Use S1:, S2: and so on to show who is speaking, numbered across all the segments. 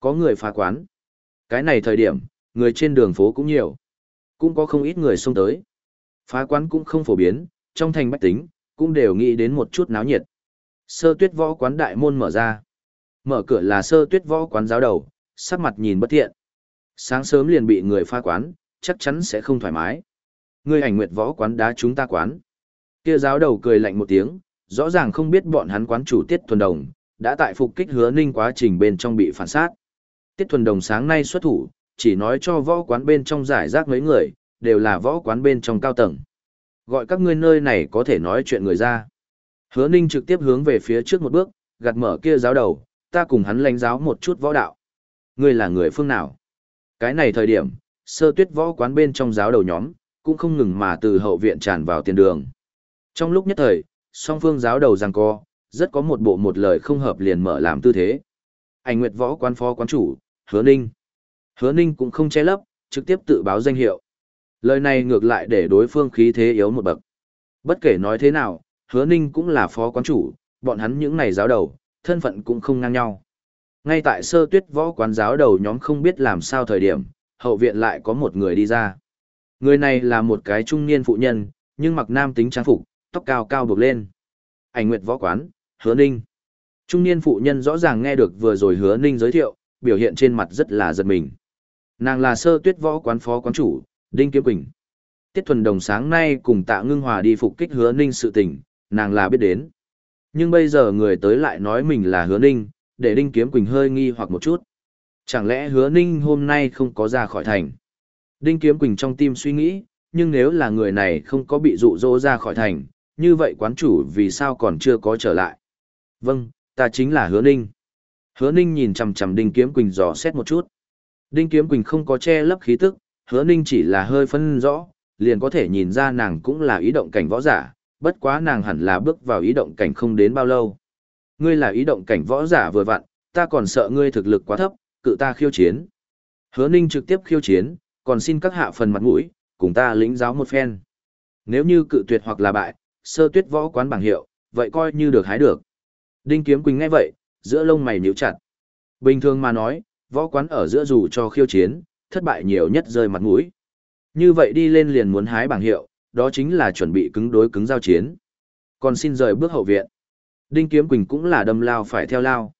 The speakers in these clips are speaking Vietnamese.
S1: Có người phá quán. Cái này thời điểm, người trên đường phố cũng nhiều. Cũng có không ít người xông tới. Phá quán cũng không phổ biến, trong thành bách tính, cũng đều nghĩ đến một chút náo nhiệt. Sơ tuyết võ quán đại môn mở ra. Mở cửa là sơ tuyết võ quán giáo đầu, sắc mặt nhìn bất thiện. Sáng sớm liền bị người phá quán, chắc chắn sẽ không thoải mái. Người ảnh nguyệt võ quán đá chúng ta quán. Kia giáo đầu cười lạnh một tiếng, rõ ràng không biết bọn hắn quán chủ tiết thuần đồng, đã tại phục kích hứa ninh quá trình bên trong bị phản sát. Tiết thuần đồng sáng nay xuất thủ, chỉ nói cho võ quán bên trong giải rác mấy người, đều là võ quán bên trong cao tầng. Gọi các ngươi nơi này có thể nói chuyện người ra. Hứa ninh trực tiếp hướng về phía trước một bước, gạt mở kia giáo đầu, ta cùng hắn lãnh giáo một chút võ đạo. Ngươi là người phương nào? Cái này thời điểm, sơ tuyết võ quán bên trong giáo đầu nhóm, cũng không ngừng mà từ hậu viện tràn vào tiền đường. Trong lúc nhất thời, song phương giáo đầu giằng co, rất có một bộ một lời không hợp liền mở làm tư thế. Ảnh Nguyệt Võ quán phó quán chủ, Hứa Ninh. Hứa Ninh cũng không che lấp, trực tiếp tự báo danh hiệu. Lời này ngược lại để đối phương khí thế yếu một bậc. Bất kể nói thế nào, Hứa Ninh cũng là phó quán chủ, bọn hắn những này giáo đầu, thân phận cũng không ngang nhau. Ngay tại sơ tuyết võ quán giáo đầu nhóm không biết làm sao thời điểm, hậu viện lại có một người đi ra. Người này là một cái trung niên phụ nhân, nhưng mặc nam tính trang phục, tóc cao cao buộc lên. Ảnh nguyệt võ quán, hứa ninh. Trung niên phụ nhân rõ ràng nghe được vừa rồi hứa ninh giới thiệu, biểu hiện trên mặt rất là giật mình. Nàng là sơ tuyết võ quán phó quán chủ, Đinh Kiếm Quỳnh. Tiết thuần đồng sáng nay cùng tạ ngưng hòa đi phục kích hứa ninh sự tình, nàng là biết đến. Nhưng bây giờ người tới lại nói mình là hứa ninh, để Đinh Kiếm Quỳnh hơi nghi hoặc một chút. Chẳng lẽ hứa ninh hôm nay không có ra khỏi thành? Đinh Kiếm Quỳnh trong tim suy nghĩ, nhưng nếu là người này không có bị dụ dỗ ra khỏi thành, như vậy quán chủ vì sao còn chưa có trở lại? Vâng, ta chính là hứa ninh. Hứa ninh nhìn chằm chằm Đinh Kiếm Quỳnh dò xét một chút. Đinh Kiếm Quỳnh không có che lấp khí tức, hứa ninh chỉ là hơi phân rõ, liền có thể nhìn ra nàng cũng là ý động cảnh võ giả, bất quá nàng hẳn là bước vào ý động cảnh không đến bao lâu. Ngươi là ý động cảnh võ giả vừa vặn, ta còn sợ ngươi thực lực quá thấp, cự ta khiêu chiến. Hứa ninh trực tiếp khiêu chiến, còn xin các hạ phần mặt mũi, cùng ta lĩnh giáo một phen. Nếu như cự tuyệt hoặc là bại, sơ tuyết võ quán bảng hiệu, vậy coi như được hái được. Đinh Kiếm Quỳnh nghe vậy, giữa lông mày nhíu chặt. Bình thường mà nói, võ quán ở giữa dù cho khiêu chiến, thất bại nhiều nhất rơi mặt mũi. Như vậy đi lên liền muốn hái bảng hiệu, đó chính là chuẩn bị cứng đối cứng giao chiến. Còn xin rời bước hậu viện. Đinh Kiếm Quỳnh cũng là đâm lao phải theo lao.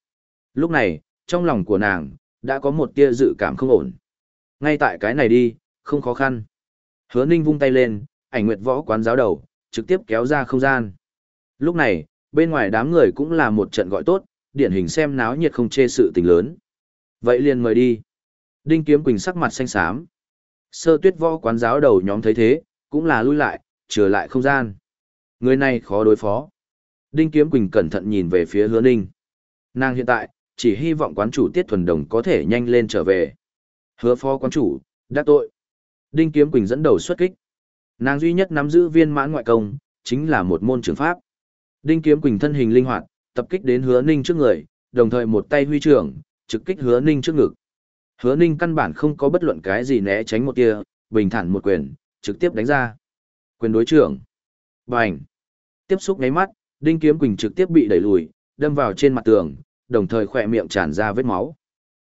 S1: Lúc này, trong lòng của nàng, đã có một tia dự cảm không ổn. Ngay tại cái này đi, không khó khăn. Hứa Ninh vung tay lên, ảnh nguyệt võ quán giáo đầu, trực tiếp kéo ra không gian. Lúc này, bên ngoài đám người cũng là một trận gọi tốt, điển hình xem náo nhiệt không chê sự tình lớn. Vậy liền mời đi. Đinh Kiếm Quỳnh sắc mặt xanh xám. Sơ tuyết võ quán giáo đầu nhóm thấy thế, cũng là lui lại, trở lại không gian. Người này khó đối phó. Đinh Kiếm Quỳnh cẩn thận nhìn về phía hứa ninh. Nàng hiện tại, chỉ hy vọng quán chủ Tiết Thuần Đồng có thể nhanh lên trở về. Hứa phó quán chủ, đắc tội. Đinh Kiếm Quỳnh dẫn đầu xuất kích. Nàng duy nhất nắm giữ viên mãn ngoại công, chính là một môn trường pháp. Đinh Kiếm Quỳnh thân hình linh hoạt, tập kích đến Hứa Ninh trước người, đồng thời một tay huy trưởng, trực kích Hứa Ninh trước ngực. Hứa Ninh căn bản không có bất luận cái gì né tránh một tia, bình thản một quyền, trực tiếp đánh ra. Quyền đối trưởng. Bành. Tiếp xúc ngáy mắt, Đinh Kiếm Quỳnh trực tiếp bị đẩy lùi, đâm vào trên mặt tường, đồng thời khỏe miệng tràn ra vết máu.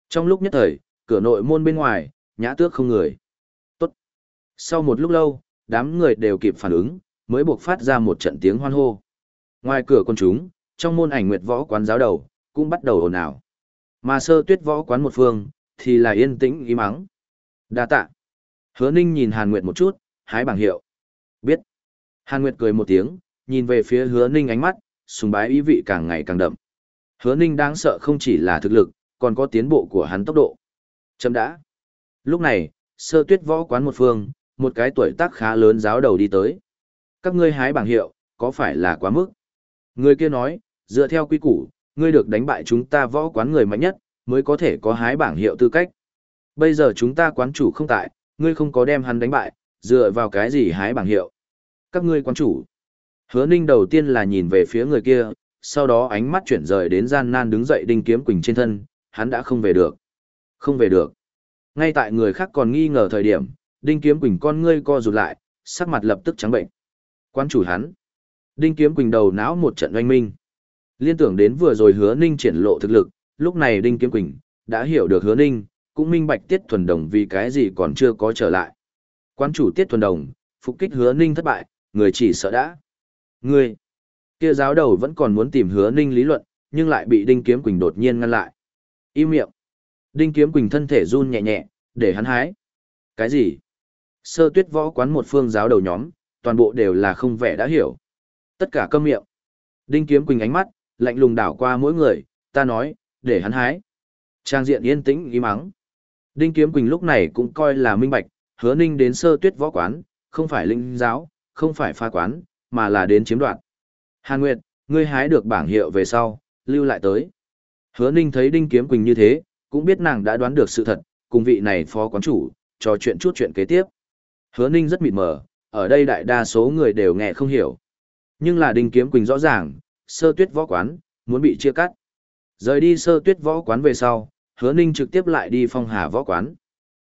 S1: Trong lúc nhất thời, cửa nội môn bên ngoài, nhã tước không người. Tốt. Sau một lúc lâu, đám người đều kịp phản ứng, mới buộc phát ra một trận tiếng hoan hô. Ngoài cửa con chúng, trong môn ảnh nguyệt võ quán giáo đầu, cũng bắt đầu ồn ào. Mà sơ tuyết võ quán một phương, thì là yên tĩnh im mắng. Đa tạ. Hứa ninh nhìn Hàn Nguyệt một chút, hái bảng hiệu. Biết. Hàn Nguyệt cười một tiếng, nhìn về phía hứa ninh ánh mắt, sùng bái ý vị càng ngày càng đậm. Hứa ninh đáng sợ không chỉ là thực lực, còn có tiến bộ của hắn tốc độ. Chấm đã. Lúc này, sơ tuyết võ quán một phương, một cái tuổi tác khá lớn giáo đầu đi tới. Các ngươi hái bảng hiệu, có phải là quá mức? Người kia nói, dựa theo quy củ, ngươi được đánh bại chúng ta võ quán người mạnh nhất, mới có thể có hái bảng hiệu tư cách. Bây giờ chúng ta quán chủ không tại, ngươi không có đem hắn đánh bại, dựa vào cái gì hái bảng hiệu? Các ngươi quán chủ. Hứa ninh đầu tiên là nhìn về phía người kia, sau đó ánh mắt chuyển rời đến gian nan đứng dậy đinh kiếm quỳnh trên thân, hắn đã không về được. Không về được. Ngay tại người khác còn nghi ngờ thời điểm, đinh kiếm quỳnh con ngươi co rụt lại, sắc mặt lập tức trắng bệnh. Quán chủ hắn. Đinh kiếm quỳnh đầu não một trận oanh minh. Liên tưởng đến vừa rồi hứa ninh triển lộ thực lực, lúc này đinh kiếm quỳnh, đã hiểu được hứa ninh, cũng minh bạch tiết thuần đồng vì cái gì còn chưa có trở lại. Quán chủ tiết thuần đồng, phục kích hứa ninh thất bại, người chỉ sợ đã. Người, kia giáo đầu vẫn còn muốn tìm hứa ninh lý luận, nhưng lại bị Đinh Kiếm Quỳnh đột nhiên ngăn lại. Im miệng. Đinh Kiếm Quỳnh thân thể run nhẹ nhẹ, để hắn hái. Cái gì? Sơ tuyết võ quán một phương giáo đầu nhóm, toàn bộ đều là không vẻ đã hiểu. Tất cả câm miệng. Đinh Kiếm Quỳnh ánh mắt, lạnh lùng đảo qua mỗi người, ta nói, để hắn hái. Trang diện yên tĩnh ý mắng. Đinh Kiếm Quỳnh lúc này cũng coi là minh bạch, hứa ninh đến sơ tuyết võ quán, không phải linh giáo, không phải pha quán, mà là đến chiếm đoạt. Hàn Nguyệt, ngươi hái được bảng hiệu về sau, lưu lại tới. Hứa ninh thấy Đinh Kiếm Quỳnh như thế, cũng biết nàng đã đoán được sự thật, cùng vị này phó quán chủ, trò chuyện chút chuyện kế tiếp. Hứa ninh rất mịt mờ, ở đây đại đa số người đều nghe không hiểu. Nhưng là Đinh Kiếm Quỳnh rõ ràng, sơ tuyết võ quán, muốn bị chia cắt. Rời đi sơ tuyết võ quán về sau, hứa ninh trực tiếp lại đi phong hà võ quán.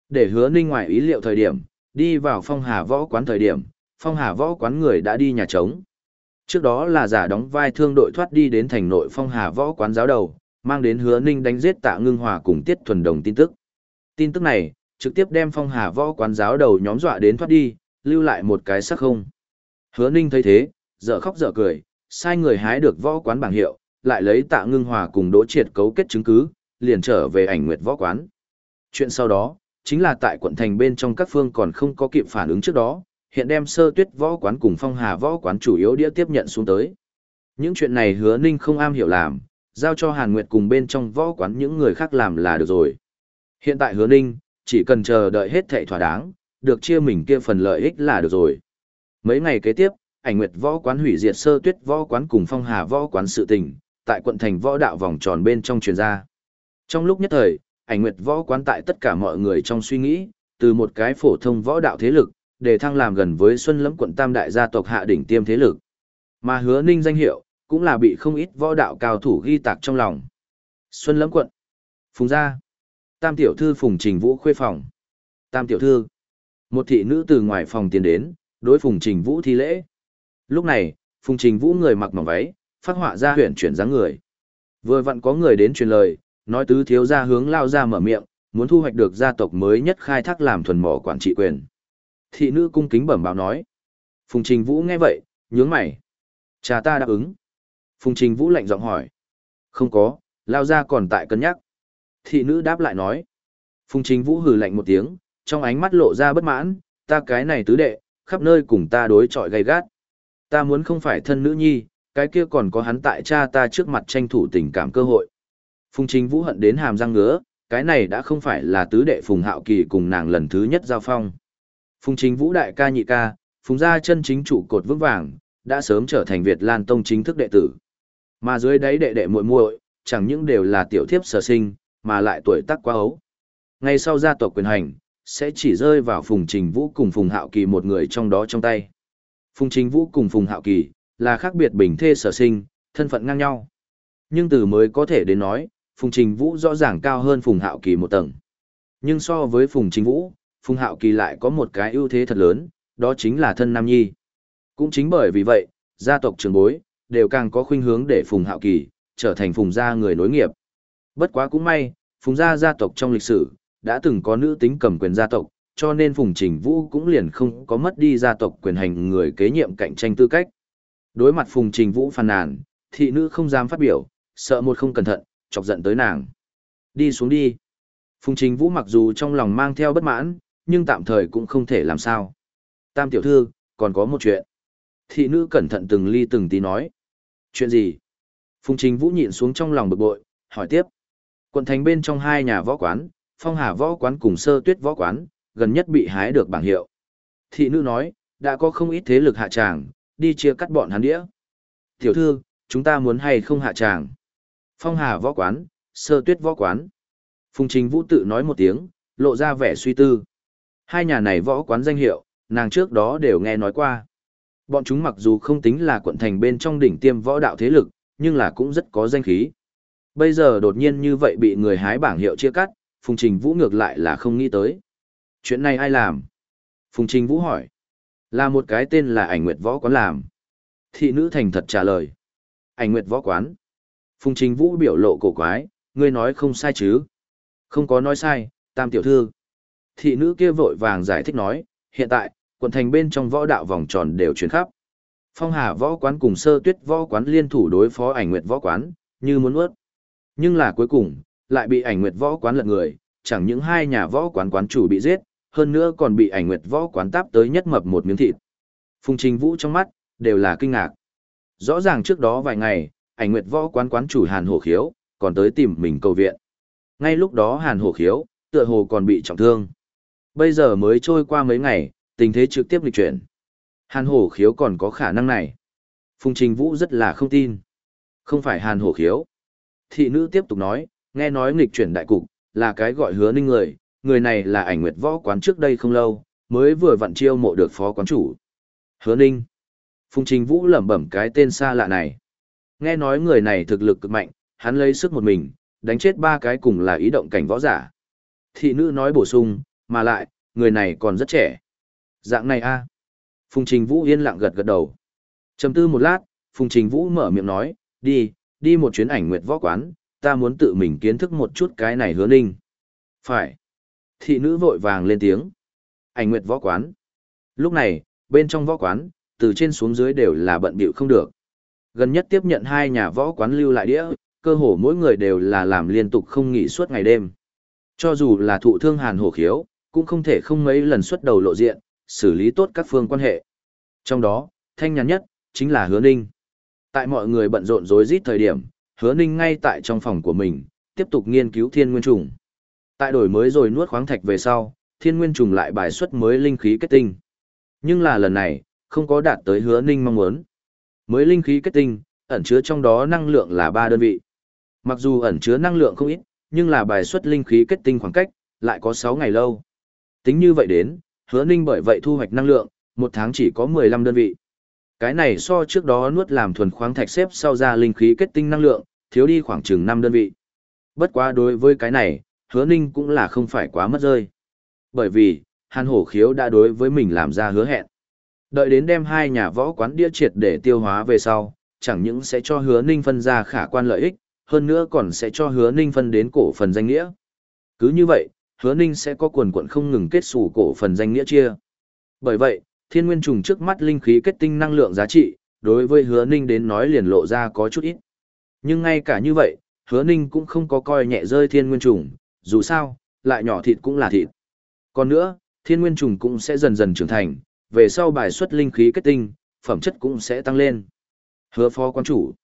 S1: Để hứa ninh ngoài ý liệu thời điểm, đi vào phong hà võ quán thời điểm, phong hà võ quán người đã đi nhà trống. Trước đó là giả đóng vai thương đội thoát đi đến thành nội phong hà võ quán giáo đầu, mang đến hứa ninh đánh giết tạ ngưng hòa cùng tiết thuần đồng tin tức. Tin tức này, trực tiếp đem phong hà võ quán giáo đầu nhóm dọa đến thoát đi, lưu lại một cái sắc không. Hứa ninh thấy thế, dở khóc dở cười, sai người hái được võ quán bảng hiệu, lại lấy tạ ngưng hòa cùng đỗ triệt cấu kết chứng cứ, liền trở về ảnh nguyệt võ quán. Chuyện sau đó, chính là tại quận thành bên trong các phương còn không có kịp phản ứng trước đó, hiện đem sơ tuyết võ quán cùng phong hà võ quán chủ yếu đĩa tiếp nhận xuống tới. Những chuyện này hứa ninh không am hiểu làm, giao cho Hàn Nguyệt cùng bên trong võ quán những người khác làm là được rồi. Hiện tại hứa ninh, chỉ cần chờ đợi hết thệ thỏa đáng, được chia mình kia phần lợi ích là được rồi. Mấy ngày kế tiếp, ảnh nguyệt võ quán hủy diệt sơ tuyết võ quán cùng phong hà võ quán sự tình, tại quận thành võ đạo vòng tròn bên trong truyền ra. Trong lúc nhất thời, ảnh nguyệt võ quán tại tất cả mọi người trong suy nghĩ, từ một cái phổ thông võ đạo thế lực, để thăng làm gần với Xuân Lẫm quận tam đại gia tộc hạ đỉnh tiêm thế lực. Mà hứa ninh danh hiệu, cũng là bị không ít võ đạo cao thủ ghi tạc trong lòng. Xuân Lẫm quận, Phùng Gia, Tam tiểu thư Phùng Trình Vũ khuê phòng. Tam tiểu thư, một thị nữ từ ngoài phòng tiến đến, đối Phùng Trình Vũ thi lễ. Lúc này, Phùng Trình Vũ người mặc mỏng váy, phát họa ra huyền chuyển dáng người. Vừa vặn có người đến truyền lời, nói tứ thiếu gia hướng lao ra mở miệng, muốn thu hoạch được gia tộc mới nhất khai thác làm thuần mỏ quản trị quyền. Thị nữ cung kính bẩm báo nói. Phùng Trình Vũ nghe vậy, nhướng mày. Cha ta đáp ứng. Phùng Trình Vũ lạnh giọng hỏi. Không có, lao ra còn tại cân nhắc. Thị nữ đáp lại nói. Phùng Trình Vũ hừ lạnh một tiếng, trong ánh mắt lộ ra bất mãn, ta cái này tứ đệ, khắp nơi cùng ta đối chọi gay gắt. Ta muốn không phải thân nữ nhi, cái kia còn có hắn tại cha ta trước mặt tranh thủ tình cảm cơ hội. Phùng Chính Vũ hận đến hàm răng ngứa, cái này đã không phải là tứ đệ Phùng Hạo Kỳ cùng nàng lần thứ nhất giao phong. Phùng Chính Vũ đại ca nhị ca, Phùng gia chân chính trụ cột vững vàng, đã sớm trở thành Việt Lan Tông chính thức đệ tử. Mà dưới đấy đệ đệ muội muội, chẳng những đều là tiểu thiếp sở sinh, mà lại tuổi tác quá ấu. Ngay sau gia tộc quyền hành, sẽ chỉ rơi vào Phùng Trình Vũ cùng Phùng Hạo Kỳ một người trong đó trong tay. Phùng Trình Vũ cùng Phùng Hạo Kỳ là khác biệt bình thê sở sinh, thân phận ngang nhau. Nhưng từ mới có thể đến nói, Phùng Trình Vũ rõ ràng cao hơn Phùng Hạo Kỳ một tầng. Nhưng so với Phùng Trình Vũ, Phùng Hạo Kỳ lại có một cái ưu thế thật lớn, đó chính là thân nam nhi. Cũng chính bởi vì vậy, gia tộc trường bối, đều càng có khuynh hướng để Phùng Hạo Kỳ, trở thành Phùng gia người nối nghiệp. Bất quá cũng may, Phùng gia gia tộc trong lịch sử, đã từng có nữ tính cầm quyền gia tộc, cho nên Phùng Trình Vũ cũng liền không có mất đi gia tộc quyền hành người kế nhiệm cạnh tranh tư cách. Đối mặt Phùng Trình Vũ phàn nàn, thị nữ không dám phát biểu, sợ một không cẩn thận, chọc giận tới nàng. Đi xuống đi. Phùng Trình Vũ mặc dù trong lòng mang theo bất mãn, nhưng tạm thời cũng không thể làm sao. Tam tiểu thư, còn có một chuyện. Thị nữ cẩn thận từng ly từng tí nói. Chuyện gì? Phùng Trình Vũ nhịn xuống trong lòng bực bội, hỏi tiếp. Quận thành bên trong hai nhà võ quán, phong hà võ quán cùng sơ tuyết võ quán, gần nhất bị hái được bảng hiệu. Thị nữ nói, đã có không ít thế lực hạ tràng, đi chia cắt bọn hắn đĩa. Tiểu thư, chúng ta muốn hay không hạ tràng. Phong hà võ quán, sơ tuyết võ quán. Phùng Trình Vũ tự nói một tiếng, lộ ra vẻ suy tư. Hai nhà này võ quán danh hiệu, nàng trước đó đều nghe nói qua. Bọn chúng mặc dù không tính là quận thành bên trong đỉnh tiêm võ đạo thế lực, nhưng là cũng rất có danh khí. Bây giờ đột nhiên như vậy bị người hái bảng hiệu chia cắt, Phùng Trình Vũ ngược lại là không nghĩ tới. Chuyện này ai làm? Phùng Trình Vũ hỏi. Là một cái tên là ảnh nguyệt võ quán làm. Thị nữ thành thật trả lời. Ảnh nguyệt võ quán. Phùng Trình Vũ biểu lộ cổ quái, ngươi nói không sai chứ. Không có nói sai, tam tiểu thư. Thị nữ kia vội vàng giải thích nói, hiện tại, quận thành bên trong võ đạo vòng tròn đều chuyển khắp. Phong Hà võ quán cùng sơ tuyết võ quán liên thủ đối phó ảnh nguyệt võ quán, như muốn ướt. Nhưng là cuối cùng, lại bị ảnh nguyệt võ quán lật người, chẳng những hai nhà võ quán quán chủ bị giết, hơn nữa còn bị ảnh nguyệt võ quán táp tới nhất mập một miếng thịt. Phùng Trình Vũ trong mắt, đều là kinh ngạc. Rõ ràng trước đó vài ngày, ảnh nguyệt võ quán quán chủ Hàn Hổ Khiếu, còn tới tìm mình cầu viện. Ngay lúc đó Hàn Hổ Khiếu, tựa hồ còn bị trọng thương. Bây giờ mới trôi qua mấy ngày, tình thế trực tiếp lịch chuyển. Hàn Hổ Khiếu còn có khả năng này. Phùng Trình Vũ rất là không tin. Không phải Hàn Hổ Khiếu. Thị nữ tiếp tục nói, nghe nói nghịch chuyển đại cục, là cái gọi hứa ninh người, người này là ảnh nguyệt võ quán trước đây không lâu, mới vừa vặn chiêu mộ được phó quán chủ. Hứa ninh. Phùng Trình Vũ lẩm bẩm cái tên xa lạ này. Nghe nói người này thực lực cực mạnh, hắn lấy sức một mình, đánh chết ba cái cùng là ý động cảnh võ giả. Thị nữ nói bổ sung, mà lại, người này còn rất trẻ. Dạng này a Phùng Trình Vũ yên lặng gật gật đầu. Chầm tư một lát, Phùng Trình Vũ mở miệng nói, đi, đi một chuyến ảnh nguyệt võ quán, ta muốn tự mình kiến thức một chút cái này hứa ninh. Phải. Thị nữ vội vàng lên tiếng. Ảnh nguyệt võ quán. Lúc này, bên trong võ quán, từ trên xuống dưới đều là bận bịu không được. Gần nhất tiếp nhận hai nhà võ quán lưu lại đĩa, cơ hồ mỗi người đều là làm liên tục không nghỉ suốt ngày đêm. Cho dù là thụ thương hàn hổ khiếu, cũng không thể không mấy lần xuất đầu lộ diện, xử lý tốt các phương quan hệ. Trong đó, thanh nhàn nhất, chính là hứa ninh. Tại mọi người bận rộn rối rít thời điểm, hứa ninh ngay tại trong phòng của mình, tiếp tục nghiên cứu thiên nguyên trùng. Tại đổi mới rồi nuốt khoáng thạch về sau, thiên nguyên trùng lại bài xuất mới linh khí kết tinh. Nhưng là lần này, không có đạt tới hứa ninh mong muốn. Mới linh khí kết tinh, ẩn chứa trong đó năng lượng là 3 đơn vị. Mặc dù ẩn chứa năng lượng không ít, nhưng là bài xuất linh khí kết tinh khoảng cách, lại có 6 ngày lâu. Tính như vậy đến, hứa ninh bởi vậy thu hoạch năng lượng, một tháng chỉ có 15 đơn vị. Cái này so trước đó nuốt làm thuần khoáng thạch xếp sau ra linh khí kết tinh năng lượng, thiếu đi khoảng chừng 5 đơn vị. Bất quá đối với cái này, hứa ninh cũng là không phải quá mất rơi. Bởi vì, hàn hổ khiếu đã đối với mình làm ra hứa hẹn. Đợi đến đem hai nhà võ quán đĩa triệt để tiêu hóa về sau, chẳng những sẽ cho hứa ninh phân ra khả quan lợi ích, hơn nữa còn sẽ cho hứa ninh phân đến cổ phần danh nghĩa. Cứ như vậy, hứa ninh sẽ có quần quận không ngừng kết xù cổ phần danh nghĩa chia. Bởi vậy, thiên nguyên trùng trước mắt linh khí kết tinh năng lượng giá trị, đối với hứa ninh đến nói liền lộ ra có chút ít. Nhưng ngay cả như vậy, hứa ninh cũng không có coi nhẹ rơi thiên nguyên trùng, dù sao, lại nhỏ thịt cũng là thịt. Còn nữa, thiên nguyên trùng cũng sẽ dần dần trưởng thành, về sau bài xuất linh khí kết tinh, phẩm chất cũng sẽ tăng lên. Hứa phó quan chủ.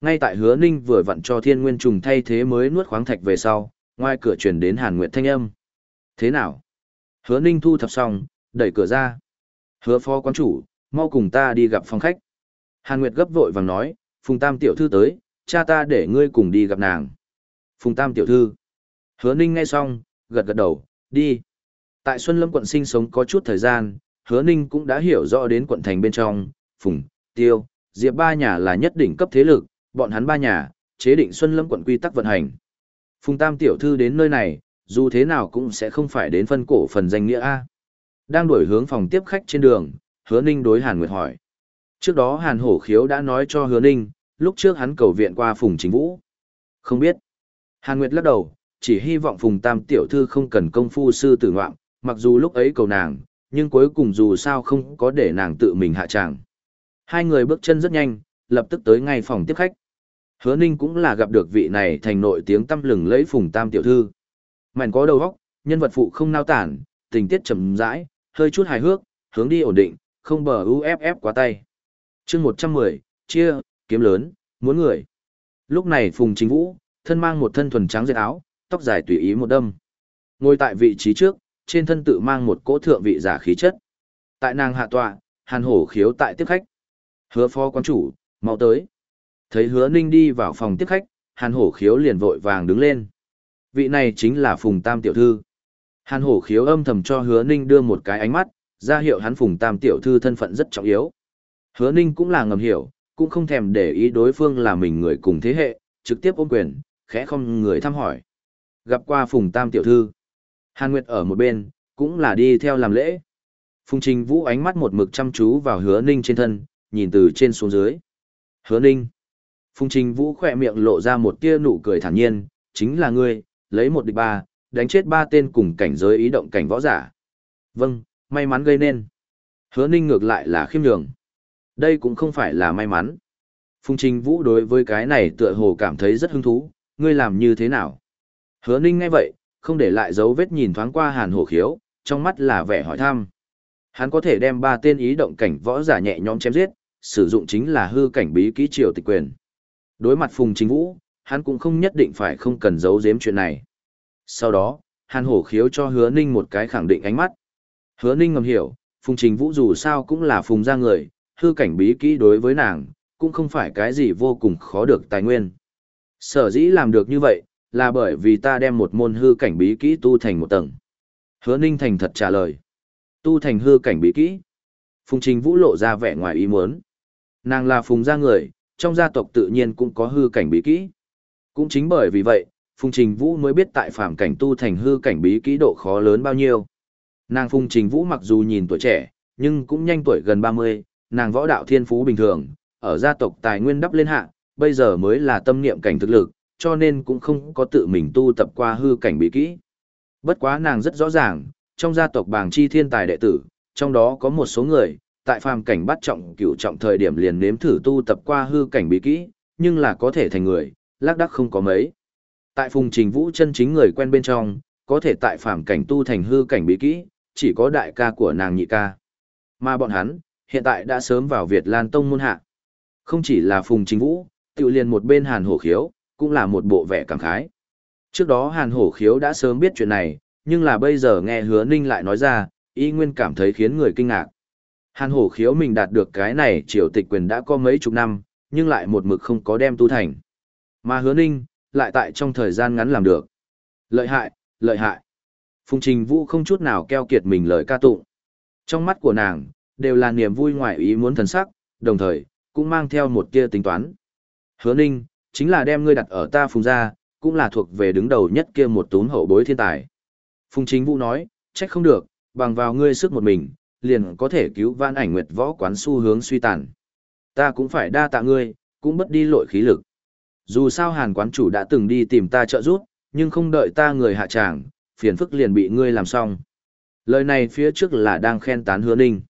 S1: Ngay tại hứa ninh vừa vặn cho thiên nguyên trùng thay thế mới nuốt khoáng thạch về sau, ngoài cửa chuyển đến hàn nguyệt thanh âm. Thế nào? Hứa ninh thu thập xong, đẩy cửa ra. Hứa phó quan chủ, mau cùng ta đi gặp phòng khách. Hàn Nguyệt gấp vội vàng nói, Phùng Tam tiểu thư tới, cha ta để ngươi cùng đi gặp nàng. Phùng Tam tiểu thư. Hứa Ninh nghe xong, gật gật đầu, đi. Tại Xuân Lâm quận sinh sống có chút thời gian, Hứa Ninh cũng đã hiểu rõ đến quận thành bên trong, Phùng, Tiêu, Diệp ba nhà là nhất đỉnh cấp thế lực, bọn hắn ba nhà, chế định Xuân Lâm quận quy tắc vận hành. Phùng Tam tiểu thư đến nơi này, dù thế nào cũng sẽ không phải đến phân cổ phần danh nghĩa A. Đang đổi hướng phòng tiếp khách trên đường, Hứa Ninh đối Hàn Nguyệt hỏi. Trước đó Hàn Hổ Khiếu đã nói cho Hứa Ninh, lúc trước hắn cầu viện qua Phùng Chính Vũ. Không biết. Hàn Nguyệt lắc đầu, chỉ hy vọng Phùng Tam tiểu thư không cần công phu sư tử ngoạm, mặc dù lúc ấy cầu nàng, nhưng cuối cùng dù sao không có để nàng tự mình hạ tràng. Hai người bước chân rất nhanh, lập tức tới ngay phòng tiếp khách. Hứa Ninh cũng là gặp được vị này thành nội tiếng tâm lừng lấy Phùng Tam tiểu thư. Mạnh có đầu óc, nhân vật phụ không nao tản, tình tiết chậm rãi, hơi chút hài hước, hướng đi ổn định, không bờ UFF quá tay. chương 110, chia, kiếm lớn, muốn người. Lúc này Phùng Chính Vũ, thân mang một thân thuần trắng dệt áo, tóc dài tùy ý một đâm. Ngồi tại vị trí trước, trên thân tự mang một cỗ thượng vị giả khí chất. Tại nàng hạ tọa, hàn hổ khiếu tại tiếp khách. Hứa phó quán chủ, mau tới. Thấy hứa ninh đi vào phòng tiếp khách, hàn hổ khiếu liền vội vàng đứng lên. Vị này chính là Phùng Tam Tiểu Thư. Hàn hổ khiếu âm thầm cho hứa ninh đưa một cái ánh mắt, ra hiệu hắn Phùng Tam Tiểu Thư thân phận rất trọng yếu. Hứa ninh cũng là ngầm hiểu, cũng không thèm để ý đối phương là mình người cùng thế hệ, trực tiếp ôm quyền, khẽ không người thăm hỏi. Gặp qua Phùng Tam Tiểu Thư. Hàn Nguyệt ở một bên, cũng là đi theo làm lễ. Phùng Trình Vũ ánh mắt một mực chăm chú vào hứa ninh trên thân, nhìn từ trên xuống dưới. Hứa ninh. Phùng Trình Vũ khỏe miệng lộ ra một tia nụ cười thản nhiên, chính là ngươi, lấy một địch ba, đánh chết ba tên cùng cảnh giới ý động cảnh võ giả. Vâng, may mắn gây nên. Hứa ninh ngược lại là khiêm nhường. Đây cũng không phải là may mắn. Phùng Trình Vũ đối với cái này tựa hồ cảm thấy rất hứng thú, ngươi làm như thế nào? Hứa ninh ngay vậy, không để lại dấu vết nhìn thoáng qua hàn hổ khiếu, trong mắt là vẻ hỏi thăm. Hắn có thể đem ba tên ý động cảnh võ giả nhẹ nhõm chém giết, sử dụng chính là hư cảnh bí kỹ triều tịch quyền. Đối mặt Phùng Chính Vũ, hắn cũng không nhất định phải không cần giấu giếm chuyện này. Sau đó, Hàn Hổ khiếu cho Hứa Ninh một cái khẳng định ánh mắt. Hứa Ninh ngầm hiểu, Phùng Chính Vũ dù sao cũng là Phùng gia người, hư cảnh bí kỹ đối với nàng, cũng không phải cái gì vô cùng khó được tài nguyên. Sở dĩ làm được như vậy, là bởi vì ta đem một môn hư cảnh bí kỹ tu thành một tầng. Hứa Ninh thành thật trả lời. Tu thành hư cảnh bí kỹ. Phùng Trình Vũ lộ ra vẻ ngoài ý muốn. Nàng là Phùng gia người, trong gia tộc tự nhiên cũng có hư cảnh bí kỹ. Cũng chính bởi vì vậy, Phùng Trình Vũ mới biết tại phàm cảnh tu thành hư cảnh bí kỹ độ khó lớn bao nhiêu. Nàng Phùng Trình Vũ mặc dù nhìn tuổi trẻ, nhưng cũng nhanh tuổi gần 30, nàng võ đạo thiên phú bình thường, ở gia tộc tài nguyên đắp lên hạ, bây giờ mới là tâm niệm cảnh thực lực, cho nên cũng không có tự mình tu tập qua hư cảnh bí kỹ. Bất quá nàng rất rõ ràng, trong gia tộc bàng chi thiên tài đệ tử, trong đó có một số người, tại phàm cảnh bắt trọng cửu trọng thời điểm liền nếm thử tu tập qua hư cảnh bí kỹ, nhưng là có thể thành người, lác đắc không có mấy. Tại phùng trình vũ chân chính người quen bên trong, có thể tại phàm cảnh tu thành hư cảnh bí kỹ, chỉ có đại ca của nàng nhị ca. Mà bọn hắn, hiện tại đã sớm vào Việt Lan Tông môn hạ. Không chỉ là phùng trình vũ, tự liền một bên hàn hổ khiếu, cũng là một bộ vẻ cảm khái. Trước đó hàn hổ khiếu đã sớm biết chuyện này, nhưng là bây giờ nghe hứa ninh lại nói ra, y nguyên cảm thấy khiến người kinh ngạc. Hàn hổ khiếu mình đạt được cái này triều tịch quyền đã có mấy chục năm, nhưng lại một mực không có đem tu thành. Mà hứa ninh, lại tại trong thời gian ngắn làm được. Lợi hại, lợi hại. Phùng Trình Vũ không chút nào keo kiệt mình lời ca tụng. Trong mắt của nàng, đều là niềm vui ngoại ý muốn thần sắc, đồng thời, cũng mang theo một tia tính toán. Hứa ninh, chính là đem ngươi đặt ở ta phùng ra, cũng là thuộc về đứng đầu nhất kia một tún hậu bối thiên tài. Phùng Chính Vũ nói, trách không được, bằng vào ngươi sức một mình, liền có thể cứu vãn ảnh nguyệt võ quán xu hướng suy tàn. Ta cũng phải đa tạ ngươi, cũng bất đi lội khí lực. Dù sao hàn quán chủ đã từng đi tìm ta trợ giúp, nhưng không đợi ta người hạ tràng, phiền phức liền bị ngươi làm xong. Lời này phía trước là đang khen tán hứa ninh.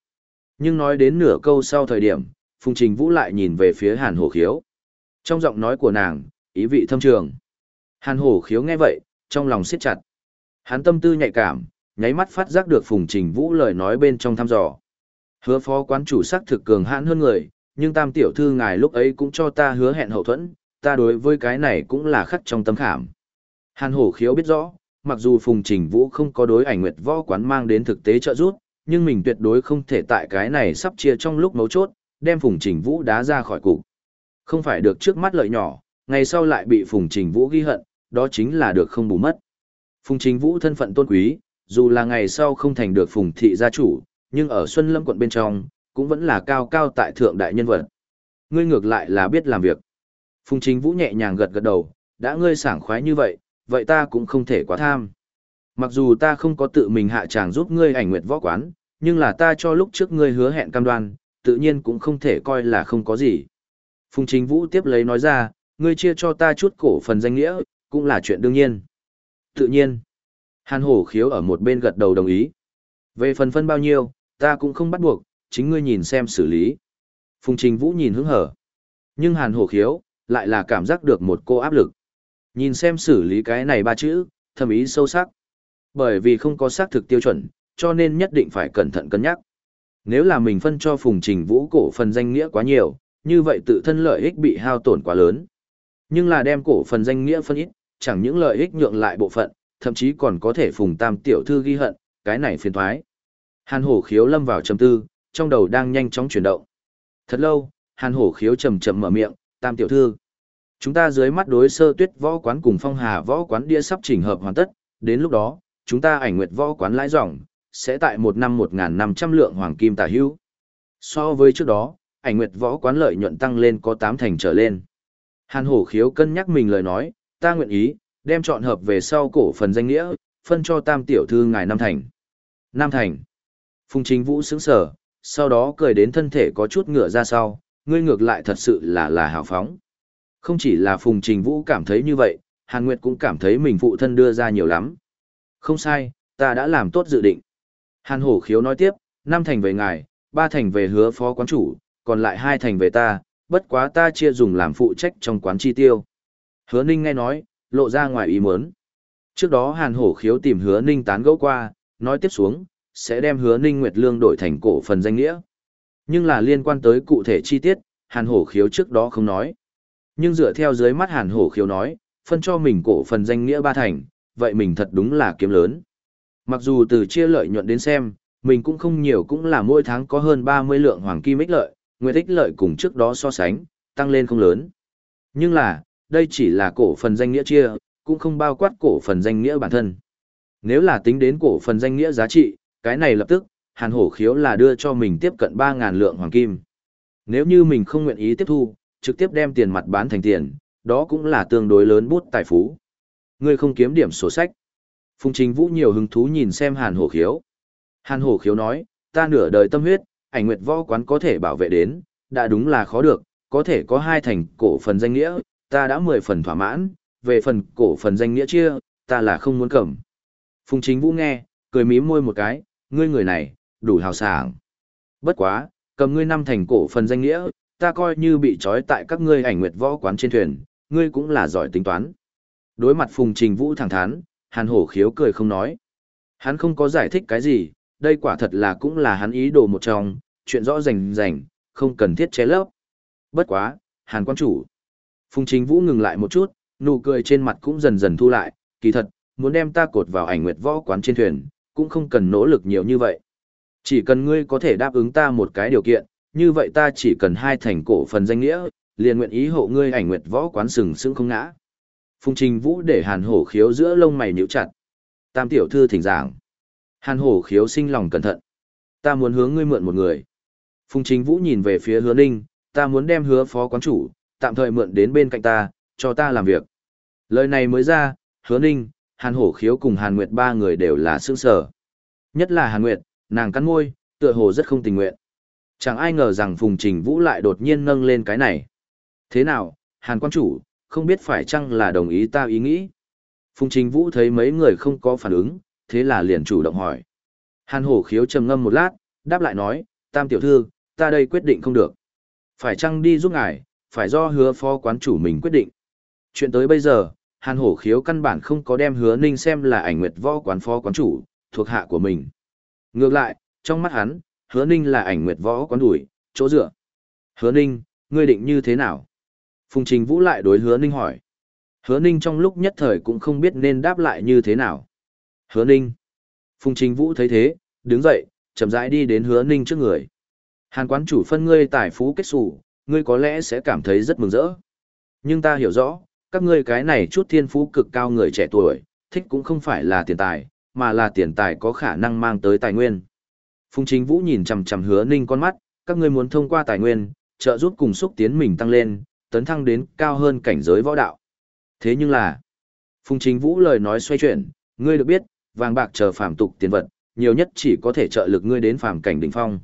S1: Nhưng nói đến nửa câu sau thời điểm, Phùng Trình Vũ lại nhìn về phía hàn hổ khiếu. Trong giọng nói của nàng, ý vị thâm trường. Hàn hổ khiếu nghe vậy, trong lòng siết chặt. Hắn tâm tư nhạy cảm, nháy mắt phát giác được Phùng Trình Vũ lời nói bên trong thăm dò. Hứa phó quán chủ sắc thực cường hãn hơn người, nhưng tam tiểu thư ngài lúc ấy cũng cho ta hứa hẹn hậu thuẫn, ta đối với cái này cũng là khắc trong tâm khảm. Hàn hổ khiếu biết rõ, mặc dù Phùng Trình Vũ không có đối ảnh nguyệt võ quán mang đến thực tế trợ giúp, nhưng mình tuyệt đối không thể tại cái này sắp chia trong lúc mấu chốt, đem Phùng Trình Vũ đá ra khỏi cục. Không phải được trước mắt lợi nhỏ, ngày sau lại bị Phùng Trình Vũ ghi hận, đó chính là được không bù mất. Phùng Trình Vũ thân phận tôn quý, dù là ngày sau không thành được Phùng thị gia chủ, nhưng ở Xuân Lâm quận bên trong, cũng vẫn là cao cao tại thượng đại nhân vật. Ngươi ngược lại là biết làm việc. Phùng Trình Vũ nhẹ nhàng gật gật đầu, đã ngươi sảng khoái như vậy, vậy ta cũng không thể quá tham. Mặc dù ta không có tự mình hạ tràng giúp ngươi ảnh nguyệt võ quán, nhưng là ta cho lúc trước ngươi hứa hẹn cam đoan, tự nhiên cũng không thể coi là không có gì. Phùng Chính Vũ tiếp lấy nói ra, ngươi chia cho ta chút cổ phần danh nghĩa, cũng là chuyện đương nhiên. Tự nhiên. Hàn hổ khiếu ở một bên gật đầu đồng ý. Về phần phân bao nhiêu, ta cũng không bắt buộc, chính ngươi nhìn xem xử lý. Phùng Trình Vũ nhìn hứng hở. Nhưng hàn hổ khiếu, lại là cảm giác được một cô áp lực. Nhìn xem xử lý cái này ba chữ, thầm ý sâu sắc. Bởi vì không có xác thực tiêu chuẩn, cho nên nhất định phải cẩn thận cân nhắc. Nếu là mình phân cho Phùng Trình Vũ cổ phần danh nghĩa quá nhiều, như vậy tự thân lợi ích bị hao tổn quá lớn. Nhưng là đem cổ phần danh nghĩa phân ít, chẳng những lợi ích nhượng lại bộ phận, thậm chí còn có thể Phùng Tam tiểu thư ghi hận, cái này phiền thoái. Hàn hổ khiếu lâm vào trầm tư, trong đầu đang nhanh chóng chuyển động. Thật lâu, hàn hổ khiếu chầm chậm mở miệng, Tam tiểu thư. Chúng ta dưới mắt đối sơ tuyết võ quán cùng phong hà võ quán đĩa sắp chỉnh hợp hoàn tất, đến lúc đó, chúng ta ảnh nguyệt võ quán lãi ròng, sẽ tại một năm một năm trăm lượng hoàng kim tả hữu. So với trước đó, ảnh nguyệt võ quán lợi nhuận tăng lên có tám thành trở lên. Hàn hổ khiếu cân nhắc mình lời nói, ta nguyện ý, đem chọn hợp về sau cổ phần danh nghĩa, phân cho tam tiểu thư ngài Nam Thành. Nam Thành. Phùng chính vũ sững sở, sau đó cười đến thân thể có chút ngựa ra sau, ngươi ngược lại thật sự là là hào phóng. Không chỉ là Phùng Trình Vũ cảm thấy như vậy, Hàn Nguyệt cũng cảm thấy mình phụ thân đưa ra nhiều lắm. Không sai, ta đã làm tốt dự định. Hàn hổ khiếu nói tiếp, năm thành về ngài, ba thành về hứa phó quán chủ, còn lại hai thành về ta, bất quá ta chia dùng làm phụ trách trong quán chi tiêu. Hứa ninh nghe nói, lộ ra ngoài ý muốn. Trước đó hàn hổ khiếu tìm hứa ninh tán gẫu qua, nói tiếp xuống, sẽ đem hứa ninh nguyệt lương đổi thành cổ phần danh nghĩa. Nhưng là liên quan tới cụ thể chi tiết, hàn hổ khiếu trước đó không nói. Nhưng dựa theo dưới mắt hàn hổ khiếu nói, phân cho mình cổ phần danh nghĩa ba thành, vậy mình thật đúng là kiếm lớn. Mặc dù từ chia lợi nhuận đến xem, mình cũng không nhiều cũng là mỗi tháng có hơn 30 lượng hoàng kim ích lợi, nguyệt ích lợi cùng trước đó so sánh, tăng lên không lớn. Nhưng là, đây chỉ là cổ phần danh nghĩa chia, cũng không bao quát cổ phần danh nghĩa bản thân. Nếu là tính đến cổ phần danh nghĩa giá trị, cái này lập tức, hàn hổ khiếu là đưa cho mình tiếp cận 3.000 lượng hoàng kim. Nếu như mình không nguyện ý tiếp thu, trực tiếp đem tiền mặt bán thành tiền, đó cũng là tương đối lớn bút tài phú. Ngươi không kiếm điểm sổ sách. Phùng Trình Vũ nhiều hứng thú nhìn xem Hàn Hổ Khiếu. Hàn Hổ Khiếu nói, ta nửa đời tâm huyết, ảnh nguyệt võ quán có thể bảo vệ đến, đã đúng là khó được, có thể có hai thành cổ phần danh nghĩa, ta đã mười phần thỏa mãn, về phần cổ phần danh nghĩa chia, ta là không muốn cầm. Phùng Chính Vũ nghe, cười mím môi một cái, ngươi người này, đủ hào sảng. Bất quá, cầm ngươi năm thành cổ phần danh nghĩa, ta coi như bị trói tại các ngươi ảnh nguyệt võ quán trên thuyền, ngươi cũng là giỏi tính toán. Đối mặt Phùng Trình Vũ thẳng thắn, Hàn Hổ khiếu cười không nói. Hắn không có giải thích cái gì, đây quả thật là cũng là hắn ý đồ một trong, chuyện rõ rành rành, không cần thiết chế lấp. Bất quá, Hàn quan chủ. Phùng chính Vũ ngừng lại một chút, nụ cười trên mặt cũng dần dần thu lại, kỳ thật, muốn đem ta cột vào ảnh nguyệt võ quán trên thuyền, cũng không cần nỗ lực nhiều như vậy. Chỉ cần ngươi có thể đáp ứng ta một cái điều kiện, như vậy ta chỉ cần hai thành cổ phần danh nghĩa, liền nguyện ý hộ ngươi ảnh nguyệt võ quán sừng sững không ngã. Phùng Trình Vũ để Hàn Hổ Khiếu giữa lông mày nhíu chặt. Tam tiểu thư thỉnh giảng. Hàn Hổ Khiếu sinh lòng cẩn thận. Ta muốn hướng ngươi mượn một người. Phùng Chính Vũ nhìn về phía Hứa Ninh, ta muốn đem Hứa phó quán chủ, tạm thời mượn đến bên cạnh ta, cho ta làm việc. Lời này mới ra, Hứa Ninh, Hàn Hổ Khiếu cùng Hàn Nguyệt ba người đều là sững sờ. Nhất là Hàn Nguyệt, nàng cắn môi, tựa hồ rất không tình nguyện. Chẳng ai ngờ rằng Phùng Trình Vũ lại đột nhiên nâng lên cái này. Thế nào, Hàn quan chủ, không biết phải chăng là đồng ý ta ý nghĩ. Phùng Trình Vũ thấy mấy người không có phản ứng, thế là liền chủ động hỏi. Hàn hổ khiếu trầm ngâm một lát, đáp lại nói, tam tiểu thư, ta đây quyết định không được. Phải chăng đi giúp ngài, phải do hứa phó quán chủ mình quyết định. Chuyện tới bây giờ, Hàn hổ khiếu căn bản không có đem hứa ninh xem là ảnh nguyệt võ quán phó quán chủ, thuộc hạ của mình. Ngược lại, trong mắt hắn, hứa ninh là ảnh nguyệt võ quán đuổi, chỗ dựa. Hứa ninh, ngươi định như thế nào? Phùng Trình Vũ lại đối hứa ninh hỏi. Hứa ninh trong lúc nhất thời cũng không biết nên đáp lại như thế nào. Hứa ninh. Phùng Trình Vũ thấy thế, đứng dậy, chậm rãi đi đến hứa ninh trước người. Hàn quán chủ phân ngươi tài phú kết xù, ngươi có lẽ sẽ cảm thấy rất mừng rỡ. Nhưng ta hiểu rõ, các ngươi cái này chút thiên phú cực cao người trẻ tuổi, thích cũng không phải là tiền tài, mà là tiền tài có khả năng mang tới tài nguyên. Phùng Chính Vũ nhìn chằm chằm Hứa Ninh con mắt, các ngươi muốn thông qua tài nguyên, trợ giúp cùng xúc tiến mình tăng lên, tấn thăng đến cao hơn cảnh giới võ đạo. Thế nhưng là, Phùng Chính Vũ lời nói xoay chuyển, ngươi được biết, vàng bạc chờ phàm tục tiền vật, nhiều nhất chỉ có thể trợ lực ngươi đến phàm cảnh đỉnh phong.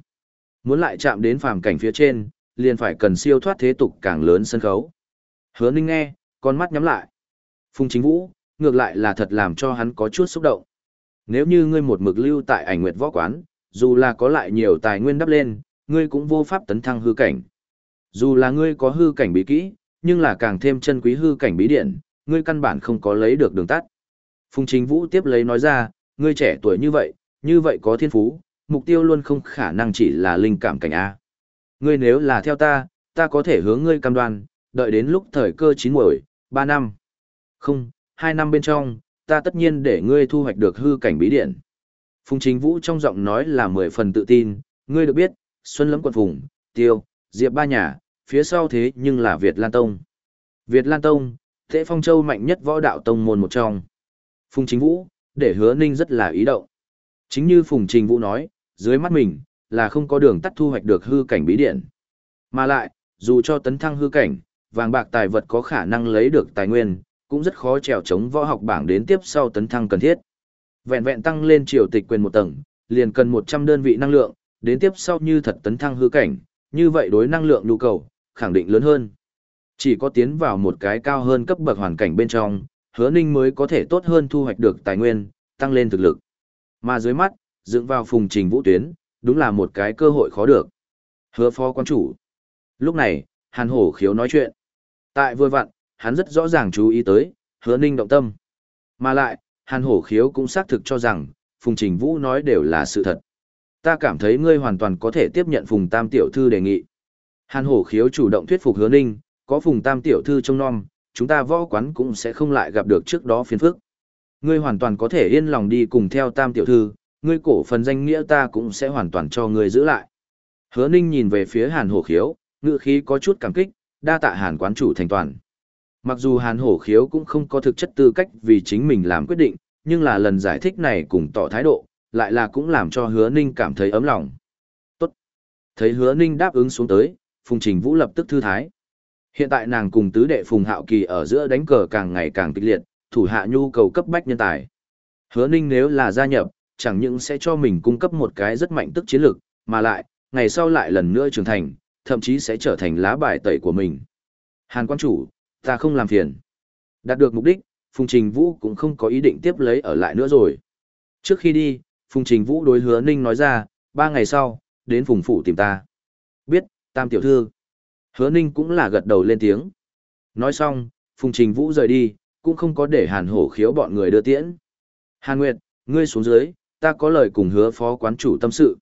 S1: Muốn lại chạm đến phàm cảnh phía trên, liền phải cần siêu thoát thế tục càng lớn sân khấu. Hứa Ninh nghe, con mắt nhắm lại. Phùng Chính Vũ, ngược lại là thật làm cho hắn có chút xúc động. Nếu như ngươi một mực lưu tại ảnh nguyệt võ quán, dù là có lại nhiều tài nguyên đắp lên, ngươi cũng vô pháp tấn thăng hư cảnh. Dù là ngươi có hư cảnh bí kỹ, nhưng là càng thêm chân quý hư cảnh bí điện, ngươi căn bản không có lấy được đường tắt. Phùng Chính Vũ tiếp lấy nói ra, ngươi trẻ tuổi như vậy, như vậy có thiên phú, mục tiêu luôn không khả năng chỉ là linh cảm cảnh A. Ngươi nếu là theo ta, ta có thể hướng ngươi cam đoan, đợi đến lúc thời cơ chín muồi, ba năm. Không, hai năm bên trong, ta tất nhiên để ngươi thu hoạch được hư cảnh bí điện. Phùng Chính Vũ trong giọng nói là mười phần tự tin, ngươi được biết, Xuân Lẫm quận Phùng, Tiêu, Diệp ba nhà, phía sau thế nhưng là Việt Lan Tông. Việt Lan Tông, thế Phong Châu mạnh nhất võ đạo tông môn một trong. Phùng Chính Vũ, để hứa ninh rất là ý động. Chính như Phùng Trình Vũ nói, dưới mắt mình, là không có đường tắt thu hoạch được hư cảnh bí điện. Mà lại, dù cho tấn thăng hư cảnh, vàng bạc tài vật có khả năng lấy được tài nguyên, cũng rất khó trèo chống võ học bảng đến tiếp sau tấn thăng cần thiết. Vẹn vẹn tăng lên triều tịch quyền một tầng, liền cần 100 đơn vị năng lượng, đến tiếp sau như thật tấn thăng hư cảnh, như vậy đối năng lượng nhu cầu, khẳng định lớn hơn. Chỉ có tiến vào một cái cao hơn cấp bậc hoàn cảnh bên trong, hứa ninh mới có thể tốt hơn thu hoạch được tài nguyên, tăng lên thực lực. Mà dưới mắt, dựng vào phùng trình vũ tuyến, đúng là một cái cơ hội khó được. Hứa phó quan chủ. Lúc này, Hàn Hổ khiếu nói chuyện. Tại vừa vặn, hắn rất rõ ràng chú ý tới, hứa ninh động tâm. Mà lại, Hàn Hổ khiếu cũng xác thực cho rằng, Phùng Trình Vũ nói đều là sự thật. Ta cảm thấy ngươi hoàn toàn có thể tiếp nhận Phùng Tam Tiểu Thư đề nghị. Hàn Hổ khiếu chủ động thuyết phục hứa ninh, có Phùng Tam Tiểu Thư trông nom, chúng ta võ quán cũng sẽ không lại gặp được trước đó phiền phức. Ngươi hoàn toàn có thể yên lòng đi cùng theo Tam Tiểu Thư, ngươi cổ phần danh nghĩa ta cũng sẽ hoàn toàn cho ngươi giữ lại. Hứa ninh nhìn về phía Hàn Hổ khiếu, ngựa khí có chút cảm kích, đa tạ Hàn quán chủ thành toàn. Mặc dù Hàn Hổ khiếu cũng không có thực chất tư cách vì chính mình làm quyết định, nhưng là lần giải thích này cùng tỏ thái độ, lại là cũng làm cho hứa ninh cảm thấy ấm lòng. Tốt. Thấy hứa ninh đáp ứng xuống tới, Phùng Trình Vũ lập tức thư thái. Hiện tại nàng cùng tứ đệ Phùng Hạo Kỳ ở giữa đánh cờ càng ngày càng kịch liệt, thủ hạ nhu cầu cấp bách nhân tài. Hứa ninh nếu là gia nhập, chẳng những sẽ cho mình cung cấp một cái rất mạnh tức chiến lược, mà lại, ngày sau lại lần nữa trưởng thành, thậm chí sẽ trở thành lá bài tẩy của mình. Hàn quan chủ, ta không làm phiền. Đạt được mục đích, Phùng Trình Vũ cũng không có ý định tiếp lấy ở lại nữa rồi. Trước khi đi, Phùng Trình Vũ đối hứa Ninh nói ra, ba ngày sau, đến Phùng Phủ tìm ta. Biết, Tam Tiểu Thư. Hứa Ninh cũng là gật đầu lên tiếng. Nói xong, Phùng Trình Vũ rời đi, cũng không có để Hàn Hổ khiếu bọn người đưa tiễn. Hàn Nguyệt, ngươi xuống dưới, ta có lời cùng hứa phó quán chủ tâm sự.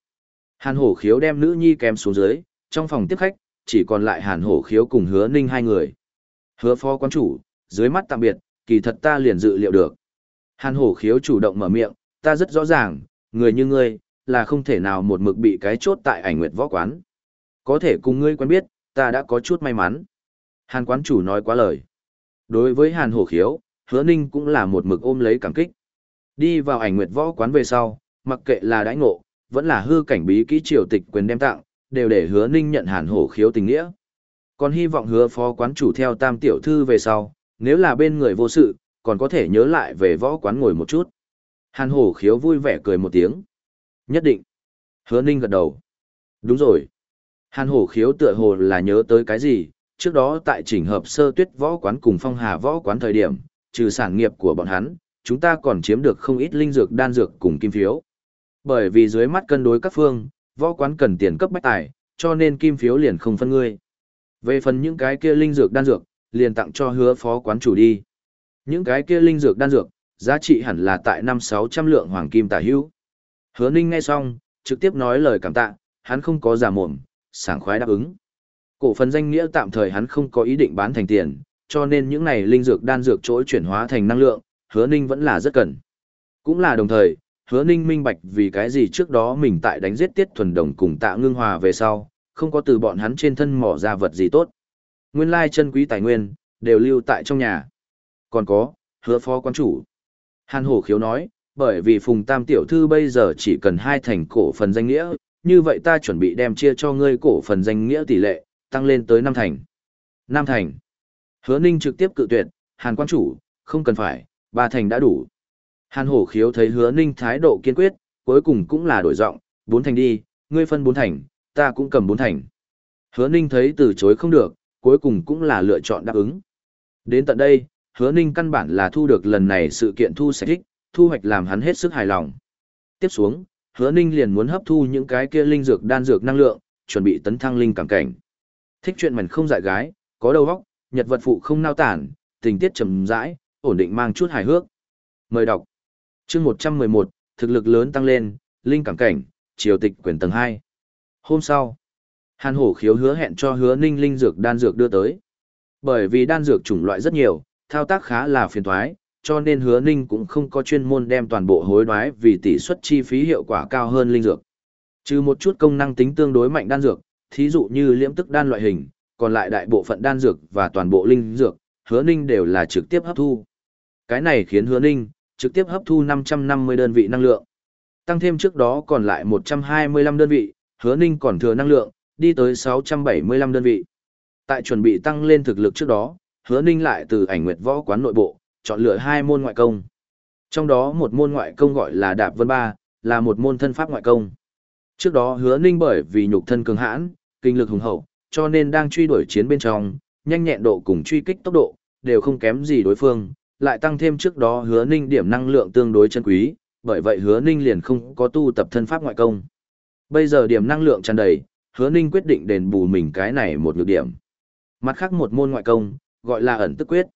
S1: Hàn Hổ khiếu đem nữ nhi kèm xuống dưới, trong phòng tiếp khách, chỉ còn lại Hàn Hổ khiếu cùng hứa Ninh hai người. Hứa phó quán chủ, dưới mắt tạm biệt, kỳ thật ta liền dự liệu được. Hàn hổ khiếu chủ động mở miệng, ta rất rõ ràng, người như ngươi, là không thể nào một mực bị cái chốt tại ảnh nguyệt võ quán. Có thể cùng ngươi quen biết, ta đã có chút may mắn. Hàn quán chủ nói quá lời. Đối với hàn hổ khiếu, hứa ninh cũng là một mực ôm lấy cảm kích. Đi vào ảnh nguyệt võ quán về sau, mặc kệ là đãi ngộ, vẫn là hư cảnh bí kỹ triều tịch quyền đem tặng, đều để hứa ninh nhận hàn hổ khiếu tình nghĩa. Còn hy vọng hứa phó quán chủ theo tam tiểu thư về sau, nếu là bên người vô sự, còn có thể nhớ lại về võ quán ngồi một chút. Hàn hổ khiếu vui vẻ cười một tiếng. Nhất định. Hứa ninh gật đầu. Đúng rồi. Hàn hổ khiếu tựa hồ là nhớ tới cái gì, trước đó tại chỉnh hợp sơ tuyết võ quán cùng phong hà võ quán thời điểm, trừ sản nghiệp của bọn hắn, chúng ta còn chiếm được không ít linh dược đan dược cùng kim phiếu. Bởi vì dưới mắt cân đối các phương, võ quán cần tiền cấp bách tài, cho nên kim phiếu liền không phân ngươi. Về phần những cái kia linh dược đan dược, liền tặng cho hứa phó quán chủ đi. Những cái kia linh dược đan dược, giá trị hẳn là tại năm sáu trăm lượng hoàng kim tả hữu. Hứa Ninh nghe xong, trực tiếp nói lời cảm tạ, hắn không có giả mồm, sảng khoái đáp ứng. Cổ phần danh nghĩa tạm thời hắn không có ý định bán thành tiền, cho nên những này linh dược đan dược trỗi chuyển hóa thành năng lượng, Hứa Ninh vẫn là rất cần. Cũng là đồng thời, Hứa Ninh minh bạch vì cái gì trước đó mình tại đánh giết Tiết Thuần Đồng cùng Tạ Ngưng Hòa về sau, không có từ bọn hắn trên thân mỏ ra vật gì tốt. Nguyên lai chân quý tài nguyên, đều lưu tại trong nhà. Còn có, hứa phó quan chủ. Hàn hổ khiếu nói, bởi vì phùng tam tiểu thư bây giờ chỉ cần hai thành cổ phần danh nghĩa, như vậy ta chuẩn bị đem chia cho ngươi cổ phần danh nghĩa tỷ lệ, tăng lên tới năm thành. Năm thành. Hứa ninh trực tiếp cự tuyệt, hàn quan chủ, không cần phải, ba thành đã đủ. Hàn hổ khiếu thấy hứa ninh thái độ kiên quyết, cuối cùng cũng là đổi giọng, bốn thành đi, ngươi phân bốn thành, ta cũng cầm bốn thành. Hứa ninh thấy từ chối không được, cuối cùng cũng là lựa chọn đáp ứng. Đến tận đây, hứa ninh căn bản là thu được lần này sự kiện thu sạch thích, thu hoạch làm hắn hết sức hài lòng. Tiếp xuống, hứa ninh liền muốn hấp thu những cái kia linh dược đan dược năng lượng, chuẩn bị tấn thăng linh cảm cảnh. Thích chuyện mình không dại gái, có đầu óc, nhật vật phụ không nao tản, tình tiết trầm rãi, ổn định mang chút hài hước. Mời đọc. Chương 111, thực lực lớn tăng lên, linh cảm cảnh, triều tịch quyền tầng 2. Hôm sau, Hàn hổ khiếu hứa hẹn cho hứa ninh linh dược đan dược đưa tới. Bởi vì đan dược chủng loại rất nhiều, thao tác khá là phiền toái, cho nên hứa ninh cũng không có chuyên môn đem toàn bộ hối đoái vì tỷ suất chi phí hiệu quả cao hơn linh dược. Trừ một chút công năng tính tương đối mạnh đan dược, thí dụ như liễm tức đan loại hình, còn lại đại bộ phận đan dược và toàn bộ linh dược, hứa ninh đều là trực tiếp hấp thu. Cái này khiến hứa ninh trực tiếp hấp thu 550 đơn vị năng lượng. Tăng thêm trước đó còn lại 125 đơn vị, hứa ninh còn thừa năng lượng, đi tới 675 đơn vị. Tại chuẩn bị tăng lên thực lực trước đó, hứa ninh lại từ ảnh nguyệt võ quán nội bộ, chọn lựa hai môn ngoại công. Trong đó một môn ngoại công gọi là Đạp Vân Ba, là một môn thân pháp ngoại công. Trước đó hứa ninh bởi vì nhục thân cường hãn, kinh lực hùng hậu, cho nên đang truy đuổi chiến bên trong, nhanh nhẹn độ cùng truy kích tốc độ, đều không kém gì đối phương, lại tăng thêm trước đó hứa ninh điểm năng lượng tương đối chân quý, bởi vậy hứa ninh liền không có tu tập thân pháp ngoại công. Bây giờ điểm năng lượng tràn đầy, hứa ninh quyết định đền bù mình cái này một nhược điểm. Mặt khác một môn ngoại công, gọi là ẩn tức quyết.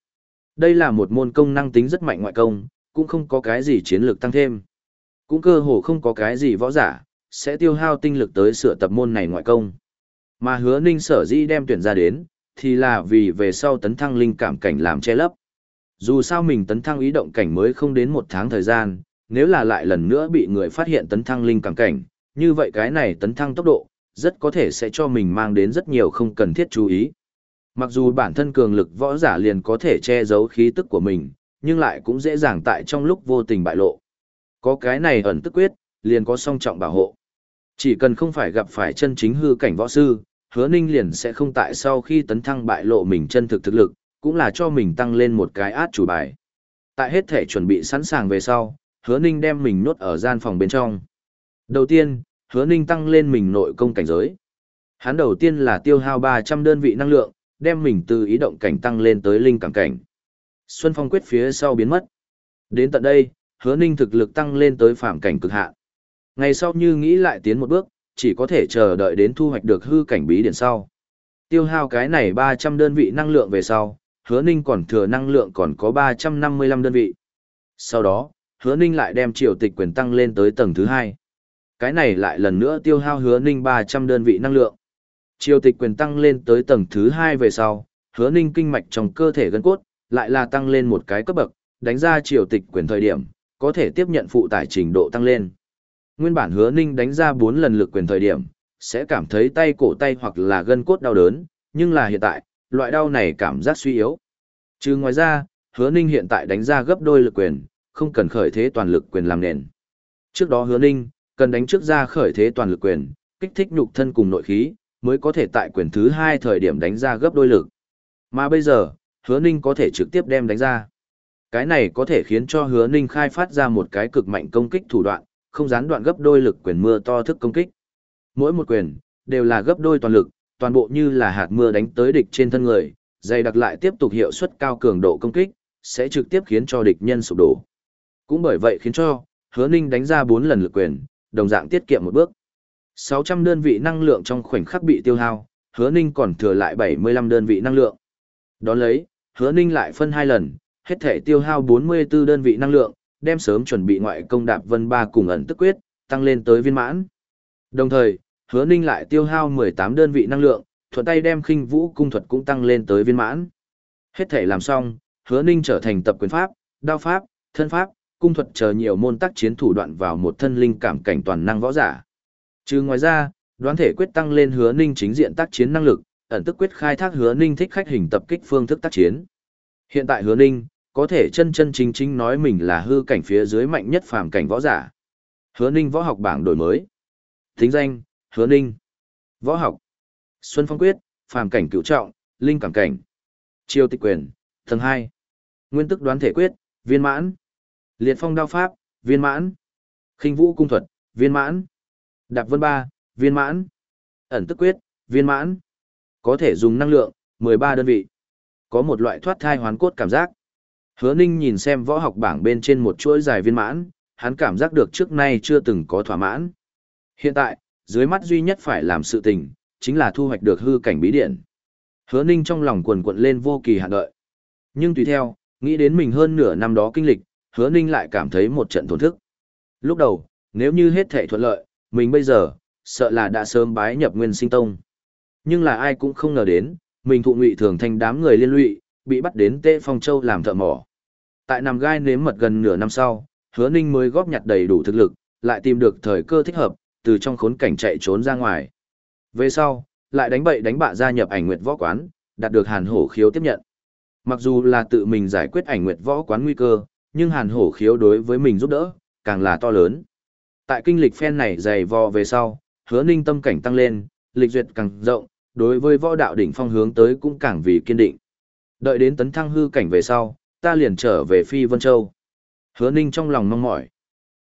S1: Đây là một môn công năng tính rất mạnh ngoại công, cũng không có cái gì chiến lược tăng thêm. Cũng cơ hồ không có cái gì võ giả, sẽ tiêu hao tinh lực tới sửa tập môn này ngoại công. Mà hứa ninh sở dĩ đem tuyển ra đến, thì là vì về sau tấn thăng linh cảm cảnh làm che lấp. Dù sao mình tấn thăng ý động cảnh mới không đến một tháng thời gian, nếu là lại lần nữa bị người phát hiện tấn thăng linh cảm cảnh, như vậy cái này tấn thăng tốc độ, rất có thể sẽ cho mình mang đến rất nhiều không cần thiết chú ý. Mặc dù bản thân cường lực võ giả liền có thể che giấu khí tức của mình, nhưng lại cũng dễ dàng tại trong lúc vô tình bại lộ. Có cái này ẩn tức quyết, liền có song trọng bảo hộ. Chỉ cần không phải gặp phải chân chính hư cảnh võ sư, hứa ninh liền sẽ không tại sau khi tấn thăng bại lộ mình chân thực thực lực, cũng là cho mình tăng lên một cái át chủ bài. Tại hết thể chuẩn bị sẵn sàng về sau, hứa ninh đem mình nốt ở gian phòng bên trong. Đầu tiên, hứa ninh tăng lên mình nội công cảnh giới. Hắn đầu tiên là tiêu hao 300 đơn vị năng lượng, đem mình từ ý động cảnh tăng lên tới linh cảm cảnh. Xuân Phong quyết phía sau biến mất. Đến tận đây, hứa ninh thực lực tăng lên tới phạm cảnh cực hạn. Ngày sau như nghĩ lại tiến một bước, chỉ có thể chờ đợi đến thu hoạch được hư cảnh bí điển sau. Tiêu hao cái này 300 đơn vị năng lượng về sau, hứa ninh còn thừa năng lượng còn có 355 đơn vị. Sau đó, hứa ninh lại đem triều tịch quyền tăng lên tới tầng thứ hai. Cái này lại lần nữa tiêu hao hứa ninh ba trăm đơn vị năng lượng. Triều tịch quyền tăng lên tới tầng thứ hai về sau hứa ninh kinh mạch trong cơ thể gân cốt lại là tăng lên một cái cấp bậc đánh ra triều tịch quyền thời điểm có thể tiếp nhận phụ tải trình độ tăng lên. Nguyên bản hứa ninh đánh ra bốn lần lực quyền thời điểm sẽ cảm thấy tay cổ tay hoặc là gân cốt đau đớn nhưng là hiện tại loại đau này cảm giác suy yếu trừ ngoài ra hứa ninh hiện tại đánh ra gấp đôi lực quyền không cần khởi thế toàn lực quyền làm nền. Trước đó hứa ninh, cần đánh trước ra khởi thế toàn lực quyền, kích thích nhục thân cùng nội khí, mới có thể tại quyền thứ hai thời điểm đánh ra gấp đôi lực. Mà bây giờ, hứa ninh có thể trực tiếp đem đánh ra. Cái này có thể khiến cho hứa ninh khai phát ra một cái cực mạnh công kích thủ đoạn, không gián đoạn gấp đôi lực quyền mưa to thức công kích. Mỗi một quyền, đều là gấp đôi toàn lực, toàn bộ như là hạt mưa đánh tới địch trên thân người, dày đặc lại tiếp tục hiệu suất cao cường độ công kích, sẽ trực tiếp khiến cho địch nhân sụp đổ. Cũng bởi vậy khiến cho, hứa ninh đánh ra 4 lần lực quyền, đồng dạng tiết kiệm một bước. 600 đơn vị năng lượng trong khoảnh khắc bị tiêu hao, hứa ninh còn thừa lại 75 đơn vị năng lượng. Đón lấy, hứa ninh lại phân hai lần, hết thể tiêu hao 44 đơn vị năng lượng, đem sớm chuẩn bị ngoại công đạp vân ba cùng ẩn tức quyết, tăng lên tới viên mãn. Đồng thời, hứa ninh lại tiêu hao 18 đơn vị năng lượng, thuận tay đem khinh vũ cung thuật cũng tăng lên tới viên mãn. Hết thể làm xong, hứa ninh trở thành tập quyền pháp, đao pháp, thân pháp, cung thuật chờ nhiều môn tác chiến thủ đoạn vào một thân linh cảm cảnh toàn năng võ giả. Trừ ngoài ra, đoán thể quyết tăng lên hứa ninh chính diện tác chiến năng lực, ẩn tức quyết khai thác hứa ninh thích khách hình tập kích phương thức tác chiến. Hiện tại hứa ninh, có thể chân chân chính chính nói mình là hư cảnh phía dưới mạnh nhất phàm cảnh võ giả. Hứa ninh võ học bảng đổi mới. Thính danh, hứa ninh. Võ học. Xuân phong quyết, phàm cảnh cựu trọng, linh cảm cảnh. Triều tịch quyền, tầng hai, Nguyên tức đoán thể quyết, viên mãn. Liệt phong đao pháp, viên mãn. khinh vũ cung thuật, viên mãn. Đạp vân ba, viên mãn. Ẩn tức quyết, viên mãn. Có thể dùng năng lượng, 13 đơn vị. Có một loại thoát thai hoán cốt cảm giác. Hứa Ninh nhìn xem võ học bảng bên trên một chuỗi dài viên mãn, hắn cảm giác được trước nay chưa từng có thỏa mãn. Hiện tại, dưới mắt duy nhất phải làm sự tình, chính là thu hoạch được hư cảnh bí điện. Hứa Ninh trong lòng quần quận lên vô kỳ hạn đợi. Nhưng tùy theo, nghĩ đến mình hơn nửa năm đó kinh lịch, hứa ninh lại cảm thấy một trận thổn thức. Lúc đầu, nếu như hết thể thuận lợi, mình bây giờ, sợ là đã sớm bái nhập nguyên sinh tông. Nhưng là ai cũng không ngờ đến, mình thụ ngụy thường thành đám người liên lụy, bị bắt đến Tê Phong Châu làm thợ mỏ. Tại nằm gai nếm mật gần nửa năm sau, hứa ninh mới góp nhặt đầy đủ thực lực, lại tìm được thời cơ thích hợp, từ trong khốn cảnh chạy trốn ra ngoài. Về sau, lại đánh bậy đánh bạ gia nhập ảnh nguyệt võ quán, đạt được hàn hổ khiếu tiếp nhận. Mặc dù là tự mình giải quyết ảnh nguyệt võ quán nguy cơ, nhưng hàn hổ khiếu đối với mình giúp đỡ, càng là to lớn. Tại kinh lịch phen này dày vò về sau, hứa ninh tâm cảnh tăng lên, lịch duyệt càng rộng, đối với võ đạo đỉnh phong hướng tới cũng càng vì kiên định. Đợi đến tấn thăng hư cảnh về sau, ta liền trở về Phi Vân Châu. Hứa ninh trong lòng mong mỏi.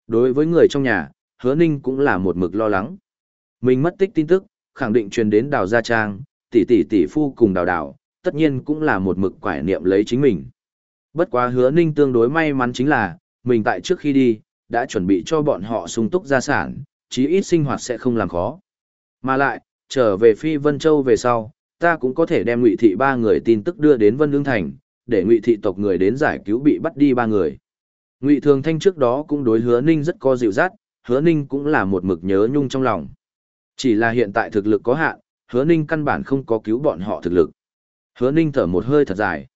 S1: Đối với người trong nhà, hứa ninh cũng là một mực lo lắng. Mình mất tích tin tức, khẳng định truyền đến đào gia trang, tỷ tỷ tỷ phu cùng đào đào, tất nhiên cũng là một mực quải niệm lấy chính mình. Bất quá hứa ninh tương đối may mắn chính là, mình tại trước khi đi, đã chuẩn bị cho bọn họ sung túc gia sản, chí ít sinh hoạt sẽ không làm khó. Mà lại, trở về Phi Vân Châu về sau, ta cũng có thể đem ngụy thị ba người tin tức đưa đến Vân Lương Thành, để ngụy thị tộc người đến giải cứu bị bắt đi ba người. Ngụy Thường Thanh trước đó cũng đối hứa ninh rất có dịu dắt, hứa ninh cũng là một mực nhớ nhung trong lòng. Chỉ là hiện tại thực lực có hạn, hứa ninh căn bản không có cứu bọn họ thực lực. Hứa ninh thở một hơi thật dài.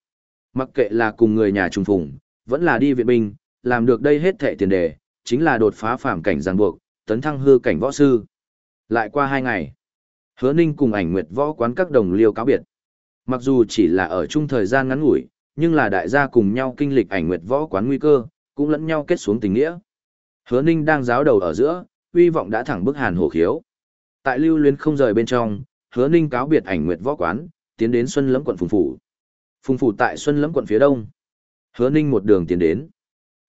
S1: Mặc kệ là cùng người nhà trùng phùng, vẫn là đi viện binh, làm được đây hết thệ tiền đề, chính là đột phá phạm cảnh giang buộc, tấn thăng hư cảnh võ sư. Lại qua hai ngày, hứa ninh cùng ảnh nguyệt võ quán các đồng liêu cáo biệt. Mặc dù chỉ là ở chung thời gian ngắn ngủi, nhưng là đại gia cùng nhau kinh lịch ảnh nguyệt võ quán nguy cơ, cũng lẫn nhau kết xuống tình nghĩa. Hứa ninh đang giáo đầu ở giữa, uy vọng đã thẳng bức hàn hổ khiếu. Tại lưu luyến không rời bên trong, hứa ninh cáo biệt ảnh nguyệt võ quán, tiến đến Xuân Lẫm quận Phùng Phủ. Phùng Phủ tại Xuân Lẫm quận phía đông. Hứa ninh một đường tiến đến.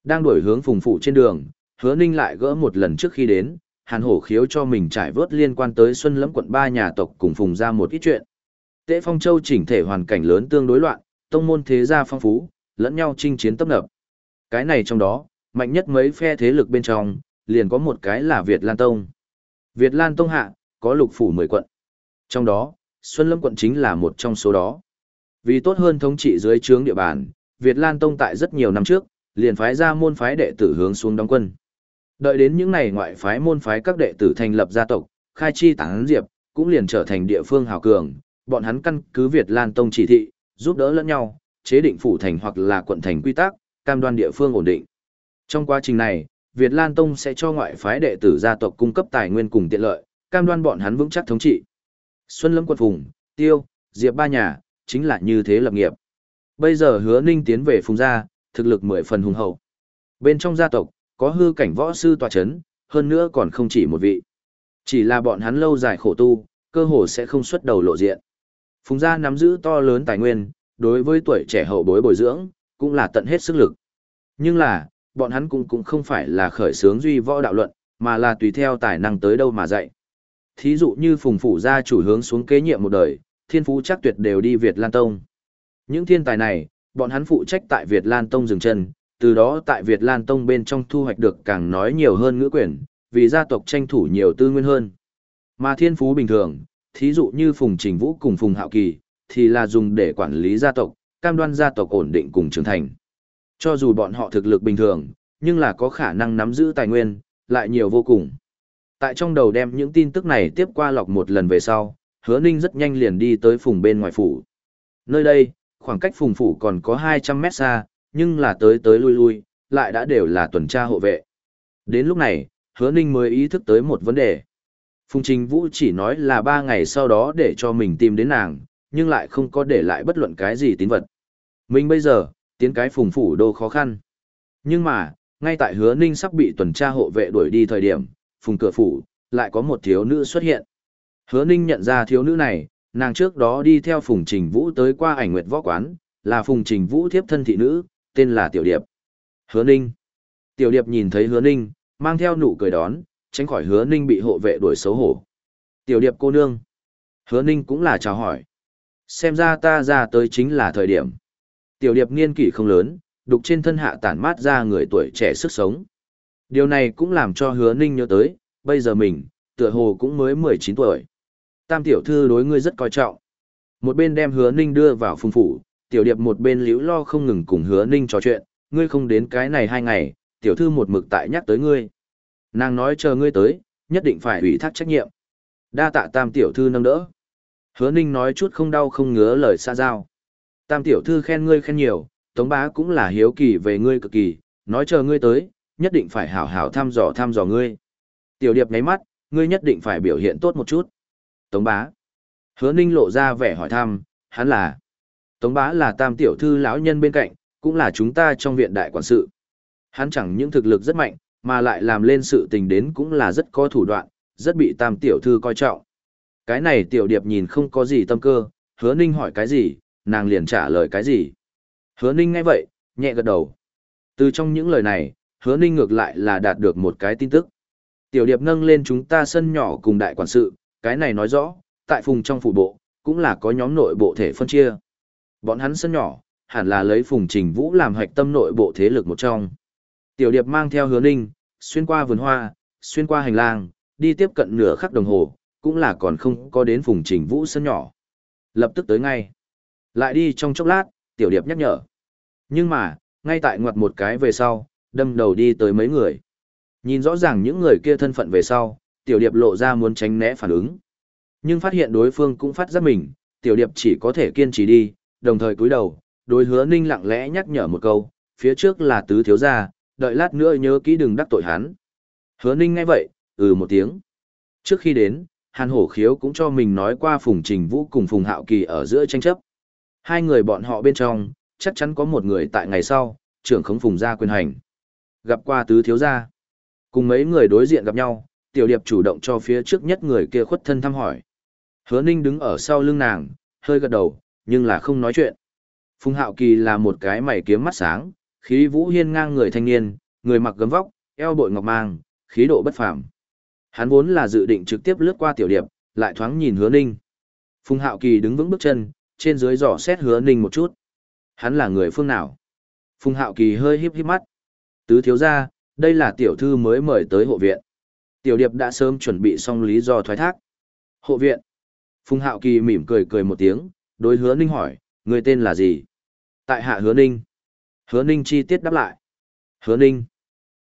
S1: Đang đuổi hướng Phùng Phủ trên đường, hứa ninh lại gỡ một lần trước khi đến, hàn hổ khiếu cho mình trải vớt liên quan tới Xuân Lẫm quận ba nhà tộc cùng Phùng ra một ít chuyện. Tế Phong Châu chỉnh thể hoàn cảnh lớn tương đối loạn, tông môn thế gia phong phú, lẫn nhau chinh chiến tấp nập. Cái này trong đó, mạnh nhất mấy phe thế lực bên trong, liền có một cái là Việt Lan Tông. Việt Lan Tông hạ, có lục phủ mười quận. Trong đó, Xuân Lâm quận chính là một trong số đó. Vì tốt hơn thống trị dưới trướng địa bàn, Việt Lan Tông tại rất nhiều năm trước, liền phái ra môn phái đệ tử hướng xuống đóng quân. Đợi đến những ngày ngoại phái môn phái các đệ tử thành lập gia tộc, khai chi tán diệp, cũng liền trở thành địa phương hào cường, bọn hắn căn cứ Việt Lan Tông chỉ thị, giúp đỡ lẫn nhau, chế định phủ thành hoặc là quận thành quy tắc, cam đoan địa phương ổn định. Trong quá trình này, Việt Lan Tông sẽ cho ngoại phái đệ tử gia tộc cung cấp tài nguyên cùng tiện lợi, cam đoan bọn hắn vững chắc thống trị. Xuân Lâm Quân Phùng, Tiêu, Diệp ba nhà, chính là như thế lập nghiệp. Bây giờ hứa ninh tiến về Phùng gia, thực lực mười phần hùng hậu. Bên trong gia tộc, có hư cảnh võ sư tòa chấn, hơn nữa còn không chỉ một vị. Chỉ là bọn hắn lâu dài khổ tu, cơ hồ sẽ không xuất đầu lộ diện. Phùng gia nắm giữ to lớn tài nguyên, đối với tuổi trẻ hậu bối bồi dưỡng, cũng là tận hết sức lực. Nhưng là, bọn hắn cũng cũng không phải là khởi sướng duy võ đạo luận, mà là tùy theo tài năng tới đâu mà dạy. Thí dụ như phùng phủ gia chủ hướng xuống kế nhiệm một đời, thiên phú chắc tuyệt đều đi Việt Lan Tông. Những thiên tài này, bọn hắn phụ trách tại Việt Lan Tông dừng chân, từ đó tại Việt Lan Tông bên trong thu hoạch được càng nói nhiều hơn ngữ quyền, vì gia tộc tranh thủ nhiều tư nguyên hơn. Mà thiên phú bình thường, thí dụ như Phùng Trình Vũ cùng Phùng Hạo Kỳ, thì là dùng để quản lý gia tộc, cam đoan gia tộc ổn định cùng trưởng thành. Cho dù bọn họ thực lực bình thường, nhưng là có khả năng nắm giữ tài nguyên, lại nhiều vô cùng. Tại trong đầu đem những tin tức này tiếp qua lọc một lần về sau, hứa ninh rất nhanh liền đi tới phùng bên ngoài phủ. Nơi đây, khoảng cách phùng phủ còn có 200 mét xa, nhưng là tới tới lui lui, lại đã đều là tuần tra hộ vệ. Đến lúc này, hứa ninh mới ý thức tới một vấn đề. Phùng Trình Vũ chỉ nói là ba ngày sau đó để cho mình tìm đến nàng, nhưng lại không có để lại bất luận cái gì tín vật. Mình bây giờ, tiến cái phùng phủ đô khó khăn. Nhưng mà, ngay tại hứa ninh sắp bị tuần tra hộ vệ đuổi đi thời điểm, phùng cửa phủ, lại có một thiếu nữ xuất hiện. Hứa ninh nhận ra thiếu nữ này, nàng trước đó đi theo phùng trình vũ tới qua ảnh nguyệt võ quán, là phùng trình vũ thiếp thân thị nữ, tên là Tiểu Điệp. Hứa ninh. Tiểu Điệp nhìn thấy hứa ninh, mang theo nụ cười đón, tránh khỏi hứa ninh bị hộ vệ đuổi xấu hổ. Tiểu Điệp cô nương. Hứa ninh cũng là chào hỏi. Xem ra ta ra tới chính là thời điểm. Tiểu điệp niên kỷ không lớn, đục trên thân hạ tản mát ra người tuổi trẻ sức sống. Điều này cũng làm cho hứa ninh nhớ tới, bây giờ mình, tựa hồ cũng mới 19 tuổi. Tam tiểu thư đối ngươi rất coi trọng. Một bên đem hứa ninh đưa vào phung phủ, tiểu điệp một bên liễu lo không ngừng cùng hứa ninh trò chuyện, ngươi không đến cái này hai ngày, tiểu thư một mực tại nhắc tới ngươi. Nàng nói chờ ngươi tới, nhất định phải ủy thác trách nhiệm. Đa tạ tam tiểu thư nâng đỡ. Hứa ninh nói chút không đau không ngứa lời xa giao. Tam tiểu thư khen ngươi khen nhiều, tống bá cũng là hiếu kỳ về ngươi cực kỳ, nói chờ ngươi tới, nhất định phải hảo hảo thăm dò thăm dò ngươi. Tiểu điệp nháy mắt, ngươi nhất định phải biểu hiện tốt một chút. Tống bá. Hứa ninh lộ ra vẻ hỏi thăm, hắn là. Tống bá là tam tiểu thư lão nhân bên cạnh, cũng là chúng ta trong viện đại quản sự. Hắn chẳng những thực lực rất mạnh, mà lại làm lên sự tình đến cũng là rất có thủ đoạn, rất bị tam tiểu thư coi trọng. Cái này tiểu điệp nhìn không có gì tâm cơ, hứa ninh hỏi cái gì, nàng liền trả lời cái gì. Hứa ninh nghe vậy, nhẹ gật đầu. Từ trong những lời này, hứa ninh ngược lại là đạt được một cái tin tức. Tiểu điệp nâng lên chúng ta sân nhỏ cùng đại quản sự, cái này nói rõ, tại phùng trong phủ bộ, cũng là có nhóm nội bộ thể phân chia. Bọn hắn sân nhỏ, hẳn là lấy phùng trình vũ làm hạch tâm nội bộ thế lực một trong. Tiểu điệp mang theo hứa ninh, xuyên qua vườn hoa, xuyên qua hành lang, đi tiếp cận nửa khắc đồng hồ, cũng là còn không có đến phùng trình vũ sân nhỏ. Lập tức tới ngay. Lại đi trong chốc lát, tiểu điệp nhắc nhở. Nhưng mà, ngay tại ngoặt một cái về sau, đâm đầu đi tới mấy người. Nhìn rõ ràng những người kia thân phận về sau, tiểu điệp lộ ra muốn tránh né phản ứng. Nhưng phát hiện đối phương cũng phát giác mình, tiểu điệp chỉ có thể kiên trì đi, đồng thời cúi đầu, đối hứa ninh lặng lẽ nhắc nhở một câu, phía trước là tứ thiếu gia, đợi lát nữa nhớ kỹ đừng đắc tội hắn. Hứa ninh ngay vậy, ừ một tiếng. Trước khi đến, Hàn Hổ Khiếu cũng cho mình nói qua Phùng Trình Vũ cùng Phùng Hạo Kỳ ở giữa tranh chấp. Hai người bọn họ bên trong, chắc chắn có một người tại ngày sau, trưởng khống Phùng gia quyền hành. Gặp qua tứ thiếu gia. Cùng mấy người đối diện gặp nhau, tiểu điệp chủ động cho phía trước nhất người kia khuất thân thăm hỏi. Hứa Ninh đứng ở sau lưng nàng, hơi gật đầu, nhưng là không nói chuyện. Phùng Hạo Kỳ là một cái mày kiếm mắt sáng, khí vũ hiên ngang người thanh niên, người mặc gấm vóc, eo bội ngọc mang, khí độ bất phàm. Hắn vốn là dự định trực tiếp lướt qua tiểu điệp, lại thoáng nhìn Hứa Ninh. Phùng Hạo Kỳ đứng vững bước chân, trên dưới dò xét Hứa Ninh một chút. Hắn là người phương nào? Phùng Hạo Kỳ hơi híp híp mắt. Tứ thiếu gia, đây là tiểu thư mới mời tới hộ viện. Tiểu điệp đã sớm chuẩn bị xong lý do thoái thác. Hộ viện. Phùng Hạo Kỳ mỉm cười cười một tiếng, đối hứa ninh hỏi, người tên là gì? Tại hạ hứa ninh. Hứa ninh chi tiết đáp lại. Hứa ninh.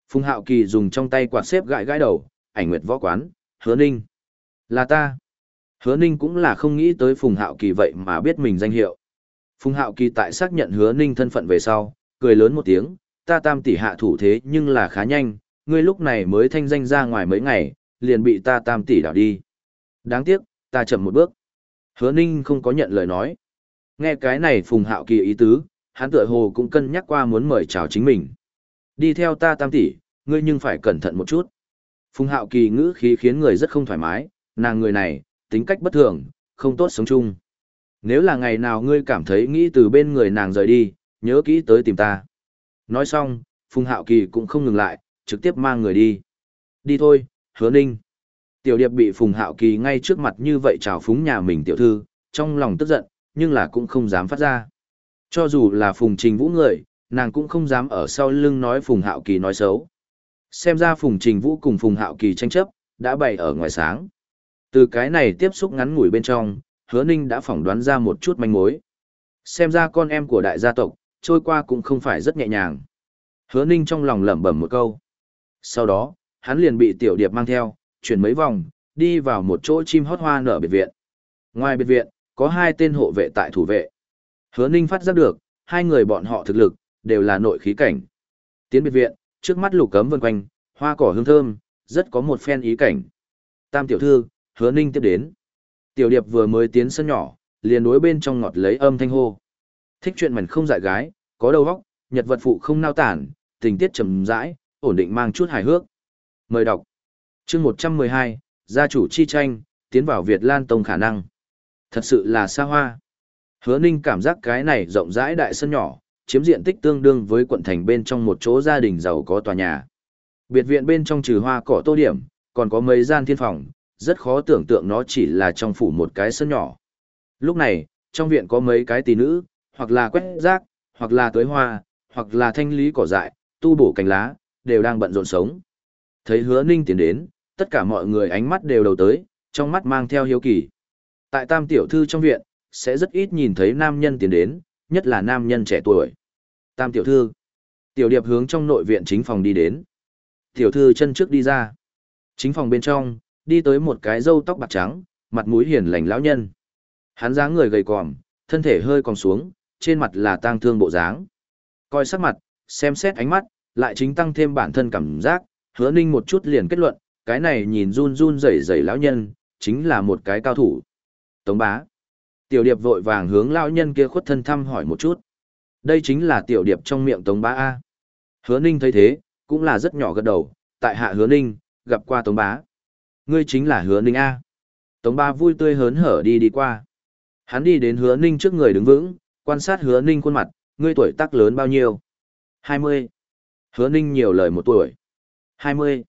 S1: Phùng Hạo Kỳ dùng trong tay quạt xếp gãi gãi đầu, ảnh nguyệt võ quán, hứa ninh. Là ta. Hứa ninh cũng là không nghĩ tới Phùng Hạo Kỳ vậy mà biết mình danh hiệu. Phùng Hạo Kỳ tại xác nhận hứa ninh thân phận về sau, cười lớn một tiếng, ta tam tỷ hạ thủ thế nhưng là khá nhanh, ngươi lúc này mới thanh danh ra ngoài mấy ngày, liền bị ta tam tỷ đảo đi. Đáng tiếc, ta chậm một bước. Hứa Ninh không có nhận lời nói. Nghe cái này Phùng Hạo Kỳ ý tứ, hắn tựa hồ cũng cân nhắc qua muốn mời chào chính mình. Đi theo ta tam tỷ, ngươi nhưng phải cẩn thận một chút. Phùng Hạo Kỳ ngữ khí khiến người rất không thoải mái, nàng người này, tính cách bất thường, không tốt sống chung. Nếu là ngày nào ngươi cảm thấy nghĩ từ bên người nàng rời đi, nhớ kỹ tới tìm ta. Nói xong, Phùng Hạo Kỳ cũng không ngừng lại, trực tiếp mang người đi. Đi thôi, hứa ninh. Tiểu điệp bị Phùng Hạo Kỳ ngay trước mặt như vậy trào phúng nhà mình tiểu thư, trong lòng tức giận, nhưng là cũng không dám phát ra. Cho dù là Phùng Trình Vũ người, nàng cũng không dám ở sau lưng nói Phùng Hạo Kỳ nói xấu. Xem ra Phùng Trình Vũ cùng Phùng Hạo Kỳ tranh chấp, đã bày ở ngoài sáng. Từ cái này tiếp xúc ngắn ngủi bên trong, hứa ninh đã phỏng đoán ra một chút manh mối. Xem ra con em của đại gia tộc, trôi qua cũng không phải rất nhẹ nhàng. Hứa ninh trong lòng lẩm bẩm một câu. Sau đó, hắn liền bị tiểu điệp mang theo, chuyển mấy vòng, đi vào một chỗ chim hót hoa nở biệt viện. Ngoài biệt viện, có hai tên hộ vệ tại thủ vệ. Hứa Ninh phát giác được, hai người bọn họ thực lực, đều là nội khí cảnh. Tiến biệt viện, trước mắt lục cấm vân quanh, hoa cỏ hương thơm, rất có một phen ý cảnh. Tam tiểu thư, hứa Ninh tiếp đến. Tiểu điệp vừa mới tiến sân nhỏ, liền đối bên trong ngọt lấy âm thanh hô. Thích chuyện mảnh không dại gái, có đầu óc, nhật vật phụ không nao tản, tình tiết trầm rãi, ổn định mang chút hài hước. Mời đọc chương một trăm mười hai gia chủ chi tranh tiến vào việt lan tông khả năng thật sự là xa hoa hứa ninh cảm giác cái này rộng rãi đại sân nhỏ chiếm diện tích tương đương với quận thành bên trong một chỗ gia đình giàu có tòa nhà biệt viện bên trong trừ hoa cỏ tô điểm còn có mấy gian thiên phòng rất khó tưởng tượng nó chỉ là trong phủ một cái sân nhỏ lúc này trong viện có mấy cái tỷ nữ hoặc là quét rác hoặc là tưới hoa hoặc là thanh lý cỏ dại tu bổ cành lá đều đang bận rộn sống thấy hứa ninh tiến đến tất cả mọi người ánh mắt đều đầu tới, trong mắt mang theo hiếu kỳ. Tại tam tiểu thư trong viện, sẽ rất ít nhìn thấy nam nhân tiến đến, nhất là nam nhân trẻ tuổi. Tam tiểu thư. Tiểu điệp hướng trong nội viện chính phòng đi đến. Tiểu thư chân trước đi ra. Chính phòng bên trong, đi tới một cái râu tóc bạc trắng, mặt mũi hiền lành lão nhân. Hắn dáng người gầy còm, thân thể hơi còng xuống, trên mặt là tang thương bộ dáng. Coi sắc mặt, xem xét ánh mắt, lại chính tăng thêm bản thân cảm giác, hứa ninh một chút liền kết luận, cái này nhìn run run rẩy rẩy lão nhân, chính là một cái cao thủ. Tống bá. Tiểu điệp vội vàng hướng lão nhân kia khuất thân thăm hỏi một chút. Đây chính là tiểu điệp trong miệng Tống bá A. Hứa ninh thấy thế, cũng là rất nhỏ gật đầu, tại hạ hứa ninh, gặp qua Tống bá. Ngươi chính là hứa ninh A. Tống Ba vui tươi hớn hở đi đi qua. Hắn đi đến hứa ninh trước người đứng vững, quan sát hứa ninh khuôn mặt, ngươi tuổi tác lớn bao nhiêu? 20. Hứa ninh nhiều lời một tuổi. 20.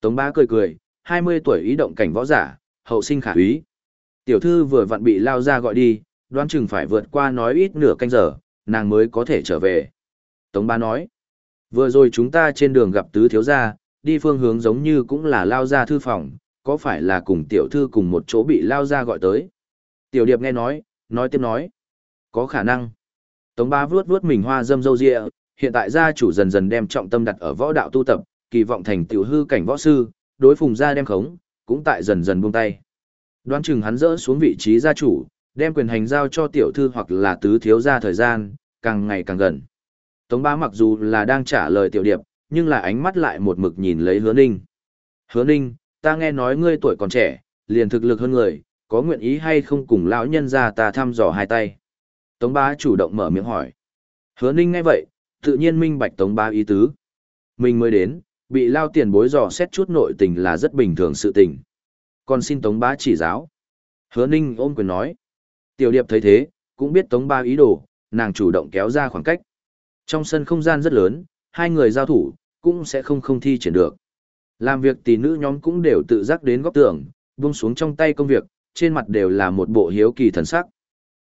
S1: Tống Ba cười cười, 20 tuổi ý động cảnh võ giả, hậu sinh khả úy. Tiểu thư vừa vặn bị lao ra gọi đi, đoán chừng phải vượt qua nói ít nửa canh giờ, nàng mới có thể trở về. Tống Ba nói, vừa rồi chúng ta trên đường gặp tứ thiếu gia, đi phương hướng giống như cũng là lao ra thư phòng, có phải là cùng tiểu thư cùng một chỗ bị lao ra gọi tới. Tiểu điệp nghe nói, nói tiếp nói. Có khả năng. Tống ba vuốt vuốt mình hoa dâm dâu rịa, hiện tại gia chủ dần dần đem trọng tâm đặt ở võ đạo tu tập, kỳ vọng thành tiểu hư cảnh võ sư, đối phùng gia đem khống, cũng tại dần dần buông tay. Đoán chừng hắn dỡ xuống vị trí gia chủ, đem quyền hành giao cho tiểu thư hoặc là tứ thiếu gia thời gian, càng ngày càng gần. Tống ba mặc dù là đang trả lời tiểu điệp, nhưng là ánh mắt lại một mực nhìn lấy hứa ninh. Hứa ninh, ta nghe nói ngươi tuổi còn trẻ, liền thực lực hơn người, có nguyện ý hay không cùng lão nhân ra ta thăm dò hai tay. Tống bá chủ động mở miệng hỏi. Hứa ninh nghe vậy, tự nhiên minh bạch tống bá ý tứ. Mình mới đến, bị lao tiền bối dò xét chút nội tình là rất bình thường sự tình. Còn xin tống bá chỉ giáo. Hứa ninh ôm quyền nói. Tiểu điệp thấy thế, cũng biết tống bá ý đồ, nàng chủ động kéo ra khoảng cách. Trong sân không gian rất lớn, hai người giao thủ, cũng sẽ không không thi triển được. Làm việc tỷ nữ nhóm cũng đều tự giác đến góc tường, buông xuống trong tay công việc, trên mặt đều là một bộ hiếu kỳ thần sắc.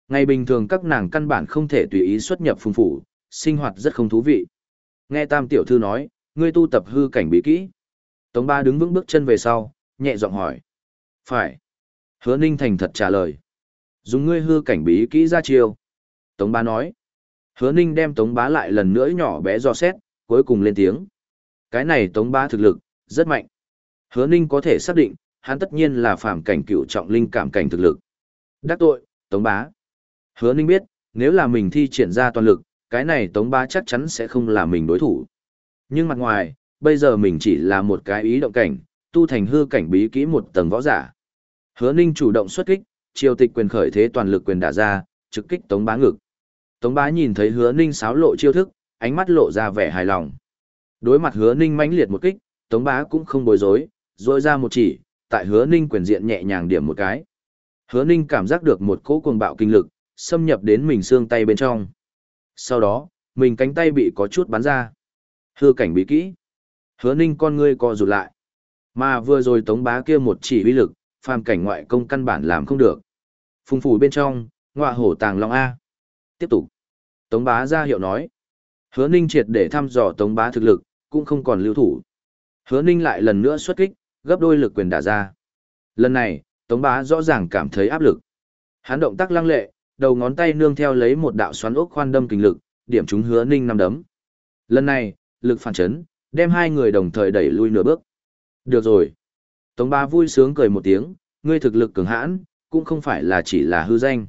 S1: Ngày bình thường các nàng căn bản không thể tùy ý xuất nhập phùng phủ, sinh hoạt rất không thú vị. Nghe Tam tiểu thư nói, ngươi tu tập hư cảnh bí kỹ. Tống ba đứng vững bước chân về sau, nhẹ giọng hỏi. Phải. Hứa Ninh thành thật trả lời. Dùng ngươi hư cảnh bí kỹ ra chiêu. Tống ba nói. Hứa Ninh đem Tống bá lại lần nữa nhỏ bé do xét, cuối cùng lên tiếng. Cái này Tống bá thực lực, rất mạnh. Hứa Ninh có thể xác định, hắn tất nhiên là phàm cảnh cựu trọng linh cảm cảnh thực lực. Đắc tội, Tống bá. Hứa Ninh biết, nếu là mình thi triển ra toàn lực, cái này Tống bá chắc chắn sẽ không là mình đối thủ. Nhưng mặt ngoài, bây giờ mình chỉ là một cái ý động cảnh, tu thành hư cảnh bí kỹ một tầng võ giả. Hứa Ninh chủ động xuất kích, triều tịch quyền khởi thế toàn lực quyền đả ra, trực kích Tống bá ngực. Tống bá nhìn thấy hứa ninh sáo lộ chiêu thức, ánh mắt lộ ra vẻ hài lòng. Đối mặt hứa ninh mãnh liệt một kích, tống bá cũng không bối rối, rồi ra một chỉ, tại hứa ninh quyền diện nhẹ nhàng điểm một cái. Hứa ninh cảm giác được một cỗ cuồng bạo kinh lực, xâm nhập đến mình xương tay bên trong. Sau đó, mình cánh tay bị có chút bắn ra. Hư cảnh bí kỹ. Hứa ninh con ngươi co rụt lại. Mà vừa rồi tống bá kia một chỉ uy lực, phàm cảnh ngoại công căn bản làm không được. Phùng phủ bên trong, ngọa hổ tàng long A tiếp tục. Tống bá ra hiệu nói. Hứa ninh triệt để thăm dò tống bá thực lực, cũng không còn lưu thủ. Hứa ninh lại lần nữa xuất kích, gấp đôi lực quyền đả ra. Lần này, tống bá rõ ràng cảm thấy áp lực. Hắn động tác lăng lệ, đầu ngón tay nương theo lấy một đạo xoắn ốc khoan đâm kinh lực, điểm trúng hứa ninh năm đấm. Lần này, lực phản chấn, đem hai người đồng thời đẩy lui nửa bước. Được rồi. Tống bá vui sướng cười một tiếng, ngươi thực lực cường hãn, cũng không phải là chỉ là hư danh.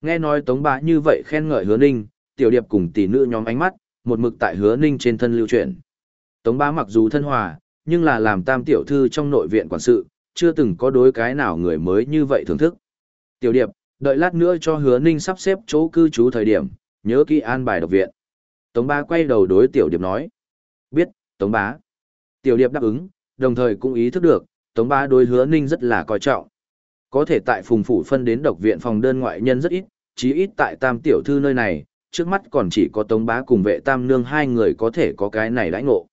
S1: Nghe nói Tống Bá như vậy khen ngợi Hứa Ninh, tiểu điệp cùng tỷ nữ nhóm ánh mắt, một mực tại Hứa Ninh trên thân lưu chuyển. Tống Bá mặc dù thân hòa, nhưng là làm tam tiểu thư trong nội viện quản sự, chưa từng có đối cái nào người mới như vậy thưởng thức. Tiểu điệp, đợi lát nữa cho Hứa Ninh sắp xếp chỗ cư trú thời điểm, nhớ kỹ an bài độc viện. Tống Bá quay đầu đối tiểu điệp nói. Biết, Tống Bá. Tiểu điệp đáp ứng, đồng thời cũng ý thức được, Tống Bá đối Hứa Ninh rất là coi trọng. Có thể tại phùng phủ phân đến độc viện phòng đơn ngoại nhân rất ít, chí ít tại tam tiểu thư nơi này, trước mắt còn chỉ có tống bá cùng vệ tam nương hai người có thể có cái này đãi ngộ.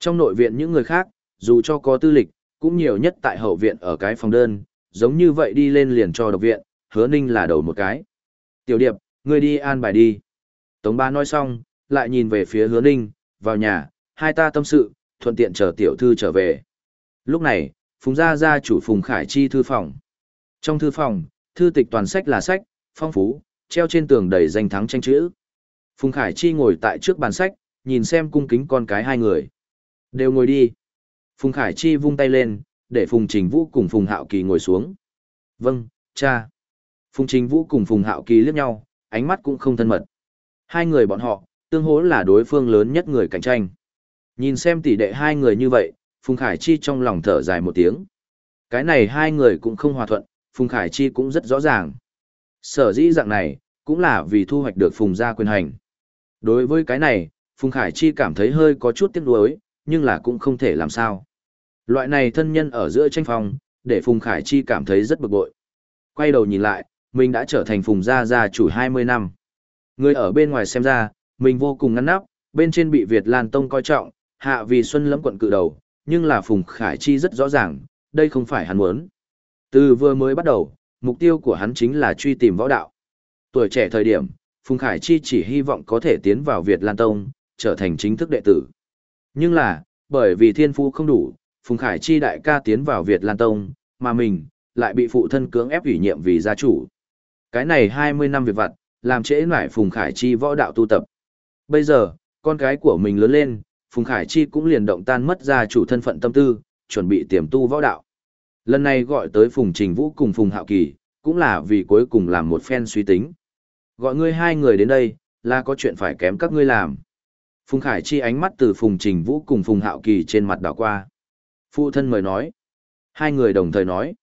S1: Trong nội viện những người khác, dù cho có tư lịch, cũng nhiều nhất tại hậu viện ở cái phòng đơn, giống như vậy đi lên liền cho độc viện, hứa ninh là đầu một cái. Tiểu điệp, ngươi đi an bài đi. Tống ba nói xong, lại nhìn về phía hứa ninh, vào nhà, hai ta tâm sự, thuận tiện chờ tiểu thư trở về. Lúc này, Phùng Gia Gia chủ Phùng Khải Chi thư phòng. Trong thư phòng, thư tịch toàn sách là sách, phong phú, treo trên tường đầy danh thắng tranh chữ. Phùng Khải Chi ngồi tại trước bàn sách, nhìn xem cung kính con cái hai người. Đều ngồi đi. Phùng Khải Chi vung tay lên, để Phùng Trình Vũ cùng Phùng Hạo Kỳ ngồi xuống. Vâng, cha. Phùng Trình Vũ cùng Phùng Hạo Kỳ liếc nhau, ánh mắt cũng không thân mật. Hai người bọn họ, tương hỗ là đối phương lớn nhất người cạnh tranh. Nhìn xem tỷ đệ hai người như vậy, Phùng Khải Chi trong lòng thở dài một tiếng. Cái này hai người cũng không hòa thuận, Phùng Khải Chi cũng rất rõ ràng. Sở dĩ dạng này, cũng là vì thu hoạch được Phùng gia quyền hành. Đối với cái này, Phùng Khải Chi cảm thấy hơi có chút tiếc nuối, nhưng là cũng không thể làm sao. Loại này thân nhân ở giữa tranh phòng, để Phùng Khải Chi cảm thấy rất bực bội. Quay đầu nhìn lại, mình đã trở thành Phùng gia gia chủ 20 năm. Người ở bên ngoài xem ra, mình vô cùng ngăn nắp, bên trên bị Việt Lan Tông coi trọng, hạ vì Xuân lẫm quận cự đầu, nhưng là Phùng Khải Chi rất rõ ràng, đây không phải hắn muốn. Từ vừa mới bắt đầu, mục tiêu của hắn chính là truy tìm võ đạo. Tuổi trẻ thời điểm, Phùng Khải Chi chỉ hy vọng có thể tiến vào Việt Lan Tông, trở thành chính thức đệ tử. Nhưng là, bởi vì thiên phú không đủ, Phùng Khải Chi đại ca tiến vào Việt Lan Tông, mà mình, lại bị phụ thân cưỡng ép ủy nhiệm vì gia chủ. Cái này 20 năm việc vặt, làm trễ nải Phùng Khải Chi võ đạo tu tập. Bây giờ, con cái của mình lớn lên, Phùng Khải Chi cũng liền động tan mất gia chủ thân phận tâm tư, chuẩn bị tiềm tu võ đạo. Lần này gọi tới Phùng Trình Vũ cùng Phùng Hạo Kỳ, cũng là vì cuối cùng làm một phen suy tính. Gọi ngươi hai người đến đây, là có chuyện phải kém các ngươi làm. Phùng Khải Chi ánh mắt từ Phùng Trình Vũ cùng Phùng Hạo Kỳ trên mặt đảo qua. Phụ thân mời nói. Hai người đồng thời nói.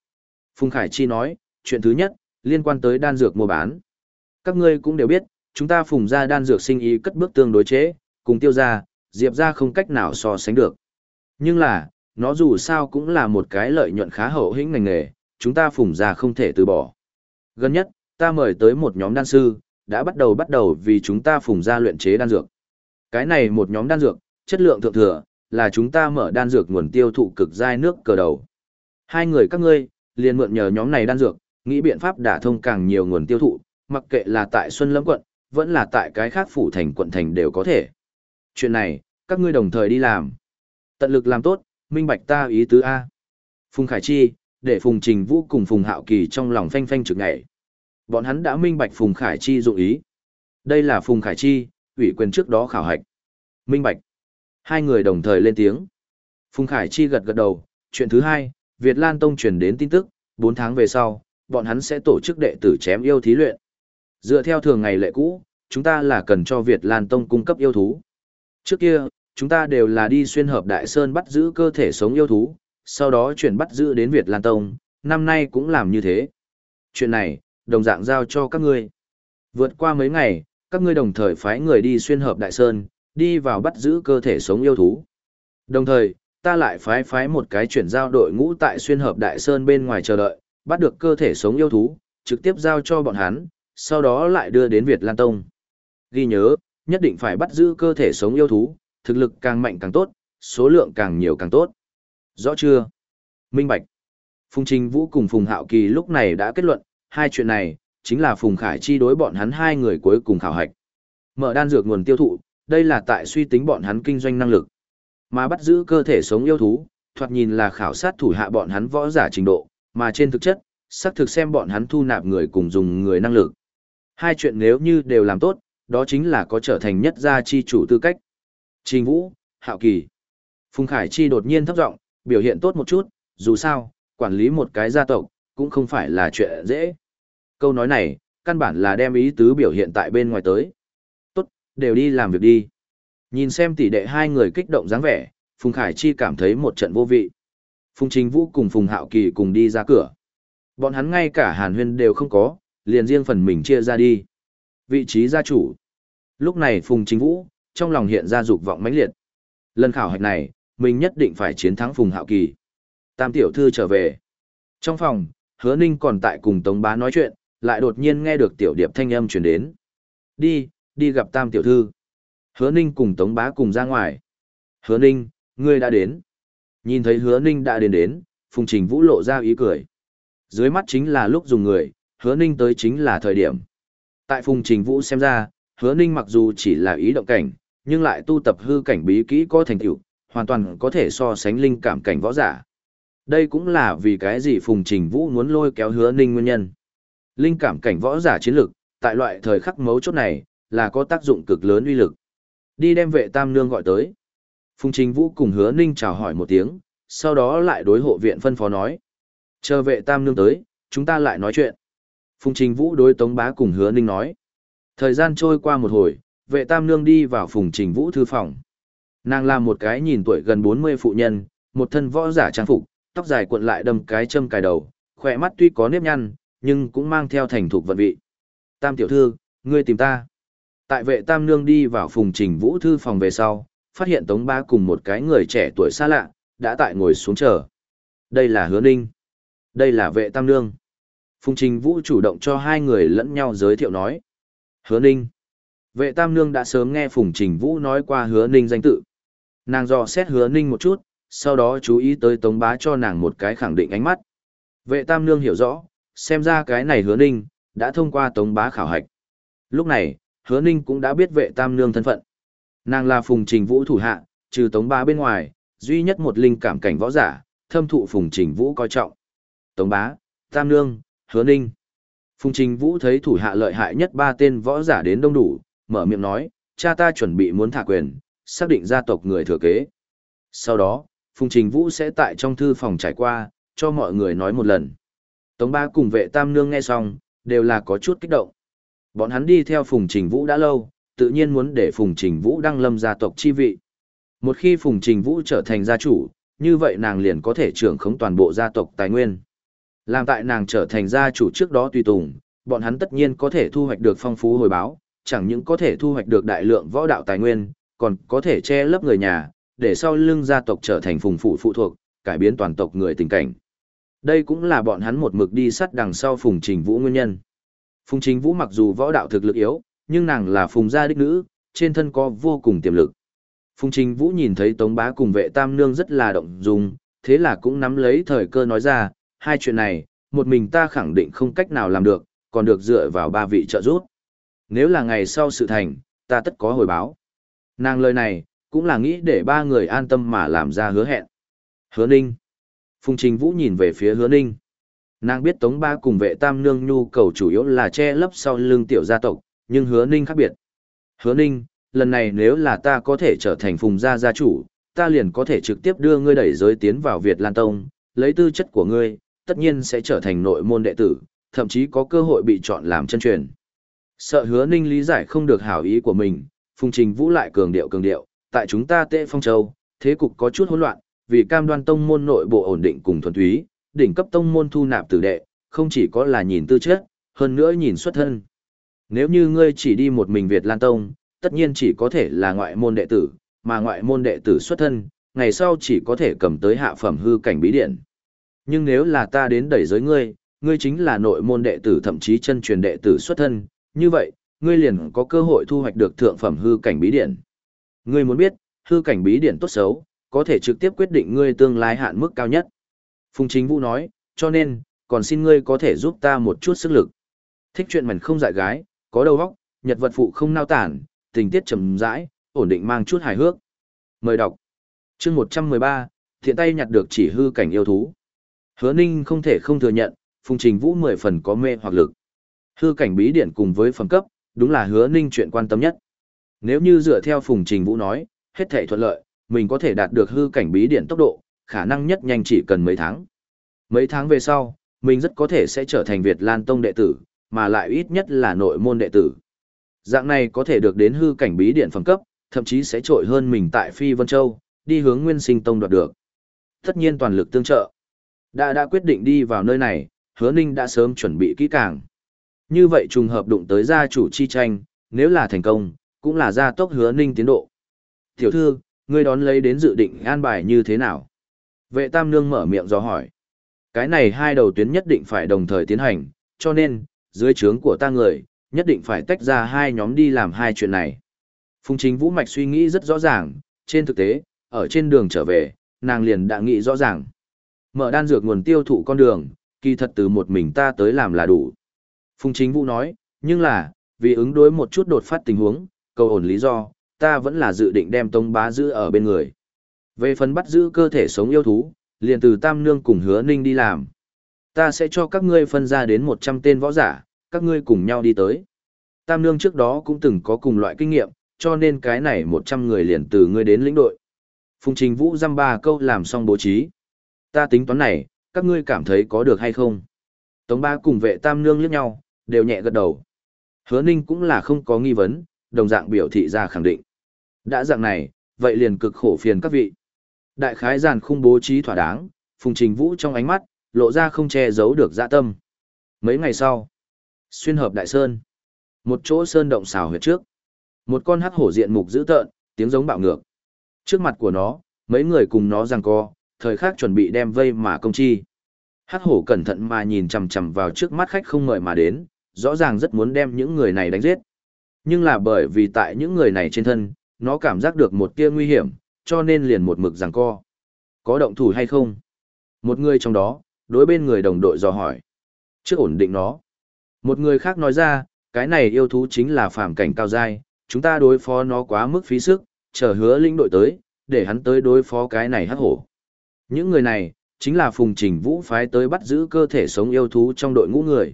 S1: Phùng Khải Chi nói, chuyện thứ nhất, liên quan tới đan dược mua bán. Các ngươi cũng đều biết, chúng ta phùng ra đan dược sinh ý cất bước tương đối chế, cùng tiêu ra, diệp ra không cách nào so sánh được. Nhưng là, nó dù sao cũng là một cái lợi nhuận khá hậu hĩnh ngành nghề, chúng ta phùng ra không thể từ bỏ. Gần nhất, ta mời tới một nhóm đan sư, đã bắt đầu bắt đầu vì chúng ta phùng ra luyện chế đan dược. Cái này một nhóm đan dược, chất lượng thượng thừa, là chúng ta mở đan dược nguồn tiêu thụ cực giai nước cờ đầu. Hai người các ngươi, liền mượn nhờ nhóm này đan dược, nghĩ biện pháp đả thông càng nhiều nguồn tiêu thụ, mặc kệ là tại Xuân Lâm quận, vẫn là tại cái khác phủ thành quận thành đều có thể. Chuyện này, các ngươi đồng thời đi làm. Tận lực làm tốt, minh bạch ta ý tứ A. Phùng Khải Chi, để Phùng Trình Vũ cùng Phùng Hạo Kỳ trong lòng phanh phanh trực ngày. Bọn hắn đã minh bạch Phùng Khải Chi dụng ý. Đây là Phùng Khải Chi, ủy quyền trước đó khảo hạch. Minh bạch. Hai người đồng thời lên tiếng. Phùng Khải Chi gật gật đầu. Chuyện thứ hai, Việt Lan Tông truyền đến tin tức, 4 tháng về sau, bọn hắn sẽ tổ chức đệ tử chém yêu thí luyện. Dựa theo thường ngày lệ cũ, chúng ta là cần cho Việt Lan Tông cung cấp yêu thú. Trước kia, chúng ta đều là đi xuyên hợp Đại Sơn bắt giữ cơ thể sống yêu thú, sau đó chuyển bắt giữ đến Việt Lan Tông, năm nay cũng làm như thế. Chuyện này, đồng dạng giao cho các ngươi. Vượt qua mấy ngày, các ngươi đồng thời phái người đi xuyên hợp Đại Sơn, đi vào bắt giữ cơ thể sống yêu thú. Đồng thời, ta lại phái phái một cái chuyển giao đội ngũ tại xuyên hợp Đại Sơn bên ngoài chờ đợi, bắt được cơ thể sống yêu thú, trực tiếp giao cho bọn hắn, sau đó lại đưa đến Việt Lan Tông. Ghi nhớ, nhất định phải bắt giữ cơ thể sống yêu thú, thực lực càng mạnh càng tốt, số lượng càng nhiều càng tốt. Rõ chưa? Minh Bạch. Phùng Trình Vũ cùng Phùng Hạo Kỳ lúc này đã kết luận, hai chuyện này, chính là Phùng Khải chi đối bọn hắn hai người cuối cùng khảo hạch. Mở đan dược nguồn tiêu thụ, đây là tại suy tính bọn hắn kinh doanh năng lực. Mà bắt giữ cơ thể sống yêu thú, thoạt nhìn là khảo sát thủ hạ bọn hắn võ giả trình độ, mà trên thực chất, xác thực xem bọn hắn thu nạp người cùng dùng người năng lực. Hai chuyện nếu như đều làm tốt, đó chính là có trở thành nhất gia chi chủ tư cách. Trình Vũ, Hạo Kỳ. Phùng Khải Chi đột nhiên thấp giọng, biểu hiện tốt một chút, dù sao, quản lý một cái gia tộc, cũng không phải là chuyện dễ. Câu nói này, căn bản là đem ý tứ biểu hiện tại bên ngoài tới. Tốt, đều đi làm việc đi. Nhìn xem tỷ đệ hai người kích động dáng vẻ, Phùng Khải Chi cảm thấy một trận vô vị. Phùng Trình Vũ cùng Phùng Hạo Kỳ cùng đi ra cửa. Bọn hắn ngay cả hàn huyên đều không có, liền riêng phần mình chia ra đi. Vị trí gia chủ. Lúc này Phùng Trình Vũ, trong lòng hiện ra dục vọng mãnh liệt. Lần khảo hạch này, mình nhất định phải chiến thắng Phùng Hạo Kỳ. Tam tiểu thư trở về. Trong phòng, Hứa Ninh còn tại cùng Tống Bá nói chuyện, lại đột nhiên nghe được tiểu điệp thanh âm truyền đến. Đi, đi gặp Tam tiểu thư. Hứa Ninh cùng Tống Bá cùng ra ngoài. Hứa Ninh, ngươi đã đến. Nhìn thấy Hứa Ninh đã đến đến, Phùng Trình Vũ lộ ra ý cười. Dưới mắt chính là lúc dùng người, Hứa Ninh tới chính là thời điểm. Tại Phùng Trình Vũ xem ra, Hứa Ninh mặc dù chỉ là ý động cảnh, nhưng lại tu tập hư cảnh bí kỹ có thành tựu, hoàn toàn có thể so sánh linh cảm cảnh võ giả. Đây cũng là vì cái gì Phùng Trình Vũ muốn lôi kéo Hứa Ninh nguyên nhân. Linh cảm cảnh võ giả chiến lực, tại loại thời khắc mấu chốt này, là có tác dụng cực lớn uy lực. Đi đem vệ tam nương gọi tới. Phùng Trình Vũ cùng Hứa Ninh chào hỏi một tiếng, sau đó lại đối hộ viện phân phó nói. Chờ vệ tam nương tới, chúng ta lại nói chuyện. Phùng Trình Vũ đối Tống Bá cùng Hứa Ninh nói. Thời gian trôi qua một hồi, vệ tam nương đi vào Phùng Trình Vũ thư phòng. Nàng là một cái nhìn tuổi gần 40 phụ nhân, một thân võ giả trang phục, tóc dài cuộn lại đâm cái châm cài đầu, khỏe mắt tuy có nếp nhăn, nhưng cũng mang theo thành thục vận vị. Tam tiểu thư, ngươi tìm ta. Tại vệ tam nương đi vào Phùng Trình Vũ thư phòng về sau, phát hiện Tống Bá cùng một cái người trẻ tuổi xa lạ, đã tại ngồi xuống chờ. Đây là Hứa Ninh. Đây là vệ tam nương. Phùng Trình Vũ chủ động cho hai người lẫn nhau giới thiệu nói. Hứa Ninh. Vệ tam nương đã sớm nghe Phùng Trình Vũ nói qua Hứa Ninh danh tự. Nàng dò xét Hứa Ninh một chút, sau đó chú ý tới Tống Bá cho nàng một cái khẳng định ánh mắt. Vệ tam nương hiểu rõ, xem ra cái này Hứa Ninh, đã thông qua Tống Bá khảo hạch. Lúc này, Hứa Ninh cũng đã biết vệ tam nương thân phận. Nàng là Phùng Trình Vũ thủ hạ, trừ Tống Bá bên ngoài, duy nhất một linh cảm cảnh võ giả, thâm thụ Phùng Trình Vũ coi trọng. Tống Bá, Tam Nương, Hứa Ninh. Phùng Trình Vũ thấy thủ hạ lợi hại nhất ba tên võ giả đến đông đủ, mở miệng nói, cha ta chuẩn bị muốn thả quyền, xác định gia tộc người thừa kế. Sau đó, Phùng Trình Vũ sẽ tại trong thư phòng trải qua, cho mọi người nói một lần. Tống Ba cùng vệ Tam Nương nghe xong, đều là có chút kích động. Bọn hắn đi theo Phùng Trình Vũ đã lâu, tự nhiên muốn để Phùng Trình Vũ đăng lâm gia tộc chi vị. Một khi Phùng Trình Vũ trở thành gia chủ, như vậy nàng liền có thể trưởng khống toàn bộ gia tộc tài nguyên. Làm tại nàng trở thành gia chủ trước đó tùy tùng, bọn hắn tất nhiên có thể thu hoạch được phong phú hồi báo, chẳng những có thể thu hoạch được đại lượng võ đạo tài nguyên, còn có thể che lấp người nhà, để sau lưng gia tộc trở thành phùng phụ phụ thuộc, cải biến toàn tộc người tình cảnh. Đây cũng là bọn hắn một mực đi sắt đằng sau Phùng Trình Vũ nguyên nhân. Phùng Trình Vũ mặc dù võ đạo thực lực yếu, nhưng nàng là Phùng gia đích nữ, trên thân có vô cùng tiềm lực. Phùng Trình Vũ nhìn thấy Tống Bá cùng vệ tam nương rất là động dung, thế là cũng nắm lấy thời cơ nói ra, hai chuyện này, một mình ta khẳng định không cách nào làm được, còn được dựa vào ba vị trợ giúp. Nếu là ngày sau sự thành, ta tất có hồi báo. Nàng lời này, cũng là nghĩ để ba người an tâm mà làm ra hứa hẹn. Hứa Ninh. Phùng Trình Vũ nhìn về phía Hứa Ninh. Nàng biết Tống Ba cùng vệ tam nương nhu cầu chủ yếu là che lấp sau lưng tiểu gia tộc, nhưng Hứa Ninh khác biệt. Hứa Ninh, lần này nếu là ta có thể trở thành phùng gia gia chủ, ta liền có thể trực tiếp đưa ngươi đẩy giới tiến vào Việt Lan Tông, lấy tư chất của ngươi, tất nhiên sẽ trở thành nội môn đệ tử, thậm chí có cơ hội bị chọn làm chân truyền. Sợ hứa ninh lý giải không được hảo ý của mình, Phùng Trình Vũ lại cường điệu cường điệu, tại chúng ta tệ phong châu, thế cục có chút hỗn loạn, vì cam đoan tông môn nội bộ ổn định cùng thuần túy, đỉnh cấp tông môn thu nạp tử đệ, không chỉ có là nhìn tư chất, hơn nữa nhìn xuất thân. Nếu như ngươi chỉ đi một mình Việt Lan Tông, tất nhiên chỉ có thể là ngoại môn đệ tử, mà ngoại môn đệ tử xuất thân, ngày sau chỉ có thể cầm tới hạ phẩm hư cảnh bí điển. Nhưng nếu là ta đến đẩy giới ngươi, ngươi chính là nội môn đệ tử thậm chí chân truyền đệ tử xuất thân, như vậy, ngươi liền có cơ hội thu hoạch được thượng phẩm hư cảnh bí điển. Ngươi muốn biết, hư cảnh bí điển tốt xấu, có thể trực tiếp quyết định ngươi tương lai hạn mức cao nhất. Phùng Chính Vũ nói, cho nên, còn xin ngươi có thể giúp ta một chút sức lực. Thích chuyện mảnh không dại gái, có đầu óc, nhật vật phụ không nao tản, tình tiết trầm rãi, ổn định mang chút hài hước. Mời đọc. Chương 113, thiện tay nhặt được chỉ hư cảnh yêu thú. Hứa Ninh không thể không thừa nhận, Phùng Trình Vũ mười phần có mê hoặc lực. Hư cảnh bí điển cùng với phẩm cấp, đúng là Hứa Ninh chuyện quan tâm nhất. Nếu như dựa theo Phùng Trình Vũ nói, hết thảy thuận lợi, mình có thể đạt được hư cảnh bí điển tốc độ, khả năng nhất nhanh chỉ cần mấy tháng. Mấy tháng về sau, mình rất có thể sẽ trở thành Việt Lan Tông đệ tử, mà lại ít nhất là nội môn đệ tử. Dạng này có thể được đến hư cảnh bí điển phẩm cấp, thậm chí sẽ trội hơn mình tại Phi Vân Châu, đi hướng Nguyên Sinh Tông đoạt được. Tất nhiên toàn lực tương trợ. Đã đã quyết định đi vào nơi này, hứa ninh đã sớm chuẩn bị kỹ càng. Như vậy trùng hợp đụng tới gia chủ chi tranh, nếu là thành công, cũng là gia tốc hứa ninh tiến độ. Tiểu thư, ngươi đón lấy đến dự định an bài như thế nào? Vệ tam nương mở miệng do hỏi. Cái này hai đầu tuyến nhất định phải đồng thời tiến hành, cho nên, dưới trướng của ta người, nhất định phải tách ra hai nhóm đi làm hai chuyện này. Phùng chính vũ mạch suy nghĩ rất rõ ràng, trên thực tế, ở trên đường trở về, nàng liền đã nghĩ rõ ràng. Mở đan dược nguồn tiêu thụ con đường, kỳ thật từ một mình ta tới làm là đủ. Phùng chính vũ nói, nhưng là, vì ứng đối một chút đột phát tình huống, cầu ổn lý do, ta vẫn là dự định đem tông bá giữ ở bên người. Về phần bắt giữ cơ thể sống yêu thú, liền từ Tam Nương cùng hứa ninh đi làm. Ta sẽ cho các ngươi phân ra đến 100 tên võ giả, các ngươi cùng nhau đi tới. Tam Nương trước đó cũng từng có cùng loại kinh nghiệm, cho nên cái này 100 người liền từ ngươi đến lĩnh đội. Phùng Trình Vũ dăm ba câu làm xong bố trí. Ta tính toán này, các ngươi cảm thấy có được hay không? Tống ba cùng vệ tam nương liếc nhau, đều nhẹ gật đầu. Hứa ninh cũng là không có nghi vấn, đồng dạng biểu thị ra khẳng định. Đã dạng này, vậy liền cực khổ phiền các vị. Đại khái giàn khung bố trí thỏa đáng, phùng trình vũ trong ánh mắt, lộ ra không che giấu được dạ tâm. Mấy ngày sau, xuyên hợp đại sơn. Một chỗ sơn động xào huyệt trước. Một con hắc hổ diện mục dữ tợn, tiếng giống bạo ngược. Trước mặt của nó, mấy người cùng nó giằng co, thời khắc chuẩn bị đem vây mà công chi. Hắc hổ cẩn thận mà nhìn chằm chằm vào trước mắt khách không mời mà đến, rõ ràng rất muốn đem những người này đánh giết. Nhưng là bởi vì tại những người này trên thân, nó cảm giác được một tia nguy hiểm, cho nên liền một mực giằng co. Có động thủ hay không? Một người trong đó, đối bên người đồng đội dò hỏi. Trước ổn định nó. Một người khác nói ra, cái này yêu thú chính là phàm cảnh cao giai, chúng ta đối phó nó quá mức phí sức, chờ hứa linh đội tới, để hắn tới đối phó cái này hắc hổ. Những người này, chính là Phùng Trình Vũ phái tới bắt giữ cơ thể sống yêu thú trong đội ngũ người.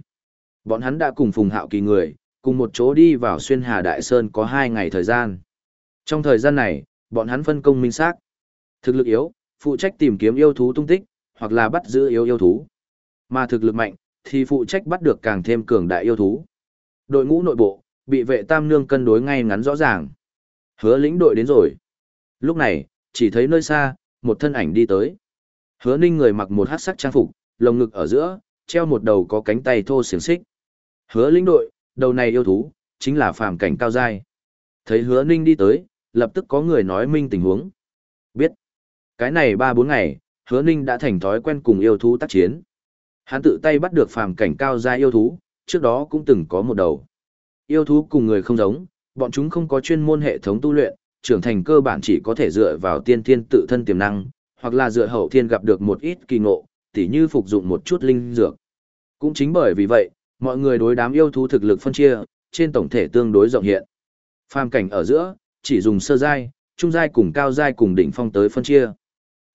S1: Bọn hắn đã cùng Phùng Hạo Kỳ người, cùng một chỗ đi vào xuyên Hà Đại Sơn có hai ngày thời gian. Trong thời gian này, bọn hắn phân công minh xác. Thực lực yếu, phụ trách tìm kiếm yêu thú tung tích, hoặc là bắt giữ yêu yêu thú. Mà thực lực mạnh, thì phụ trách bắt được càng thêm cường đại yêu thú. Đội ngũ nội bộ, bị vệ tam nương cân đối ngay ngắn rõ ràng. Hứa lĩnh đội đến rồi. Lúc này, chỉ thấy nơi xa, một thân ảnh đi tới. Hứa ninh người mặc một hát sắc trang phục, lồng ngực ở giữa, treo một đầu có cánh tay thô xiềng xích. Hứa lĩnh đội, đầu này yêu thú, chính là phàm cảnh cao giai. Thấy hứa ninh đi tới, lập tức có người nói minh tình huống. Biết. Cái này ba bốn ngày, hứa ninh đã thành thói quen cùng yêu thú tác chiến. Hắn tự tay bắt được phàm cảnh cao giai yêu thú, trước đó cũng từng có một đầu. Yêu thú cùng người không giống, bọn chúng không có chuyên môn hệ thống tu luyện, trưởng thành cơ bản chỉ có thể dựa vào tiên thiên tự thân tiềm năng, hoặc là dựa hậu thiên gặp được một ít kỳ ngộ, tỉ như phục dụng một chút linh dược. Cũng chính bởi vì vậy, mọi người đối đám yêu thú thực lực phân chia, trên tổng thể tương đối rộng hiện. Phàm cảnh ở giữa, chỉ dùng sơ giai, trung giai cùng cao giai cùng đỉnh phong tới phân chia.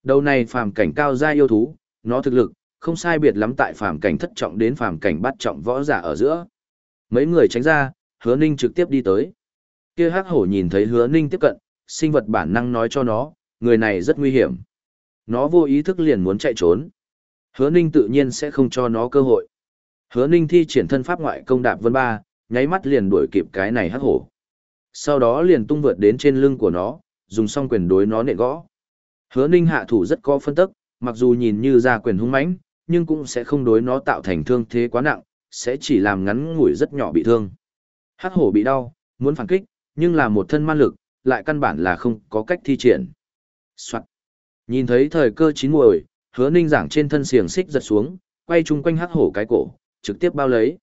S1: Đầu này phàm cảnh cao giai yêu thú, nó thực lực không sai biệt lắm tại phàm cảnh thất trọng đến phàm cảnh bắt trọng võ giả ở giữa. Mấy người tránh ra, Hứa Ninh trực tiếp đi tới. Kia Hắc Hổ nhìn thấy Hứa Ninh tiếp cận, sinh vật bản năng nói cho nó, người này rất nguy hiểm. Nó vô ý thức liền muốn chạy trốn. Hứa Ninh tự nhiên sẽ không cho nó cơ hội. Hứa Ninh thi triển thân pháp ngoại công đạp vân ba, nháy mắt liền đuổi kịp cái này hắc hổ. Sau đó liền tung vượt đến trên lưng của nó, dùng song quyền đối nó nện gõ. Hứa Ninh hạ thủ rất có phân tức, mặc dù nhìn như ra quyền hung mãnh, nhưng cũng sẽ không đối nó tạo thành thương thế quá nặng, sẽ chỉ làm ngắn ngủi rất nhỏ bị thương. Hắc hổ bị đau, muốn phản kích, nhưng là một thân man lực, lại căn bản là không có cách thi triển. Soạn. Nhìn thấy thời cơ chín muồi, hứa ninh giảng trên thân xiềng xích giật xuống, quay chung quanh hắc hổ cái cổ, trực tiếp bao lấy.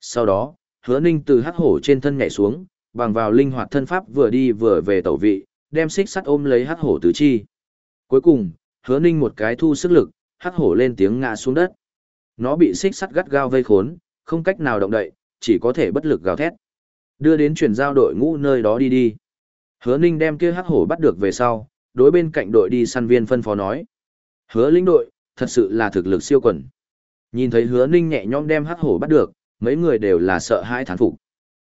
S1: Sau đó, hứa ninh từ hắc hổ trên thân nhảy xuống, bằng vào linh hoạt thân pháp vừa đi vừa về tẩu vị, đem xích sắt ôm lấy hắc hổ tứ chi. Cuối cùng, hứa ninh một cái thu sức lực, hắc hổ lên tiếng ngã xuống đất. Nó bị xích sắt gắt gao vây khốn, không cách nào động đậy, chỉ có thể bất lực gào thét. Đưa đến chuyển giao đội ngũ nơi đó đi đi. Hứa ninh đem kia hắc hổ bắt được về sau, đối bên cạnh đội đi săn viên phân phó nói. Hứa lĩnh đội, thật sự là thực lực siêu quần. Nhìn thấy hứa ninh nhẹ nhõm đem hắc hổ bắt được, mấy người đều là sợ hãi thán phục.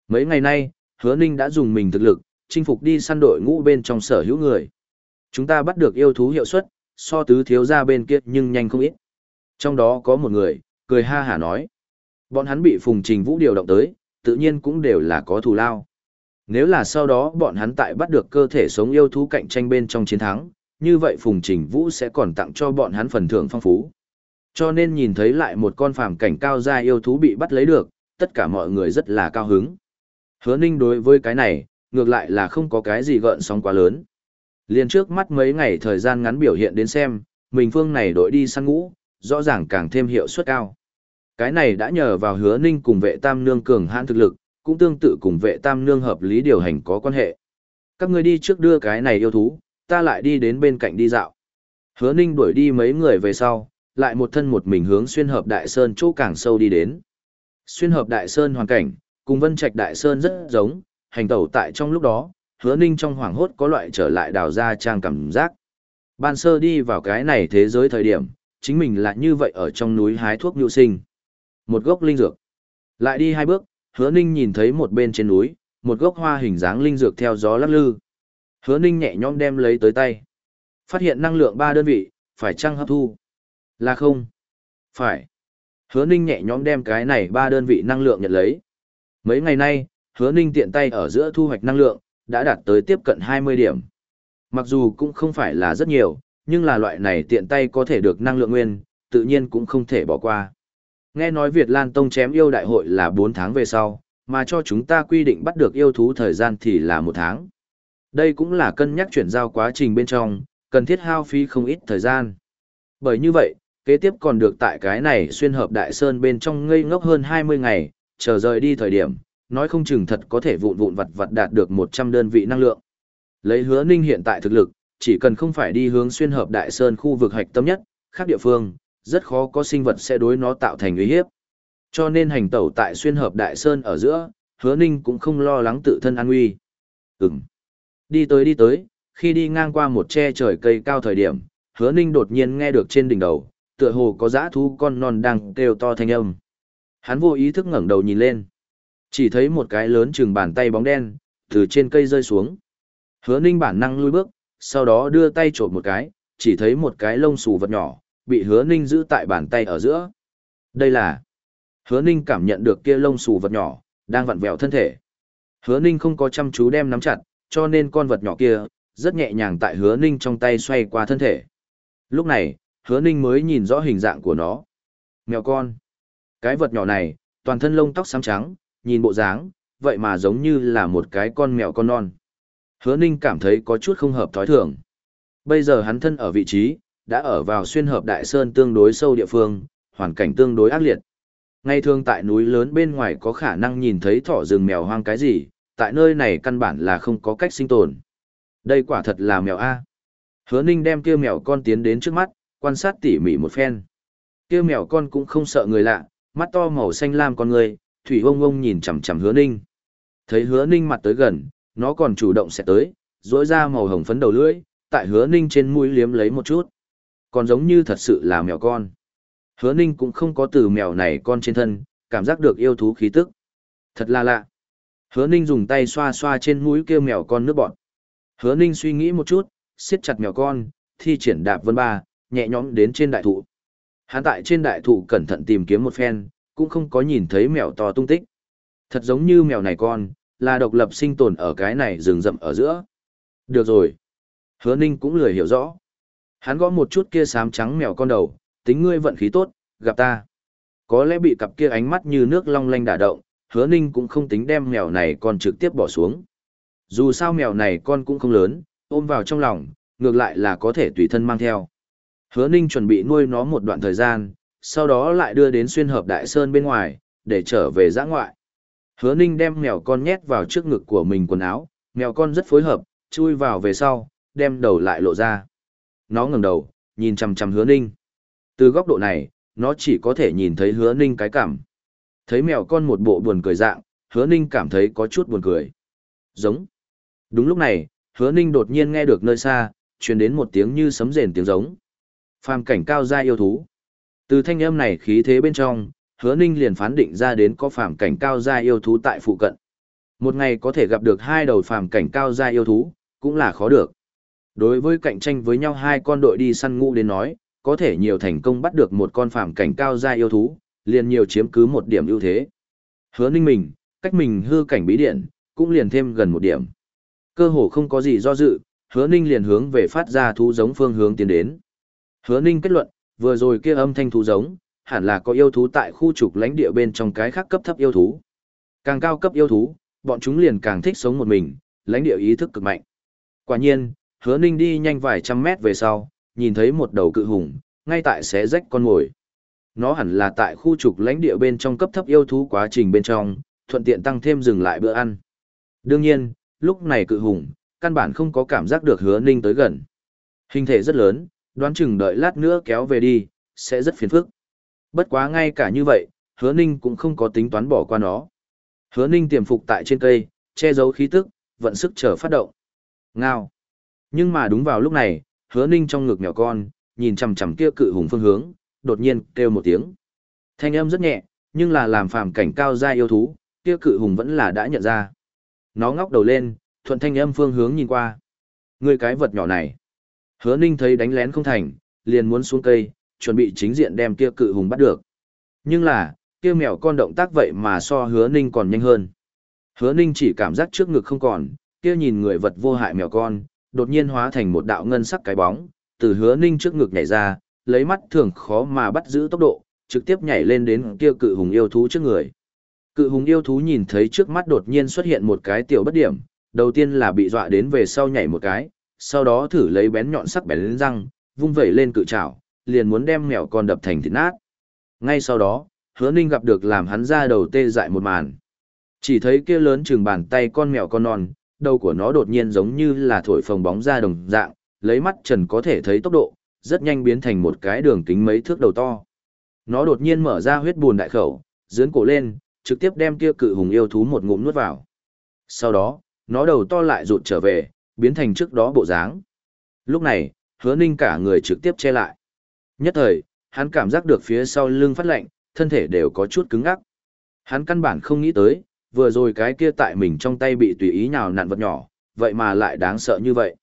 S1: Mấy ngày nay, hứa ninh đã dùng mình thực lực, chinh phục đi săn đội ngũ bên trong sở hữu người. Chúng ta bắt được yêu thú hiệu suất, so tứ thiếu ra bên kia nhưng nhanh không ít. Trong đó có một người, cười ha hả nói. Bọn hắn bị phùng trình vũ điều động tới, tự nhiên cũng đều là có thù lao. Nếu là sau đó bọn hắn tại bắt được cơ thể sống yêu thú cạnh tranh bên trong chiến thắng, như vậy Phùng Trình Vũ sẽ còn tặng cho bọn hắn phần thưởng phong phú. Cho nên nhìn thấy lại một con phàm cảnh cao gia yêu thú bị bắt lấy được, tất cả mọi người rất là cao hứng. Hứa Ninh đối với cái này, ngược lại là không có cái gì gợn sóng quá lớn. Liên trước mắt mấy ngày thời gian ngắn biểu hiện đến xem, mình phương này đội đi săn ngũ, rõ ràng càng thêm hiệu suất cao. Cái này đã nhờ vào hứa ninh cùng vệ tam nương cường hãn thực lực, cũng tương tự cùng vệ tam nương hợp lý điều hành có quan hệ. Các người đi trước đưa cái này yêu thú, ta lại đi đến bên cạnh đi dạo. Hứa ninh đuổi đi mấy người về sau, lại một thân một mình hướng xuyên hợp đại sơn chỗ càng sâu đi đến. Xuyên hợp đại sơn hoàn cảnh, cùng vân trạch đại sơn rất giống, hành tẩu tại trong lúc đó, hứa ninh trong hoàng hốt có loại trở lại đào ra trang cảm giác. Ban sơ đi vào cái này thế giới thời điểm, chính mình lại như vậy ở trong núi hái thuốc nhu sinh. Một gốc linh dược. Lại đi hai bước, hứa ninh nhìn thấy một bên trên núi, một gốc hoa hình dáng linh dược theo gió lắc lư. Hứa ninh nhẹ nhõm đem lấy tới tay. Phát hiện năng lượng ba đơn vị, phải chăng hấp thu? Là không? Phải. Hứa ninh nhẹ nhõm đem cái này ba đơn vị năng lượng nhận lấy. Mấy ngày nay, hứa ninh tiện tay ở giữa thu hoạch năng lượng, đã đạt tới tiếp cận 20 điểm. Mặc dù cũng không phải là rất nhiều, nhưng là loại này tiện tay có thể được năng lượng nguyên, tự nhiên cũng không thể bỏ qua. Nghe nói Việt Lan Tông chém yêu đại hội là 4 tháng về sau, mà cho chúng ta quy định bắt được yêu thú thời gian thì là một tháng. Đây cũng là cân nhắc chuyển giao quá trình bên trong, cần thiết hao phí không ít thời gian. Bởi như vậy, kế tiếp còn được tại cái này xuyên hợp đại sơn bên trong ngây ngốc hơn 20 ngày, chờ rời đi thời điểm, nói không chừng thật có thể vụn vụn vặt vặt đạt được 100 đơn vị năng lượng. Lấy hứa ninh hiện tại thực lực, chỉ cần không phải đi hướng xuyên hợp đại sơn khu vực hạch tâm nhất, khác địa phương, rất khó có sinh vật sẽ đối nó tạo thành uy hiếp. Cho nên hành tẩu tại xuyên hợp đại sơn ở giữa, hứa ninh cũng không lo lắng tự thân an nguy. Ừm. Đi tới đi tới, khi đi ngang qua một che trời cây cao thời điểm, hứa ninh đột nhiên nghe được trên đỉnh đầu, tựa hồ có dã thú con non đang kêu to thanh âm. Hắn vô ý thức ngẩng đầu nhìn lên. Chỉ thấy một cái lớn chừng bàn tay bóng đen, từ trên cây rơi xuống. Hứa ninh bản năng lui bước, sau đó đưa tay trộm một cái, chỉ thấy một cái lông xù vật nhỏ, bị hứa ninh giữ tại bàn tay ở giữa. Đây là... Hứa ninh cảm nhận được kia lông xù vật nhỏ, đang vặn vẹo thân thể. Hứa ninh không có chăm chú đem nắm chặt, cho nên con vật nhỏ kia, rất nhẹ nhàng tại hứa ninh trong tay xoay qua thân thể. Lúc này, hứa ninh mới nhìn rõ hình dạng của nó. Mèo con. Cái vật nhỏ này, toàn thân lông tóc xám trắng, nhìn bộ dáng, vậy mà giống như là một cái con mèo con non. Hứa ninh cảm thấy có chút không hợp thói thường. Bây giờ hắn thân ở vị trí, đã ở vào xuyên hợp đại sơn tương đối sâu địa phương, hoàn cảnh tương đối ác liệt. Ngay thường tại núi lớn bên ngoài có khả năng nhìn thấy thỏ rừng mèo hoang cái gì, tại nơi này căn bản là không có cách sinh tồn. Đây quả thật là mèo A. Hứa ninh đem kia mèo con tiến đến trước mắt, quan sát tỉ mỉ một phen. Kia mèo con cũng không sợ người lạ, mắt to màu xanh lam con người, thủy ông ông nhìn chằm chằm hứa ninh. Thấy hứa ninh mặt tới gần, nó còn chủ động sẽ tới, rỗi ra màu hồng phấn đầu lưỡi, tại hứa ninh trên mũi liếm lấy một chút. Còn giống như thật sự là mèo con. Hứa ninh cũng không có từ mèo này con trên thân, cảm giác được yêu thú khí tức. Thật là lạ. Hứa ninh dùng tay xoa xoa trên mũi kêu mèo con nước bọn. Hứa ninh suy nghĩ một chút, siết chặt mèo con, thi triển đạp vân ba, nhẹ nhõm đến trên đại thụ. Hắn tại trên đại thụ cẩn thận tìm kiếm một phen, cũng không có nhìn thấy mèo to tung tích. Thật giống như mèo này con, là độc lập sinh tồn ở cái này rừng rậm ở giữa. Được rồi. Hứa ninh cũng lười hiểu rõ. Hắn gõ một chút kia sám trắng mèo con đầu, tính ngươi vận khí tốt, gặp ta. Có lẽ bị cặp kia ánh mắt như nước long lanh đả động, hứa ninh cũng không tính đem mèo này con trực tiếp bỏ xuống. Dù sao mèo này con cũng không lớn, ôm vào trong lòng, ngược lại là có thể tùy thân mang theo. Hứa ninh chuẩn bị nuôi nó một đoạn thời gian, sau đó lại đưa đến xuyên hợp đại sơn bên ngoài, để trở về giã ngoại. Hứa ninh đem mèo con nhét vào trước ngực của mình quần áo, mèo con rất phối hợp, chui vào về sau, đem đầu lại lộ ra. Nó ngẩng đầu, nhìn chằm chằm hứa ninh. Từ góc độ này, nó chỉ có thể nhìn thấy hứa ninh cái cảm. Thấy mèo con một bộ buồn cười dạng, hứa ninh cảm thấy có chút buồn cười. Giống. Đúng lúc này, hứa ninh đột nhiên nghe được nơi xa, truyền đến một tiếng như sấm rền tiếng giống. Phàm cảnh cao gia yêu thú. Từ thanh âm này khí thế bên trong, hứa ninh liền phán định ra đến có phàm cảnh cao gia yêu thú tại phụ cận. Một ngày có thể gặp được hai đầu phàm cảnh cao gia yêu thú, cũng là khó được. Đối với cạnh tranh với nhau hai con đội đi săn ngũ đến nói, có thể nhiều thành công bắt được một con phàm cảnh cao gia yêu thú, liền nhiều chiếm cứ một điểm ưu thế. Hứa ninh mình, cách mình hư cảnh bí điện, cũng liền thêm gần một điểm. Cơ hồ không có gì do dự, hứa ninh liền hướng về phát ra thú giống phương hướng tiến đến. Hứa ninh kết luận, vừa rồi kia âm thanh thú giống, hẳn là có yêu thú tại khu trục lãnh địa bên trong cái khác cấp thấp yêu thú. Càng cao cấp yêu thú, bọn chúng liền càng thích sống một mình, lãnh địa ý thức cực mạnh. Quả nhiên, hứa ninh đi nhanh vài trăm mét về sau, nhìn thấy một đầu cự hùng, ngay tại xé rách con ngồi. Nó hẳn là tại khu trục lãnh địa bên trong cấp thấp yêu thú quá trình bên trong, thuận tiện tăng thêm dừng lại bữa ăn. Đương nhiên, lúc này cự hùng, căn bản không có cảm giác được hứa ninh tới gần. Hình thể rất lớn, đoán chừng đợi lát nữa kéo về đi, sẽ rất phiền phức. Bất quá ngay cả như vậy, hứa ninh cũng không có tính toán bỏ qua nó. Hứa ninh tiềm phục tại trên cây, che giấu khí tức, vận sức chờ phát động. Ngao. Nhưng mà đúng vào lúc này, hứa ninh trong ngực nhỏ con, nhìn chằm chằm kia cự hùng phương hướng, đột nhiên kêu một tiếng. Thanh âm rất nhẹ, nhưng là làm phàm cảnh cao gia yêu thú, kia cự hùng vẫn là đã nhận ra. Nó ngóc đầu lên, thuận thanh âm phương hướng nhìn qua. Người cái vật nhỏ này. Hứa ninh thấy đánh lén không thành, liền muốn xuống cây, chuẩn bị chính diện đem kia cự hùng bắt được. Nhưng là, kia mèo con động tác vậy mà so hứa ninh còn nhanh hơn. Hứa ninh chỉ cảm giác trước ngực không còn, kia nhìn người vật vô hại mèo con, đột nhiên hóa thành một đạo ngân sắc cái bóng, từ hứa ninh trước ngực nhảy ra, lấy mắt thường khó mà bắt giữ tốc độ, trực tiếp nhảy lên đến kia cự hùng yêu thú trước người. Cự hùng yêu thú nhìn thấy trước mắt đột nhiên xuất hiện một cái tiểu bất điểm, đầu tiên là bị dọa đến về sau nhảy một cái, sau đó thử lấy bén nhọn sắc bén lên răng, vung vẩy lên cự trảo, liền muốn đem mèo con đập thành thịt nát. Ngay sau đó, hứa ninh gặp được làm hắn ra đầu tê dại một màn. Chỉ thấy kia lớn chừng bàn tay con mèo con non, đầu của nó đột nhiên giống như là thổi phồng bóng ra đồng dạng, lấy mắt trần có thể thấy tốc độ, rất nhanh biến thành một cái đường kính mấy thước đầu to. Nó đột nhiên mở ra huyết buồn đại khẩu, dướn cổ lên, trực tiếp đem kia cự hùng yêu thú một ngụm nuốt vào. Sau đó, nó đầu to lại rụt trở về, biến thành trước đó bộ dáng. Lúc này, hứa ninh cả người trực tiếp che lại. Nhất thời, hắn cảm giác được phía sau lưng phát lạnh, thân thể đều có chút cứng ngắc. Hắn căn bản không nghĩ tới, vừa rồi cái kia tại mình trong tay bị tùy ý nhào nặn vật nhỏ, vậy mà lại đáng sợ như vậy.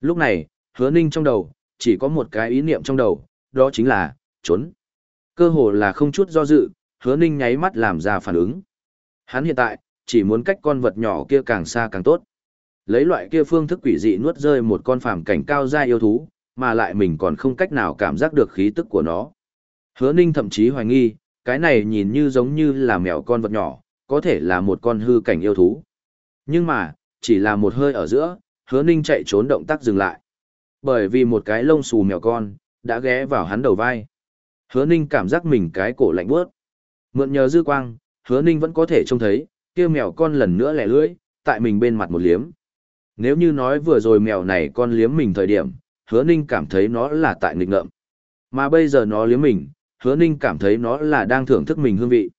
S1: Lúc này, hứa ninh trong đầu, chỉ có một cái ý niệm trong đầu, đó chính là, trốn. Cơ hồ là không chút do dự, hứa ninh nháy mắt làm ra phản ứng. Hắn hiện tại, chỉ muốn cách con vật nhỏ kia càng xa càng tốt. Lấy loại kia phương thức quỷ dị nuốt rơi một con phàm cảnh cao gia yêu thú, mà lại mình còn không cách nào cảm giác được khí tức của nó. Hứa ninh thậm chí hoài nghi, cái này nhìn như giống như là mèo con vật nhỏ, có thể là một con hư cảnh yêu thú. Nhưng mà, chỉ là một hơi ở giữa, hứa ninh chạy trốn động tác dừng lại. Bởi vì một cái lông xù mèo con, đã ghé vào hắn đầu vai. Hứa ninh cảm giác mình cái cổ lạnh bớt. Mượn nhờ dư quang, hứa ninh vẫn có thể trông thấy, kia mèo con lần nữa lẻ lưỡi, tại mình bên mặt một liếm. Nếu như nói vừa rồi mèo này con liếm mình thời điểm, hứa ninh cảm thấy nó là tại nghịch ngợm. Mà bây giờ nó liếm mình, hứa ninh cảm thấy nó là đang thưởng thức mình hương vị.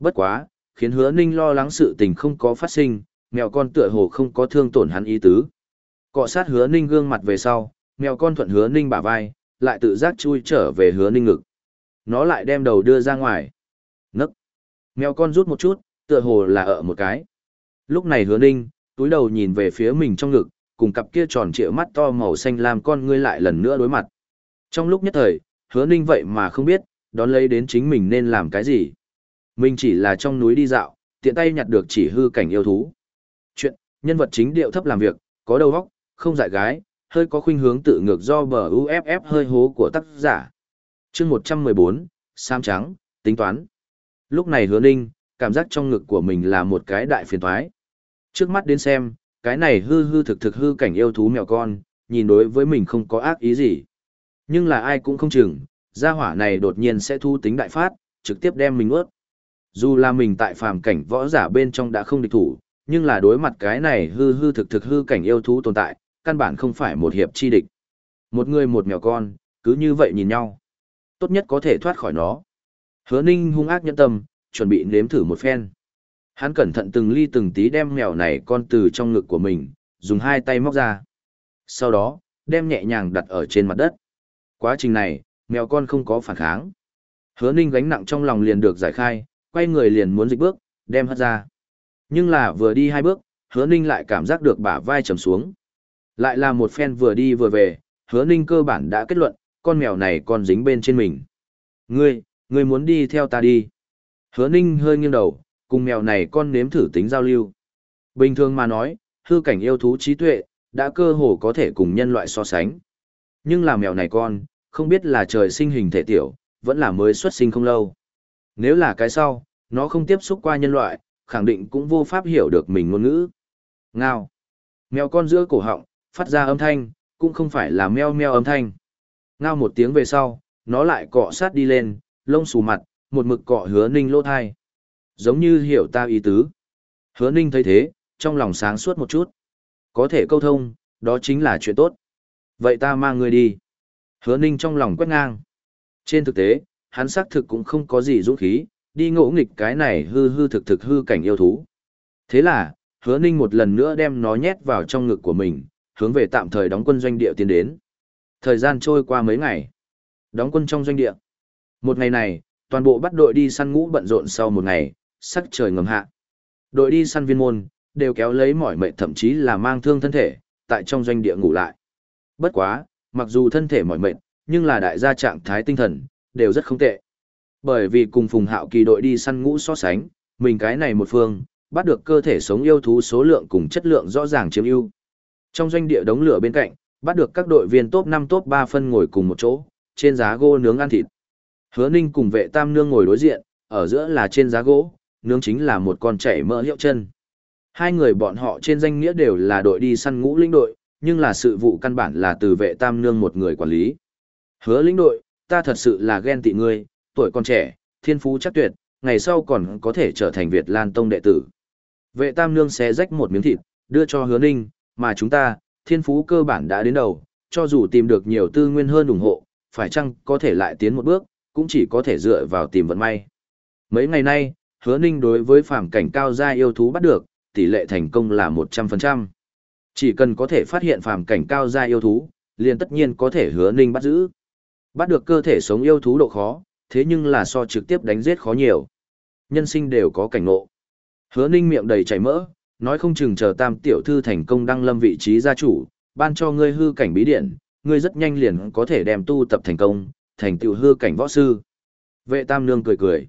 S1: Bất quá, khiến hứa ninh lo lắng sự tình không có phát sinh, mèo con tựa hồ không có thương tổn hắn ý tứ. Cọ sát hứa ninh gương mặt về sau, mèo con thuận hứa ninh bả vai, lại tự giác chui trở về hứa ninh ngực. Nó lại đem đầu đưa ra ngoài. Nấc. Mèo con rút một chút, tựa hồ là ở một cái. Lúc này hứa ninh, túi đầu nhìn về phía mình trong ngực, cùng cặp kia tròn trịa mắt to màu xanh làm con ngươi lại lần nữa đối mặt. Trong lúc nhất thời, hứa ninh vậy mà không biết, đón lấy đến chính mình nên làm cái gì. Mình chỉ là trong núi đi dạo, tiện tay nhặt được chỉ hư cảnh yêu thú. Chuyện, nhân vật chính điệu thấp làm việc, có đầu óc, không dại gái, hơi có khuynh hướng tự ngược do bờ UFF hơi hố của tác giả. chương 114, Sam Trắng, tính toán. Lúc này hứa ninh, cảm giác trong ngực của mình là một cái đại phiền thoái. Trước mắt đến xem, cái này hư hư thực thực hư cảnh yêu thú mèo con, nhìn đối với mình không có ác ý gì. Nhưng là ai cũng không chừng, gia hỏa này đột nhiên sẽ thu tính đại phát, trực tiếp đem mình ướt. Dù là mình tại phàm cảnh võ giả bên trong đã không địch thủ, nhưng là đối mặt cái này hư hư thực thực hư cảnh yêu thú tồn tại, căn bản không phải một hiệp chi địch. Một người một mèo con, cứ như vậy nhìn nhau. Tốt nhất có thể thoát khỏi nó. Hứa ninh hung ác nhẫn tâm, chuẩn bị nếm thử một phen. Hắn cẩn thận từng ly từng tí đem mèo này con từ trong ngực của mình, dùng hai tay móc ra. Sau đó, đem nhẹ nhàng đặt ở trên mặt đất. Quá trình này, mèo con không có phản kháng. Hứa ninh gánh nặng trong lòng liền được giải khai, quay người liền muốn dịch bước, đem hất ra. Nhưng là vừa đi hai bước, hứa ninh lại cảm giác được bả vai trầm xuống. Lại là một phen vừa đi vừa về, hứa ninh cơ bản đã kết luận, con mèo này còn dính bên trên mình. Ngươi, ngươi muốn đi theo ta đi. Hứa ninh hơi nghiêng đầu, cùng mèo này con nếm thử tính giao lưu. Bình thường mà nói, hư cảnh yêu thú trí tuệ, đã cơ hồ có thể cùng nhân loại so sánh. Nhưng là mèo này con, không biết là trời sinh hình thể tiểu, vẫn là mới xuất sinh không lâu. Nếu là cái sau, nó không tiếp xúc qua nhân loại, khẳng định cũng vô pháp hiểu được mình ngôn ngữ. Ngao. Mèo con giữa cổ họng, phát ra âm thanh, cũng không phải là meo meo âm thanh. Ngao một tiếng về sau, nó lại cọ sát đi lên, lông xù mặt, một mực cọ hứa ninh lỗ thai. Giống như hiểu ta ý tứ. Hứa ninh thấy thế, trong lòng sáng suốt một chút. Có thể câu thông, đó chính là chuyện tốt. Vậy ta mang người đi. Hứa ninh trong lòng quét ngang. Trên thực tế, hắn xác thực cũng không có gì dũng khí, đi ngỗ nghịch cái này hư hư thực thực hư cảnh yêu thú. Thế là, hứa ninh một lần nữa đem nó nhét vào trong ngực của mình, hướng về tạm thời đóng quân doanh địa tiến đến. Thời gian trôi qua mấy ngày. Đóng quân trong doanh địa. Một ngày này, toàn bộ bắt đội đi săn ngũ bận rộn sau một ngày, sắc trời ngầm hạ. Đội đi săn viên môn, đều kéo lấy mỏi mệt thậm chí là mang thương thân thể, tại trong doanh địa ngủ lại. Bất quá, mặc dù thân thể mỏi mệt, nhưng là đại gia trạng thái tinh thần, đều rất không tệ. Bởi vì cùng Phùng Hạo Kỳ đội đi săn ngũ so sánh, mình cái này một phương, bắt được cơ thể sống yêu thú số lượng cùng chất lượng rõ ràng chiếm ưu. Trong doanh địa đống lửa bên cạnh, bắt được các đội viên top 5 top 3 phân ngồi cùng một chỗ, trên giá gỗ nướng ăn thịt. Hứa Ninh cùng vệ tam nương ngồi đối diện, ở giữa là trên giá gỗ, nướng chính là một con chảy mỡ hiệu chân. Hai người bọn họ trên danh nghĩa đều là đội đi săn ngũ lĩnh đội, nhưng là sự vụ căn bản là từ vệ tam nương một người quản lý. Hứa lĩnh đội, ta thật sự là ghen tị ngươi, tuổi còn trẻ, thiên phú chắc tuyệt, ngày sau còn có thể trở thành Việt Lan Tông đệ tử. Vệ tam nương xé rách một miếng thịt, đưa cho hứa ninh, mà chúng ta, thiên phú cơ bản đã đến đầu, cho dù tìm được nhiều tư nguyên hơn ủng hộ, phải chăng có thể lại tiến một bước, cũng chỉ có thể dựa vào tìm vận may. Mấy ngày nay, hứa ninh đối với phàm cảnh cao gia yêu thú bắt được, tỷ lệ thành công là 100%. Chỉ cần có thể phát hiện phàm cảnh cao gia yêu thú, liền tất nhiên có thể hứa ninh bắt giữ. Bắt được cơ thể sống yêu thú độ khó, thế nhưng là so trực tiếp đánh giết khó nhiều. Nhân sinh đều có cảnh ngộ. Hứa ninh miệng đầy chảy mỡ, nói không chừng chờ tam tiểu thư thành công đăng lâm vị trí gia chủ, ban cho ngươi hư cảnh bí điện, ngươi rất nhanh liền có thể đem tu tập thành công, thành tiểu hư cảnh võ sư. Vệ tam nương cười cười.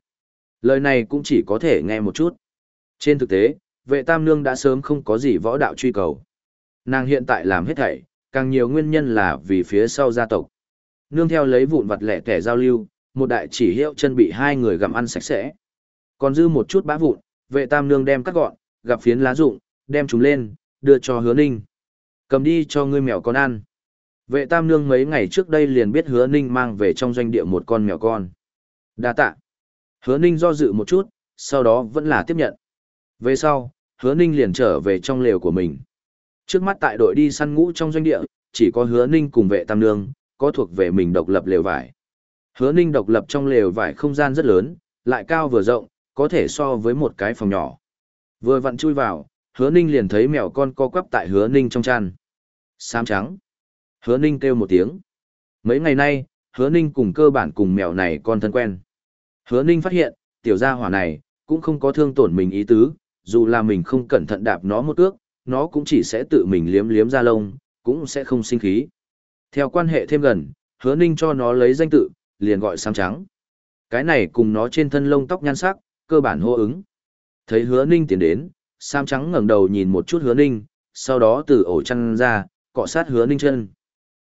S1: Lời này cũng chỉ có thể nghe một chút. Trên thực tế, vệ tam nương đã sớm không có gì võ đạo truy cầu. Nàng hiện tại làm hết thảy, càng nhiều nguyên nhân là vì phía sau gia tộc. Nương theo lấy vụn vặt lẻ tẻ giao lưu, một đại chỉ hiệu chân bị hai người gặm ăn sạch sẽ. Còn dư một chút bã vụn, vệ tam nương đem cắt gọn, gặp phiến lá rụng, đem chúng lên, đưa cho hứa ninh. Cầm đi cho ngươi mèo con ăn. Vệ tam nương mấy ngày trước đây liền biết hứa ninh mang về trong doanh địa một con mèo con. đa tạ. Hứa ninh do dự một chút, sau đó vẫn là tiếp nhận. Về sau, hứa ninh liền trở về trong lều của mình. Trước mắt tại đội đi săn ngũ trong doanh địa, chỉ có hứa ninh cùng vệ tam nương, có thuộc về mình độc lập lều vải. Hứa ninh độc lập trong lều vải không gian rất lớn, lại cao vừa rộng, có thể so với một cái phòng nhỏ. Vừa vặn chui vào, hứa ninh liền thấy mèo con co quắp tại hứa ninh trong chăn. Xám trắng. Hứa ninh kêu một tiếng. Mấy ngày nay, hứa ninh cùng cơ bản cùng mèo này con thân quen. Hứa ninh phát hiện, tiểu gia hỏa này, cũng không có thương tổn mình ý tứ, dù là mình không cẩn thận đạp nó một ước, nó cũng chỉ sẽ tự mình liếm liếm ra lông, cũng sẽ không sinh khí. Theo quan hệ thêm gần, hứa ninh cho nó lấy danh tự, liền gọi Sam trắng. Cái này cùng nó trên thân lông tóc nhan sắc, cơ bản hô ứng. Thấy hứa ninh tiến đến, Sam trắng ngẩng đầu nhìn một chút hứa ninh, sau đó từ ổ chăn ra, cọ sát hứa ninh chân.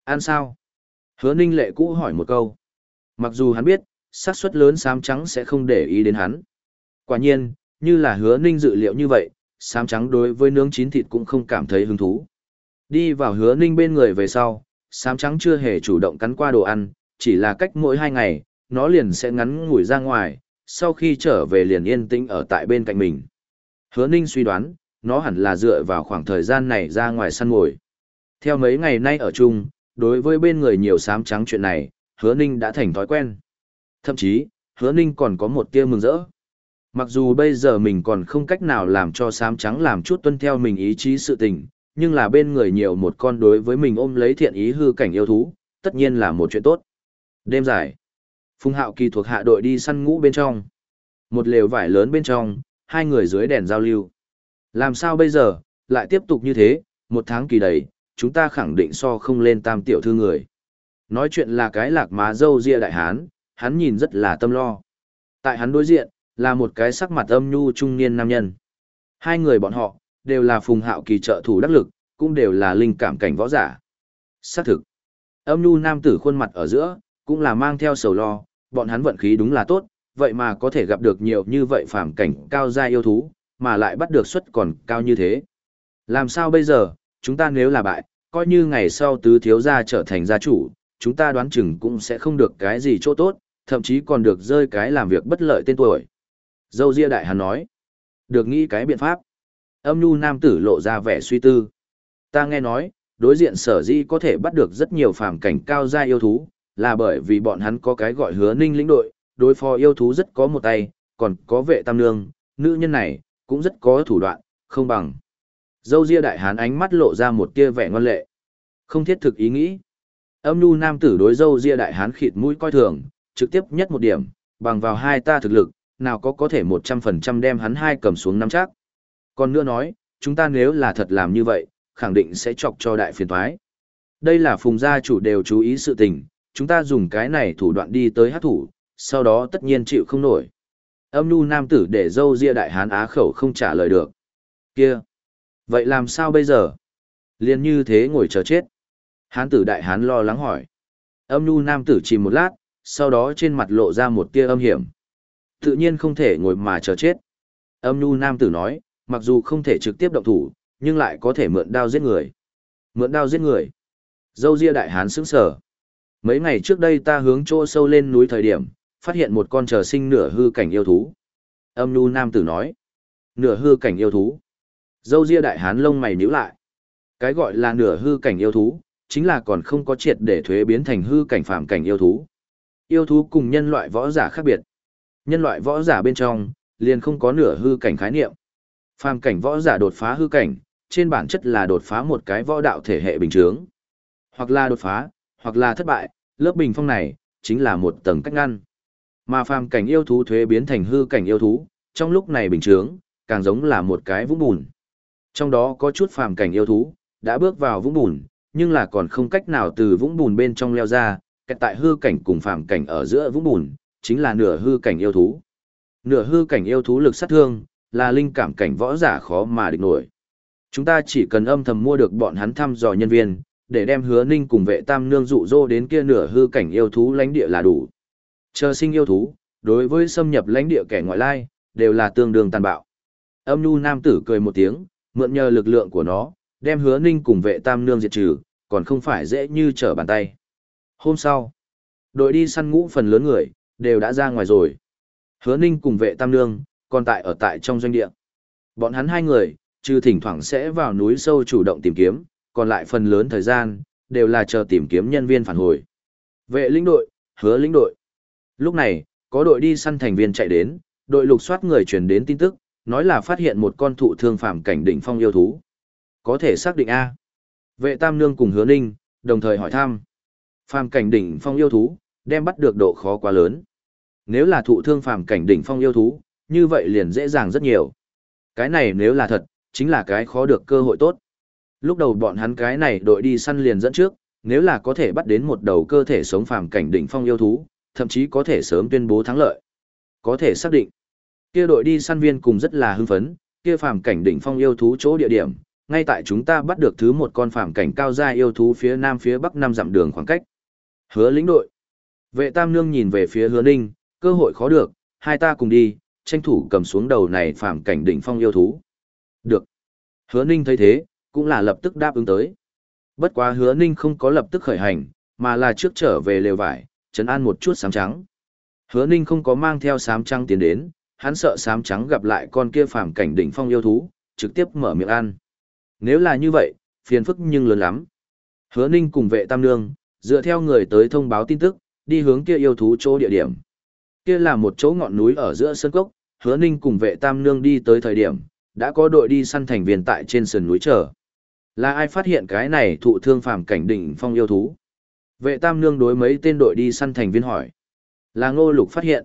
S1: Ăn sao? Hứa ninh lệ cũ hỏi một câu. Mặc dù hắn biết, xác suất lớn sám trắng sẽ không để ý đến hắn. Quả nhiên, như là hứa ninh dự liệu như vậy, sám trắng đối với nướng chín thịt cũng không cảm thấy hứng thú. Đi vào hứa ninh bên người về sau, sám trắng chưa hề chủ động cắn qua đồ ăn, chỉ là cách mỗi hai ngày, nó liền sẽ ngắn ngủi ra ngoài, sau khi trở về liền yên tĩnh ở tại bên cạnh mình. Hứa ninh suy đoán, nó hẳn là dựa vào khoảng thời gian này ra ngoài săn ngồi. Theo mấy ngày nay ở chung, đối với bên người nhiều sám trắng chuyện này, hứa ninh đã thành thói quen. Thậm chí, hứa ninh còn có một tia mừng rỡ. Mặc dù bây giờ mình còn không cách nào làm cho sám trắng làm chút tuân theo mình ý chí sự tình, nhưng là bên người nhiều một con đối với mình ôm lấy thiện ý hư cảnh yêu thú, tất nhiên là một chuyện tốt. Đêm dài, Phùng Hạo Kỳ thuộc hạ đội đi săn ngũ bên trong. Một lều vải lớn bên trong, hai người dưới đèn giao lưu. Làm sao bây giờ, lại tiếp tục như thế, một tháng kỳ đầy, chúng ta khẳng định so không lên tam tiểu thư người. Nói chuyện là cái lạc má dâu ria đại hán, hắn nhìn rất là tâm lo. Tại hắn đối diện, là một cái sắc mặt âm nhu trung niên nam nhân. Hai người bọn họ, đều là phùng hạo kỳ trợ thủ đắc lực, cũng đều là linh cảm cảnh võ giả. Xác thực, âm nhu nam tử khuôn mặt ở giữa, cũng là mang theo sầu lo, bọn hắn vận khí đúng là tốt, vậy mà có thể gặp được nhiều như vậy phàm cảnh cao gia yêu thú, mà lại bắt được suất còn cao như thế. Làm sao bây giờ, chúng ta nếu là bại, coi như ngày sau tứ thiếu gia trở thành gia chủ, chúng ta đoán chừng cũng sẽ không được cái gì chỗ tốt, thậm chí còn được rơi cái làm việc bất lợi tên tuổi. Dâu ria đại hắn nói, được nghĩ cái biện pháp. Âm nhu nam tử lộ ra vẻ suy tư. Ta nghe nói, đối diện sở di có thể bắt được rất nhiều phàm cảnh cao gia yêu thú, là bởi vì bọn hắn có cái gọi hứa ninh lĩnh đội, đối phó yêu thú rất có một tay, còn có vệ tam nương, nữ nhân này, cũng rất có thủ đoạn, không bằng. Dâu ria đại hán ánh mắt lộ ra một tia vẻ ngoan lệ. Không thiết thực ý nghĩ. Âm nhu nam tử đối dâu ria đại hán khịt mũi coi thường, trực tiếp nhất một điểm, bằng vào hai ta thực lực, nào có có thể một trăm phần trăm đem hắn hai cầm xuống nắm chắc. Còn nữa nói, chúng ta nếu là thật làm như vậy, khẳng định sẽ chọc cho đại phiền toái. Đây là phùng gia chủ đều chú ý sự tình, chúng ta dùng cái này thủ đoạn đi tới hát thủ, sau đó tất nhiên chịu không nổi. Âm nu nam tử để dâu ria đại hán á khẩu không trả lời được. Kia! Vậy làm sao bây giờ? Liên như thế ngồi chờ chết. Hán tử đại hán lo lắng hỏi. Âm nu nam tử chìm một lát, sau đó trên mặt lộ ra một tia âm hiểm. Tự nhiên không thể ngồi mà chờ chết. Âm nhu nam tử nói, mặc dù không thể trực tiếp động thủ, nhưng lại có thể mượn đao giết người. Mượn đao giết người. Dâu ria đại hán sững sở. Mấy ngày trước đây ta hướng chỗ sâu lên núi thời điểm, phát hiện một con chờ sinh nửa hư cảnh yêu thú. Âm nhu nam tử nói. Nửa hư cảnh yêu thú. Dâu ria đại hán lông mày nhíu lại. Cái gọi là nửa hư cảnh yêu thú, chính là còn không có triệt để thuế biến thành hư cảnh phạm cảnh yêu thú. Yêu thú cùng nhân loại võ giả khác biệt. Nhân loại võ giả bên trong, liền không có nửa hư cảnh khái niệm. Phàm cảnh võ giả đột phá hư cảnh, trên bản chất là đột phá một cái võ đạo thể hệ bình thường, Hoặc là đột phá, hoặc là thất bại, lớp bình phong này, chính là một tầng cách ngăn. Mà phàm cảnh yêu thú thuế biến thành hư cảnh yêu thú, trong lúc này bình thường càng giống là một cái vũng bùn. Trong đó có chút phàm cảnh yêu thú, đã bước vào vũng bùn, nhưng là còn không cách nào từ vũng bùn bên trong leo ra, kẹt tại hư cảnh cùng phàm cảnh ở giữa vũng bùn, chính là nửa hư cảnh yêu thú. Nửa hư cảnh yêu thú lực sát thương, là linh cảm cảnh võ giả khó mà địch nổi. Chúng ta chỉ cần âm thầm mua được bọn hắn thăm dò nhân viên, để đem hứa ninh cùng vệ tam nương dụ dỗ đến kia nửa hư cảnh yêu thú lãnh địa là đủ. Chờ sinh yêu thú, đối với xâm nhập lãnh địa kẻ ngoại lai, đều là tương đương tàn bạo. Âm nhu nam tử cười một tiếng, mượn nhờ lực lượng của nó, đem hứa ninh cùng vệ tam nương diệt trừ, còn không phải dễ như trở bàn tay. Hôm sau, đội đi săn ngũ phần lớn người, đều đã ra ngoài rồi. Hứa ninh cùng vệ tam nương, còn tại ở tại trong doanh địa. Bọn hắn hai người, trừ thỉnh thoảng sẽ vào núi sâu chủ động tìm kiếm, còn lại phần lớn thời gian, đều là chờ tìm kiếm nhân viên phản hồi. Vệ lĩnh đội, hứa lĩnh đội. Lúc này, có đội đi săn thành viên chạy đến, đội lục soát người truyền đến tin tức, nói là phát hiện một con thụ thương phạm cảnh đỉnh phong yêu thú. Có thể xác định A. Vệ tam nương cùng hứa ninh, đồng thời hỏi thăm. Phàm cảnh đỉnh phong yêu thú, đem bắt được độ khó quá lớn. Nếu là thụ thương phàm cảnh đỉnh phong yêu thú, như vậy liền dễ dàng rất nhiều. Cái này nếu là thật, chính là cái khó được cơ hội tốt. Lúc đầu bọn hắn cái này đội đi săn liền dẫn trước, nếu là có thể bắt đến một đầu cơ thể sống phàm cảnh đỉnh phong yêu thú, thậm chí có thể sớm tuyên bố thắng lợi. Có thể xác định, kia đội đi săn viên cùng rất là hưng phấn, kia phàm cảnh đỉnh phong yêu thú chỗ địa điểm, ngay tại chúng ta bắt được thứ một con phàm cảnh cao gia yêu thú phía nam phía bắc năm dặm đường khoảng cách. Hứa lĩnh đội. Vệ Tam Nương nhìn về phía Hứa Ninh, cơ hội khó được, hai ta cùng đi, tranh thủ cầm xuống đầu này phàm cảnh đỉnh phong yêu thú. Được. Hứa Ninh thấy thế, cũng là lập tức đáp ứng tới. Bất quá Hứa Ninh không có lập tức khởi hành, mà là trước trở về lều vải, trấn an một chút sám trắng. Hứa Ninh không có mang theo sám trắng tiến đến, hắn sợ sám trắng gặp lại con kia phàm cảnh đỉnh phong yêu thú, trực tiếp mở miệng ăn. Nếu là như vậy, phiền phức nhưng lớn lắm. Hứa Ninh cùng vệ tam nương, dựa theo người tới thông báo tin tức, đi hướng kia yêu thú chỗ địa điểm. Kia là một chỗ ngọn núi ở giữa sơn cốc, Hứa Ninh cùng vệ tam nương đi tới thời điểm, đã có đội đi săn thành viên tại trên sườn núi chờ. Là ai phát hiện cái này thụ thương phàm cảnh đỉnh phong yêu thú? Vệ tam nương đối mấy tên đội đi săn thành viên hỏi. Là ngô lục phát hiện.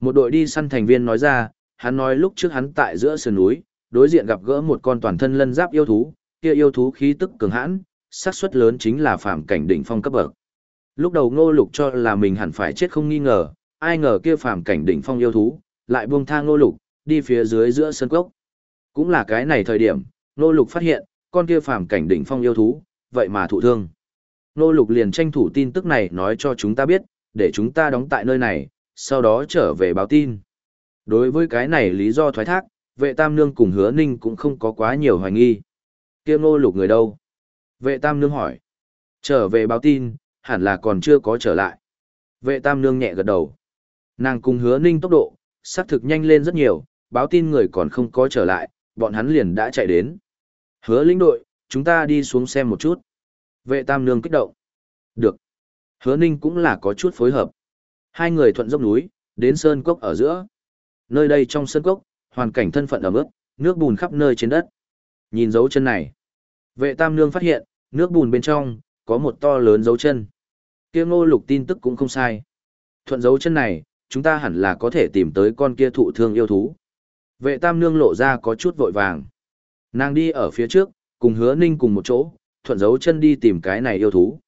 S1: Một đội đi săn thành viên nói ra, hắn nói lúc trước hắn tại giữa sườn núi, đối diện gặp gỡ một con toàn thân lân giáp yêu thú, kia yêu thú khí tức cường hãn, xác suất lớn chính là phàm cảnh đỉnh phong cấp bậc. Lúc đầu Ngô Lục cho là mình hẳn phải chết không nghi ngờ, ai ngờ kia phàm cảnh đỉnh phong yêu thú, lại buông tha Ngô Lục, đi phía dưới giữa sân cốc. Cũng là cái này thời điểm, Ngô Lục phát hiện, con kia phàm cảnh đỉnh phong yêu thú, vậy mà thụ thương. Ngô Lục liền tranh thủ tin tức này nói cho chúng ta biết, để chúng ta đóng tại nơi này, sau đó trở về báo tin. Đối với cái này lý do thoái thác, vệ tam nương cùng hứa ninh cũng không có quá nhiều hoài nghi. kia ngô lục người đâu? Vệ tam nương hỏi. Trở về báo tin, hẳn là còn chưa có trở lại. Vệ tam nương nhẹ gật đầu. Nàng cùng hứa ninh tốc độ, xác thực nhanh lên rất nhiều, báo tin người còn không có trở lại, bọn hắn liền đã chạy đến. Hứa lĩnh đội, chúng ta đi xuống xem một chút. Vệ tam nương kích động. Được. Hứa ninh cũng là có chút phối hợp. Hai người thuận dốc núi, đến sơn cốc ở giữa. Nơi đây trong sơn cốc, hoàn cảnh thân phận ẩm ướt, nước bùn khắp nơi trên đất. Nhìn dấu chân này, vệ tam nương phát hiện, nước bùn bên trong, có một to lớn dấu chân. Kia ngô lục tin tức cũng không sai. Thuận dấu chân này, chúng ta hẳn là có thể tìm tới con kia thụ thương yêu thú. Vệ tam nương lộ ra có chút vội vàng. Nàng đi ở phía trước, cùng hứa ninh cùng một chỗ, thuận dấu chân đi tìm cái này yêu thú.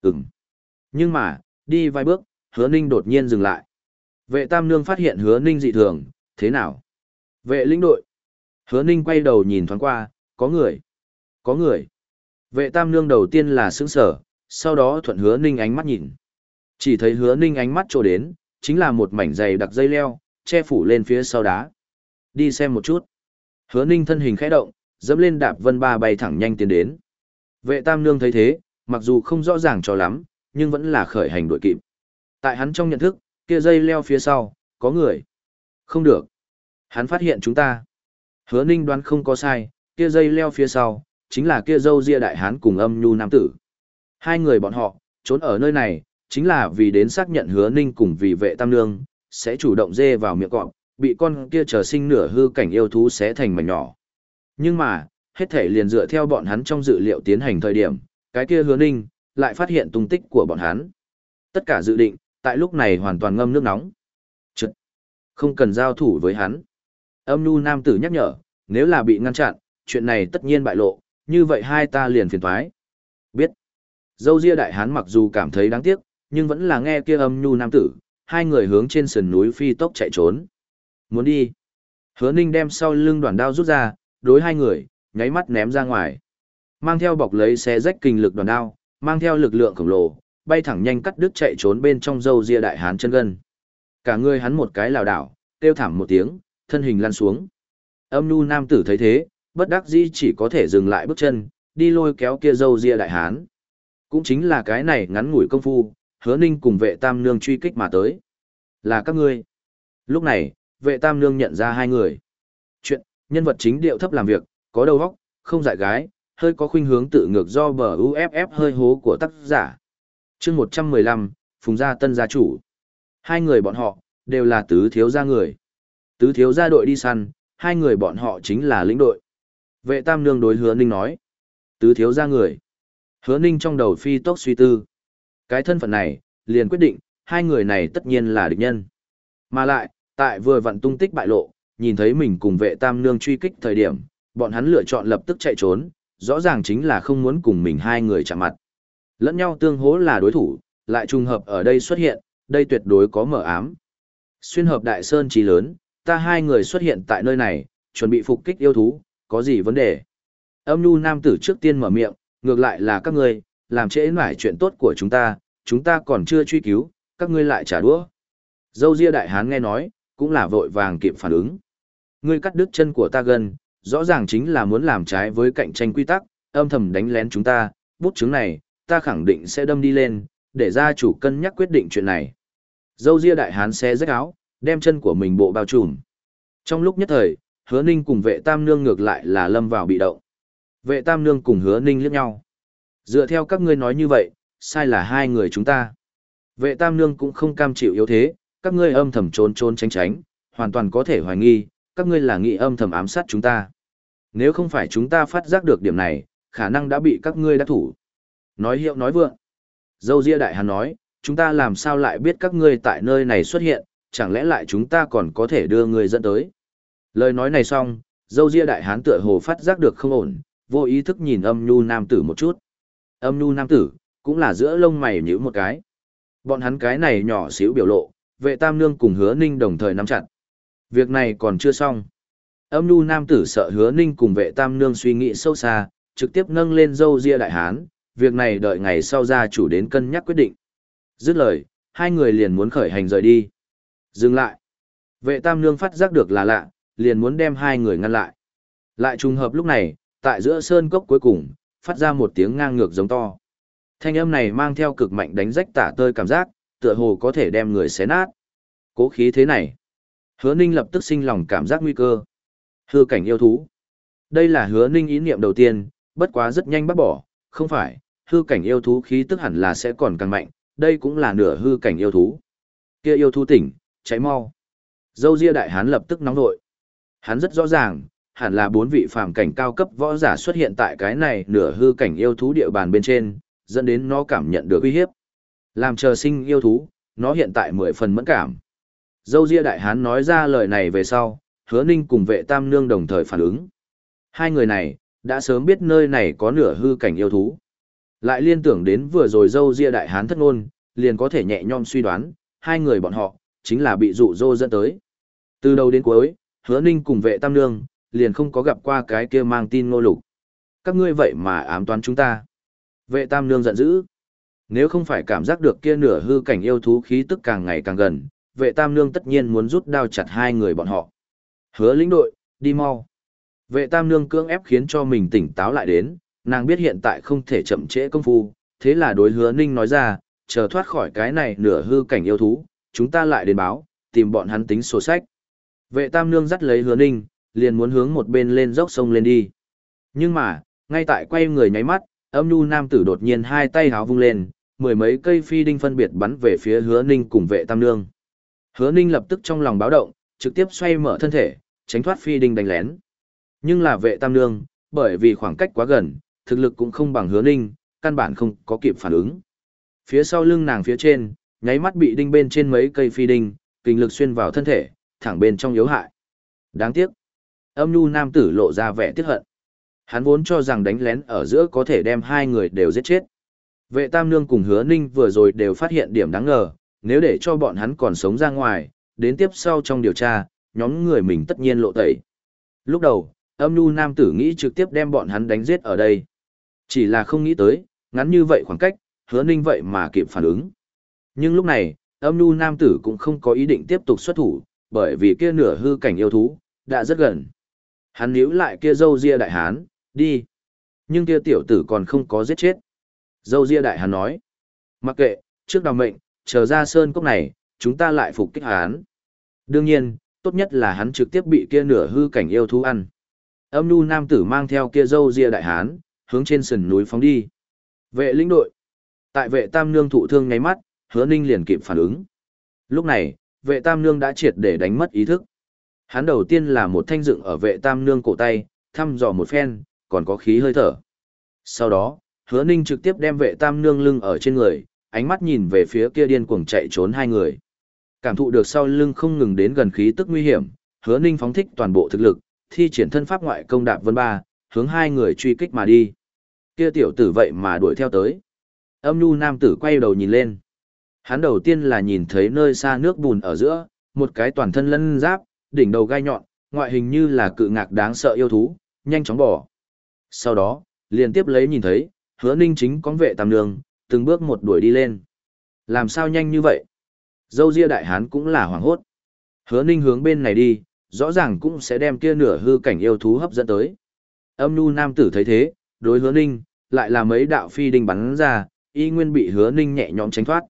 S1: Ừm. Nhưng mà, đi vài bước, hứa ninh đột nhiên dừng lại. Vệ tam nương phát hiện hứa ninh dị thường, thế nào? Vệ lĩnh đội. Hứa ninh quay đầu nhìn thoáng qua, có người. Có người. Vệ tam nương đầu tiên là sững sở, sau đó thuận hứa ninh ánh mắt nhìn. Chỉ thấy hứa ninh ánh mắt trổ đến, chính là một mảnh dày đặc dây leo, che phủ lên phía sau đá. Đi xem một chút. Hứa ninh thân hình khẽ động, dẫm lên đạp vân ba bay thẳng nhanh tiến đến. Vệ tam nương thấy thế, mặc dù không rõ ràng cho lắm, nhưng vẫn là khởi hành đuổi kịp. Tại hắn trong nhận thức, kia dây leo phía sau, có người. Không được. Hắn phát hiện chúng ta. Hứa ninh đoán không có sai, kia dây leo phía sau, chính là kia dâu ria đại hán cùng âm nhu nam tử. Hai người bọn họ, trốn ở nơi này, chính là vì đến xác nhận hứa ninh cùng vì vệ tam nương, sẽ chủ động dê vào miệng cọp, bị con kia trở sinh nửa hư cảnh yêu thú sẽ thành mảnh nhỏ. Nhưng mà, hết thể liền dựa theo bọn hắn trong dự liệu tiến hành thời điểm, cái kia hứa ninh, lại phát hiện tung tích của bọn hắn. Tất cả dự định, tại lúc này hoàn toàn ngâm nước nóng. Chật! Không cần giao thủ với hắn. Âm nhu nam tử nhắc nhở, nếu là bị ngăn chặn, chuyện này tất nhiên bại lộ, như vậy hai ta liền phiền thoái. Biết. Dâu ria đại hán mặc dù cảm thấy đáng tiếc, nhưng vẫn là nghe kia âm nhu nam tử, hai người hướng trên sườn núi phi tốc chạy trốn. Muốn đi. Hứa ninh đem sau lưng đoàn đao rút ra, đối hai người, nháy mắt ném ra ngoài. Mang theo bọc lấy xé rách kinh lực đoàn đao, mang theo lực lượng khổng lồ, bay thẳng nhanh cắt đứt chạy trốn bên trong dâu ria đại hán chân gân. Cả người hắn một cái lảo đảo, kêu thảm một tiếng, thân hình lăn xuống. Âm nu nam tử thấy thế, bất đắc dĩ chỉ có thể dừng lại bước chân, đi lôi kéo kia dâu ria đại hán. Cũng chính là cái này ngắn ngủi công phu, hứa ninh cùng vệ tam nương truy kích mà tới. Là các ngươi. Lúc này, vệ tam nương nhận ra hai người. Chuyện, nhân vật chính điệu thấp làm việc, có đầu óc, không dại gái, hơi có khuynh hướng tự ngược do bờ UFF hơi hố của tác giả. chương 115, Phùng Gia Tân Gia Chủ. Hai người bọn họ, đều là tứ thiếu gia người. Tứ thiếu gia đội đi săn, hai người bọn họ chính là lĩnh đội. Vệ tam nương đối hứa ninh nói. Tứ thiếu gia người. Hứa ninh trong đầu phi tốc suy tư. Cái thân phận này, liền quyết định, hai người này tất nhiên là địch nhân. Mà lại, tại vừa vặn tung tích bại lộ, nhìn thấy mình cùng vệ tam nương truy kích thời điểm, bọn hắn lựa chọn lập tức chạy trốn, rõ ràng chính là không muốn cùng mình hai người chạm mặt. Lẫn nhau tương hố là đối thủ, lại trùng hợp ở đây xuất hiện, đây tuyệt đối có mở ám. Xuyên hợp đại sơn trí lớn, ta hai người xuất hiện tại nơi này, chuẩn bị phục kích yêu thú, có gì vấn đề? Âm nhu nam tử trước tiên mở miệng, ngược lại là các ngươi, làm trễ nải chuyện tốt của chúng ta, chúng ta còn chưa truy cứu, các ngươi lại trả đũa. Dâu ria đại hán nghe nói, cũng là vội vàng kịp phản ứng. Ngươi cắt đứt chân của ta gần, rõ ràng chính là muốn làm trái với cạnh tranh quy tắc, âm thầm đánh lén chúng ta, bút chứng này, ta khẳng định sẽ đâm đi lên, để gia chủ cân nhắc quyết định chuyện này. Dâu ria đại hán xé rách áo, đem chân của mình bộ bao trùm. Trong lúc nhất thời, hứa ninh cùng vệ tam nương ngược lại là lâm vào bị động. Vệ tam nương cùng hứa ninh liếc nhau. Dựa theo các ngươi nói như vậy, sai là hai người chúng ta. Vệ tam nương cũng không cam chịu yếu thế, các ngươi âm thầm trốn trốn tránh tránh, hoàn toàn có thể hoài nghi, các ngươi là nghị âm thầm ám sát chúng ta. Nếu không phải chúng ta phát giác được điểm này, khả năng đã bị các ngươi đã thủ. Nói hiệu nói vượng. Dâu ria đại hàn nói, chúng ta làm sao lại biết các ngươi tại nơi này xuất hiện, chẳng lẽ lại chúng ta còn có thể đưa người dẫn tới. Lời nói này xong, dâu ria đại hán tựa hồ phát giác được không ổn, vô ý thức nhìn âm nhu nam tử một chút. Âm nhu nam tử, cũng là giữa lông mày nhíu một cái. Bọn hắn cái này nhỏ xíu biểu lộ, vệ tam nương cùng hứa ninh đồng thời nắm chặt. Việc này còn chưa xong. Âm nhu nam tử sợ hứa ninh cùng vệ tam nương suy nghĩ sâu xa, trực tiếp nâng lên dâu ria đại hán, việc này đợi ngày sau gia chủ đến cân nhắc quyết định. Dứt lời, hai người liền muốn khởi hành rời đi. Dừng lại. Vệ tam nương phát giác được là lạ, liền muốn đem hai người ngăn lại. Lại trùng hợp lúc này, tại giữa sơn cốc cuối cùng, phát ra một tiếng ngang ngược giống to. Thanh âm này mang theo cực mạnh đánh rách tả tơi cảm giác, tựa hồ có thể đem người xé nát. Cố khí thế này. Hứa ninh lập tức sinh lòng cảm giác nguy cơ. Hư cảnh yêu thú. Đây là hứa ninh ý niệm đầu tiên, bất quá rất nhanh bắt bỏ, không phải, hư cảnh yêu thú khí tức hẳn là sẽ còn càng mạnh, đây cũng là nửa hư cảnh yêu thú. Kia yêu thú tỉnh, cháy mau. Dâu ria đại hán lập tức nóng nội. Hắn rất rõ ràng, hẳn là bốn vị phàm cảnh cao cấp võ giả xuất hiện tại cái này nửa hư cảnh yêu thú địa bàn bên trên, dẫn đến nó cảm nhận được uy hiếp. Làm chờ sinh yêu thú, nó hiện tại mười phần mẫn cảm. Dâu ria đại hán nói ra lời này về sau, hứa ninh cùng vệ tam nương đồng thời phản ứng. Hai người này, đã sớm biết nơi này có nửa hư cảnh yêu thú. Lại liên tưởng đến vừa rồi dâu ria đại hán thất ngôn, liền có thể nhẹ nhõm suy đoán, hai người bọn họ, chính là bị dụ dỗ dẫn tới. Từ đầu đến cuối, hứa ninh cùng vệ tam nương, liền không có gặp qua cái kia mang tin ngô lục. Các ngươi vậy mà ám toán chúng ta. Vệ tam nương giận dữ. Nếu không phải cảm giác được kia nửa hư cảnh yêu thú khí tức càng ngày càng gần, vệ tam nương tất nhiên muốn rút đao chặt hai người bọn họ. Hứa lĩnh đội, đi mau. Vệ tam nương cưỡng ép khiến cho mình tỉnh táo lại đến, nàng biết hiện tại không thể chậm trễ công phu, thế là đối hứa ninh nói ra, chờ thoát khỏi cái này nửa hư cảnh yêu thú, chúng ta lại đến báo, tìm bọn hắn tính sổ sách. Vệ tam nương dắt lấy hứa ninh, liền muốn hướng một bên lên dốc sông lên đi. Nhưng mà, ngay tại quay người nháy mắt, âm nhu nam tử đột nhiên hai tay háo vung lên, mười mấy cây phi đinh phân biệt bắn về phía hứa ninh cùng vệ tam nương. Hứa ninh lập tức trong lòng báo động, trực tiếp xoay mở thân thể, tránh thoát phi đinh đánh lén. Nhưng là vệ tam nương, bởi vì khoảng cách quá gần, thực lực cũng không bằng hứa ninh, căn bản không có kịp phản ứng. Phía sau lưng nàng phía trên, nháy mắt bị đinh bên trên mấy cây phi đinh, kinh lực xuyên vào thân thể, thẳng bên trong yếu hại. Đáng tiếc. Âm nhu nam tử lộ ra vẻ tiếc hận. Hắn vốn cho rằng đánh lén ở giữa có thể đem hai người đều giết chết. Vệ tam nương cùng hứa ninh vừa rồi đều phát hiện điểm đáng ngờ, nếu để cho bọn hắn còn sống ra ngoài, đến tiếp sau trong điều tra, nhóm người mình tất nhiên lộ tẩy. Lúc đầu, âm nhu nam tử nghĩ trực tiếp đem bọn hắn đánh giết ở đây. Chỉ là không nghĩ tới, ngắn như vậy khoảng cách, hứa ninh vậy mà kịp phản ứng. Nhưng lúc này, âm nhu nam tử cũng không có ý định tiếp tục xuất thủ, bởi vì kia nửa hư cảnh yêu thú, đã rất gần. Hắn níu lại kia dâu ria đại hán, đi. Nhưng kia tiểu tử còn không có giết chết. Dâu ria đại hán nói. Mặc kệ, trước đào mệnh, chờ ra sơn cốc này, chúng ta lại phục kích hán. Đương nhiên, tốt nhất là hắn trực tiếp bị kia nửa hư cảnh yêu thú ăn. Âm nu nam tử mang theo kia dâu ria đại hán, hướng trên sườn núi phóng đi. Vệ lĩnh đội. Tại vệ tam nương thụ thương ngáy mắt, hứa ninh liền kịp phản ứng. Lúc này, vệ tam nương đã triệt để đánh mất ý thức. Hắn đầu tiên là một thanh dựng ở vệ tam nương cổ tay, thăm dò một phen, còn có khí hơi thở. Sau đó, hứa ninh trực tiếp đem vệ tam nương lưng ở trên người, ánh mắt nhìn về phía kia điên cuồng chạy trốn hai người. Cảm thụ được sau lưng không ngừng đến gần khí tức nguy hiểm, hứa ninh phóng thích toàn bộ thực lực, thi triển thân pháp ngoại công đạp vân ba, hướng hai người truy kích mà đi. Kia tiểu tử vậy mà đuổi theo tới. Âm nhu nam tử quay đầu nhìn lên. Hắn đầu tiên là nhìn thấy nơi xa nước bùn ở giữa, một cái toàn thân lân giáp, đỉnh đầu gai nhọn, ngoại hình như là cự ngạc đáng sợ yêu thú, nhanh chóng bỏ. Sau đó, liền tiếp lấy nhìn thấy, hứa ninh chính con vệ tam nương, từng bước một đuổi đi lên. Làm sao nhanh như vậy? Dâu ria đại hán cũng là hoảng hốt. Hứa ninh hướng bên này đi, rõ ràng cũng sẽ đem kia nửa hư cảnh yêu thú hấp dẫn tới. Âm nhu nam tử thấy thế, đối hứa ninh, lại là mấy đạo phi đinh bắn ra, y nguyên bị hứa ninh nhẹ nhõm tránh thoát.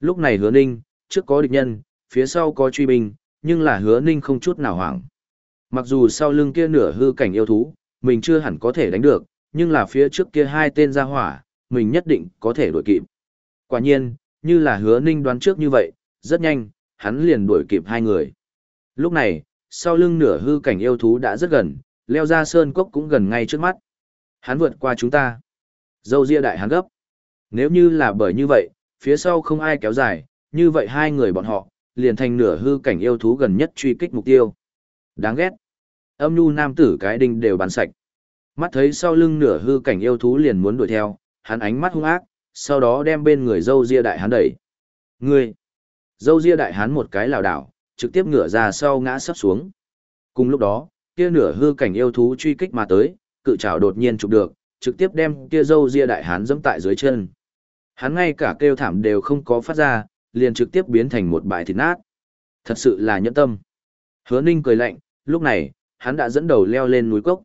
S1: Lúc này hứa ninh, trước có địch nhân, phía sau có truy binh, nhưng là hứa ninh không chút nào hoảng. Mặc dù sau lưng kia nửa hư cảnh yêu thú, mình chưa hẳn có thể đánh được, nhưng là phía trước kia hai tên ra hỏa, mình nhất định có thể đuổi kịp. Quả nhiên, như là hứa ninh đoán trước như vậy, rất nhanh, hắn liền đuổi kịp hai người. Lúc này, sau lưng nửa hư cảnh yêu thú đã rất gần, leo ra sơn cốc cũng gần ngay trước mắt. Hắn vượt qua chúng ta. Dâu ria đại hắn gấp. Nếu như là bởi như vậy, phía sau không ai kéo dài, như vậy hai người bọn họ, liền thành nửa hư cảnh yêu thú gần nhất truy kích mục tiêu. Đáng ghét. Âm nhu nam tử cái đinh đều bắn sạch. Mắt thấy sau lưng nửa hư cảnh yêu thú liền muốn đuổi theo, hắn ánh mắt hung ác, sau đó đem bên người dâu ria đại hắn đẩy. Ngươi! Dâu ria đại hắn một cái lảo đảo, trực tiếp ngửa ra sau ngã sắp xuống. Cùng lúc đó, kia nửa hư cảnh yêu thú truy kích mà tới, cự trảo đột nhiên chụp được, trực tiếp đem kia dâu ria đại hán dẫm tại dưới chân. Hắn ngay cả kêu thảm đều không có phát ra, liền trực tiếp biến thành một bãi thịt nát. Thật sự là nhẫn tâm. Hứa Ninh cười lạnh, lúc này, hắn đã dẫn đầu leo lên núi cốc.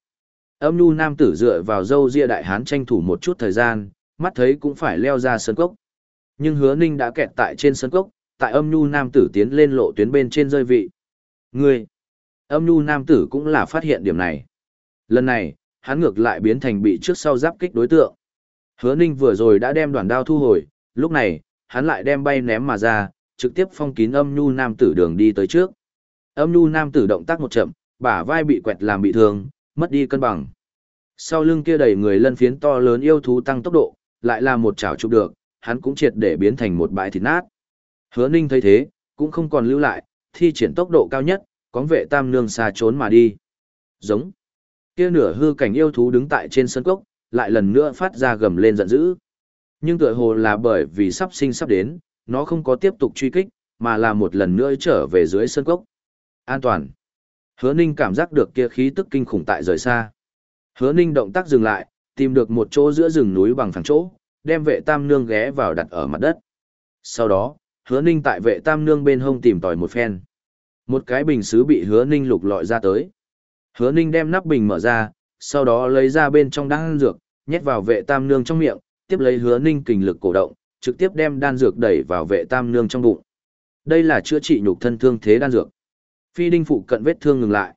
S1: Âm nhu nam tử dựa vào dâu ria đại hán tranh thủ một chút thời gian, mắt thấy cũng phải leo ra sơn cốc. Nhưng hứa ninh đã kẹt tại trên sơn cốc, tại âm nhu nam tử tiến lên lộ tuyến bên trên rơi vị. Người. Âm nhu nam tử cũng là phát hiện điểm này. Lần này, hắn ngược lại biến thành bị trước sau giáp kích đối tượng. Hứa ninh vừa rồi đã đem đoàn đao thu hồi, lúc này, hắn lại đem bay ném mà ra, trực tiếp phong kín âm nhu nam tử đường đi tới trước. Âm nhu nam tử động tác một chậm, bả vai bị quẹt làm bị thương, mất đi cân bằng. Sau lưng kia đầy người lân phiến to lớn yêu thú tăng tốc độ, lại là một chảo chụp được, hắn cũng triệt để biến thành một bãi thịt nát. Hứa Ninh thấy thế, cũng không còn lưu lại, thi triển tốc độ cao nhất, cóng vệ tam nương xa trốn mà đi. Giống. Kia nửa hư cảnh yêu thú đứng tại trên sân cốc, lại lần nữa phát ra gầm lên giận dữ. Nhưng tựa hồ là bởi vì sắp sinh sắp đến, nó không có tiếp tục truy kích, mà là một lần nữa trở về dưới sân cốc. An toàn. Hứa Ninh cảm giác được kia khí tức kinh khủng tại rời xa. Hứa Ninh động tác dừng lại, tìm được một chỗ giữa rừng núi bằng phẳng chỗ, đem vệ tam nương ghé vào đặt ở mặt đất. Sau đó, hứa ninh tại vệ tam nương bên hông tìm tòi một phen. Một cái bình xứ bị hứa ninh lục lọi ra tới. Hứa ninh đem nắp bình mở ra, sau đó lấy ra bên trong đan dược, nhét vào vệ tam nương trong miệng, tiếp lấy hứa ninh kình lực cổ động, trực tiếp đem đan dược đẩy vào vệ tam nương trong bụng. Đây là chữa trị nhục thân thương thế đan dược. Phi đinh phụ cận vết thương ngừng lại.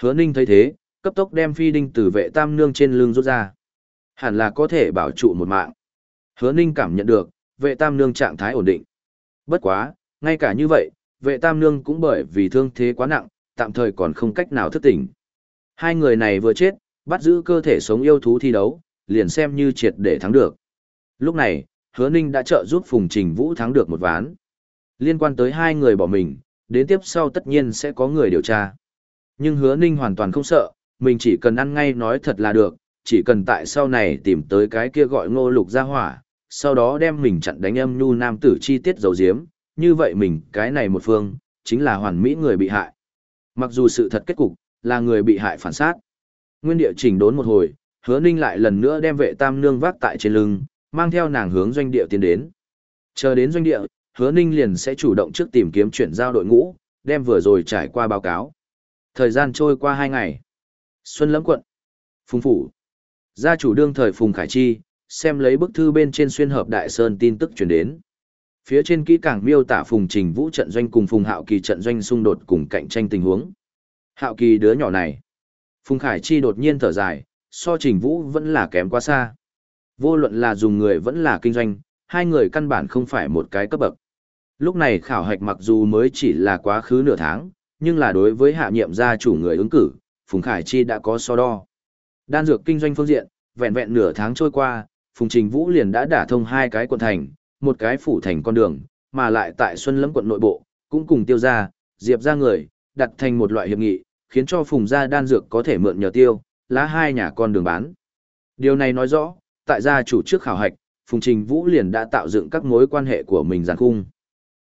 S1: Hứa ninh thấy thế, cấp tốc đem phi đinh từ vệ tam nương trên lưng rút ra. Hẳn là có thể bảo trụ một mạng. Hứa ninh cảm nhận được, vệ tam nương trạng thái ổn định. Bất quá, ngay cả như vậy, vệ tam nương cũng bởi vì thương thế quá nặng, tạm thời còn không cách nào thức tỉnh. Hai người này vừa chết, bắt giữ cơ thể sống yêu thú thi đấu, liền xem như triệt để thắng được. Lúc này, hứa ninh đã trợ giúp Phùng Trình Vũ thắng được một ván. Liên quan tới hai người bỏ mình, đến tiếp sau tất nhiên sẽ có người điều tra. Nhưng hứa ninh hoàn toàn không sợ, mình chỉ cần ăn ngay nói thật là được, chỉ cần tại sau này tìm tới cái kia gọi ngô lục ra hỏa, sau đó đem mình chặn đánh âm nhu nam tử chi tiết dầu diếm, như vậy mình cái này một phương, chính là hoàn mỹ người bị hại. Mặc dù sự thật kết cục, là người bị hại phản sát. Nguyên địa chỉnh đốn một hồi, hứa ninh lại lần nữa đem vệ tam nương vác tại trên lưng, mang theo nàng hướng doanh địa tiến đến. Chờ đến doanh địa, hứa ninh liền sẽ chủ động trước tìm kiếm chuyển giao đội ngũ, đem vừa rồi trải qua báo cáo. Thời gian trôi qua hai ngày. Xuân lẫm quận. Phùng phủ. Gia chủ đương thời Phùng Khải Chi, xem lấy bức thư bên trên xuyên hợp đại sơn tin tức truyền đến. Phía trên kỹ càng miêu tả Phùng Trình Vũ trận doanh cùng Phùng Hạo Kỳ trận doanh xung đột cùng cạnh tranh tình huống. Hạo Kỳ đứa nhỏ này. Phùng Khải Chi đột nhiên thở dài, so Trình Vũ vẫn là kém quá xa. Vô luận là dùng người vẫn là kinh doanh, hai người căn bản không phải một cái cấp bậc. Lúc này khảo hạch mặc dù mới chỉ là quá khứ nửa tháng, nhưng là đối với hạ nhiệm gia chủ người ứng cử, Phùng Khải Chi đã có so đo. Đan dược kinh doanh phương diện, vẹn vẹn nửa tháng trôi qua, Phùng Trình Vũ liền đã đả thông hai cái quận thành, một cái phủ thành con đường, mà lại tại Xuân Lâm quận nội bộ, cũng cùng tiêu gia, diệp ra người, đặt thành một loại hiệp nghị, khiến cho Phùng gia đan dược có thể mượn nhờ tiêu, lá hai nhà con đường bán. Điều này nói rõ, tại gia chủ trước khảo hạch, Phùng Trình Vũ liền đã tạo dựng các mối quan hệ của mình giàn khung.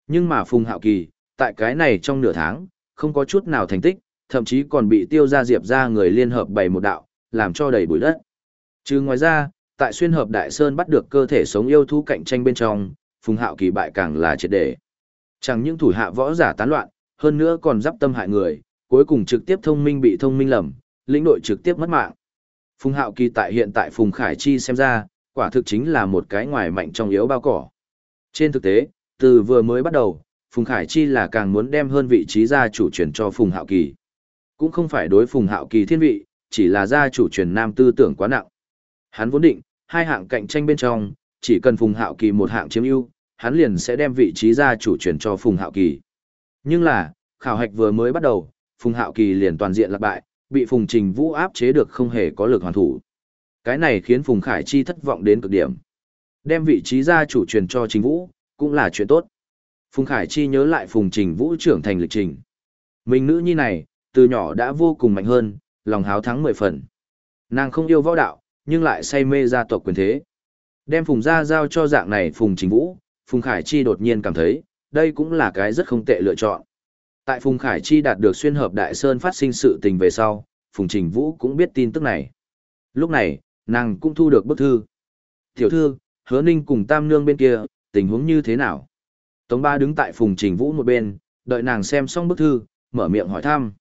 S1: Nhưng mà Phùng Hạo Kỳ, tại cái này trong nửa tháng, không có chút nào thành tích, thậm chí còn bị tiêu gia diệp ra người liên hợp bày một đạo, làm cho đầy bụi đất. Chứ ngoài ra, tại xuyên hợp Đại Sơn bắt được cơ thể sống yêu thú cạnh tranh bên trong, Phùng Hạo Kỳ bại càng là triệt để. Chẳng những thủ hạ võ giả tán loạn, hơn nữa còn giáp tâm hại người, cuối cùng trực tiếp thông minh bị thông minh lầm, lĩnh đội trực tiếp mất mạng. Phùng Hạo Kỳ tại hiện tại Phùng Khải Chi xem ra, quả thực chính là một cái ngoài mạnh trong yếu bao cỏ. Trên thực tế, từ vừa mới bắt đầu, Phùng Khải Chi là càng muốn đem hơn vị trí gia chủ truyền cho Phùng Hạo Kỳ. Cũng không phải đối Phùng Hạo Kỳ thiên vị, chỉ là gia chủ truyền nam tư tưởng quá nặng. Hắn vốn định, hai hạng cạnh tranh bên trong, chỉ cần Phùng Hạo Kỳ một hạng chiếm ưu, hắn liền sẽ đem vị trí gia chủ truyền cho Phùng Hạo Kỳ. Nhưng là, khảo hạch vừa mới bắt đầu, Phùng Hạo Kỳ liền toàn diện lạc bại, bị Phùng Trình Vũ áp chế được không hề có lực hoàn thủ. Cái này khiến Phùng Khải Chi thất vọng đến cực điểm. Đem vị trí gia chủ truyền cho Trình Vũ, cũng là chuyện tốt. Phùng Khải Chi nhớ lại Phùng Trình Vũ trưởng thành lịch trình. Mình nữ nhi này, từ nhỏ đã vô cùng mạnh hơn, lòng háo thắng mười phần. Nàng không yêu võ đạo, nhưng lại say mê gia tộc quyền thế. Đem Phùng gia giao cho dạng này Phùng Trình Vũ, Phùng Khải Chi đột nhiên cảm thấy, đây cũng là cái rất không tệ lựa chọn. Tại Phùng Khải Chi đạt được xuyên hợp Đại Sơn phát sinh sự tình về sau, Phùng Trình Vũ cũng biết tin tức này. Lúc này, nàng cũng thu được bức thư. Tiểu thư, hứa ninh cùng Tam Nương bên kia, tình huống như thế nào? Tống ba đứng tại Phùng Trình Vũ một bên, đợi nàng xem xong bức thư, mở miệng hỏi thăm.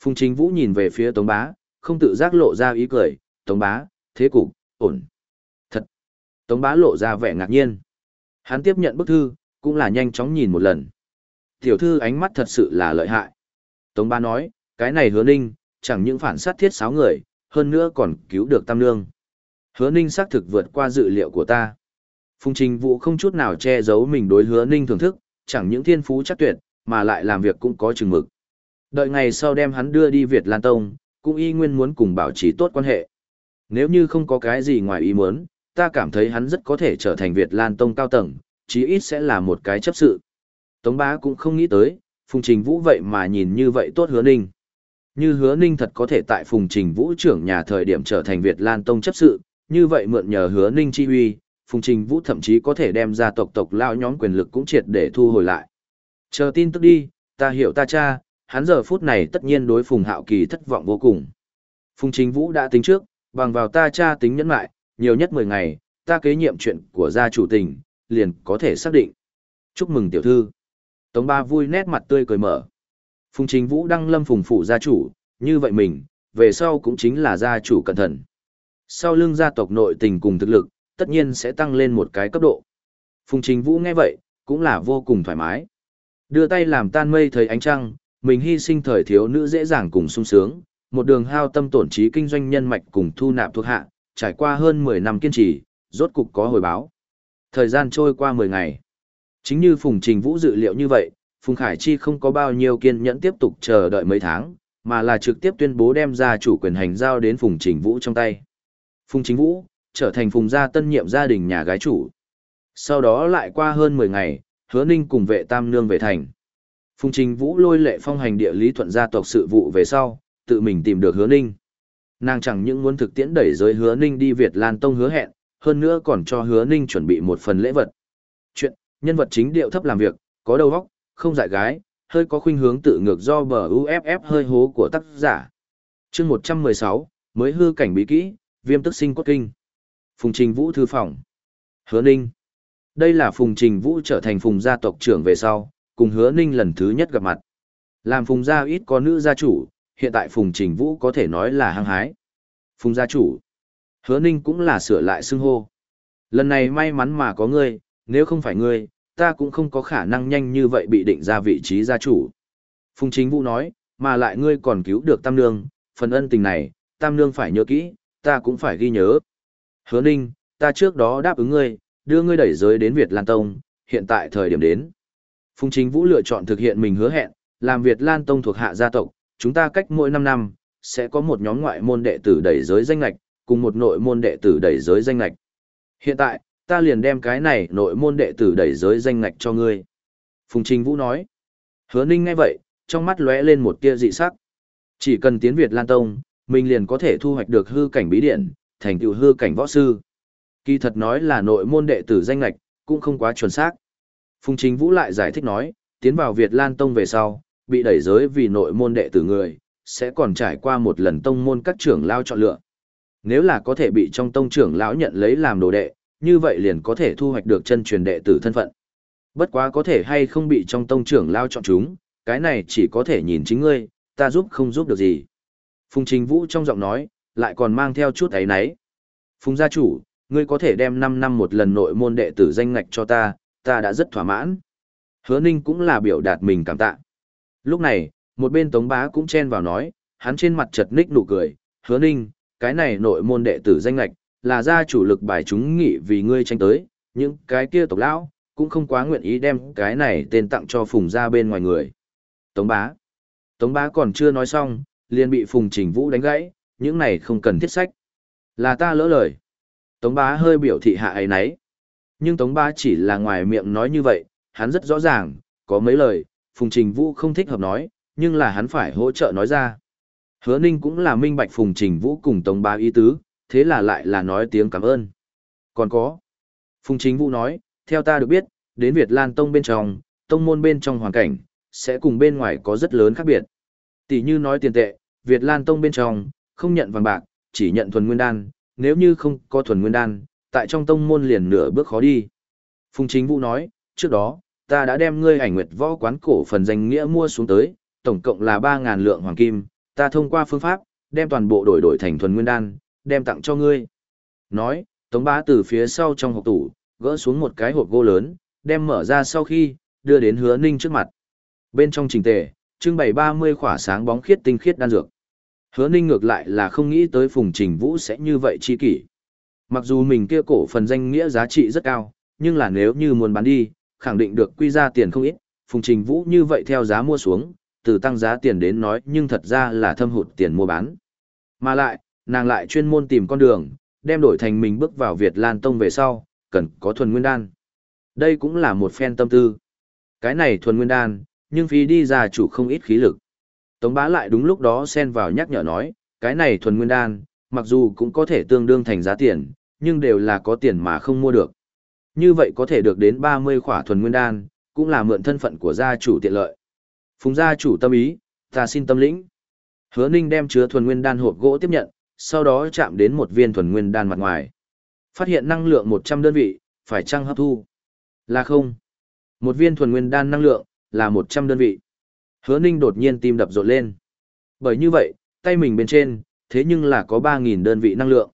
S1: Phùng Trình Vũ nhìn về phía Tống bá, không tự giác lộ ra ý cười, Tống bá, thế cục, ổn. Thật. Tống bá lộ ra vẻ ngạc nhiên. Hắn tiếp nhận bức thư, cũng là nhanh chóng nhìn một lần. Tiểu thư ánh mắt thật sự là lợi hại. Tống ba nói, cái này hứa ninh, chẳng những phản sát thiết sáu người, hơn nữa còn cứu được Tam Nương. Hứa ninh xác thực vượt qua dự liệu của ta. Phùng Trình Vụ không chút nào che giấu mình đối hứa ninh thưởng thức, chẳng những thiên phú chắc tuyệt, mà lại làm việc cũng có chừng mực. Đợi ngày sau đem hắn đưa đi Việt Lan Tông, cũng y nguyên muốn cùng bảo trì tốt quan hệ. Nếu như không có cái gì ngoài ý muốn, ta cảm thấy hắn rất có thể trở thành Việt Lan Tông cao tầng, chí ít sẽ là một cái chấp sự. Tống bá cũng không nghĩ tới, Phùng Trình Vũ vậy mà nhìn như vậy tốt hứa ninh. Như hứa ninh thật có thể tại Phùng Trình Vũ trưởng nhà thời điểm trở thành Việt Lan Tông chấp sự, như vậy mượn nhờ hứa ninh chi huy, Phùng Trình Vũ thậm chí có thể đem ra tộc tộc lao nhóm quyền lực cũng triệt để thu hồi lại. Chờ tin tức đi, ta hiểu ta cha, hắn giờ phút này tất nhiên đối Phùng Hạo Kỳ thất vọng vô cùng. Phùng Trình Vũ đã tính trước, bằng vào ta cha tính nhẫn lại, nhiều nhất 10 ngày, ta kế nhiệm chuyện của gia chủ tình, liền có thể xác định. Chúc mừng tiểu thư. Tống ba vui nét mặt tươi cười mở. Phùng Chính Vũ đăng lâm phùng phụ gia chủ, như vậy mình, về sau cũng chính là gia chủ cẩn thận. Sau lưng gia tộc nội tình cùng thực lực, tất nhiên sẽ tăng lên một cái cấp độ. Phùng Chính Vũ nghe vậy, cũng là vô cùng thoải mái. Đưa tay làm tan mây thời ánh trăng, mình hy sinh thời thiếu nữ dễ dàng cùng sung sướng, một đường hao tâm tổn trí kinh doanh nhân mạch cùng thu nạp thuộc hạ, trải qua hơn 10 năm kiên trì, rốt cục có hồi báo. Thời gian trôi qua 10 ngày. Chính như Phùng Trình Vũ dự liệu như vậy, Phùng Khải Chi không có bao nhiêu kiên nhẫn tiếp tục chờ đợi mấy tháng, mà là trực tiếp tuyên bố đem ra chủ quyền hành giao đến Phùng Trình Vũ trong tay. Phùng Chính Vũ, trở thành Phùng gia tân nhiệm gia đình nhà gái chủ. Sau đó lại qua hơn 10 ngày, hứa ninh cùng vệ tam nương về thành. Phùng Trình Vũ lôi lệ phong hành địa lý thuận gia tộc sự vụ về sau, tự mình tìm được hứa ninh. Nàng chẳng những muốn thực tiễn đẩy giới hứa ninh đi Việt Lan Tông hứa hẹn, hơn nữa còn cho hứa ninh chuẩn bị một phần lễ vật. Chuyện, nhân vật chính điệu thấp làm việc, có đầu óc, không dại gái, hơi có khuynh hướng tự ngược do bờ UFF hơi hố của tác giả. chương 116, mới hư cảnh bí kỹ, viêm tức sinh quốc kinh. Phùng Trình Vũ thư phòng. Hứa Ninh. Đây là Phùng Trình Vũ trở thành Phùng gia tộc trưởng về sau, cùng Hứa Ninh lần thứ nhất gặp mặt. Làm Phùng gia ít có nữ gia chủ, hiện tại Phùng Trình Vũ có thể nói là hăng hái. Phùng gia chủ. Hứa Ninh cũng là sửa lại xưng hô. Lần này may mắn mà có ngươi, nếu không phải ngươi, ta cũng không có khả năng nhanh như vậy bị định ra vị trí gia chủ. Phùng Chính Vũ nói, mà lại ngươi còn cứu được Tam Nương, phần ân tình này, Tam Nương phải nhớ kỹ, ta cũng phải ghi nhớ. Hứa Ninh, ta trước đó đáp ứng ngươi, đưa ngươi đẩy giới đến Việt Lan Tông, hiện tại thời điểm đến. Phùng Chính Vũ lựa chọn thực hiện mình hứa hẹn, làm Việt Lan Tông thuộc hạ gia tộc, chúng ta cách mỗi 5 năm, sẽ có một nhóm ngoại môn đệ tử đẩy giới danh lạch, cùng một nội môn đệ tử đẩy giới danh lạch. Hiện tại, ta liền đem cái này nội môn đệ tử đẩy giới danh ngạch cho ngươi. Phùng Trình Vũ nói. Hứa Ninh ngay vậy, trong mắt lóe lên một tia dị sắc. Chỉ cần tiến Việt Lan Tông, mình liền có thể thu hoạch được hư cảnh bí điện, thành tựu hư cảnh võ sư. Kỳ thật nói là nội môn đệ tử danh ngạch, cũng không quá chuẩn xác. Phùng Trình Vũ lại giải thích nói, tiến vào Việt Lan Tông về sau, bị đẩy giới vì nội môn đệ tử người, sẽ còn trải qua một lần tông môn các trưởng lao chọn lựa. Nếu là có thể bị trong tông trưởng lão nhận lấy làm đồ đệ, như vậy liền có thể thu hoạch được chân truyền đệ tử thân phận. Bất quá có thể hay không bị trong tông trưởng lao chọn chúng, cái này chỉ có thể nhìn chính ngươi, ta giúp không giúp được gì. Phùng Trình Vũ trong giọng nói, lại còn mang theo chút ấy nấy. Phùng gia chủ, ngươi có thể đem 5 năm một lần nội môn đệ tử danh ngạch cho ta, ta đã rất thỏa mãn. Hứa Ninh cũng là biểu đạt mình cảm tạ. Lúc này, một bên Tống Bá cũng chen vào nói, hắn trên mặt chật ních nụ cười, Hứa Ninh, cái này nội môn đệ tử danh ngạch, là gia chủ lực bài chúng nghị vì ngươi tranh tới, những cái kia tộc lão cũng không quá nguyện ý đem cái này tên tặng cho phùng gia bên ngoài người. Tống bá. Tống bá còn chưa nói xong, liền bị phùng trình vũ đánh gãy, những này không cần thiết sách. Là ta lỡ lời. Tống bá hơi biểu thị hạ ấy nấy. Nhưng tống bá chỉ là ngoài miệng nói như vậy, hắn rất rõ ràng, có mấy lời, phùng trình vũ không thích hợp nói, nhưng là hắn phải hỗ trợ nói ra. Hứa ninh cũng là minh bạch phùng trình vũ cùng tống bá ý tứ, thế là lại là nói tiếng cảm ơn. Còn có. Phùng Chính Vũ nói, theo ta được biết, đến Việt Lan Tông bên trong, tông môn bên trong hoàn cảnh, sẽ cùng bên ngoài có rất lớn khác biệt. Tỷ như nói tiền tệ, Việt Lan Tông bên trong, không nhận vàng bạc, chỉ nhận thuần nguyên đan, nếu như không có thuần nguyên đan, tại trong tông môn liền nửa bước khó đi. Phùng Chính Vũ nói, trước đó, ta đã đem ngươi ảnh nguyệt võ quán cổ phần danh nghĩa mua xuống tới, tổng cộng là 3.000 lượng hoàng kim, ta thông qua phương pháp, đem toàn bộ đổi đổi thành thuần nguyên đan, đem tặng cho ngươi. Nói, Tống bá từ phía sau trong hộp tủ, gỡ xuống một cái hộp gỗ lớn, đem mở ra sau khi, đưa đến hứa ninh trước mặt. Bên trong trình tề, trưng bày 30 khỏa sáng bóng khiết tinh khiết đan dược. Hứa ninh ngược lại là không nghĩ tới phùng trình vũ sẽ như vậy chi kỷ. Mặc dù mình kia cổ phần danh nghĩa giá trị rất cao, nhưng là nếu như muốn bán đi, khẳng định được quy ra tiền không ít, phùng trình vũ như vậy theo giá mua xuống, từ tăng giá tiền đến nói nhưng thật ra là thâm hụt tiền mua bán. Mà lại, nàng lại chuyên môn tìm con đường, đem đổi thành mình bước vào Việt Lan Tông về sau, cần có thuần nguyên đan. Đây cũng là một phen tâm tư. Cái này thuần nguyên đan, nhưng phí đi ra chủ không ít khí lực. Tống bá lại đúng lúc đó xen vào nhắc nhở nói, cái này thuần nguyên đan, mặc dù cũng có thể tương đương thành giá tiền, nhưng đều là có tiền mà không mua được. Như vậy có thể được đến 30 khỏa thuần nguyên đan, cũng là mượn thân phận của gia chủ tiện lợi. Phùng gia chủ tâm ý, ta xin tâm lĩnh. Hứa Ninh đem chứa thuần nguyên đan hộp gỗ tiếp nhận, sau đó chạm đến một viên thuần nguyên đan mặt ngoài. Phát hiện năng lượng 100 đơn vị, phải chăng hấp thu? Là không. Một viên thuần nguyên đan năng lượng, là 100 đơn vị. Hứa ninh đột nhiên tim đập rộn lên. Bởi như vậy, tay mình bên trên, thế nhưng là có 3.000 đơn vị năng lượng.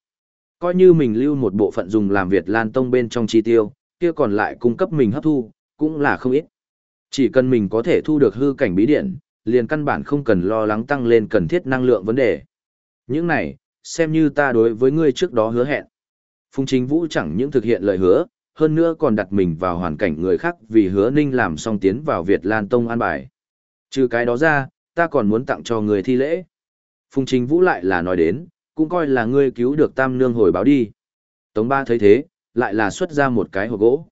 S1: Coi như mình lưu một bộ phận dùng làm Việt Lan Tông bên trong chi tiêu, kia còn lại cung cấp mình hấp thu, cũng là không ít. Chỉ cần mình có thể thu được hư cảnh bí điện, liền căn bản không cần lo lắng tăng lên cần thiết năng lượng vấn đề. Những này, xem như ta đối với ngươi trước đó hứa hẹn. Phùng Chính Vũ chẳng những thực hiện lời hứa, hơn nữa còn đặt mình vào hoàn cảnh người khác vì hứa ninh làm xong tiến vào Việt Lan Tông an bài. Trừ cái đó ra, ta còn muốn tặng cho người thi lễ. Phùng chính Vũ lại là nói đến, cũng coi là ngươi cứu được tam nương hồi báo đi. Tống ba thấy thế, lại là xuất ra một cái hộp gỗ.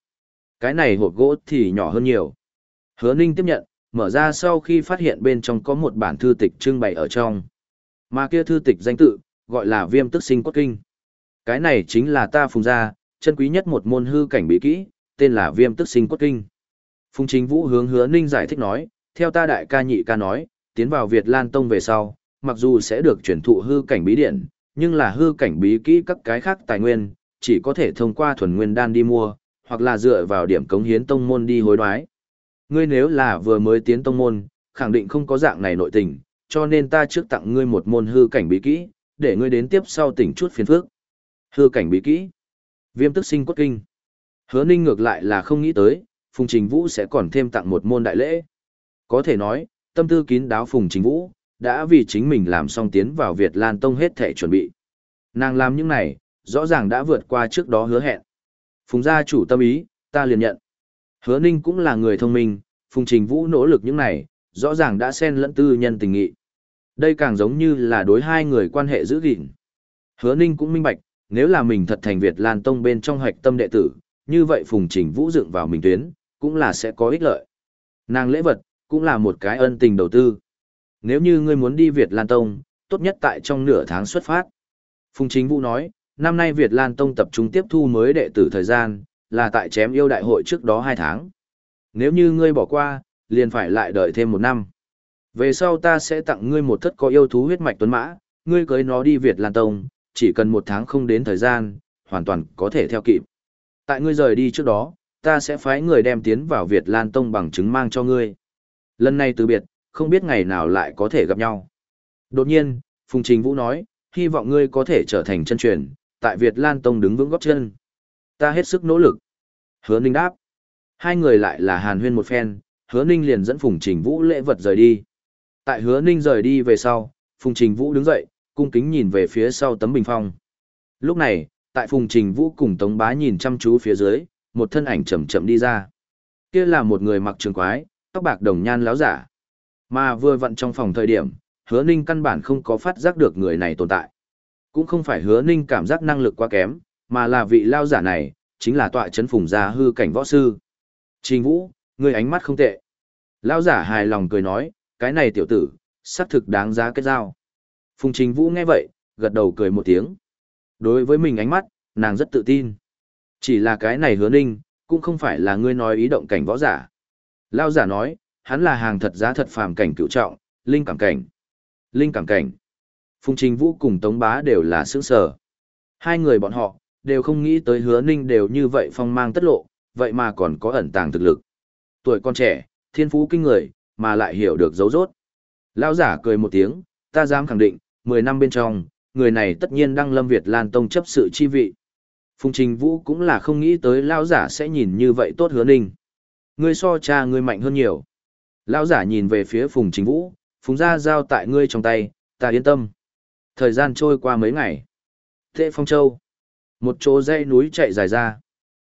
S1: Cái này hộp gỗ thì nhỏ hơn nhiều. Hứa Ninh tiếp nhận, mở ra sau khi phát hiện bên trong có một bản thư tịch trưng bày ở trong. Mà kia thư tịch danh tự, gọi là viêm tức sinh cốt kinh. Cái này chính là ta phùng ra, chân quý nhất một môn hư cảnh bí kỹ, tên là viêm tức sinh cốt kinh. Phùng chính vũ hướng hứa ninh giải thích nói, theo ta đại ca nhị ca nói, tiến vào Việt Lan Tông về sau, mặc dù sẽ được chuyển thụ hư cảnh bí điện, nhưng là hư cảnh bí kỹ các cái khác tài nguyên, chỉ có thể thông qua thuần nguyên đan đi mua, hoặc là dựa vào điểm cống hiến tông môn đi hối đoái. Ngươi nếu là vừa mới tiến tông môn, khẳng định không có dạng này nội tình, cho nên ta trước tặng ngươi một môn hư cảnh bí kỹ, để ngươi đến tiếp sau tỉnh chút phiền phước. Hư cảnh bí kỹ. Viêm tức sinh quốc kinh. Hứa Ninh ngược lại là không nghĩ tới, Phùng Trình Vũ sẽ còn thêm tặng một môn đại lễ. Có thể nói, tâm tư kín đáo Phùng Trình Vũ, đã vì chính mình làm xong tiến vào Việt Lan Tông hết thể chuẩn bị. Nàng làm những này, rõ ràng đã vượt qua trước đó hứa hẹn. Phùng gia chủ tâm ý, ta liền nhận. Hứa Ninh cũng là người thông minh, Phùng Trình Vũ nỗ lực những này, rõ ràng đã xen lẫn tư nhân tình nghị. Đây càng giống như là đối hai người quan hệ giữ gìn. Hứa Ninh cũng minh bạch, nếu là mình thật thành Việt Lan Tông bên trong hoạch tâm đệ tử, như vậy Phùng Trình Vũ dựng vào mình tuyến, cũng là sẽ có ích lợi. Nàng lễ vật, cũng là một cái ân tình đầu tư. Nếu như ngươi muốn đi Việt Lan Tông, tốt nhất tại trong nửa tháng xuất phát. Phùng Chính Vũ nói, năm nay Việt Lan Tông tập trung tiếp thu mới đệ tử thời gian, là tại chém yêu đại hội trước đó 2 tháng. Nếu như ngươi bỏ qua, liền phải lại đợi thêm một năm. Về sau ta sẽ tặng ngươi một thất có yêu thú huyết mạch tuấn mã, ngươi cưới nó đi Việt Lan Tông, chỉ cần một tháng không đến thời gian, hoàn toàn có thể theo kịp. Tại ngươi rời đi trước đó, ta sẽ phái người đem tiến vào Việt Lan Tông bằng chứng mang cho ngươi. Lần này từ biệt, không biết ngày nào lại có thể gặp nhau. Đột nhiên, Phùng Trình Vũ nói, hy vọng ngươi có thể trở thành chân truyền, tại Việt Lan Tông đứng vững góp chân. Ta hết sức nỗ lực. Hứa Ninh đáp. Hai người lại là hàn huyên một phen, Hứa Ninh liền dẫn Phùng Trình Vũ lễ vật rời đi. Tại Hứa Ninh rời đi về sau, Phùng Trình Vũ đứng dậy, cung kính nhìn về phía sau tấm bình phong. Lúc này, tại Phùng Trình Vũ cùng Tống Bá nhìn chăm chú phía dưới, một thân ảnh chậm chậm đi ra. Kia là một người mặc trường quái, tóc bạc đồng nhan láo giả. Mà vừa vặn trong phòng thời điểm, hứa ninh căn bản không có phát giác được người này tồn tại. Cũng không phải hứa ninh cảm giác năng lực quá kém, mà là vị lao giả này, chính là tọa chấn phùng gia hư cảnh võ sư. Trình Vũ, người ánh mắt không tệ. Lao giả hài lòng cười nói, cái này tiểu tử, xác thực đáng giá kết giao. Phùng Trình Vũ nghe vậy, gật đầu cười một tiếng. Đối với mình ánh mắt, nàng rất tự tin. Chỉ là cái này hứa ninh, cũng không phải là ngươi nói ý động cảnh võ giả. Lao giả nói, hắn là hàng thật giá thật phàm cảnh cựu trọng, linh cảm cảnh. Linh cảm cảnh. Phùng Trình Vũ cùng Tống Bá đều là sướng sở. Hai người bọn họ, đều không nghĩ tới hứa ninh đều như vậy phong mang tất lộ, vậy mà còn có ẩn tàng thực lực. Tuổi con trẻ, thiên phú kinh người, mà lại hiểu được dấu rốt. lão giả cười một tiếng, ta dám khẳng định, 10 năm bên trong, người này tất nhiên đang lâm Việt Lan Tông chấp sự chi vị. Phùng Trình Vũ cũng là không nghĩ tới lão giả sẽ nhìn như vậy tốt hứa ninh. Ngươi so cha ngươi mạnh hơn nhiều. Lão giả nhìn về phía Phùng trình Vũ, Phùng gia giao tại ngươi trong tay, ta yên tâm. Thời gian trôi qua mấy ngày. Tệ Phong Châu. Một chỗ dãy núi chạy dài ra.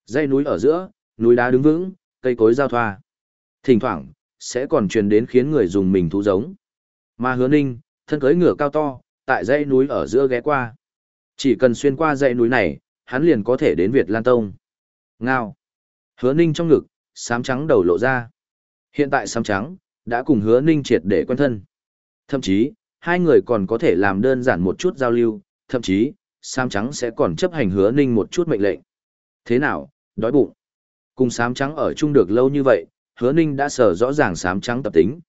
S1: Dãy núi ở giữa, núi đá đứng vững, cây cối giao thoa. Thỉnh thoảng, sẽ còn truyền đến khiến người dùng mình thú giống. Mà hứa ninh, thân cưới ngựa cao to, tại dãy núi ở giữa ghé qua. Chỉ cần xuyên qua dãy núi này, hắn liền có thể đến Việt Lan Tông. Ngao. Hứa ninh trong ngực, sám trắng đầu lộ ra. Hiện tại sám trắng, đã cùng hứa ninh triệt để quen thân. Thậm chí, hai người còn có thể làm đơn giản một chút giao lưu, thậm chí, sám trắng sẽ còn chấp hành hứa ninh một chút mệnh lệnh. Thế nào, đói bụng. Cùng sám trắng ở chung được lâu như vậy, hứa ninh đã sở rõ ràng sám trắng tập tính.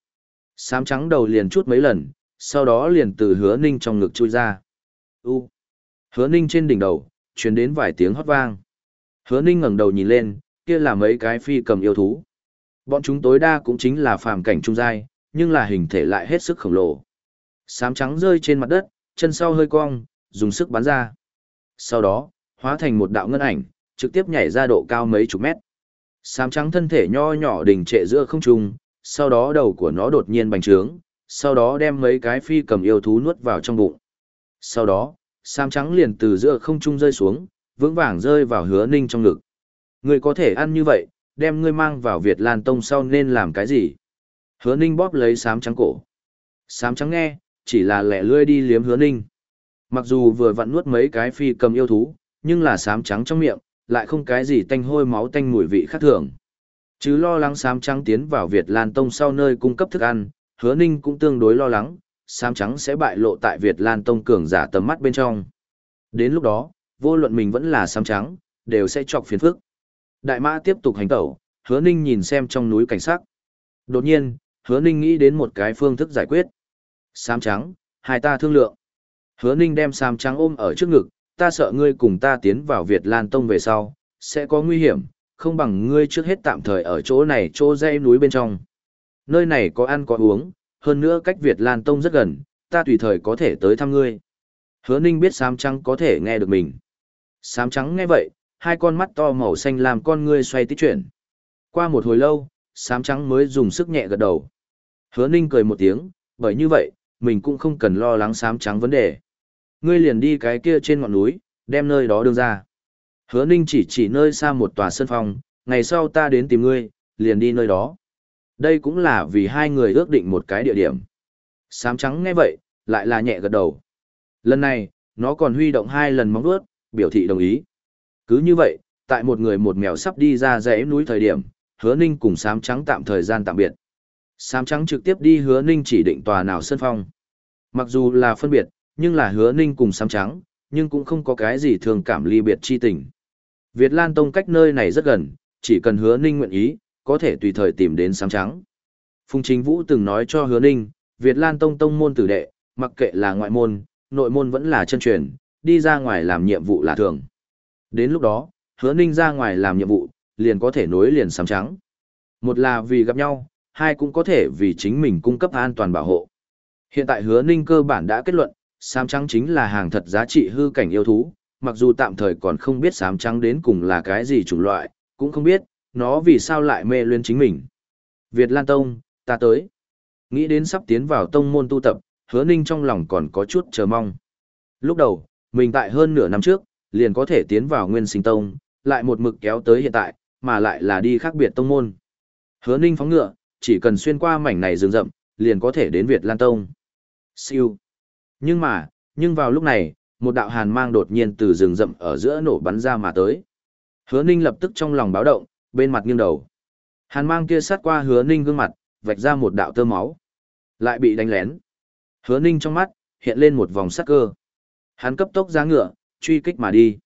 S1: Sám trắng đầu liền chút mấy lần, sau đó liền từ hứa ninh trong ngực chui ra. U. Hứa ninh trên đỉnh đầu, truyền đến vài tiếng hót vang. Hứa ninh ngẩng đầu nhìn lên, kia là mấy cái phi cầm yêu thú. Bọn chúng tối đa cũng chính là phàm cảnh trung giai, nhưng là hình thể lại hết sức khổng lồ. Sám trắng rơi trên mặt đất, chân sau hơi cong, dùng sức bắn ra. Sau đó, hóa thành một đạo ngân ảnh, trực tiếp nhảy ra độ cao mấy chục mét. Sám trắng thân thể nho nhỏ đỉnh trệ giữa không trung, sau đó đầu của nó đột nhiên bành trướng, sau đó đem mấy cái phi cầm yêu thú nuốt vào trong bụng. Sau đó, sám trắng liền từ giữa không trung rơi xuống, vững vàng rơi vào hứa ninh trong ngực. Ngươi có thể ăn như vậy, đem ngươi mang vào Việt Lan Tông sau nên làm cái gì? Hứa Ninh bóp lấy sám trắng cổ. Sám trắng nghe, chỉ là lẻ lươi đi liếm hứa ninh. Mặc dù vừa vặn nuốt mấy cái phi cầm yêu thú, nhưng là sám trắng trong miệng, lại không cái gì tanh hôi máu tanh mùi vị khác thường. Chứ lo lắng sám trắng tiến vào Việt Lan Tông sau nơi cung cấp thức ăn, hứa ninh cũng tương đối lo lắng, sám trắng sẽ bại lộ tại Việt Lan Tông cường giả tầm mắt bên trong. Đến lúc đó, vô luận mình vẫn là sám trắng, đều sẽ chọc phiền phức. Đại mã tiếp tục hành tẩu, hứa ninh nhìn xem trong núi cảnh sắc. Đột nhiên, hứa ninh nghĩ đến một cái phương thức giải quyết. Sám trắng, hai ta thương lượng. Hứa ninh đem sám trắng ôm ở trước ngực, ta sợ ngươi cùng ta tiến vào Việt Lan Tông về sau, sẽ có nguy hiểm, không bằng ngươi trước hết tạm thời ở chỗ này chỗ dãy núi bên trong. Nơi này có ăn có uống, hơn nữa cách Việt Lan Tông rất gần, ta tùy thời có thể tới thăm ngươi. Hứa Ninh biết sám trắng có thể nghe được mình. Sám trắng nghe vậy, hai con mắt to màu xanh làm con ngươi xoay tít chuyển. Qua một hồi lâu, sám trắng mới dùng sức nhẹ gật đầu. Hứa Ninh cười một tiếng, bởi như vậy, mình cũng không cần lo lắng sám trắng vấn đề. Ngươi liền đi cái kia trên ngọn núi, đem nơi đó đưa ra. Hứa Ninh chỉ chỉ nơi xa một tòa sân phòng, ngày sau ta đến tìm ngươi, liền đi nơi đó. Đây cũng là vì hai người ước định một cái địa điểm. Sám trắng nghe vậy, lại là nhẹ gật đầu. Lần này, nó còn huy động hai lần móng vuốt, biểu thị đồng ý. Cứ như vậy, tại một người một mèo sắp đi ra dãy núi thời điểm, hứa ninh cùng sám trắng tạm thời gian tạm biệt. Sám trắng trực tiếp đi hứa ninh chỉ định tòa nào sân phong. Mặc dù là phân biệt, nhưng là hứa ninh cùng sám trắng, nhưng cũng không có cái gì thường cảm ly biệt chi tình. Việt Lan Tông cách nơi này rất gần, chỉ cần hứa ninh nguyện ý, có thể tùy thời tìm đến sám trắng. Phùng Chính Vũ từng nói cho hứa ninh, Việt Lan Tông tông môn tử đệ, mặc kệ là ngoại môn, nội môn vẫn là chân truyền, đi ra ngoài làm nhiệm vụ là thường. Đến lúc đó, hứa ninh ra ngoài làm nhiệm vụ, liền có thể nối liền sám trắng. Một là vì gặp nhau, hai cũng có thể vì chính mình cung cấp an toàn bảo hộ. Hiện tại hứa ninh cơ bản đã kết luận, sám trắng chính là hàng thật giá trị hư cảnh yêu thú, mặc dù tạm thời còn không biết sám trắng đến cùng là cái gì chủng loại, cũng không biết, nó vì sao lại mê luyến chính mình. Việt Lan Tông, ta tới. Nghĩ đến sắp tiến vào tông môn tu tập, hứa ninh trong lòng còn có chút chờ mong. Lúc đầu, mình tại hơn nửa năm trước, liền có thể tiến vào nguyên sinh tông, lại một mực kéo tới hiện tại, mà lại là đi khác biệt tông môn. Hứa ninh phóng ngựa, chỉ cần xuyên qua mảnh này rừng rậm, liền có thể đến Việt Lan Tông. Siêu. Nhưng mà, nhưng vào lúc này, một đạo hàn mang đột nhiên từ rừng rậm ở giữa nổ bắn ra mà tới. Hứa ninh lập tức trong lòng báo động, bên mặt nghiêng đầu. Hàn mang kia sát qua hứa ninh gương mặt, vạch ra một đạo tơ máu. Lại bị đánh lén. Hứa ninh trong mắt, hiện lên một vòng sắc cơ. Hắn cấp tốc ra ngựa, truy kích mà đi.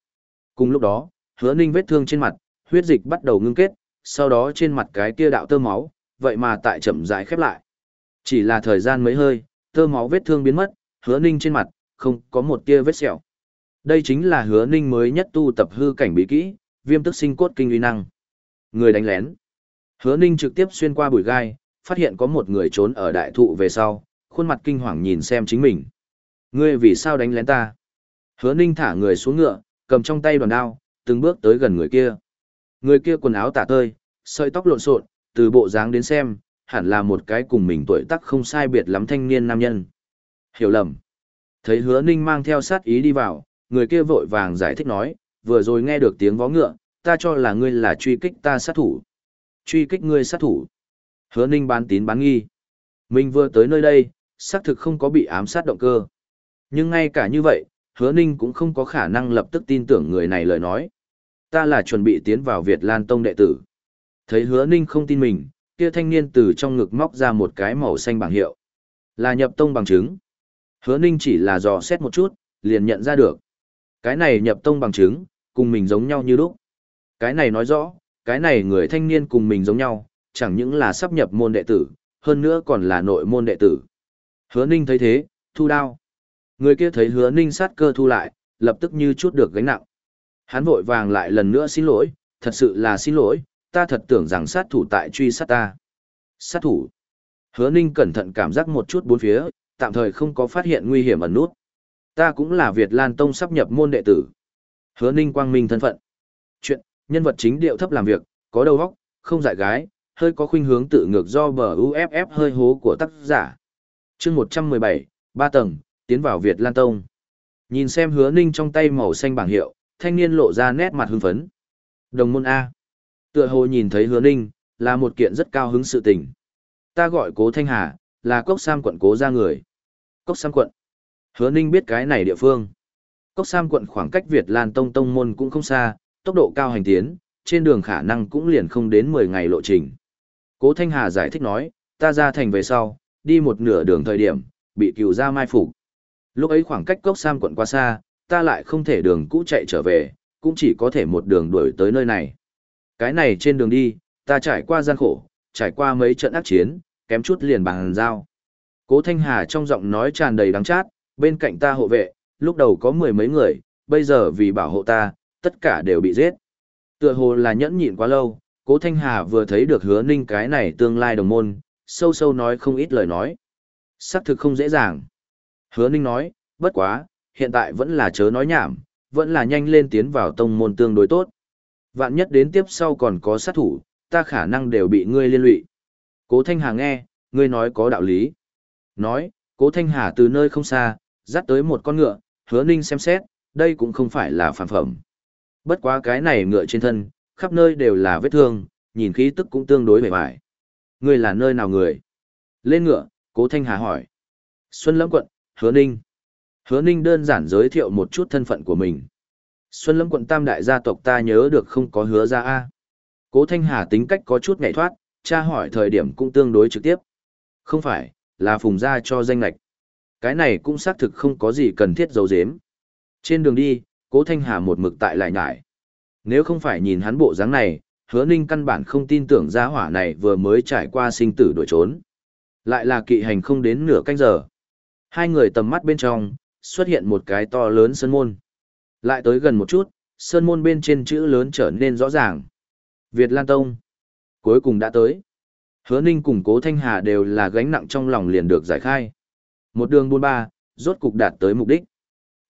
S1: Cùng lúc đó, hứa ninh vết thương trên mặt, huyết dịch bắt đầu ngưng kết, sau đó trên mặt cái kia đạo tơ máu, vậy mà tại chậm rãi khép lại. Chỉ là thời gian mấy hơi, tơ máu vết thương biến mất, hứa ninh trên mặt, không có một tia vết sẹo. Đây chính là hứa ninh mới nhất tu tập hư cảnh bí kỹ, viêm tức sinh cốt kinh uy năng. Người đánh lén. Hứa ninh trực tiếp xuyên qua bụi gai, phát hiện có một người trốn ở đại thụ về sau, khuôn mặt kinh hoàng nhìn xem chính mình. Ngươi vì sao đánh lén ta? Hứa ninh thả người xuống ngựa, cầm trong tay đoàn đao, từng bước tới gần người kia. Người kia quần áo tả tơi, sợi tóc lộn xộn, từ bộ dáng đến xem, hẳn là một cái cùng mình tuổi tác không sai biệt lắm thanh niên nam nhân. Hiểu lầm. Thấy hứa ninh mang theo sát ý đi vào, người kia vội vàng giải thích nói, vừa rồi nghe được tiếng vó ngựa, ta cho là ngươi là truy kích ta sát thủ. Truy kích ngươi sát thủ. Hứa ninh bán tín bán nghi. Mình vừa tới nơi đây, xác thực không có bị ám sát động cơ. Nhưng ngay cả như vậy, hứa ninh cũng không có khả năng lập tức tin tưởng người này lời nói. Ta là chuẩn bị tiến vào Việt Lan Tông đệ tử. Thấy hứa ninh không tin mình, kia thanh niên từ trong ngực móc ra một cái màu xanh bảng hiệu. Là nhập tông bằng chứng. Hứa ninh chỉ là dò xét một chút, liền nhận ra được. Cái này nhập tông bằng chứng, cùng mình giống nhau như lúc. Cái này nói rõ, cái này người thanh niên cùng mình giống nhau, chẳng những là sắp nhập môn đệ tử, hơn nữa còn là nội môn đệ tử. Hứa ninh thấy thế, thu đao. Người kia thấy hứa ninh sát cơ thu lại, lập tức như chút được gánh nặng. Hắn vội vàng lại lần nữa xin lỗi, thật sự là xin lỗi, ta thật tưởng rằng sát thủ tại truy sát ta. Sát thủ. Hứa ninh cẩn thận cảm giác một chút bốn phía, tạm thời không có phát hiện nguy hiểm ẩn nút. Ta cũng là Việt Lan Tông sắp nhập môn đệ tử. Hứa ninh quang minh thân phận. Chuyện, nhân vật chính điệu thấp làm việc, có đầu óc, không dại gái, hơi có khuynh hướng tự ngược do bờ UFF hơi hố của tác giả. chương 117, 3 tầng, tiến vào Việt Lan Tông. Nhìn xem hứa ninh trong tay màu xanh bảng hiệu, thanh niên lộ ra nét mặt hưng phấn. Đồng môn A. Tựa hồ nhìn thấy hứa ninh, là một kiện rất cao hứng sự tình. Ta gọi cố Thanh Hà, là Cốc Sam quận cố ra người. Cốc Sam quận. Hứa Ninh biết cái này địa phương. Cốc Sam quận khoảng cách Việt Lan Tông Tông Môn cũng không xa, tốc độ cao hành tiến, trên đường khả năng cũng liền không đến 10 ngày lộ trình. Cố Thanh Hà giải thích nói, ta ra thành về sau, đi một nửa đường thời điểm, bị cựu ra mai phục. Lúc ấy khoảng cách Cốc Sam quận quá xa, ta lại không thể đường cũ chạy trở về, cũng chỉ có thể một đường đuổi tới nơi này. Cái này trên đường đi, ta trải qua gian khổ, trải qua mấy trận ác chiến, kém chút liền bằng dao. Cố Thanh Hà trong giọng nói tràn đầy đắng chát, bên cạnh ta hộ vệ, lúc đầu có mười mấy người, bây giờ vì bảo hộ ta, tất cả đều bị giết. Tựa hồ là nhẫn nhịn quá lâu, Cố Thanh Hà vừa thấy được hứa ninh cái này tương lai đồng môn, sâu sâu nói không ít lời nói. Sắc thực không dễ dàng. Hứa ninh nói, bất quá, hiện tại vẫn là chớ nói nhảm, vẫn là nhanh lên tiến vào tông môn tương đối tốt. Vạn nhất đến tiếp sau còn có sát thủ, ta khả năng đều bị ngươi liên lụy. Cố Thanh Hà nghe, ngươi nói có đạo lý. Nói, Cố Thanh Hà từ nơi không xa, dắt tới một con ngựa, hứa ninh xem xét, đây cũng không phải là phản phẩm. Bất quá cái này ngựa trên thân, khắp nơi đều là vết thương, nhìn khí tức cũng tương đối vẻ vải. Ngươi là nơi nào người? Lên ngựa, Cố Thanh Hà hỏi. Xuân Lâm quận, Hứa Ninh. Hứa Ninh đơn giản giới thiệu một chút thân phận của mình. Xuân Lâm quận tam đại gia tộc ta nhớ được không có hứa ra A. Cố Thanh Hà tính cách có chút ngại thoát, cha hỏi thời điểm cũng tương đối trực tiếp. Không phải, là phùng ra cho danh lạch. Cái này cũng xác thực không có gì cần thiết giấu giếm. Trên đường đi, Cố Thanh Hà một mực tại lại nhải. Nếu không phải nhìn hắn bộ dáng này, hứa ninh căn bản không tin tưởng gia hỏa này vừa mới trải qua sinh tử đổi trốn. Lại là kỵ hành không đến nửa canh giờ. Hai người tầm mắt bên trong, xuất hiện một cái to lớn sơn môn. Lại tới gần một chút, sơn môn bên trên chữ lớn trở nên rõ ràng. Việt Lan Tông. Cuối cùng đã tới. Hứa Ninh cùng Cố Thanh Hà đều là gánh nặng trong lòng liền được giải khai. Một đường buôn ba, rốt cục đạt tới mục đích.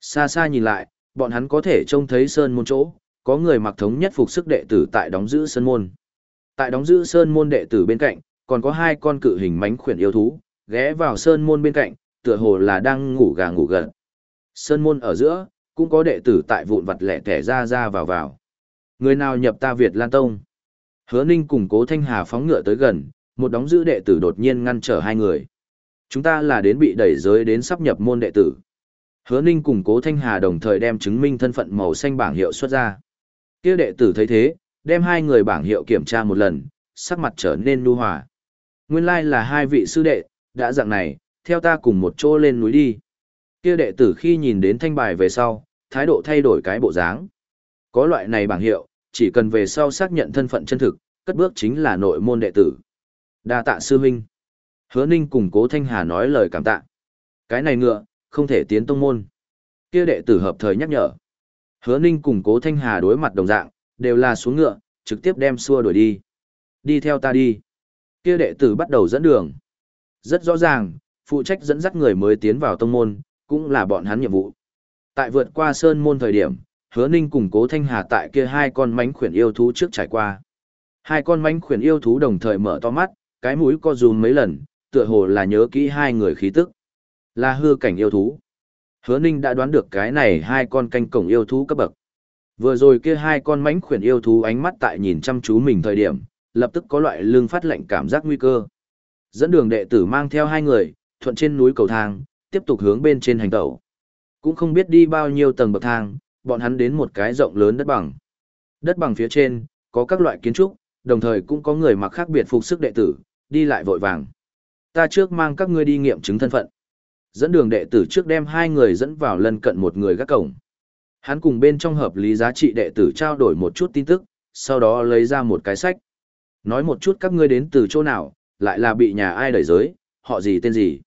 S1: Xa xa nhìn lại, bọn hắn có thể trông thấy sơn môn chỗ, có người mặc thống nhất phục sức đệ tử tại đóng giữ sơn môn. Tại đóng giữ sơn môn đệ tử bên cạnh, còn có hai con cự hình mánh khuyển yêu thú, ghé vào sơn môn bên cạnh, tựa hồ là đang ngủ gà ngủ gật. Sơn môn ở giữa, cũng có đệ tử tại vụn vặt lẻ tẻ ra ra vào vào. Người nào nhập ta Việt Lan Tông? Hứa Ninh cùng Cố Thanh Hà phóng ngựa tới gần, một đóng giữ đệ tử đột nhiên ngăn trở hai người. Chúng ta là đến bị đẩy giới đến sắp nhập môn đệ tử. Hứa Ninh cùng Cố Thanh Hà đồng thời đem chứng minh thân phận màu xanh bảng hiệu xuất ra. Kia đệ tử thấy thế, đem hai người bảng hiệu kiểm tra một lần, sắc mặt trở nên nu hòa. Nguyên lai là hai vị sư đệ, đã dạng này, theo ta cùng một chỗ lên núi đi. Kia đệ tử khi nhìn đến thanh bài về sau, thái độ thay đổi cái bộ dáng. Có loại này bảng hiệu, chỉ cần về sau xác nhận thân phận chân thực, cất bước chính là nội môn đệ tử. Đa tạ sư huynh. Hứa Ninh cùng Cố Thanh Hà nói lời cảm tạ. Cái này ngựa, không thể tiến tông môn. Kia đệ tử hợp thời nhắc nhở. Hứa Ninh cùng Cố Thanh Hà đối mặt đồng dạng, đều là xuống ngựa, trực tiếp đem xua đuổi đi. Đi theo ta đi. Kia đệ tử bắt đầu dẫn đường. Rất rõ ràng, phụ trách dẫn dắt người mới tiến vào tông môn, cũng là bọn hắn nhiệm vụ. Tại vượt qua sơn môn thời điểm, Hứa Ninh cùng Cố Thanh Hà tại kia hai con mánh khuyển yêu thú trước trải qua. Hai con mánh khuyển yêu thú đồng thời mở to mắt, cái mũi co rúm mấy lần, tựa hồ là nhớ kỹ hai người khí tức. Là hư cảnh yêu thú. Hứa Ninh đã đoán được cái này hai con canh cổng yêu thú cấp bậc. Vừa rồi kia hai con mánh khuyển yêu thú ánh mắt tại nhìn chăm chú mình thời điểm, lập tức có loại lương phát lệnh cảm giác nguy cơ. Dẫn đường đệ tử mang theo hai người, thuận trên núi cầu thang, tiếp tục hướng bên trên hành tẩu. Cũng không biết đi bao nhiêu tầng bậc thang, bọn hắn đến một cái rộng lớn đất bằng. Đất bằng phía trên, có các loại kiến trúc, đồng thời cũng có người mặc khác biệt phục sức đệ tử, đi lại vội vàng. Ta trước mang các ngươi đi nghiệm chứng thân phận. Dẫn đường đệ tử trước đem hai người dẫn vào lân cận một người gác cổng. Hắn cùng bên trong hợp lý giá trị đệ tử trao đổi một chút tin tức, sau đó lấy ra một cái sách. Nói một chút các ngươi đến từ chỗ nào, lại là bị nhà ai đẩy giới, họ gì tên gì.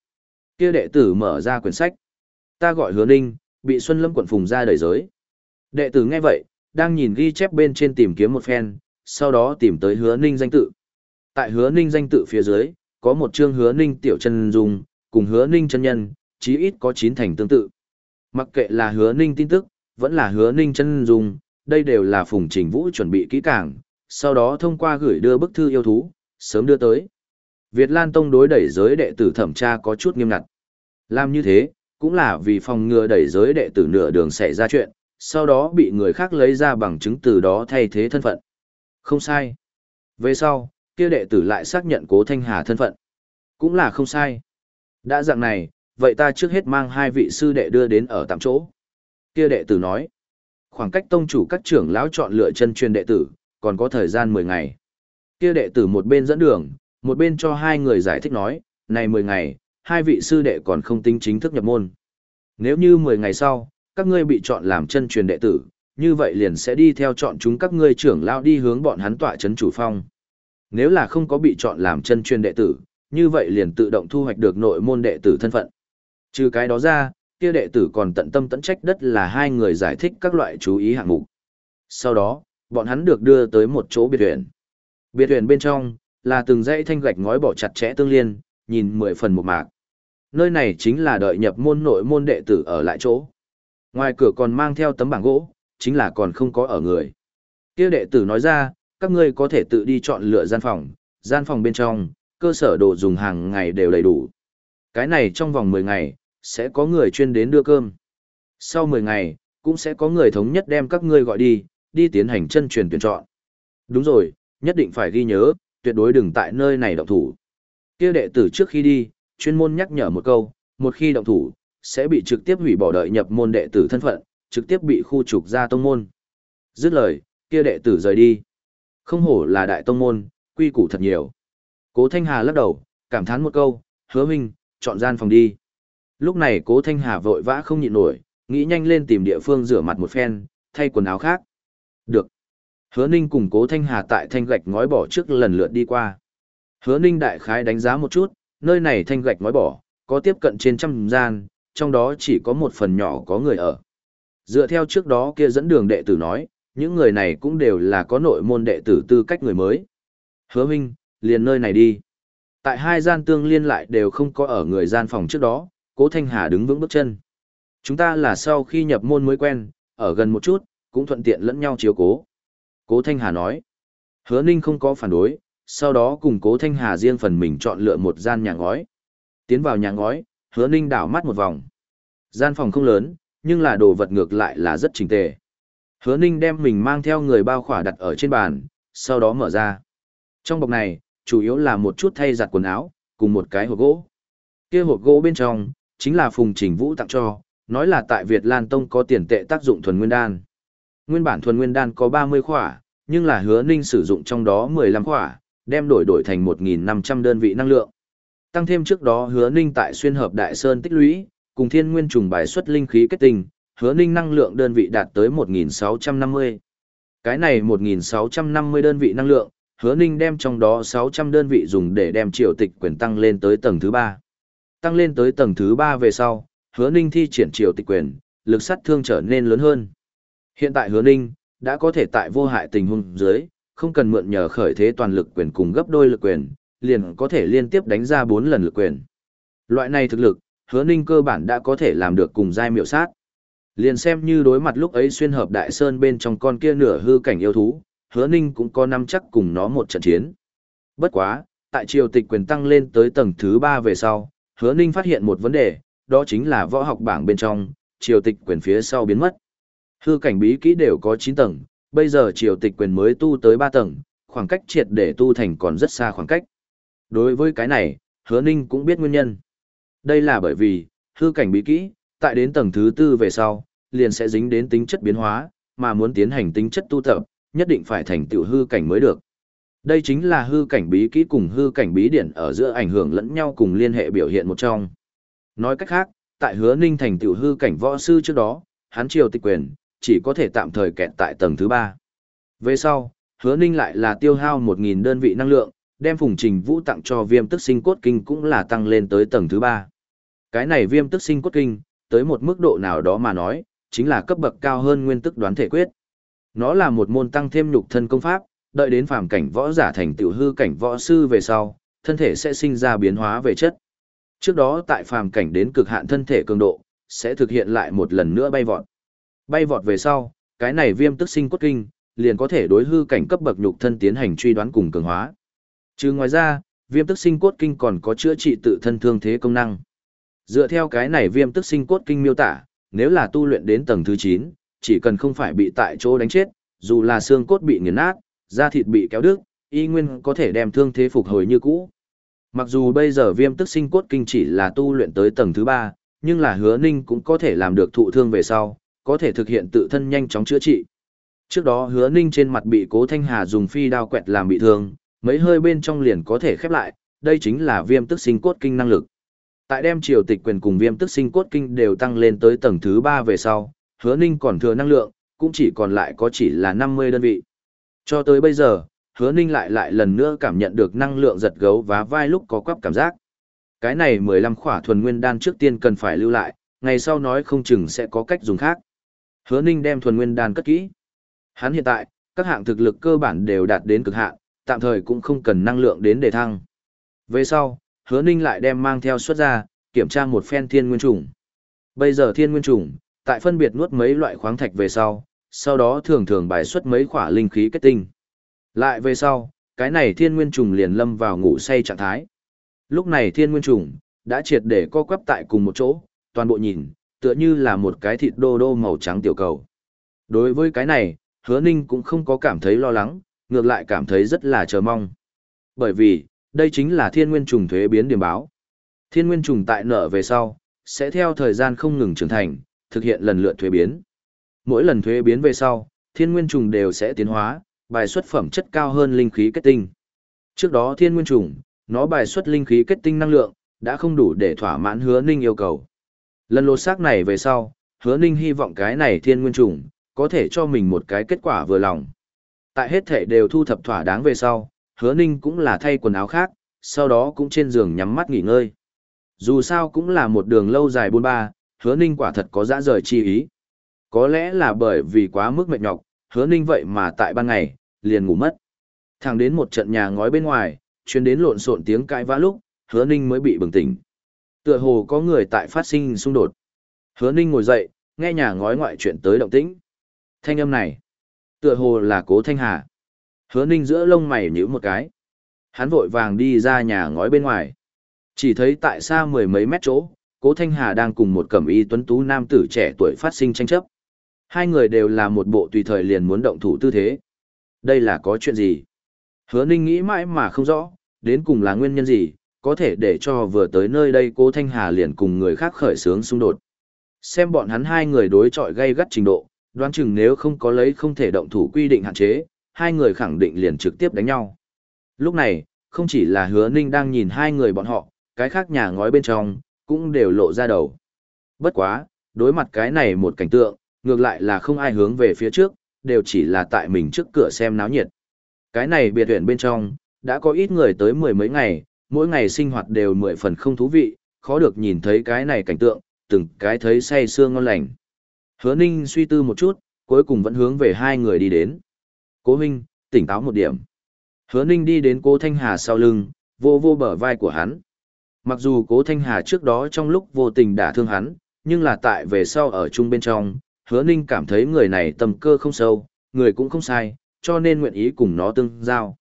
S1: Kia đệ tử mở ra quyển sách. Ta gọi hứa ninh, bị Xuân Lâm quận phùng ra đẩy giới. Đệ tử nghe vậy, đang nhìn ghi chép bên trên tìm kiếm một phen, sau đó tìm tới hứa ninh danh tự. Tại hứa ninh danh tự phía dưới, có một chương hứa ninh tiểu chân dung, cùng hứa ninh chân nhân, chí ít có chín thành tương tự. Mặc kệ là hứa ninh tin tức, vẫn là hứa ninh chân dung, đây đều là phùng trình vũ chuẩn bị kỹ càng, sau đó thông qua gửi đưa bức thư yêu thú, sớm đưa tới. Việt Lan Tông đối đẩy giới đệ tử thẩm tra có chút nghiêm ngặt. Làm như thế, cũng là vì phòng ngừa đẩy giới đệ tử nửa đường xảy ra chuyện, sau đó bị người khác lấy ra bằng chứng từ đó thay thế thân phận. Không sai. Về sau, kia đệ tử lại xác nhận cố Thanh Hà thân phận. Cũng là không sai. Đã dạng này, vậy ta trước hết mang hai vị sư đệ đưa đến ở tạm chỗ. Kia đệ tử nói, khoảng cách tông chủ các trưởng lão chọn lựa chân truyền đệ tử, còn có thời gian 10 ngày. Kia đệ tử một bên dẫn đường, một bên cho hai người giải thích nói, này 10 ngày, hai vị sư đệ còn không tính chính thức nhập môn. Nếu như 10 ngày sau, các ngươi bị chọn làm chân truyền đệ tử, như vậy liền sẽ đi theo chọn chúng các ngươi trưởng lão đi hướng bọn hắn tọa chấn chủ phong. Nếu là không có bị chọn làm chân truyền đệ tử, như vậy liền tự động thu hoạch được nội môn đệ tử thân phận. Trừ cái đó ra, kia đệ tử còn tận tâm tận trách đất là hai người giải thích các loại chú ý hạng mục. Sau đó, bọn hắn được đưa tới một chỗ biệt huyện. Biệt huyện bên trong, là từng dãy thanh gạch ngói bỏ chặt chẽ tương liên, nhìn mười phần một mạc. Nơi này chính là đợi nhập môn nội môn đệ tử ở lại chỗ. Ngoài cửa còn mang theo tấm bảng gỗ, chính là còn không có ở người. Kia đệ tử nói ra, các ngươi có thể tự đi chọn lựa gian phòng, gian phòng bên trong, cơ sở đồ dùng hàng ngày đều đầy đủ. Cái này trong vòng 10 ngày, sẽ có người chuyên đến đưa cơm. Sau 10 ngày, cũng sẽ có người thống nhất đem các ngươi gọi đi, đi tiến hành chân truyền tuyển chọn. Đúng rồi, nhất định phải ghi nhớ, tuyệt đối đừng tại nơi này động thủ. Kia đệ tử trước khi đi, chuyên môn nhắc nhở một câu, một khi động thủ, sẽ bị trực tiếp hủy bỏ đợi nhập môn đệ tử thân phận, trực tiếp bị khu trục ra tông môn. Dứt lời, kia đệ tử rời đi. Không hổ là đại tông môn, quy củ thật nhiều. Cố Thanh Hà lắc đầu, cảm thán một câu, hứa minh, chọn gian phòng đi. Lúc này cố Thanh Hà vội vã không nhịn nổi, nghĩ nhanh lên tìm địa phương rửa mặt một phen, thay quần áo khác. Được. Hứa Ninh cùng cố Thanh Hà tại thanh gạch ngói bỏ trước lần lượt đi qua. Hứa Ninh đại khái đánh giá một chút, nơi này thanh gạch ngói bỏ, có tiếp cận trên trăm gian, trong đó chỉ có một phần nhỏ có người ở. Dựa theo trước đó kia dẫn đường đệ tử nói, những người này cũng đều là có nội môn đệ tử tư cách người mới. Hứa Minh, liền nơi này đi. Tại hai gian tương liên lại đều không có ở người gian phòng trước đó, cố Thanh Hà đứng vững bước chân. Chúng ta là sau khi nhập môn mới quen, ở gần một chút, cũng thuận tiện lẫn nhau chiếu cố. Cố Thanh Hà nói. Hứa Ninh không có phản đối, sau đó cùng cố Thanh Hà riêng phần mình chọn lựa một gian nhà ngói. Tiến vào nhà ngói, hứa Ninh đảo mắt một vòng. Gian phòng không lớn, nhưng là đồ vật ngược lại là rất chỉnh tề. Hứa Ninh đem mình mang theo người bao khỏa đặt ở trên bàn, sau đó mở ra. Trong bọc này, chủ yếu là một chút thay giặt quần áo, cùng một cái hộp gỗ. Kia hộp gỗ bên trong, chính là Phùng Trình Vũ tặng cho, nói là tại Việt Lan Tông có tiền tệ tác dụng thuần nguyên đan. Nguyên bản thuần nguyên đan có 30 khỏa, nhưng là hứa ninh sử dụng trong đó 15 khỏa, đem đổi đổi thành 1.500 đơn vị năng lượng. Tăng thêm trước đó hứa ninh tại xuyên hợp đại sơn tích lũy, cùng thiên nguyên trùng bài xuất linh khí kết tinh, hứa ninh năng lượng đơn vị đạt tới 1.650. Cái này 1.650 đơn vị năng lượng, hứa ninh đem trong đó 600 đơn vị dùng để đem triều tịch quyền tăng lên tới tầng thứ 3. Tăng lên tới tầng thứ 3 về sau, hứa ninh thi triển triều tịch quyền, lực sát thương trở nên lớn hơn. Hiện tại hứa ninh, đã có thể tại vô hại tình huống dưới, không cần mượn nhờ khởi thế toàn lực quyền cùng gấp đôi lực quyền, liền có thể liên tiếp đánh ra 4 lần lực quyền. Loại này thực lực, hứa ninh cơ bản đã có thể làm được cùng giai miệu sát. Liền xem như đối mặt lúc ấy xuyên hợp đại sơn bên trong con kia nửa hư cảnh yêu thú, hứa ninh cũng có năm chắc cùng nó một trận chiến. Bất quá, tại triều tịch quyền tăng lên tới tầng thứ ba về sau, hứa ninh phát hiện một vấn đề, đó chính là võ học bảng bên trong, triều tịch quyền phía sau biến mất. Hư cảnh bí kỹ đều có 9 tầng, bây giờ triều tịch quyền mới tu tới 3 tầng, khoảng cách triệt để tu thành còn rất xa khoảng cách. Đối với cái này, hứa ninh cũng biết nguyên nhân. Đây là bởi vì, hư cảnh bí kỹ, tại đến tầng thứ tư về sau, liền sẽ dính đến tính chất biến hóa, mà muốn tiến hành tính chất tu tập, nhất định phải thành tựu hư cảnh mới được. Đây chính là hư cảnh bí kỹ cùng hư cảnh bí điển ở giữa ảnh hưởng lẫn nhau cùng liên hệ biểu hiện một trong. Nói cách khác, tại hứa ninh thành tựu hư cảnh võ sư trước đó, hắn triều tịch quyền, chỉ có thể tạm thời kẹt tại tầng thứ ba. Về sau, hứa ninh lại là tiêu hao 1.000 đơn vị năng lượng, đem phùng trình vũ tặng cho viêm tức sinh cốt kinh cũng là tăng lên tới tầng thứ ba. Cái này viêm tức sinh cốt kinh, tới một mức độ nào đó mà nói, chính là cấp bậc cao hơn nguyên tức đoán thể quyết. Nó là một môn tăng thêm nhục thân công pháp, đợi đến phàm cảnh võ giả thành tiểu hư cảnh võ sư về sau, thân thể sẽ sinh ra biến hóa về chất. Trước đó tại phàm cảnh đến cực hạn thân thể cường độ, sẽ thực hiện lại một lần nữa bay vọt. Bay vọt về sau, cái này viêm tức sinh cốt kinh, liền có thể đối hư cảnh cấp bậc nhục thân tiến hành truy đoán cùng cường hóa. Chứ ngoài ra, viêm tức sinh cốt kinh còn có chữa trị tự thân thương thế công năng. Dựa theo cái này viêm tức sinh cốt kinh miêu tả, nếu là tu luyện đến tầng thứ 9, chỉ cần không phải bị tại chỗ đánh chết, dù là xương cốt bị nghiền nát, da thịt bị kéo đứt, y nguyên có thể đem thương thế phục hồi như cũ. Mặc dù bây giờ viêm tức sinh cốt kinh chỉ là tu luyện tới tầng thứ ba, nhưng là hứa ninh cũng có thể làm được thụ thương về sau, có thể thực hiện tự thân nhanh chóng chữa trị. Trước đó hứa ninh trên mặt bị cố thanh hà dùng phi đao quẹt làm bị thương, mấy hơi bên trong liền có thể khép lại, đây chính là viêm tức sinh cốt kinh năng lực. Tại đem triều tịch quyền cùng viêm tức sinh cốt kinh đều tăng lên tới tầng thứ 3 về sau, hứa ninh còn thừa năng lượng, cũng chỉ còn lại có chỉ là 50 đơn vị. Cho tới bây giờ, hứa ninh lại lại lần nữa cảm nhận được năng lượng giật gấu và vai lúc có quắp cảm giác. Cái này 15 khỏa thuần nguyên đan trước tiên cần phải lưu lại, ngày sau nói không chừng sẽ có cách dùng khác. Hứa ninh đem thuần nguyên đan cất kỹ. Hắn hiện tại, các hạng thực lực cơ bản đều đạt đến cực hạn, tạm thời cũng không cần năng lượng đến để thăng. Về sau, hứa ninh lại đem mang theo xuất ra, kiểm tra một phen thiên nguyên trùng. Bây giờ thiên nguyên trùng, tại phân biệt nuốt mấy loại khoáng thạch về sau, sau đó thường thường bài xuất mấy khỏa linh khí kết tinh. Lại về sau, cái này thiên nguyên trùng liền lâm vào ngủ say trạng thái. Lúc này thiên nguyên trùng, đã triệt để co quắp tại cùng một chỗ, toàn bộ nhìn, tựa như là một cái thịt đô đô màu trắng tiểu cầu. Đối với cái này, hứa ninh cũng không có cảm thấy lo lắng, ngược lại cảm thấy rất là chờ mong. Bởi vì, đây chính là thiên nguyên trùng thuế biến điểm báo. Thiên nguyên trùng tại nở về sau, sẽ theo thời gian không ngừng trưởng thành, thực hiện lần lượt thuế biến. Mỗi lần thuế biến về sau, thiên nguyên trùng đều sẽ tiến hóa, bài xuất phẩm chất cao hơn linh khí kết tinh. Trước đó thiên nguyên trùng, nó bài xuất linh khí kết tinh năng lượng, đã không đủ để thỏa mãn hứa ninh yêu cầu. Lần lột xác này về sau, hứa ninh hy vọng cái này thiên nguyên trùng, có thể cho mình một cái kết quả vừa lòng. Tại hết thể đều thu thập thỏa đáng về sau, hứa ninh cũng là thay quần áo khác, sau đó cũng trên giường nhắm mắt nghỉ ngơi. Dù sao cũng là một đường lâu dài buôn ba, hứa ninh quả thật có dã rời chi ý. Có lẽ là bởi vì quá mức mệt nhọc, hứa ninh vậy mà tại ban ngày, liền ngủ mất. Thẳng đến một trận nhà ngói bên ngoài, chuyên đến lộn xộn tiếng cãi vã lúc, hứa ninh mới bị bừng tỉnh. Tựa hồ có người tại phát sinh xung đột. Hứa ninh ngồi dậy, nghe nhà ngói ngoại chuyện tới động tĩnh. Thanh âm này, tựa hồ là cố thanh hà. Hứa ninh giữa lông mày nhíu một cái. Hắn vội vàng đi ra nhà ngói bên ngoài. Chỉ thấy tại xa mười mấy mét chỗ, cố thanh hà đang cùng một cẩm y tuấn tú nam tử trẻ tuổi phát sinh tranh chấp. Hai người đều là một bộ tùy thời liền muốn động thủ tư thế. Đây là có chuyện gì? Hứa ninh nghĩ mãi mà không rõ, đến cùng là nguyên nhân gì, có thể để cho vừa tới nơi đây cố Thanh Hà liền cùng người khác khởi xướng xung đột. Xem bọn hắn hai người đối chọi gây gắt trình độ, đoán chừng nếu không có lấy không thể động thủ quy định hạn chế, hai người khẳng định liền trực tiếp đánh nhau. Lúc này, không chỉ là hứa ninh đang nhìn hai người bọn họ, cái khác nhà ngói bên trong, cũng đều lộ ra đầu. Bất quá, đối mặt cái này một cảnh tượng, ngược lại là không ai hướng về phía trước, đều chỉ là tại mình trước cửa xem náo nhiệt. Cái này biệt huyện bên trong, đã có ít người tới mười mấy ngày, mỗi ngày sinh hoạt đều mười phần không thú vị, khó được nhìn thấy cái này cảnh tượng, từng cái thấy say sương ngon lành. Hứa Ninh suy tư một chút, cuối cùng vẫn hướng về hai người đi đến. Cố Minh, tỉnh táo một điểm. Hứa Ninh đi đến cố Thanh Hà sau lưng, vô vô bờ vai của hắn. Mặc dù cố Thanh Hà trước đó trong lúc vô tình đả thương hắn, nhưng là tại về sau ở chung bên trong, hứa Ninh cảm thấy người này tầm cơ không sâu, người cũng không sai, cho nên nguyện ý cùng nó tương giao.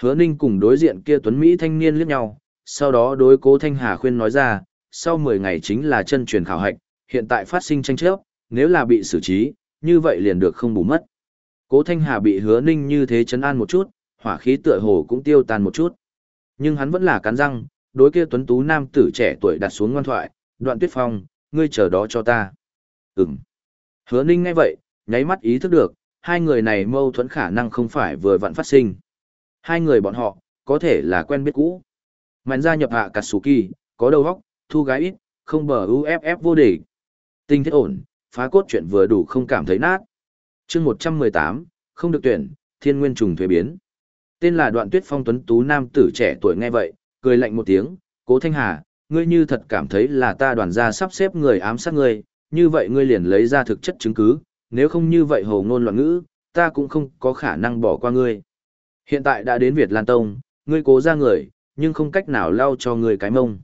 S1: Hứa Ninh cùng đối diện kia tuấn Mỹ thanh niên liếc nhau, sau đó đối cố Thanh Hà khuyên nói ra, sau 10 ngày chính là chân truyền khảo hạch, hiện tại phát sinh tranh chấp, nếu là bị xử trí, như vậy liền được không bù mất. Cố Thanh Hà bị hứa Ninh như thế chấn an một chút, hỏa khí tựa hồ cũng tiêu tan một chút. Nhưng hắn vẫn là cắn răng, đối kia tuấn tú nam tử trẻ tuổi đặt xuống ngoan thoại, đoạn tuyết phong, ngươi chờ đó cho ta. Ừm. Hứa Ninh ngay vậy, nháy mắt ý thức được, hai người này mâu thuẫn khả năng không phải vừa vặn phát sinh. Hai người bọn họ, có thể là quen biết cũ. Mạnh gia nhập hạ Katsuki, có đầu óc, thu gái ít, không bờ UFF vô địch. Tinh thiết ổn, phá cốt chuyện vừa đủ không cảm thấy nát. chương 118, không được tuyển, thiên nguyên trùng thuế biến. Tên là đoạn tuyết phong tuấn tú nam tử trẻ tuổi nghe vậy, cười lạnh một tiếng, cố thanh hà, ngươi như thật cảm thấy là ta đoàn gia sắp xếp người ám sát ngươi, như vậy ngươi liền lấy ra thực chất chứng cứ, nếu không như vậy hồ ngôn loạn ngữ, ta cũng không có khả năng bỏ qua ngươi. Hiện tại đã đến Việt Lan Tông, ngươi cố ra người, nhưng không cách nào lao cho ngươi cái mông.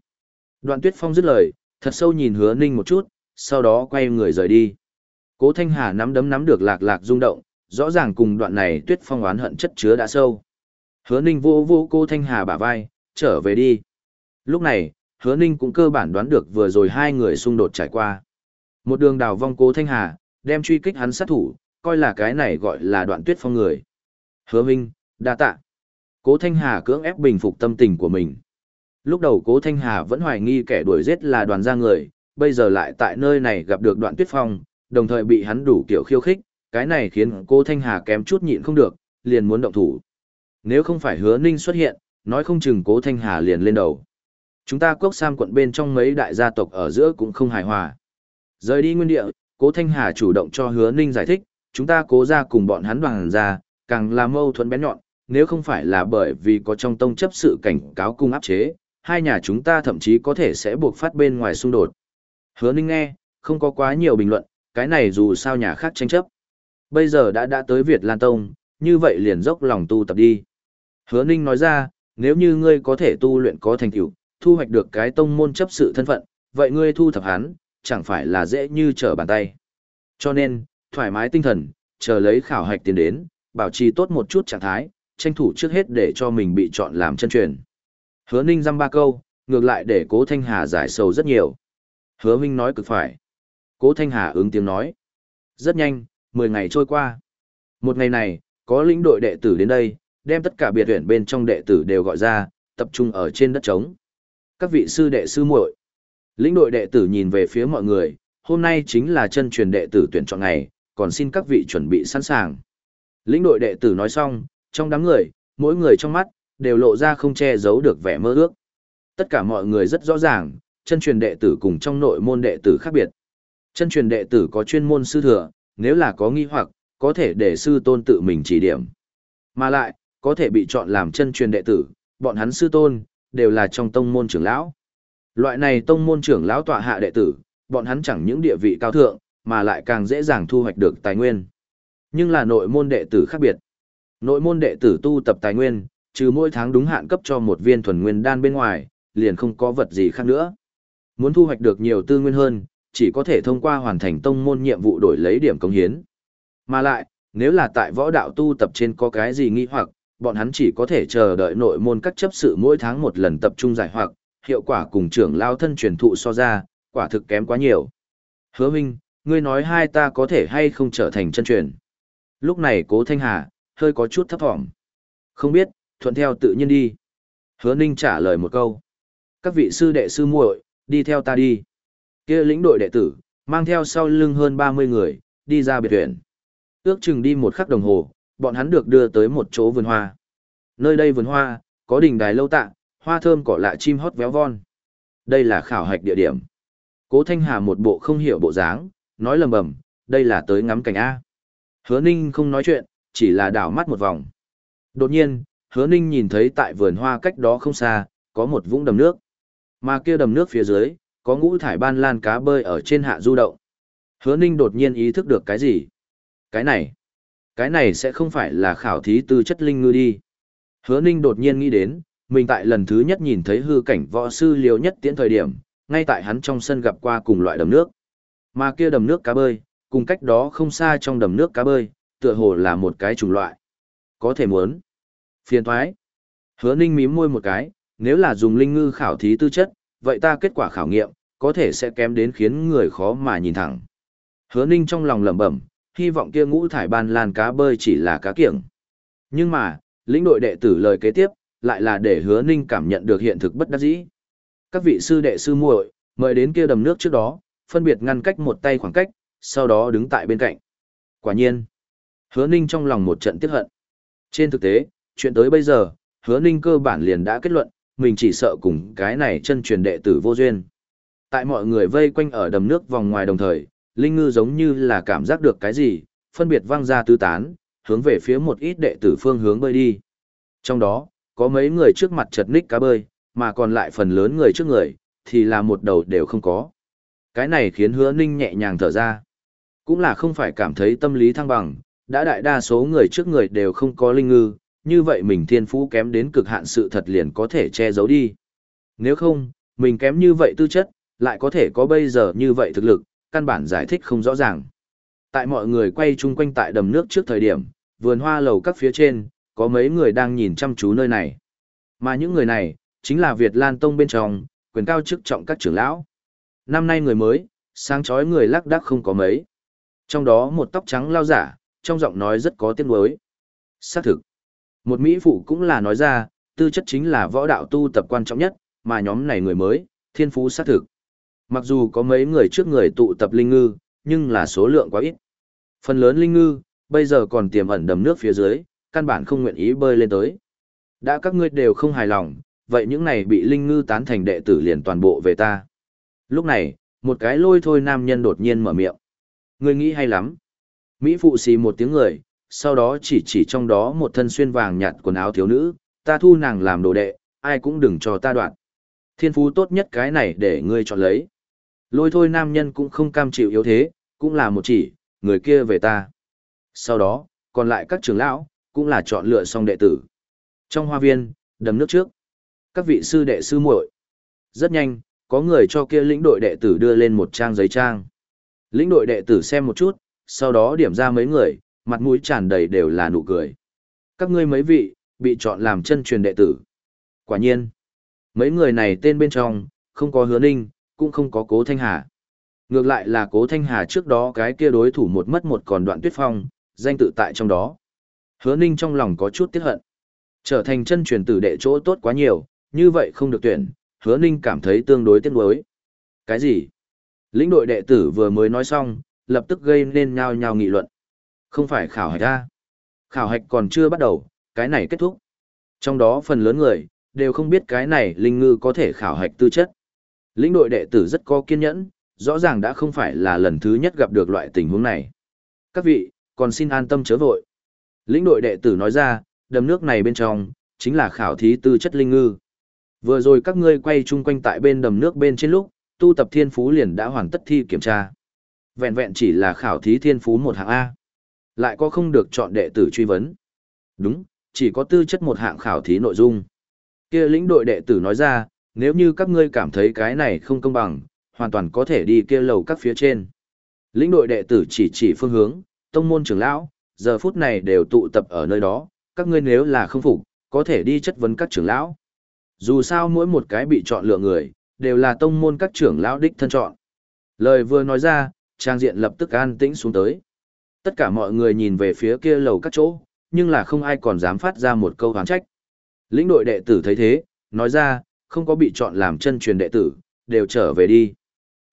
S1: Đoạn tuyết phong dứt lời, thật sâu nhìn hứa ninh một chút, sau đó quay người rời đi. Cố Thanh Hà nắm đấm nắm được lạc lạc rung động, rõ ràng cùng đoạn này tuyết phong oán hận chất chứa đã sâu. Hứa ninh vô vô cô Thanh Hà bả vai, trở về đi. Lúc này, hứa ninh cũng cơ bản đoán được vừa rồi hai người xung đột trải qua. Một đường đào vong cố Thanh Hà, đem truy kích hắn sát thủ, coi là cái này gọi là đoạn tuyết phong người. Hứa Minh, đa tạ. Cố Thanh Hà cưỡng ép bình phục tâm tình của mình. Lúc đầu Cố Thanh Hà vẫn hoài nghi kẻ đuổi giết là đoàn gia người, bây giờ lại tại nơi này gặp được đoạn tuyết phong, đồng thời bị hắn đủ kiểu khiêu khích, cái này khiến cô Thanh Hà kém chút nhịn không được, liền muốn động thủ. Nếu không phải hứa ninh xuất hiện, nói không chừng Cố Thanh Hà liền lên đầu. Chúng ta cốc sam quận bên trong mấy đại gia tộc ở giữa cũng không hài hòa. Rời đi nguyên địa, Cố Thanh Hà chủ động cho hứa ninh giải thích, chúng ta cố ra cùng bọn hắn đoàn ra, càng là mâu thuẫn bén nhọn, nếu không phải là bởi vì có trong tông chấp sự cảnh cáo cung áp chế, hai nhà chúng ta thậm chí có thể sẽ buộc phát bên ngoài xung đột. Hứa Ninh nghe, không có quá nhiều bình luận, cái này dù sao nhà khác tranh chấp. Bây giờ đã đã tới Việt Lan Tông, như vậy liền dốc lòng tu tập đi. Hứa Ninh nói ra, nếu như ngươi có thể tu luyện có thành tựu, thu hoạch được cái tông môn chấp sự thân phận, vậy ngươi thu thập hắn, chẳng phải là dễ như trở bàn tay. Cho nên, thoải mái tinh thần, chờ lấy khảo hạch tiến đến, bảo trì tốt một chút trạng thái, tranh thủ trước hết để cho mình bị chọn làm chân truyền. Hứa Ninh dăm ba câu, ngược lại để Cố Thanh Hà giải sầu rất nhiều. Hứa Minh nói cực phải. Cố Thanh Hà ứng tiếng nói. Rất nhanh, 10 ngày trôi qua. Một ngày này, có lĩnh đội đệ tử đến đây, đem tất cả biệt tuyển bên trong đệ tử đều gọi ra, tập trung ở trên đất trống. Các vị sư đệ sư muội, Lĩnh đội đệ tử nhìn về phía mọi người, hôm nay chính là chân truyền đệ tử tuyển chọn ngày, còn xin các vị chuẩn bị sẵn sàng. Lĩnh đội đệ tử nói xong, trong đám người, mỗi người trong mắt, đều lộ ra không che giấu được vẻ mơ ước. Tất cả mọi người rất rõ ràng, chân truyền đệ tử cùng trong nội môn đệ tử khác biệt. Chân truyền đệ tử có chuyên môn sư thừa, nếu là có nghi hoặc, có thể để sư tôn tự mình chỉ điểm. Mà lại, có thể bị chọn làm chân truyền đệ tử, bọn hắn sư tôn, đều là trong tông môn trưởng lão. Loại này tông môn trưởng lão tọa hạ đệ tử, bọn hắn chẳng những địa vị cao thượng, mà lại càng dễ dàng thu hoạch được tài nguyên. Nhưng là nội môn đệ tử khác biệt. Nội môn đệ tử tu tập tài nguyên, trừ mỗi tháng đúng hạn cấp cho một viên thuần nguyên đan bên ngoài, liền không có vật gì khác nữa. Muốn thu hoạch được nhiều tư nguyên hơn, chỉ có thể thông qua hoàn thành tông môn nhiệm vụ đổi lấy điểm công hiến. Mà lại, nếu là tại võ đạo tu tập trên có cái gì nghi hoặc, bọn hắn chỉ có thể chờ đợi nội môn các chấp sự mỗi tháng một lần tập trung giải hoặc, hiệu quả cùng trưởng lao thân truyền thụ so ra, quả thực kém quá nhiều. Hứa Minh, ngươi nói hai ta có thể hay không trở thành chân truyền. Lúc này cố Thanh Hà, hơi có chút thấp thỏm. Không biết, thuận theo tự nhiên đi. Hứa Ninh trả lời một câu. Các vị sư đệ sư muội, đi theo ta đi. kia lĩnh đội đệ tử, mang theo sau lưng hơn 30 người, đi ra biệt viện. Ước chừng đi một khắc đồng hồ, bọn hắn được đưa tới một chỗ vườn hoa. Nơi đây vườn hoa, có đỉnh đài lâu tạ, hoa thơm cỏ lạ chim hót véo von. Đây là khảo hạch địa điểm. Cố Thanh Hà một bộ không hiểu bộ dáng, nói lầm bầm, đây là tới ngắm cảnh A. Hứa Ninh không nói chuyện, chỉ là đảo mắt một vòng. Đột nhiên, Hứa Ninh nhìn thấy tại vườn hoa cách đó không xa, có một vũng đầm nước. Mà kia đầm nước phía dưới, có ngũ thải ban lan cá bơi ở trên hạ du động. Hứa Ninh đột nhiên ý thức được cái gì? Cái này, cái này sẽ không phải là khảo thí tư chất linh ngư đi. Hứa Ninh đột nhiên nghĩ đến, mình tại lần thứ nhất nhìn thấy hư cảnh võ sư liều nhất tiễn thời điểm, ngay tại hắn trong sân gặp qua cùng loại đầm nước. Mà kia đầm nước cá bơi, cùng cách đó không xa trong đầm nước cá bơi, tựa hồ là một cái chủng loại. Có thể muốn. Phiền thoái. Hứa ninh mím môi một cái, nếu là dùng linh ngư khảo thí tư chất, vậy ta kết quả khảo nghiệm, có thể sẽ kém đến khiến người khó mà nhìn thẳng. Hứa ninh trong lòng lẩm bẩm, hy vọng kia ngũ thải ban lan cá bơi chỉ là cá kiểng. Nhưng mà, lĩnh đội đệ tử lời kế tiếp, lại là để hứa ninh cảm nhận được hiện thực bất đắc dĩ. Các vị sư đệ sư muội mời đến kia đầm nước trước đó, phân biệt ngăn cách một tay khoảng cách, sau đó đứng tại bên cạnh. Quả nhiên, hứa ninh trong lòng một trận tiếc hận. Trên thực tế, chuyện tới bây giờ, hứa ninh cơ bản liền đã kết luận, mình chỉ sợ cùng cái này chân truyền đệ tử vô duyên. Tại mọi người vây quanh ở đầm nước vòng ngoài đồng thời, Linh Ngư giống như là cảm giác được cái gì, phân biệt văng ra tứ tán, hướng về phía một ít đệ tử phương hướng bơi đi. Trong đó, có mấy người trước mặt chật ních cá bơi, mà còn lại phần lớn người trước người, thì là một đầu đều không có. Cái này khiến hứa ninh nhẹ nhàng thở ra. Cũng là không phải cảm thấy tâm lý thăng bằng, đã đại đa số người trước người đều không có linh ngư, như vậy mình thiên phú kém đến cực hạn sự thật liền có thể che giấu đi. Nếu không, mình kém như vậy tư chất, lại có thể có bây giờ như vậy thực lực, căn bản giải thích không rõ ràng. Tại mọi người quay chung quanh tại đầm nước trước thời điểm, vườn hoa lầu các phía trên, có mấy người đang nhìn chăm chú nơi này. Mà những người này, chính là Việt Lan Tông bên trong, quyền cao chức trọng các trưởng lão. Năm nay người mới, sáng chói người lắc đắc không có mấy. Trong đó một tóc trắng lao giả, trong giọng nói rất có tiếng nuối. Xác thực. Một Mỹ phụ cũng là nói ra, tư chất chính là võ đạo tu tập quan trọng nhất, mà nhóm này người mới, thiên phú xác thực. Mặc dù có mấy người trước người tụ tập linh ngư, nhưng là số lượng quá ít. Phần lớn linh ngư, bây giờ còn tiềm ẩn đầm nước phía dưới, căn bản không nguyện ý bơi lên tới. Đã các ngươi đều không hài lòng, vậy những này bị linh ngư tán thành đệ tử liền toàn bộ về ta. Lúc này, một cái lôi thôi nam nhân đột nhiên mở miệng. Ngươi nghĩ hay lắm. Mỹ phụ xì một tiếng người, sau đó chỉ chỉ trong đó một thân xuyên vàng nhạt quần áo thiếu nữ, ta thu nàng làm đồ đệ, ai cũng đừng cho ta đoạn. Thiên phú tốt nhất cái này để ngươi chọn lấy. Lôi thôi nam nhân cũng không cam chịu yếu thế, cũng là một chỉ, người kia về ta. Sau đó, còn lại các trưởng lão, cũng là chọn lựa xong đệ tử. Trong hoa viên, đầm nước trước, các vị sư đệ sư muội. Rất nhanh, có người cho kia lĩnh đội đệ tử đưa lên một trang giấy trang. Lĩnh đội đệ tử xem một chút, sau đó điểm ra mấy người, mặt mũi tràn đầy đều là nụ cười. Các ngươi mấy vị, bị chọn làm chân truyền đệ tử. Quả nhiên, mấy người này tên bên trong, không có hứa ninh, cũng không có cố thanh hà. Ngược lại là cố thanh hà trước đó cái kia đối thủ một mất một còn đoạn tuyết phong, danh tự tại trong đó. Hứa ninh trong lòng có chút tiếc hận. Trở thành chân truyền tử đệ chỗ tốt quá nhiều, như vậy không được tuyển, hứa ninh cảm thấy tương đối tiếc nuối. Cái gì? Lĩnh đội đệ tử vừa mới nói xong, lập tức gây nên nhao nhao nghị luận. Không phải khảo hạch ra. Khảo hạch còn chưa bắt đầu, cái này kết thúc. Trong đó phần lớn người, đều không biết cái này linh ngư có thể khảo hạch tư chất. Lĩnh đội đệ tử rất có kiên nhẫn, rõ ràng đã không phải là lần thứ nhất gặp được loại tình huống này. Các vị, còn xin an tâm chớ vội. Lĩnh đội đệ tử nói ra, đầm nước này bên trong, chính là khảo thí tư chất linh ngư. Vừa rồi các ngươi quay chung quanh tại bên đầm nước bên trên lúc, tu tập thiên phú liền đã hoàn tất thi kiểm tra. Vẹn vẹn chỉ là khảo thí thiên phú một hạng A. Lại có không được chọn đệ tử truy vấn. Đúng, chỉ có tư chất một hạng khảo thí nội dung. Kia lĩnh đội đệ tử nói ra, nếu như các ngươi cảm thấy cái này không công bằng, hoàn toàn có thể đi kia lầu các phía trên. Lĩnh đội đệ tử chỉ chỉ phương hướng, tông môn trưởng lão, giờ phút này đều tụ tập ở nơi đó, các ngươi nếu là không phục, có thể đi chất vấn các trưởng lão. Dù sao mỗi một cái bị chọn lựa người, đều là tông môn các trưởng lão đích thân chọn. Lời vừa nói ra, trang diện lập tức an tĩnh xuống tới. Tất cả mọi người nhìn về phía kia lầu các chỗ, nhưng là không ai còn dám phát ra một câu hoán trách. Lĩnh đội đệ tử thấy thế, nói ra, không có bị chọn làm chân truyền đệ tử, đều trở về đi.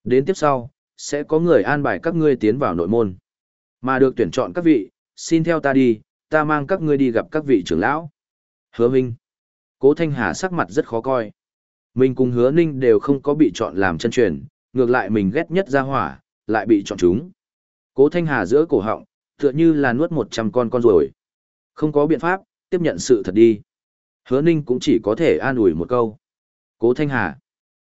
S1: Đến tiếp sau, sẽ có người an bài các ngươi tiến vào nội môn. Mà được tuyển chọn các vị, xin theo ta đi, ta mang các ngươi đi gặp các vị trưởng lão. Hứa Minh. Cố Thanh Hà sắc mặt rất khó coi. Mình cùng hứa ninh đều không có bị chọn làm chân truyền, ngược lại mình ghét nhất ra hỏa, lại bị chọn chúng. Cố Thanh Hà giữa cổ họng, tựa như là nuốt một trăm con con rồi. Không có biện pháp, tiếp nhận sự thật đi. Hứa ninh cũng chỉ có thể an ủi một câu. Cố Thanh Hà.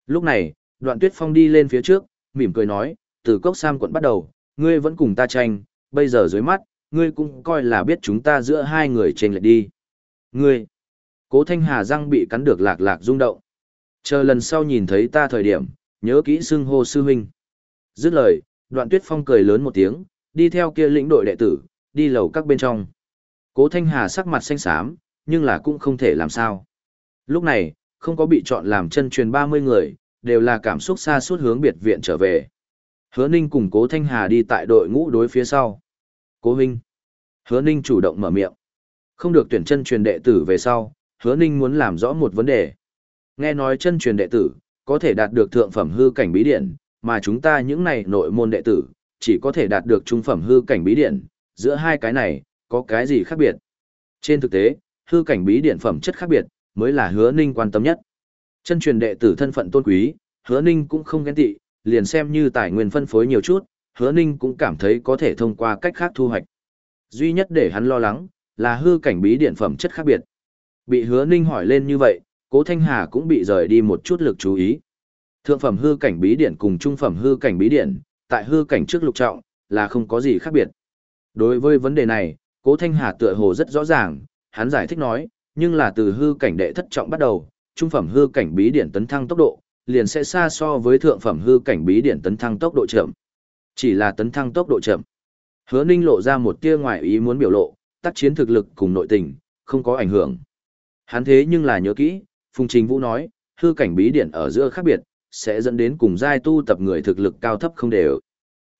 S1: Lúc này, đoạn tuyết phong đi lên phía trước, mỉm cười nói, từ cốc sam quận bắt đầu, ngươi vẫn cùng ta tranh, bây giờ dưới mắt, ngươi cũng coi là biết chúng ta giữa hai người tranh lệch đi. Ngươi. Cố Thanh Hà răng bị cắn được lạc lạc rung động. Chờ lần sau nhìn thấy ta thời điểm, nhớ kỹ xưng hô sư huynh. Dứt lời, đoạn tuyết phong cười lớn một tiếng, đi theo kia lĩnh đội đệ tử, đi lầu các bên trong. Cố Thanh Hà sắc mặt xanh xám, nhưng là cũng không thể làm sao. Lúc này, không có bị chọn làm chân truyền 30 người, đều là cảm xúc xa suốt hướng biệt viện trở về. Hứa Ninh cùng Cố Thanh Hà đi tại đội ngũ đối phía sau. Cố Huynh. Hứa Ninh chủ động mở miệng. Không được tuyển chân truyền đệ tử về sau, Hứa Ninh muốn làm rõ một vấn đề. Nghe nói chân truyền đệ tử, có thể đạt được thượng phẩm hư cảnh bí điển, mà chúng ta những này nội môn đệ tử, chỉ có thể đạt được trung phẩm hư cảnh bí điển, giữa hai cái này, có cái gì khác biệt? Trên thực tế, hư cảnh bí điển phẩm chất khác biệt, mới là hứa ninh quan tâm nhất. Chân truyền đệ tử thân phận tôn quý, hứa ninh cũng không ghen tị, liền xem như tài nguyên phân phối nhiều chút, hứa ninh cũng cảm thấy có thể thông qua cách khác thu hoạch. Duy nhất để hắn lo lắng, là hư cảnh bí điển phẩm chất khác biệt. Bị hứa ninh hỏi lên như vậy, cố Thanh Hà cũng bị rời đi một chút lực chú ý. Thượng phẩm hư cảnh bí điển cùng trung phẩm hư cảnh bí điển, tại hư cảnh trước lục trọng, là không có gì khác biệt. Đối với vấn đề này, cố Thanh Hà tựa hồ rất rõ ràng, hắn giải thích nói, nhưng là từ hư cảnh đệ thất trọng bắt đầu, trung phẩm hư cảnh bí điển tấn thăng tốc độ, liền sẽ xa so với thượng phẩm hư cảnh bí điển tấn thăng tốc độ chậm. Chỉ là tấn thăng tốc độ chậm. Hứa Ninh lộ ra một tia ngoài ý muốn biểu lộ, tác chiến thực lực cùng nội tình, không có ảnh hưởng. Hắn thế nhưng là nhớ kỹ, Phùng Trình Vũ nói, hư cảnh bí điển ở giữa khác biệt, sẽ dẫn đến cùng giai tu tập người thực lực cao thấp không đều.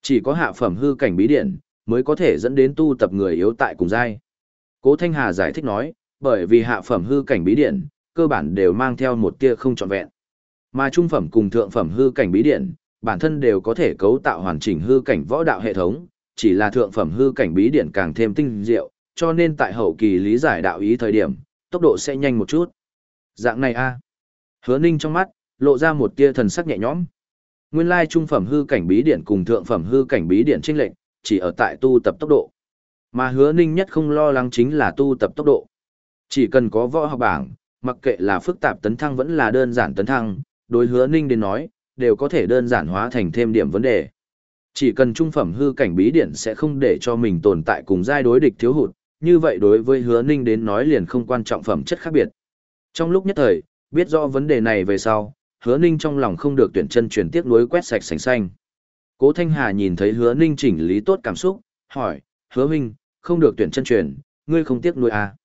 S1: Chỉ có hạ phẩm hư cảnh bí điển mới có thể dẫn đến tu tập người yếu tại cùng giai. Cố Thanh Hà giải thích nói, bởi vì hạ phẩm hư cảnh bí điển cơ bản đều mang theo một tia không trọn vẹn. Mà trung phẩm cùng thượng phẩm hư cảnh bí điển, bản thân đều có thể cấu tạo hoàn chỉnh hư cảnh võ đạo hệ thống, chỉ là thượng phẩm hư cảnh bí điển càng thêm tinh diệu, cho nên tại hậu kỳ lý giải đạo ý thời điểm, tốc độ sẽ nhanh một chút. Dạng này a. Hứa Ninh trong mắt lộ ra một tia thần sắc nhẹ nhõm. Nguyên lai trung phẩm hư cảnh bí điển cùng thượng phẩm hư cảnh bí điển chênh lệch, chỉ ở tại tu tập tốc độ. Mà Hứa Ninh nhất không lo lắng chính là tu tập tốc độ. Chỉ cần có võ học bảng, mặc kệ là phức tạp tấn thăng vẫn là đơn giản tấn thăng, đối Hứa Ninh đến nói, đều có thể đơn giản hóa thành thêm điểm vấn đề. Chỉ cần trung phẩm hư cảnh bí điển sẽ không để cho mình tồn tại cùng giai đối địch thiếu hụt, như vậy đối với hứa ninh đến nói liền không quan trọng phẩm chất khác biệt. Trong lúc nhất thời, biết rõ vấn đề này về sau, hứa ninh trong lòng không được tuyển chân chuyển tiếc nuối quét sạch sành xanh. Cố Thanh Hà nhìn thấy hứa ninh chỉnh lý tốt cảm xúc, hỏi, hứa huynh, không được tuyển chân truyền, ngươi không tiếc nuối à?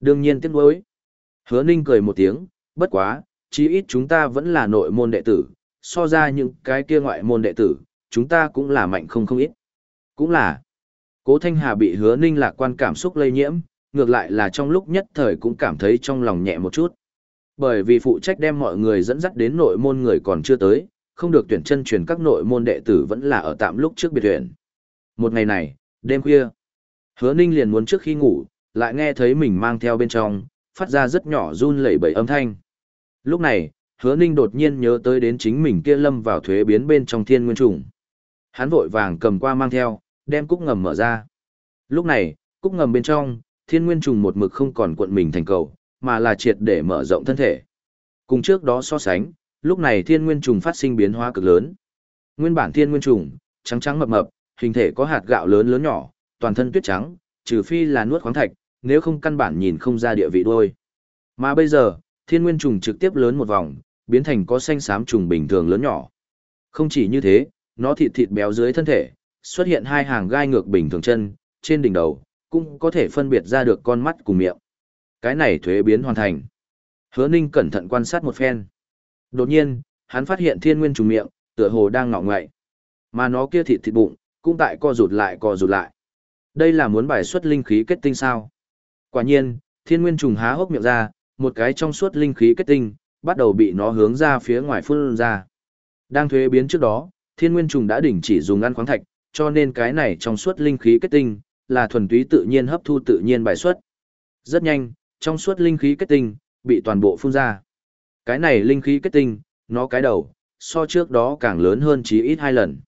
S1: Đương nhiên tiếc nuối. Hứa ninh cười một tiếng, bất quá, chí ít chúng ta vẫn là nội môn đệ tử, so ra những cái kia ngoại môn đệ tử, chúng ta cũng là mạnh không không ít. Cũng là, cố Thanh Hà bị hứa ninh lạc quan cảm xúc lây nhiễm, ngược lại là trong lúc nhất thời cũng cảm thấy trong lòng nhẹ một chút. Bởi vì phụ trách đem mọi người dẫn dắt đến nội môn người còn chưa tới, không được tuyển chân truyền các nội môn đệ tử vẫn là ở tạm lúc trước biệt tuyển. Một ngày này, đêm khuya, hứa ninh liền muốn trước khi ngủ, lại nghe thấy mình mang theo bên trong, phát ra rất nhỏ run lẩy bẩy âm thanh. Lúc này, hứa ninh đột nhiên nhớ tới đến chính mình kia lâm vào thuế biến bên trong thiên nguyên trùng. Hắn vội vàng cầm qua mang theo, đem cúc ngầm mở ra. Lúc này, cúc ngầm bên trong, thiên nguyên trùng một mực không còn cuộn mình thành cầu, mà là triệt để mở rộng thân thể. Cùng trước đó so sánh, lúc này thiên nguyên trùng phát sinh biến hóa cực lớn. Nguyên bản thiên nguyên trùng, trắng trắng mập mập, hình thể có hạt gạo lớn lớn nhỏ, toàn thân tuyết trắng, trừ phi là nuốt khoáng thạch, nếu không căn bản nhìn không ra địa vị đôi. Mà bây giờ, thiên nguyên trùng trực tiếp lớn một vòng, biến thành có xanh xám trùng bình thường lớn nhỏ. Không chỉ như thế, nó thịt thịt béo dưới thân thể, xuất hiện hai hàng gai ngược bình thường chân, trên đỉnh đầu, cũng có thể phân biệt ra được con mắt cùng miệng. Cái này thuế biến hoàn thành. Hứa Ninh cẩn thận quan sát một phen. Đột nhiên, hắn phát hiện thiên nguyên trùng miệng, tựa hồ đang ngọ ngoại. Mà nó kia thịt thịt bụng, cũng tại co rụt lại co rụt lại. Đây là muốn bài xuất linh khí kết tinh sao? Quả nhiên, thiên nguyên trùng há hốc miệng ra, một cái trong suốt linh khí kết tinh, bắt đầu bị nó hướng ra phía ngoài phun ra. Đang thuế biến trước đó, thiên nguyên trùng đã đỉnh chỉ dùng ăn khoáng thạch, cho nên cái này trong suốt linh khí kết tinh, là thuần túy tự nhiên hấp thu tự nhiên bài xuất. Rất nhanh, trong suốt linh khí kết tinh, bị toàn bộ phun ra. Cái này linh khí kết tinh, nó cái đầu, so trước đó càng lớn hơn chí ít hai lần.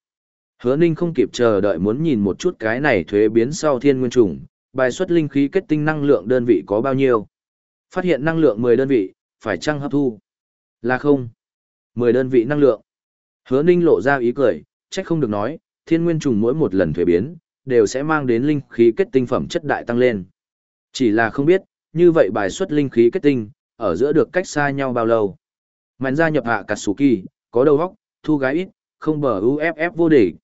S1: Hứa Ninh không kịp chờ đợi muốn nhìn một chút cái này thuế biến sau thiên nguyên trùng, bài xuất linh khí kết tinh năng lượng đơn vị có bao nhiêu. Phát hiện năng lượng 10 đơn vị, phải chăng hấp thu? Là không. 10 đơn vị năng lượng. Hứa Ninh lộ ra ý cười, trách không được nói, thiên nguyên trùng mỗi một lần thuế biến, đều sẽ mang đến linh khí kết tinh phẩm chất đại tăng lên. Chỉ là không biết, như vậy bài xuất linh khí kết tinh, ở giữa được cách xa nhau bao lâu. Mạnh gia nhập hạ Katsuki, có đầu óc, thu gái ít, không bờ UFF vô địch.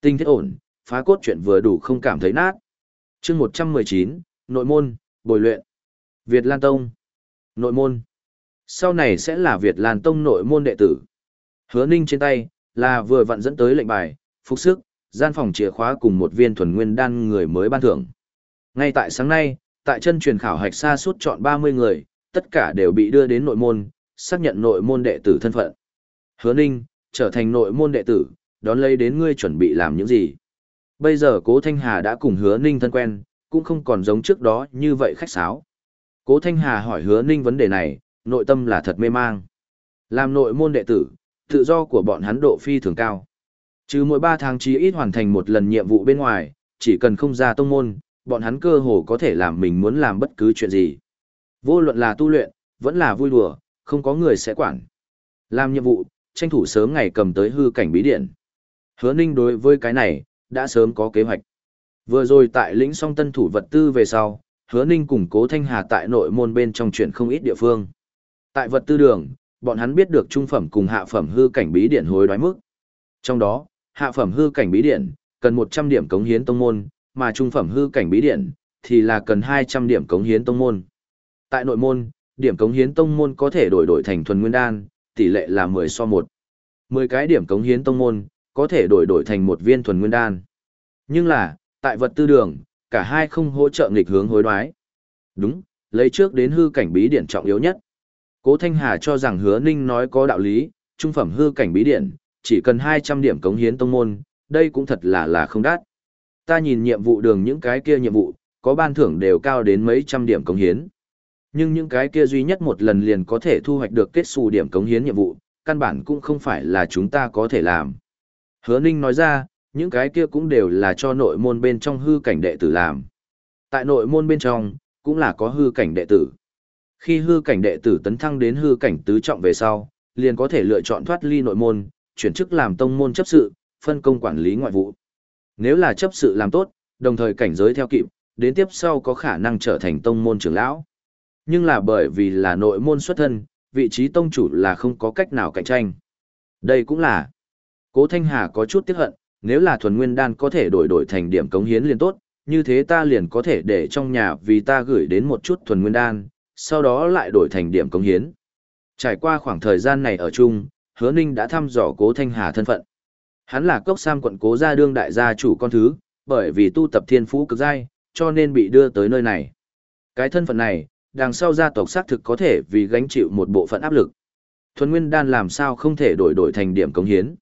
S1: Tinh thiết ổn, phá cốt chuyện vừa đủ không cảm thấy nát. chương 119, nội môn, bồi luyện. Việt Lan Tông. Nội môn. Sau này sẽ là Việt Lan Tông nội môn đệ tử. Hứa Ninh trên tay, là vừa vặn dẫn tới lệnh bài, phục sức, gian phòng chìa khóa cùng một viên thuần nguyên đan người mới ban thưởng. Ngay tại sáng nay, tại chân truyền khảo hạch xa suốt chọn 30 người, tất cả đều bị đưa đến nội môn, xác nhận nội môn đệ tử thân phận. Hứa Ninh, trở thành nội môn đệ tử, đón lấy đến ngươi chuẩn bị làm những gì. Bây giờ Cố Thanh Hà đã cùng Hứa Ninh thân quen, cũng không còn giống trước đó như vậy khách sáo. Cố Thanh Hà hỏi Hứa Ninh vấn đề này, nội tâm là thật mê mang. Làm nội môn đệ tử, tự do của bọn hắn độ phi thường cao. Trừ mỗi 3 tháng chí ít hoàn thành một lần nhiệm vụ bên ngoài, chỉ cần không ra tông môn, bọn hắn cơ hồ có thể làm mình muốn làm bất cứ chuyện gì. Vô luận là tu luyện, vẫn là vui đùa, không có người sẽ quản. Làm nhiệm vụ, tranh thủ sớm ngày cầm tới hư cảnh bí điện. Hứa Ninh đối với cái này, đã sớm có kế hoạch. Vừa rồi tại lĩnh song tân thủ vật tư về sau, Hứa Ninh cùng Cố Thanh Hà tại nội môn bên trong chuyện không ít địa phương. Tại vật tư đường, bọn hắn biết được trung phẩm cùng hạ phẩm hư cảnh bí điện hối đoái mức. Trong đó, hạ phẩm hư cảnh bí điện cần 100 điểm cống hiến tông môn, mà trung phẩm hư cảnh bí điện thì là cần 200 điểm cống hiến tông môn. Tại nội môn, điểm cống hiến tông môn có thể đổi đổi thành thuần nguyên đan, tỷ lệ là 10 so 1. 10 cái điểm cống hiến tông môn có thể đổi đổi thành một viên thuần nguyên đan. Nhưng là, tại vật tư đường, cả hai không hỗ trợ nghịch hướng hối đoái. Đúng, lấy trước đến hư cảnh bí điển trọng yếu nhất. Cố Thanh Hà cho rằng hứa ninh nói có đạo lý, trung phẩm hư cảnh bí điển, chỉ cần 200 điểm cống hiến tông môn, đây cũng thật là là không đắt. Ta nhìn nhiệm vụ đường những cái kia nhiệm vụ, có ban thưởng đều cao đến mấy trăm điểm cống hiến. Nhưng những cái kia duy nhất một lần liền có thể thu hoạch được kết xù điểm cống hiến nhiệm vụ, căn bản cũng không phải là chúng ta có thể làm. Hứa Ninh nói ra, những cái kia cũng đều là cho nội môn bên trong hư cảnh đệ tử làm. Tại nội môn bên trong, cũng là có hư cảnh đệ tử. Khi hư cảnh đệ tử tấn thăng đến hư cảnh tứ trọng về sau, liền có thể lựa chọn thoát ly nội môn, chuyển chức làm tông môn chấp sự, phân công quản lý ngoại vụ. Nếu là chấp sự làm tốt, đồng thời cảnh giới theo kịp, đến tiếp sau có khả năng trở thành tông môn trưởng lão. Nhưng là bởi vì là nội môn xuất thân, vị trí tông chủ là không có cách nào cạnh tranh. Đây cũng là. Cố Thanh Hà có chút tiếc hận, nếu là thuần nguyên đan có thể đổi đổi thành điểm cống hiến liền tốt, như thế ta liền có thể để trong nhà vì ta gửi đến một chút thuần nguyên đan, sau đó lại đổi thành điểm cống hiến. Trải qua khoảng thời gian này ở chung, hứa ninh đã thăm dò cố Thanh Hà thân phận. Hắn là cốc sam quận cố gia đương đại gia chủ con thứ, bởi vì tu tập thiên phú cực giai, cho nên bị đưa tới nơi này. Cái thân phận này, đằng sau gia tộc xác thực có thể vì gánh chịu một bộ phận áp lực. Thuần Nguyên Đan làm sao không thể đổi đổi thành điểm cống hiến.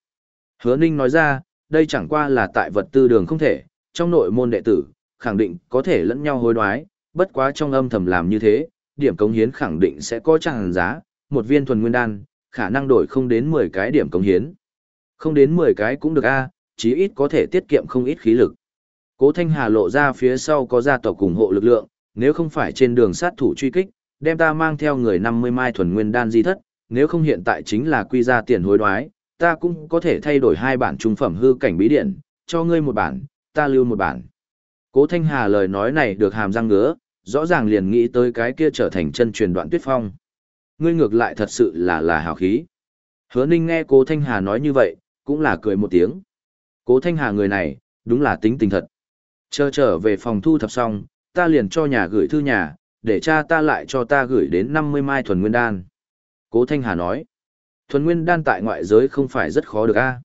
S1: Hứa Ninh nói ra, đây chẳng qua là tại vật tư đường không thể, trong nội môn đệ tử, khẳng định có thể lẫn nhau hối đoái, bất quá trong âm thầm làm như thế, điểm cống hiến khẳng định sẽ có chẳng giá, một viên thuần nguyên đan, khả năng đổi không đến 10 cái điểm cống hiến. Không đến 10 cái cũng được a, chí ít có thể tiết kiệm không ít khí lực. Cố Thanh Hà lộ ra phía sau có gia tộc ủng hộ lực lượng, nếu không phải trên đường sát thủ truy kích, đem ta mang theo người 50 mai thuần nguyên đan di thất, nếu không hiện tại chính là quy ra tiền hối đoái, ta cũng có thể thay đổi hai bản trung phẩm hư cảnh bí điện, cho ngươi một bản, ta lưu một bản. Cố Thanh Hà lời nói này được hàm răng ngứa, rõ ràng liền nghĩ tới cái kia trở thành chân truyền đoạn tuyết phong. Ngươi ngược lại thật sự là là hào khí. Hứa Ninh nghe Cố Thanh Hà nói như vậy, cũng là cười một tiếng. Cố Thanh Hà người này, đúng là tính tình thật. Chờ trở về phòng thu thập xong, ta liền cho nhà gửi thư nhà, để cha ta lại cho ta gửi đến 50 mai thuần nguyên đan. Cố Thanh Hà nói, thuần nguyên đan tại ngoại giới không phải rất khó được a.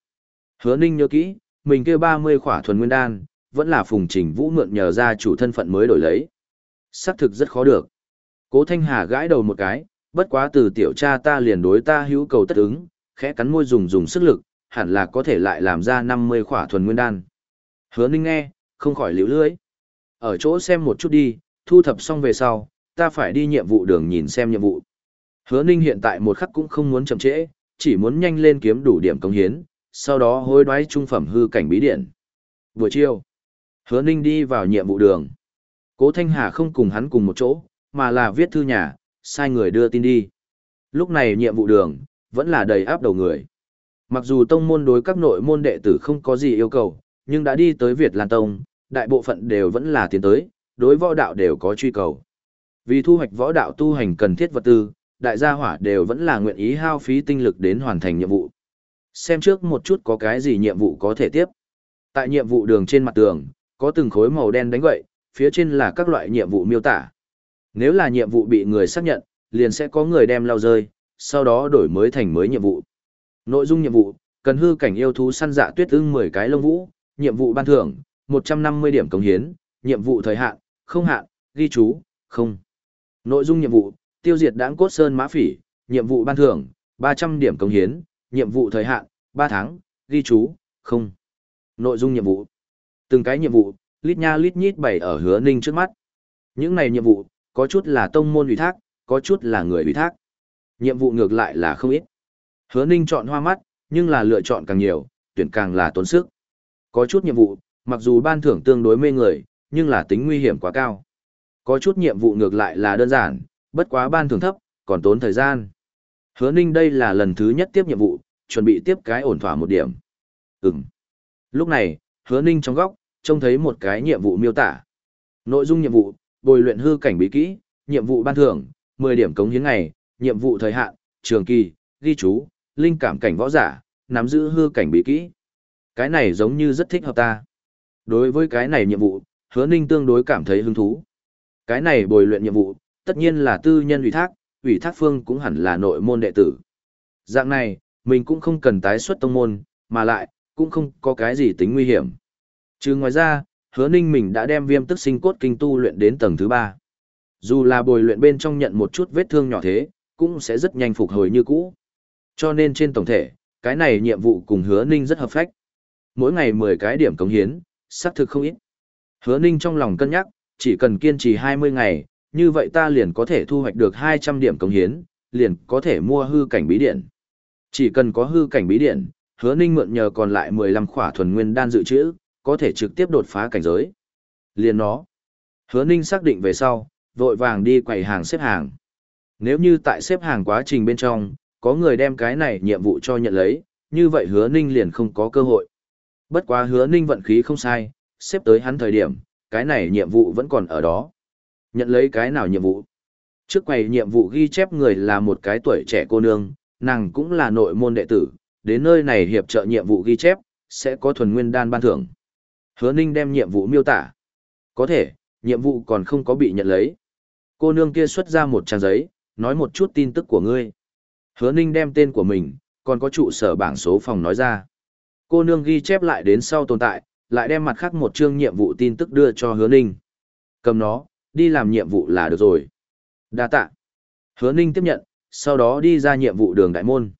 S1: Hứa Ninh nhớ kỹ, mình kia 30 khỏa thuần nguyên đan, vẫn là phùng trình vũ mượn nhờ ra chủ thân phận mới đổi lấy. Xác thực rất khó được. Cố Thanh Hà gãi đầu một cái, bất quá từ tiểu cha ta liền đối ta hữu cầu tất ứng, khẽ cắn môi dùng dùng sức lực, hẳn là có thể lại làm ra 50 khỏa thuần nguyên đan. Hứa Ninh nghe, không khỏi liễu lưỡi. Ở chỗ xem một chút đi, thu thập xong về sau, ta phải đi nhiệm vụ đường nhìn xem nhiệm vụ. Hứa Ninh hiện tại một khắc cũng không muốn chậm trễ, chỉ muốn nhanh lên kiếm đủ điểm công hiến, sau đó hối đoái trung phẩm hư cảnh bí điện. Buổi chiều, Hứa Ninh đi vào nhiệm vụ đường. Cố Thanh Hà không cùng hắn cùng một chỗ, mà là viết thư nhà, sai người đưa tin đi. Lúc này nhiệm vụ đường, vẫn là đầy áp đầu người. Mặc dù tông môn đối các nội môn đệ tử không có gì yêu cầu, nhưng đã đi tới Việt Lan Tông, đại bộ phận đều vẫn là tiến tới, đối võ đạo đều có truy cầu. Vì thu hoạch võ đạo tu hành cần thiết vật tư, đại gia hỏa đều vẫn là nguyện ý hao phí tinh lực đến hoàn thành nhiệm vụ. Xem trước một chút có cái gì nhiệm vụ có thể tiếp. Tại nhiệm vụ đường trên mặt tường, có từng khối màu đen đánh gậy, phía trên là các loại nhiệm vụ miêu tả. Nếu là nhiệm vụ bị người xác nhận, liền sẽ có người đem lao rơi, sau đó đổi mới thành mới nhiệm vụ. Nội dung nhiệm vụ, cần hư cảnh yêu thú săn dạ tuyết ưng 10 cái lông vũ, nhiệm vụ ban thưởng, 150 điểm cống hiến, nhiệm vụ thời hạn, không hạn, ghi chú, không. Nội dung nhiệm vụ, tiêu diệt đáng cốt sơn mã phỉ, nhiệm vụ ban thưởng, 300 điểm cống hiến, nhiệm vụ thời hạn, 3 tháng, ghi chú, không. Nội dung nhiệm vụ. Từng cái nhiệm vụ, lít nha lít nhít bày ở hứa ninh trước mắt. Những này nhiệm vụ, có chút là tông môn ủy thác, có chút là người ủy thác. Nhiệm vụ ngược lại là không ít. Hứa ninh chọn hoa mắt, nhưng là lựa chọn càng nhiều, tuyển càng là tốn sức. Có chút nhiệm vụ, mặc dù ban thưởng tương đối mê người, nhưng là tính nguy hiểm quá cao. Có chút nhiệm vụ ngược lại là đơn giản, bất quá ban thưởng thấp, còn tốn thời gian. Hứa Ninh đây là lần thứ nhất tiếp nhiệm vụ, chuẩn bị tiếp cái ổn thỏa một điểm. Ừm. Lúc này, Hứa Ninh trong góc, trông thấy một cái nhiệm vụ miêu tả. Nội dung nhiệm vụ, bồi luyện hư cảnh bí kỹ, nhiệm vụ ban thưởng, 10 điểm cống hiến ngày, nhiệm vụ thời hạn, trường kỳ, ghi chú, linh cảm cảnh võ giả, nắm giữ hư cảnh bí kỹ. Cái này giống như rất thích hợp ta. Đối với cái này nhiệm vụ, hứa ninh tương đối cảm thấy hứng thú. Cái này bồi luyện nhiệm vụ, tất nhiên là tư nhân ủy thác, ủy thác phương cũng hẳn là nội môn đệ tử. Dạng này, mình cũng không cần tái xuất tông môn, mà lại, cũng không có cái gì tính nguy hiểm. Chứ ngoài ra, hứa ninh mình đã đem viêm tức sinh cốt kinh tu luyện đến tầng thứ ba. Dù là bồi luyện bên trong nhận một chút vết thương nhỏ thế, cũng sẽ rất nhanh phục hồi như cũ. Cho nên trên tổng thể, cái này nhiệm vụ cùng hứa ninh rất hợp phách. Mỗi ngày 10 cái điểm cống hiến, xác thực không ít. Hứa ninh trong lòng cân nhắc, chỉ cần kiên trì 20 ngày, như vậy ta liền có thể thu hoạch được 200 điểm cống hiến, liền có thể mua hư cảnh bí điện. Chỉ cần có hư cảnh bí điện, hứa ninh mượn nhờ còn lại 15 khỏa thuần nguyên đan dự trữ, có thể trực tiếp đột phá cảnh giới. Liền nó. Hứa ninh xác định về sau, vội vàng đi quầy hàng xếp hàng. Nếu như tại xếp hàng quá trình bên trong, có người đem cái này nhiệm vụ cho nhận lấy, như vậy hứa ninh liền không có cơ hội. Bất quá hứa ninh vận khí không sai, xếp tới hắn thời điểm, cái này nhiệm vụ vẫn còn ở đó. Nhận lấy cái nào nhiệm vụ? Trước quầy nhiệm vụ ghi chép người là một cái tuổi trẻ cô nương, nàng cũng là nội môn đệ tử, đến nơi này hiệp trợ nhiệm vụ ghi chép, sẽ có thuần nguyên đan ban thưởng. Hứa Ninh đem nhiệm vụ miêu tả. Có thể, nhiệm vụ còn không có bị nhận lấy. Cô nương kia xuất ra một trang giấy, nói một chút tin tức của ngươi. Hứa Ninh đem tên của mình, còn có trụ sở bảng số phòng nói ra. Cô nương ghi chép lại đến sau tồn tại, lại đem mặt khác một chương nhiệm vụ tin tức đưa cho Hứa Ninh. Cầm nó, đi làm nhiệm vụ là được rồi. Đa tạ. Hứa Ninh tiếp nhận, sau đó đi ra nhiệm vụ đường đại môn.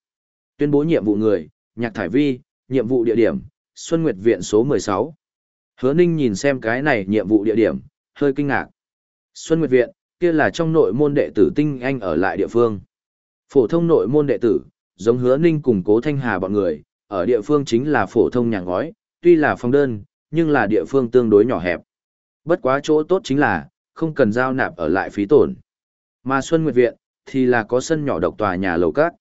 S1: Tuyên bố nhiệm vụ người, Nhạc Thải Vi, nhiệm vụ địa điểm, Xuân Nguyệt Viện số 16. Hứa Ninh nhìn xem cái này nhiệm vụ địa điểm, hơi kinh ngạc. Xuân Nguyệt Viện, kia là trong nội môn đệ tử tinh anh ở lại địa phương. Phổ thông nội môn đệ tử, giống Hứa Ninh cùng Cố Thanh Hà bọn người, ở địa phương chính là phổ thông nhà ngói, tuy là phong đơn, nhưng là địa phương tương đối nhỏ hẹp. Bất quá chỗ tốt chính là, không cần giao nạp ở lại phí tổn. Mà Xuân Nguyệt Viện, thì là có sân nhỏ độc tòa nhà lầu cát.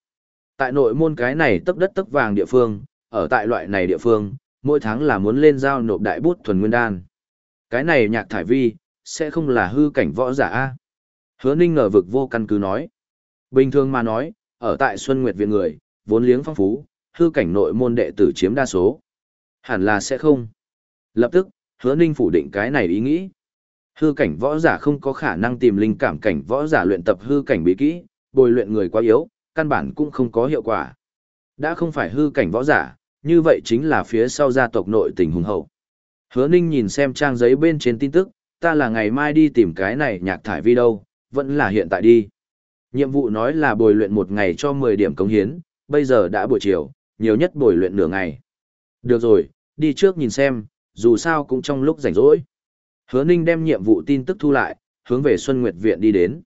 S1: Tại nội môn cái này tấp đất tấp vàng địa phương, ở tại loại này địa phương, mỗi tháng là muốn lên giao nộp đại bút thuần nguyên đan. Cái này nhạc thải vi, sẽ không là hư cảnh võ giả A. Hứa ninh ngờ vực vô căn cứ nói. Bình thường mà nói, ở tại Xuân Nguyệt Viện người, vốn liếng phong phú, hư cảnh nội môn đệ tử chiếm đa số. Hẳn là sẽ không. Lập tức, hứa ninh phủ định cái này ý nghĩ. Hư cảnh võ giả không có khả năng tìm linh cảm cảnh võ giả luyện tập hư cảnh bí kỹ, bồi luyện người quá yếu, căn bản cũng không có hiệu quả. Đã không phải hư cảnh võ giả, như vậy chính là phía sau gia tộc nội tình hùng hậu. Hứa Ninh nhìn xem trang giấy bên trên tin tức, ta là ngày mai đi tìm cái này nhạc thải vi đâu, vẫn là hiện tại đi. Nhiệm vụ nói là bồi luyện một ngày cho 10 điểm công hiến, bây giờ đã buổi chiều, nhiều nhất bồi luyện nửa ngày. Được rồi, đi trước nhìn xem, dù sao cũng trong lúc rảnh rỗi. Hứa Ninh đem nhiệm vụ tin tức thu lại, hướng về Xuân Nguyệt Viện đi đến.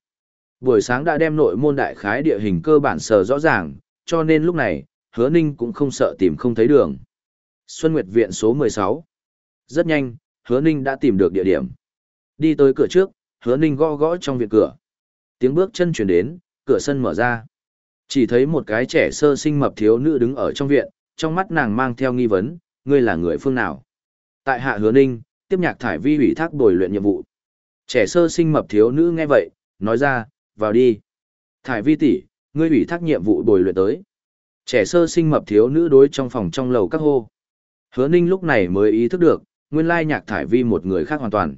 S1: Buổi sáng đã đem nội môn đại khái địa hình cơ bản sờ rõ ràng, cho nên lúc này, Hứa Ninh cũng không sợ tìm không thấy đường. Xuân Nguyệt Viện số 16. Rất nhanh, Hứa Ninh đã tìm được địa điểm. Đi tới cửa trước, Hứa Ninh gõ gõ trong viện cửa. Tiếng bước chân chuyển đến, cửa sân mở ra. Chỉ thấy một cái trẻ sơ sinh mập thiếu nữ đứng ở trong viện, trong mắt nàng mang theo nghi vấn, ngươi là người phương nào? Tại hạ Hứa Ninh, tiếp nhạc thải vi ủy thác bồi luyện nhiệm vụ. Trẻ sơ sinh mập thiếu nữ nghe vậy, nói ra, vào đi. Thải vi tỷ, ngươi ủy thác nhiệm vụ bồi luyện tới. Trẻ sơ sinh mập thiếu nữ đối trong phòng trong lầu các hô. Hứa ninh lúc này mới ý thức được, nguyên lai nhạc thải vi một người khác hoàn toàn.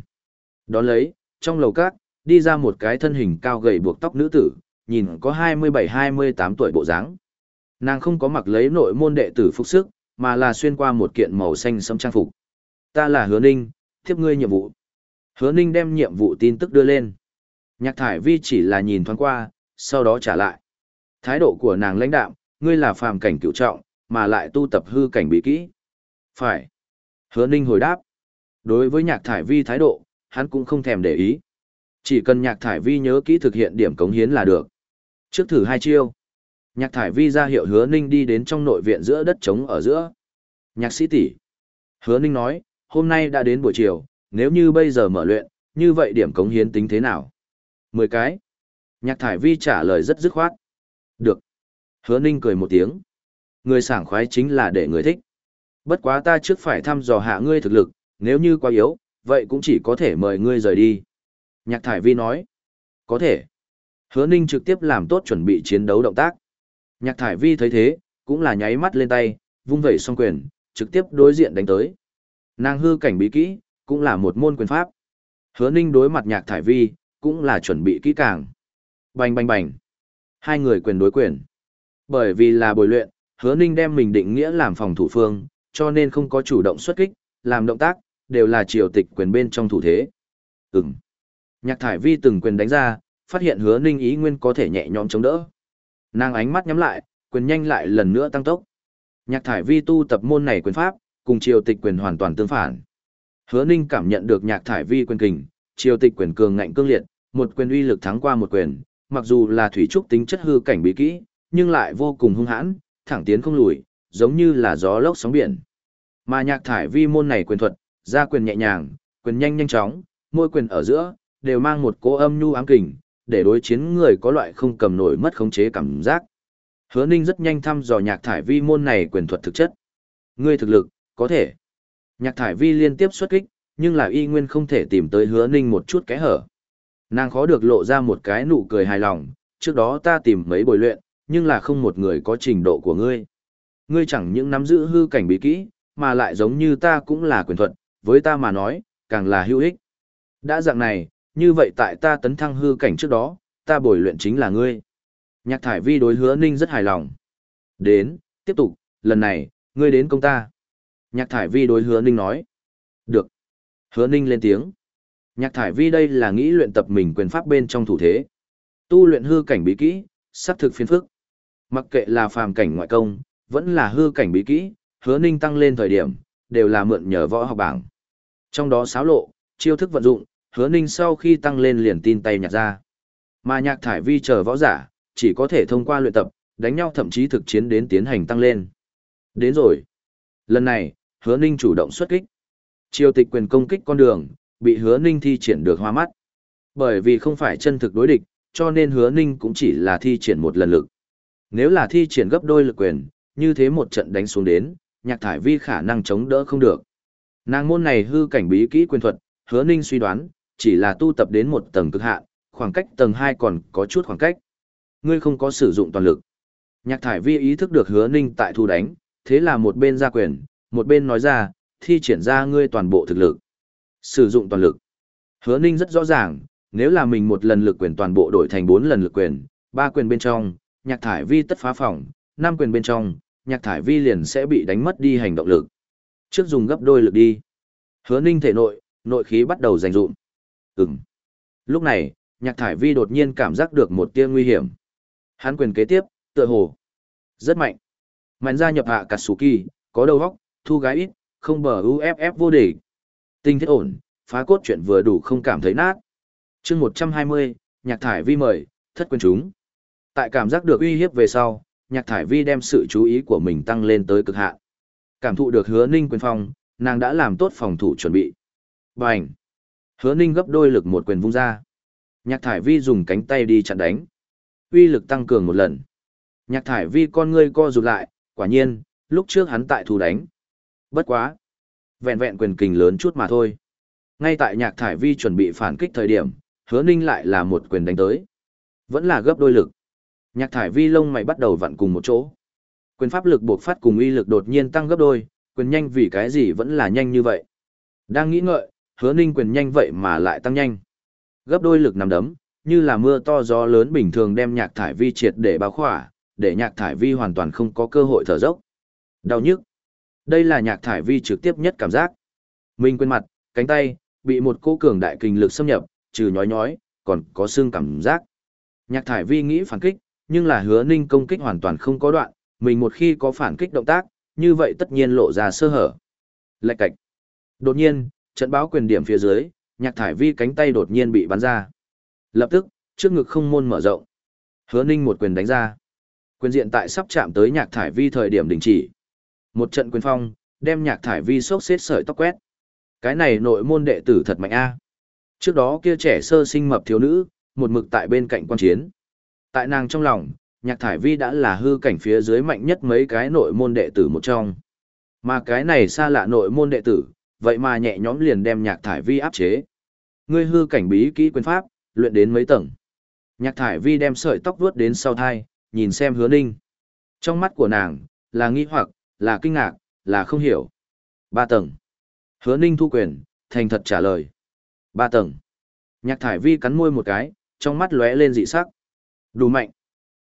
S1: Đón lấy, trong lầu các, đi ra một cái thân hình cao gầy buộc tóc nữ tử, nhìn có 27-28 tuổi bộ dáng. Nàng không có mặc lấy nội môn đệ tử phục sức, mà là xuyên qua một kiện màu xanh sẫm trang phục. Ta là Hứa Ninh, tiếp ngươi nhiệm vụ. Hứa Ninh đem nhiệm vụ tin tức đưa lên. Nhạc thải vi chỉ là nhìn thoáng qua, sau đó trả lại. Thái độ của nàng lãnh đạm, ngươi là phàm cảnh cựu trọng, mà lại tu tập hư cảnh bí kỹ. Phải. Hứa Ninh hồi đáp. Đối với nhạc thải vi thái độ, hắn cũng không thèm để ý. Chỉ cần nhạc thải vi nhớ kỹ thực hiện điểm cống hiến là được. Trước thử hai chiêu. Nhạc thải vi ra hiệu hứa ninh đi đến trong nội viện giữa đất trống ở giữa. Nhạc sĩ tỷ Hứa ninh nói, hôm nay đã đến buổi chiều, nếu như bây giờ mở luyện, như vậy điểm cống hiến tính thế nào? Mười cái. Nhạc thải vi trả lời rất dứt khoát. Được. Hứa ninh cười một tiếng. Người sảng khoái chính là để người thích. Bất quá ta trước phải thăm dò hạ ngươi thực lực, nếu như quá yếu, vậy cũng chỉ có thể mời ngươi rời đi. Nhạc thải vi nói. Có thể. Hứa ninh trực tiếp làm tốt chuẩn bị chiến đấu động tác. Nhạc thải vi thấy thế, cũng là nháy mắt lên tay, vung vẩy song quyền, trực tiếp đối diện đánh tới. Nàng hư cảnh bí kỹ, cũng là một môn quyền pháp. Hứa ninh đối mặt nhạc thải vi, cũng là chuẩn bị kỹ càng. Bành bành bành. Hai người quyền đối quyền. Bởi vì là bồi luyện, hứa ninh đem mình định nghĩa làm phòng thủ phương, cho nên không có chủ động xuất kích, làm động tác, đều là triều tịch quyền bên trong thủ thế. Ừm. Nhạc thải vi từng quyền đánh ra, phát hiện hứa ninh ý nguyên có thể nhẹ nhõm chống đỡ. Nàng ánh mắt nhắm lại, quyền nhanh lại lần nữa tăng tốc. Nhạc thải vi tu tập môn này quyền pháp, cùng triều tịch quyền hoàn toàn tương phản. Hứa Ninh cảm nhận được nhạc thải vi quyền kình, triều tịch quyền cường ngạnh cương liệt, một quyền uy lực thắng qua một quyền, mặc dù là thủy trúc tính chất hư cảnh bí kỹ, nhưng lại vô cùng hung hãn, thẳng tiến không lùi, giống như là gió lốc sóng biển. Mà nhạc thải vi môn này quyền thuật, ra quyền nhẹ nhàng, quyền nhanh nhanh chóng, mỗi quyền ở giữa đều mang một cỗ âm nhu ám kình, để đối chiến người có loại không cầm nổi mất khống chế cảm giác. Hứa Ninh rất nhanh thăm dò nhạc thải vi môn này quyền thuật thực chất. Ngươi thực lực, có thể. Nhạc thải vi liên tiếp xuất kích, nhưng là y nguyên không thể tìm tới hứa Ninh một chút kẽ hở. Nàng khó được lộ ra một cái nụ cười hài lòng, trước đó ta tìm mấy buổi luyện, nhưng là không một người có trình độ của ngươi. Ngươi chẳng những nắm giữ hư cảnh bí kỹ, mà lại giống như ta cũng là quyền thuật, với ta mà nói, càng là hữu ích. Đã dạng này, như vậy tại ta tấn thăng hư cảnh trước đó, ta bồi luyện chính là ngươi. Nhạc thải vi đối hứa ninh rất hài lòng. Đến, tiếp tục, lần này, ngươi đến công ta. Nhạc thải vi đối hứa ninh nói. Được. Hứa ninh lên tiếng. Nhạc thải vi đây là nghĩ luyện tập mình quyền pháp bên trong thủ thế. Tu luyện hư cảnh bí kỹ, sắp thực phiên phức. Mặc kệ là phàm cảnh ngoại công, vẫn là hư cảnh bí kỹ, hứa ninh tăng lên thời điểm, đều là mượn nhờ võ học bảng. Trong đó xáo lộ, chiêu thức vận dụng, hứa ninh sau khi tăng lên liền tin tay nhạc ra. Mà nhạc thải vi chờ võ giả, chỉ có thể thông qua luyện tập, đánh nhau thậm chí thực chiến đến tiến hành tăng lên. Đến rồi. Lần này, hứa ninh chủ động xuất kích. Triều tịch quyền công kích con đường, bị hứa ninh thi triển được hoa mắt. Bởi vì không phải chân thực đối địch, cho nên hứa ninh cũng chỉ là thi triển một lần lực. Nếu là thi triển gấp đôi lực quyền, như thế một trận đánh xuống đến, nhạc thải vi khả năng chống đỡ không được. Nàng môn này hư cảnh bí kỹ quyền thuật, hứa ninh suy đoán, chỉ là tu tập đến một tầng cực hạn, khoảng cách tầng 2 còn có chút khoảng cách. Ngươi không có sử dụng toàn lực. Nhạc thải vi ý thức được hứa ninh tại thu đánh, thế là một bên ra quyền, một bên nói ra, thi triển ra ngươi toàn bộ thực lực. Sử dụng toàn lực. Hứa ninh rất rõ ràng, nếu là mình một lần lực quyền toàn bộ đổi thành 4 lần lực quyền, ba quyền bên trong, nhạc thải vi tất phá phòng, năm quyền bên trong, nhạc thải vi liền sẽ bị đánh mất đi hành động lực. Trước dùng gấp đôi lực đi. Hứa ninh thể nội, nội khí bắt đầu giành dụng. Ừm. Lúc này, nhạc thải vi đột nhiên cảm giác được một tia nguy hiểm. Hắn quyền kế tiếp, tựa hồ. Rất mạnh. Mạnh gia nhập hạ Katsuki, có đầu óc, thu gái ít, không bờ UFF vô địch. Tinh thiết ổn, phá cốt chuyện vừa đủ không cảm thấy nát. chương 120, nhạc thải vi mời, thất quyền chúng. Tại cảm giác được uy hiếp về sau, nhạc thải vi đem sự chú ý của mình tăng lên tới cực hạn. Cảm thụ được hứa ninh quyền phong, nàng đã làm tốt phòng thủ chuẩn bị. Bành! Hứa ninh gấp đôi lực một quyền vung ra. Nhạc thải vi dùng cánh tay đi chặn đánh. Uy lực tăng cường một lần. Nhạc thải vi con ngươi co rụt lại, quả nhiên, lúc trước hắn tại thu đánh. Bất quá. Vẹn vẹn quyền kình lớn chút mà thôi. Ngay tại nhạc thải vi chuẩn bị phản kích thời điểm, hứa ninh lại là một quyền đánh tới. Vẫn là gấp đôi lực. Nhạc thải vi lông mày bắt đầu vặn cùng một chỗ. Quyền pháp lực buộc phát cùng uy lực đột nhiên tăng gấp đôi, quyền nhanh vì cái gì vẫn là nhanh như vậy. Đang nghĩ ngợi, hứa ninh quyền nhanh vậy mà lại tăng nhanh. Gấp đôi lực nằm đấm, như là mưa to gió lớn bình thường đem nhạc thải vi triệt để bao khỏa, để nhạc thải vi hoàn toàn không có cơ hội thở dốc. Đau nhức. Đây là nhạc thải vi trực tiếp nhất cảm giác. Mình quên mặt, cánh tay, bị một cô cường đại kinh lực xâm nhập, trừ nhói nhói, còn có xương cảm giác. Nhạc thải vi nghĩ phản kích, nhưng là hứa ninh công kích hoàn toàn không có đoạn, mình một khi có phản kích động tác, như vậy tất nhiên lộ ra sơ hở. Lạch cạch. Đột nhiên, trận báo quyền điểm phía dưới, nhạc thải vi cánh tay đột nhiên bị bắn ra. Lập tức, trước ngực không môn mở rộng. Hứa ninh một quyền đánh ra. Quyền diện tại sắp chạm tới nhạc thải vi thời điểm đình chỉ. Một trận quyền phong, đem nhạc thải vi sốc xếp sợi tóc quét. Cái này nội môn đệ tử thật mạnh a. Trước đó kia trẻ sơ sinh mập thiếu nữ, một mực tại bên cạnh quan chiến. Tại nàng trong lòng, nhạc thải vi đã là hư cảnh phía dưới mạnh nhất mấy cái nội môn đệ tử một trong. Mà cái này xa lạ nội môn đệ tử, vậy mà nhẹ nhõm liền đem nhạc thải vi áp chế. Ngươi hư cảnh bí kỹ quyền pháp, luyện đến mấy tầng. Nhạc thải vi đem sợi tóc vuốt đến sau thai, nhìn xem hứa ninh. Trong mắt của nàng, là nghi hoặc, là kinh ngạc, là không hiểu. Ba tầng. Hứa ninh thu quyền, thành thật trả lời. Ba tầng. Nhạc thải vi cắn môi một cái, trong mắt lóe lên dị sắc. Đủ mạnh.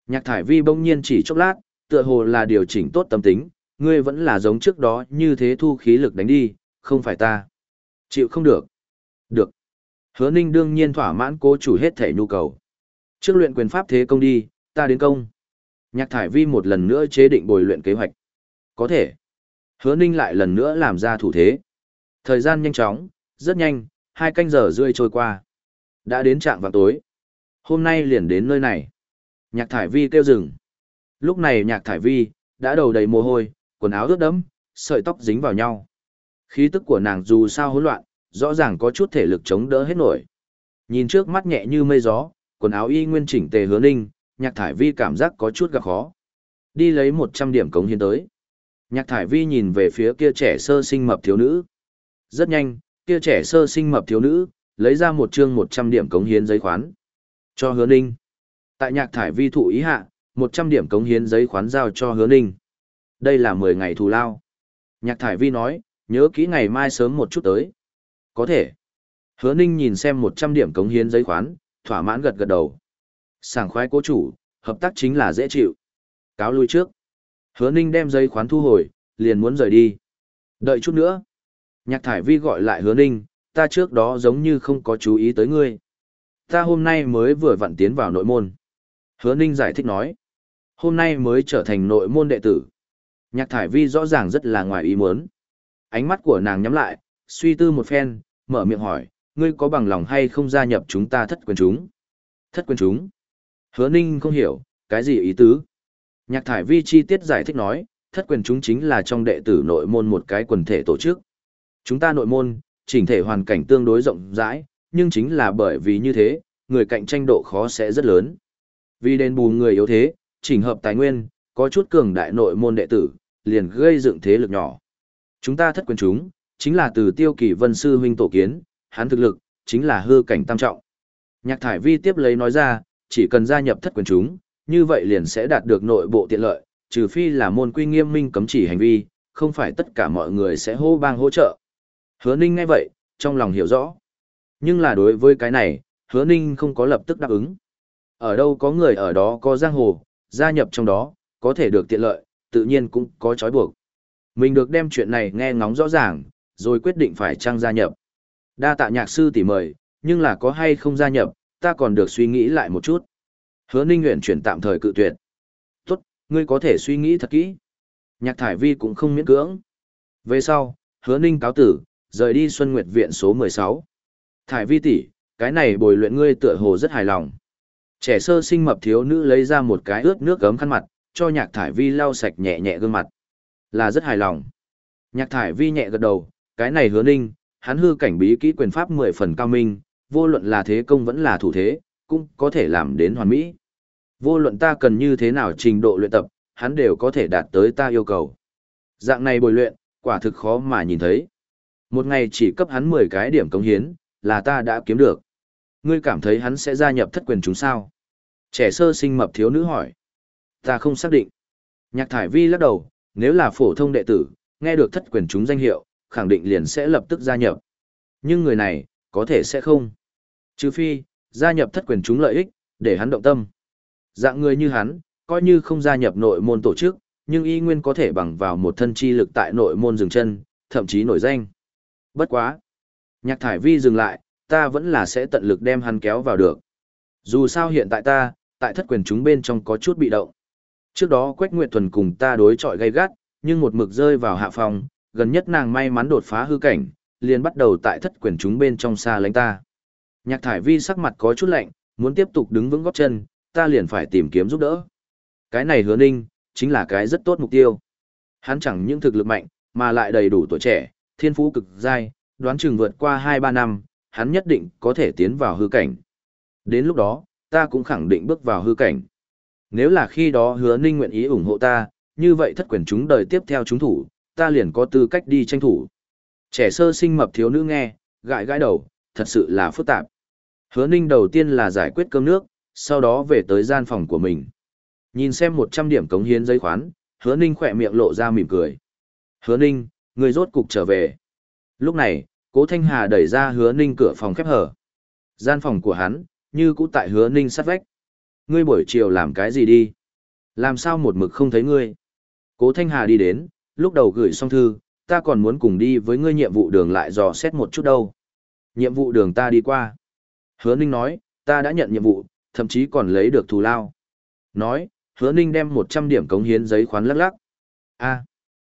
S1: Nhạc thải vi bỗng nhiên chỉ chốc lát, tựa hồ là điều chỉnh tốt tâm tính, ngươi vẫn là giống trước đó như thế thu khí lực đánh đi, không phải ta. Chịu không được. Được. Hứa ninh đương nhiên thỏa mãn cố chủ hết thể nhu cầu. Trước luyện quyền pháp thế công đi, ta đến công. Nhạc thải vi một lần nữa chế định bồi luyện kế hoạch. Có thể. Hứa ninh lại lần nữa làm ra thủ thế. Thời gian nhanh chóng, rất nhanh, hai canh giờ rơi trôi qua. Đã đến trạng vào tối. Hôm nay liền đến nơi này. Nhạc thải vi kêu rừng. Lúc này nhạc thải vi, đã đầu đầy mồ hôi, quần áo ướt đẫm, sợi tóc dính vào nhau. Khí tức của nàng dù sao hỗn loạn, rõ ràng có chút thể lực chống đỡ hết nổi. Nhìn trước mắt nhẹ như mây gió, quần áo y nguyên chỉnh tề hứa ninh, nhạc thải vi cảm giác có chút gặp khó. Đi lấy 100 điểm cống hiến tới. Nhạc thải vi nhìn về phía kia trẻ sơ sinh mập thiếu nữ. Rất nhanh, kia trẻ sơ sinh mập thiếu nữ, lấy ra một chương 100 điểm cống hiến giấy khoán. Cho hứa ninh. Tại nhạc thải vi thụ ý hạ, 100 điểm cống hiến giấy khoán giao cho hứa ninh. Đây là 10 ngày thù lao. Nhạc thải vi nói, nhớ kỹ ngày mai sớm một chút tới. Có thể. Hứa ninh nhìn xem 100 điểm cống hiến giấy khoán, thỏa mãn gật gật đầu. Sảng khoái cố chủ, hợp tác chính là dễ chịu. Cáo lui trước. Hứa ninh đem giấy khoán thu hồi, liền muốn rời đi. Đợi chút nữa. Nhạc thải vi gọi lại hứa ninh, ta trước đó giống như không có chú ý tới ngươi. Ta hôm nay mới vừa vặn tiến vào nội môn. Hứa ninh giải thích nói. Hôm nay mới trở thành nội môn đệ tử. Nhạc thải vi rõ ràng rất là ngoài ý muốn. Ánh mắt của nàng nhắm lại, suy tư một phen, mở miệng hỏi, ngươi có bằng lòng hay không gia nhập chúng ta thất quyền chúng? Thất quyền chúng? Hứa ninh không hiểu, cái gì ý tứ? Nhạc thải vi chi tiết giải thích nói, thất quyền chúng chính là trong đệ tử nội môn một cái quần thể tổ chức. Chúng ta nội môn, chỉnh thể hoàn cảnh tương đối rộng rãi, nhưng chính là bởi vì như thế, người cạnh tranh độ khó sẽ rất lớn. Vì đền bù người yếu thế, chỉnh hợp tài nguyên, có chút cường đại nội môn đệ tử, liền gây dựng thế lực nhỏ. Chúng ta thất quyền chúng, chính là từ tiêu kỳ vân sư huynh tổ kiến, hắn thực lực, chính là hư cảnh tam trọng. Nhạc thải vi tiếp lấy nói ra, chỉ cần gia nhập thất quyền chúng, như vậy liền sẽ đạt được nội bộ tiện lợi, trừ phi là môn quy nghiêm minh cấm chỉ hành vi, không phải tất cả mọi người sẽ hô bang hỗ trợ. Hứa ninh ngay vậy, trong lòng hiểu rõ. Nhưng là đối với cái này, hứa ninh không có lập tức đáp ứng. Ở đâu có người ở đó có giang hồ, gia nhập trong đó, có thể được tiện lợi, tự nhiên cũng có trói buộc. Mình được đem chuyện này nghe ngóng rõ ràng, rồi quyết định phải trang gia nhập. Đa tạ nhạc sư tỉ mời, nhưng là có hay không gia nhập, ta còn được suy nghĩ lại một chút. Hứa Ninh nguyện chuyển tạm thời cự tuyệt. Tốt, ngươi có thể suy nghĩ thật kỹ. Nhạc thải vi cũng không miễn cưỡng. Về sau, hứa Ninh cáo tử, rời đi Xuân Nguyệt Viện số 16. Thải vi tỷ, cái này bồi luyện ngươi tựa hồ rất hài lòng. Trẻ sơ sinh mập thiếu nữ lấy ra một cái ướt nước gấm khăn mặt, cho nhạc thải vi lau sạch nhẹ nhẹ gương mặt. Là rất hài lòng. Nhạc thải vi nhẹ gật đầu, cái này hứa ninh, hắn hư cảnh bí kỹ quyền pháp mười phần cao minh, vô luận là thế công vẫn là thủ thế, cũng có thể làm đến hoàn mỹ. Vô luận ta cần như thế nào trình độ luyện tập, hắn đều có thể đạt tới ta yêu cầu. Dạng này bồi luyện, quả thực khó mà nhìn thấy. Một ngày chỉ cấp hắn 10 cái điểm công hiến, là ta đã kiếm được. Ngươi cảm thấy hắn sẽ gia nhập thất quyền chúng sao? Trẻ sơ sinh mập thiếu nữ hỏi. Ta không xác định. Nhạc thải vi lắc đầu, nếu là phổ thông đệ tử, nghe được thất quyền chúng danh hiệu, khẳng định liền sẽ lập tức gia nhập. Nhưng người này, có thể sẽ không. Trừ phi, gia nhập thất quyền chúng lợi ích, để hắn động tâm. Dạng người như hắn, coi như không gia nhập nội môn tổ chức, nhưng y nguyên có thể bằng vào một thân chi lực tại nội môn dừng chân, thậm chí nổi danh. Bất quá. Nhạc thải vi dừng lại, ta vẫn là sẽ tận lực đem hắn kéo vào được. Dù sao hiện tại ta, tại thất quyền chúng bên trong có chút bị động. Trước đó Quách Nguyệt Thuần cùng ta đối chọi gay gắt, nhưng một mực rơi vào hạ phòng, gần nhất nàng may mắn đột phá hư cảnh, liền bắt đầu tại thất quyền chúng bên trong xa lánh ta. Nhạc thải vi sắc mặt có chút lạnh, muốn tiếp tục đứng vững góp chân, ta liền phải tìm kiếm giúp đỡ. Cái này hứa ninh, chính là cái rất tốt mục tiêu. Hắn chẳng những thực lực mạnh, mà lại đầy đủ tuổi trẻ, thiên phú cực dai, đoán chừng vượt qua 2-3 năm, hắn nhất định có thể tiến vào hư cảnh. Đến lúc đó, ta cũng khẳng định bước vào hư cảnh. Nếu là khi đó hứa ninh nguyện ý ủng hộ ta, như vậy thất quyền chúng đời tiếp theo chúng thủ, ta liền có tư cách đi tranh thủ. Trẻ sơ sinh mập thiếu nữ nghe, gãi gãi đầu, thật sự là phức tạp. Hứa ninh đầu tiên là giải quyết cơm nước, sau đó về tới gian phòng của mình. Nhìn xem 100 điểm cống hiến giấy khoán, hứa ninh khỏe miệng lộ ra mỉm cười. Hứa ninh, người rốt cục trở về. Lúc này, cố Thanh Hà đẩy ra hứa ninh cửa phòng khép hở. Gian phòng của hắn, như cũ tại hứa ninh sát vách. Ngươi buổi chiều làm cái gì đi? Làm sao một mực không thấy ngươi? Cố Thanh Hà đi đến, lúc đầu gửi xong thư, ta còn muốn cùng đi với ngươi nhiệm vụ đường lại dò xét một chút đâu. Nhiệm vụ đường ta đi qua. Hứa Ninh nói, ta đã nhận nhiệm vụ, thậm chí còn lấy được thù lao. Nói, hứa ninh đem 100 điểm cống hiến giấy khoán lắc lắc. A.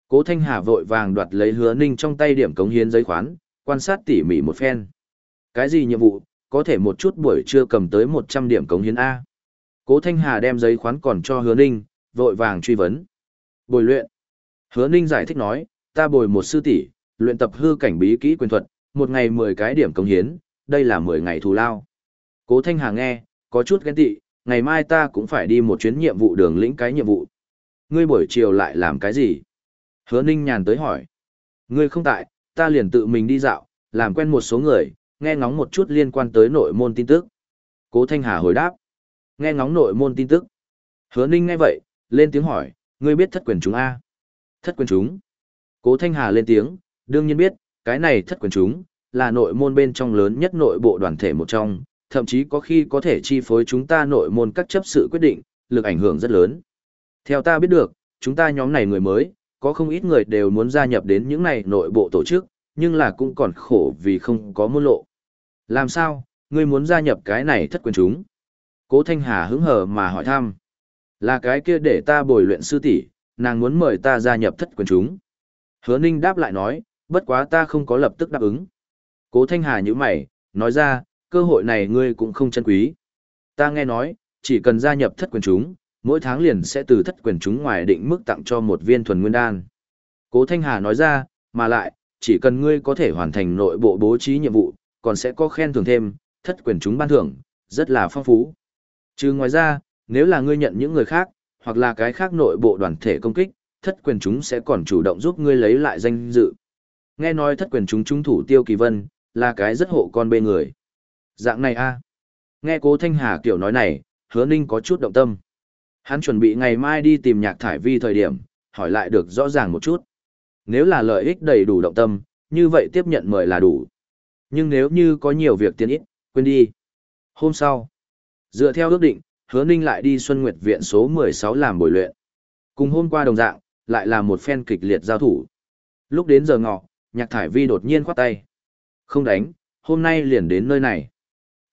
S1: Cố Thanh Hà vội vàng đoạt lấy hứa ninh trong tay điểm cống hiến giấy khoán, quan sát tỉ mỉ một phen. Cái gì nhiệm vụ, có thể một chút buổi trưa cầm tới 100 điểm cống hiến A. Cố Thanh Hà đem giấy khoán còn cho hứa ninh, vội vàng truy vấn. Bồi luyện. Hứa ninh giải thích nói, ta bồi một sư tỷ luyện tập hư cảnh bí kỹ quyền thuật, một ngày 10 cái điểm công hiến, đây là 10 ngày thù lao. Cố Thanh Hà nghe, có chút ghen tị, ngày mai ta cũng phải đi một chuyến nhiệm vụ đường lĩnh cái nhiệm vụ. Ngươi buổi chiều lại làm cái gì? Hứa Ninh nhàn tới hỏi. Ngươi không tại, ta liền tự mình đi dạo, làm quen một số người, nghe ngóng một chút liên quan tới nội môn tin tức. Cố Thanh Hà hồi đáp. Nghe ngóng nội môn tin tức. Hứa Ninh nghe vậy, lên tiếng hỏi, ngươi biết thất quyền chúng A. Thất quyền chúng. Cố Thanh Hà lên tiếng, đương nhiên biết, cái này thất quyền chúng, là nội môn bên trong lớn nhất nội bộ đoàn thể một trong, thậm chí có khi có thể chi phối chúng ta nội môn các chấp sự quyết định, lực ảnh hưởng rất lớn. Theo ta biết được, chúng ta nhóm này người mới, có không ít người đều muốn gia nhập đến những này nội bộ tổ chức, nhưng là cũng còn khổ vì không có môn lộ. Làm sao, ngươi muốn gia nhập cái này thất quyền chúng? Cố Thanh Hà hứng hờ mà hỏi thăm. Là cái kia để ta bồi luyện sư tỷ, nàng muốn mời ta gia nhập thất quyền chúng. Hứa Ninh đáp lại nói, bất quá ta không có lập tức đáp ứng. Cố Thanh Hà như mày, nói ra, cơ hội này ngươi cũng không chân quý. Ta nghe nói, chỉ cần gia nhập thất quyền chúng, mỗi tháng liền sẽ từ thất quyền chúng ngoài định mức tặng cho một viên thuần nguyên đan. Cố Thanh Hà nói ra, mà lại, chỉ cần ngươi có thể hoàn thành nội bộ bố trí nhiệm vụ, còn sẽ có khen thưởng thêm, thất quyền chúng ban thưởng, rất là phong phú. Chứ ngoài ra, nếu là ngươi nhận những người khác, hoặc là cái khác nội bộ đoàn thể công kích, thất quyền chúng sẽ còn chủ động giúp ngươi lấy lại danh dự. Nghe nói thất quyền chúng trung thủ tiêu kỳ vân, là cái rất hộ con bê người. Dạng này a à. Nghe cố Thanh Hà kiểu nói này, hứa ninh có chút động tâm. Hắn chuẩn bị ngày mai đi tìm nhạc thải vi thời điểm, hỏi lại được rõ ràng một chút. Nếu là lợi ích đầy đủ động tâm, như vậy tiếp nhận mời là đủ. Nhưng nếu như có nhiều việc tiến ít, quên đi. Hôm sau, dựa theo ước định, hứa ninh lại đi Xuân Nguyệt Viện số 16 làm buổi luyện. Cùng hôm qua đồng dạng, lại là một phen kịch liệt giao thủ. Lúc đến giờ ngọ, nhạc thải vi đột nhiên khoát tay. Không đánh, hôm nay liền đến nơi này.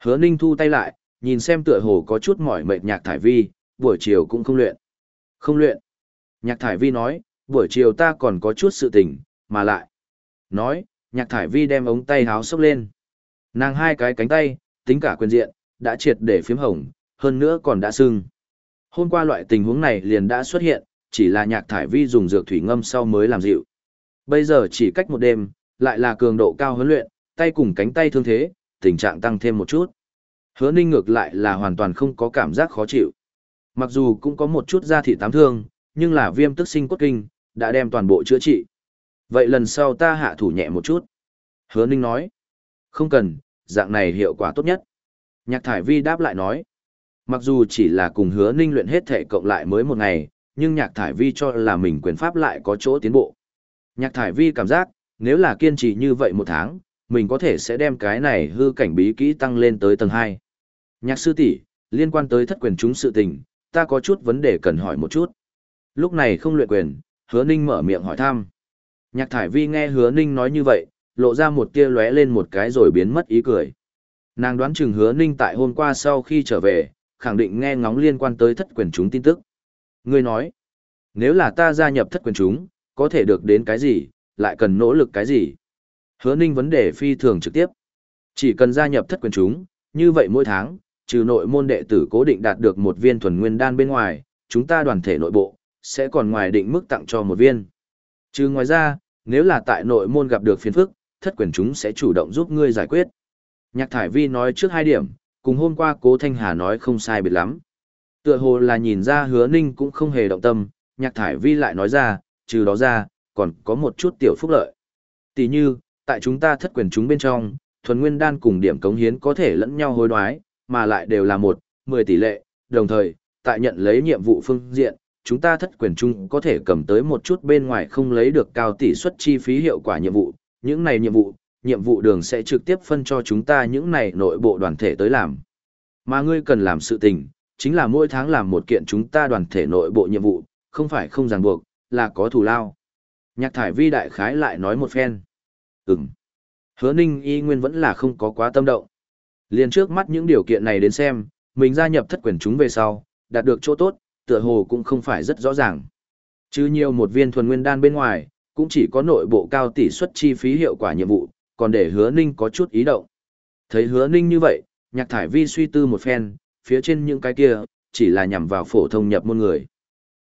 S1: Hứa ninh thu tay lại, nhìn xem tựa hồ có chút mỏi mệt nhạc thải vi, buổi chiều cũng không luyện. Không luyện. Nhạc thải vi nói, buổi chiều ta còn có chút sự tình, mà lại. Nói, nhạc thải vi đem ống tay háo sốc lên. Nàng hai cái cánh tay, tính cả quyền diện, đã triệt để phiếm hồng, hơn nữa còn đã sưng. Hôm qua loại tình huống này liền đã xuất hiện, chỉ là nhạc thải vi dùng dược thủy ngâm sau mới làm dịu. Bây giờ chỉ cách một đêm, lại là cường độ cao huấn luyện, tay cùng cánh tay thương thế, tình trạng tăng thêm một chút. Hứa ninh ngược lại là hoàn toàn không có cảm giác khó chịu. Mặc dù cũng có một chút da thị tám thương, nhưng là viêm tức sinh cốt kinh, đã đem toàn bộ chữa trị. Vậy lần sau ta hạ thủ nhẹ một chút. Hứa ninh nói. Không cần, dạng này hiệu quả tốt nhất. Nhạc thải vi đáp lại nói. Mặc dù chỉ là cùng hứa ninh luyện hết thể cộng lại mới một ngày, nhưng nhạc thải vi cho là mình quyền pháp lại có chỗ tiến bộ. Nhạc thải vi cảm giác, nếu là kiên trì như vậy một tháng, mình có thể sẽ đem cái này hư cảnh bí kỹ tăng lên tới tầng 2. Nhạc sư tỷ liên quan tới thất quyền chúng sự tình, ta có chút vấn đề cần hỏi một chút. Lúc này không luyện quyền, hứa ninh mở miệng hỏi thăm. Nhạc thải vi nghe hứa ninh nói như vậy, lộ ra một tia lóe lên một cái rồi biến mất ý cười. Nàng đoán chừng hứa ninh tại hôm qua sau khi trở về, khẳng định nghe ngóng liên quan tới thất quyền chúng tin tức. Ngươi nói, nếu là ta gia nhập thất quyền chúng, có thể được đến cái gì, lại cần nỗ lực cái gì? Hứa ninh vấn đề phi thường trực tiếp. Chỉ cần gia nhập thất quyền chúng, như vậy mỗi tháng, trừ nội môn đệ tử cố định đạt được một viên thuần nguyên đan bên ngoài, chúng ta đoàn thể nội bộ, sẽ còn ngoài định mức tặng cho một viên. Trừ ngoài ra, nếu là tại nội môn gặp được phiền phức, thất quyền chúng sẽ chủ động giúp ngươi giải quyết. Nhạc thải vi nói trước hai điểm, cùng hôm qua cố Thanh Hà nói không sai biệt lắm. Tựa hồ là nhìn ra hứa ninh cũng không hề động tâm, nhạc thải vi lại nói ra, trừ đó ra, còn có một chút tiểu phúc lợi. Tỷ như, tại chúng ta thất quyền chúng bên trong, thuần nguyên đan cùng điểm cống hiến có thể lẫn nhau hối đoái, mà lại đều là một, mười tỷ lệ, đồng thời, tại nhận lấy nhiệm vụ phương diện, chúng ta thất quyền chung có thể cầm tới một chút bên ngoài không lấy được cao tỷ suất chi phí hiệu quả nhiệm vụ, những này nhiệm vụ, nhiệm vụ đường sẽ trực tiếp phân cho chúng ta những này nội bộ đoàn thể tới làm. Mà ngươi cần làm sự tình, chính là mỗi tháng làm một kiện chúng ta đoàn thể nội bộ nhiệm vụ, không phải không ràng buộc, là có thù lao. Nhạc thải vi đại khái lại nói một phen. Ừm. Hứa ninh y nguyên vẫn là không có quá tâm động. Liền trước mắt những điều kiện này đến xem, mình gia nhập thất quyền chúng về sau, đạt được chỗ tốt, tựa hồ cũng không phải rất rõ ràng. Chứ nhiều một viên thuần nguyên đan bên ngoài, cũng chỉ có nội bộ cao tỷ suất chi phí hiệu quả nhiệm vụ, còn để hứa ninh có chút ý động. Thấy hứa ninh như vậy, nhạc thải vi suy tư một phen, phía trên những cái kia, chỉ là nhằm vào phổ thông nhập môn người.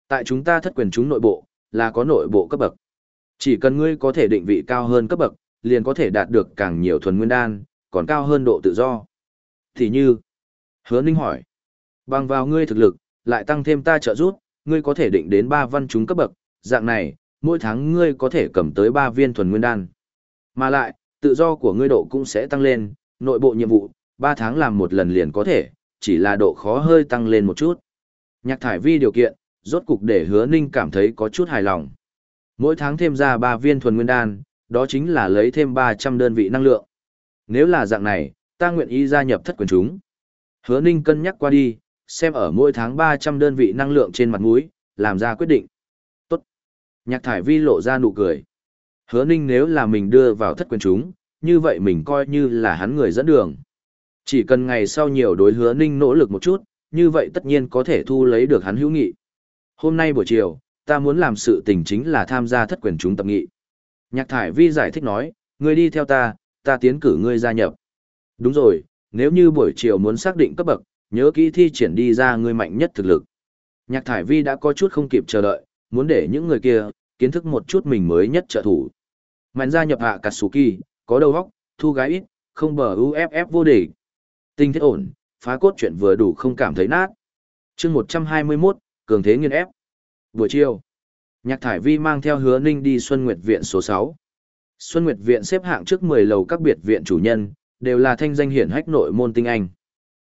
S1: Tại chúng ta thất quyền chúng nội bộ, là có nội bộ cấp bậc. Chỉ cần ngươi có thể định vị cao hơn cấp bậc, liền có thể đạt được càng nhiều thuần nguyên đan, còn cao hơn độ tự do. Thì như, hứa ninh hỏi, bằng vào ngươi thực lực, lại tăng thêm ta trợ giúp, ngươi có thể định đến 3 văn chúng cấp bậc, dạng này, mỗi tháng ngươi có thể cầm tới 3 viên thuần nguyên đan. Mà lại, tự do của ngươi độ cũng sẽ tăng lên, nội bộ nhiệm vụ, 3 tháng làm một lần liền có thể, chỉ là độ khó hơi tăng lên một chút. Nhạc thải vi điều kiện, rốt cục để hứa ninh cảm thấy có chút hài lòng. Mỗi tháng thêm ra 3 viên thuần nguyên đan, đó chính là lấy thêm 300 đơn vị năng lượng. Nếu là dạng này, ta nguyện ý gia nhập thất quyền chúng. Hứa ninh cân nhắc qua đi, xem ở mỗi tháng 300 đơn vị năng lượng trên mặt mũi, làm ra quyết định. Tốt. Nhạc thải vi lộ ra nụ cười. Hứa ninh nếu là mình đưa vào thất quyền chúng, như vậy mình coi như là hắn người dẫn đường. Chỉ cần ngày sau nhiều đối hứa ninh nỗ lực một chút, như vậy tất nhiên có thể thu lấy được hắn hữu nghị. Hôm nay buổi chiều, ta muốn làm sự tình chính là tham gia thất quyền chúng tập nghị. Nhạc thải vi giải thích nói, ngươi đi theo ta, ta tiến cử ngươi gia nhập. Đúng rồi, nếu như buổi chiều muốn xác định cấp bậc, nhớ kỹ thi triển đi ra ngươi mạnh nhất thực lực. Nhạc thải vi đã có chút không kịp chờ đợi, muốn để những người kia, kiến thức một chút mình mới nhất trợ thủ. Mạnh gia nhập hạ Katsuki, có đầu óc, thu gái ít, không bờ UFF vô địch. Tinh thiết ổn, phá cốt chuyện vừa đủ không cảm thấy nát. chương 121, cường thế nghiên ép. Buổi chiều, nhạc thải vi mang theo hứa ninh đi Xuân Nguyệt Viện số 6. Xuân Nguyệt Viện xếp hạng trước 10 lầu các biệt viện chủ nhân, đều là thanh danh hiển hách nội môn tinh anh.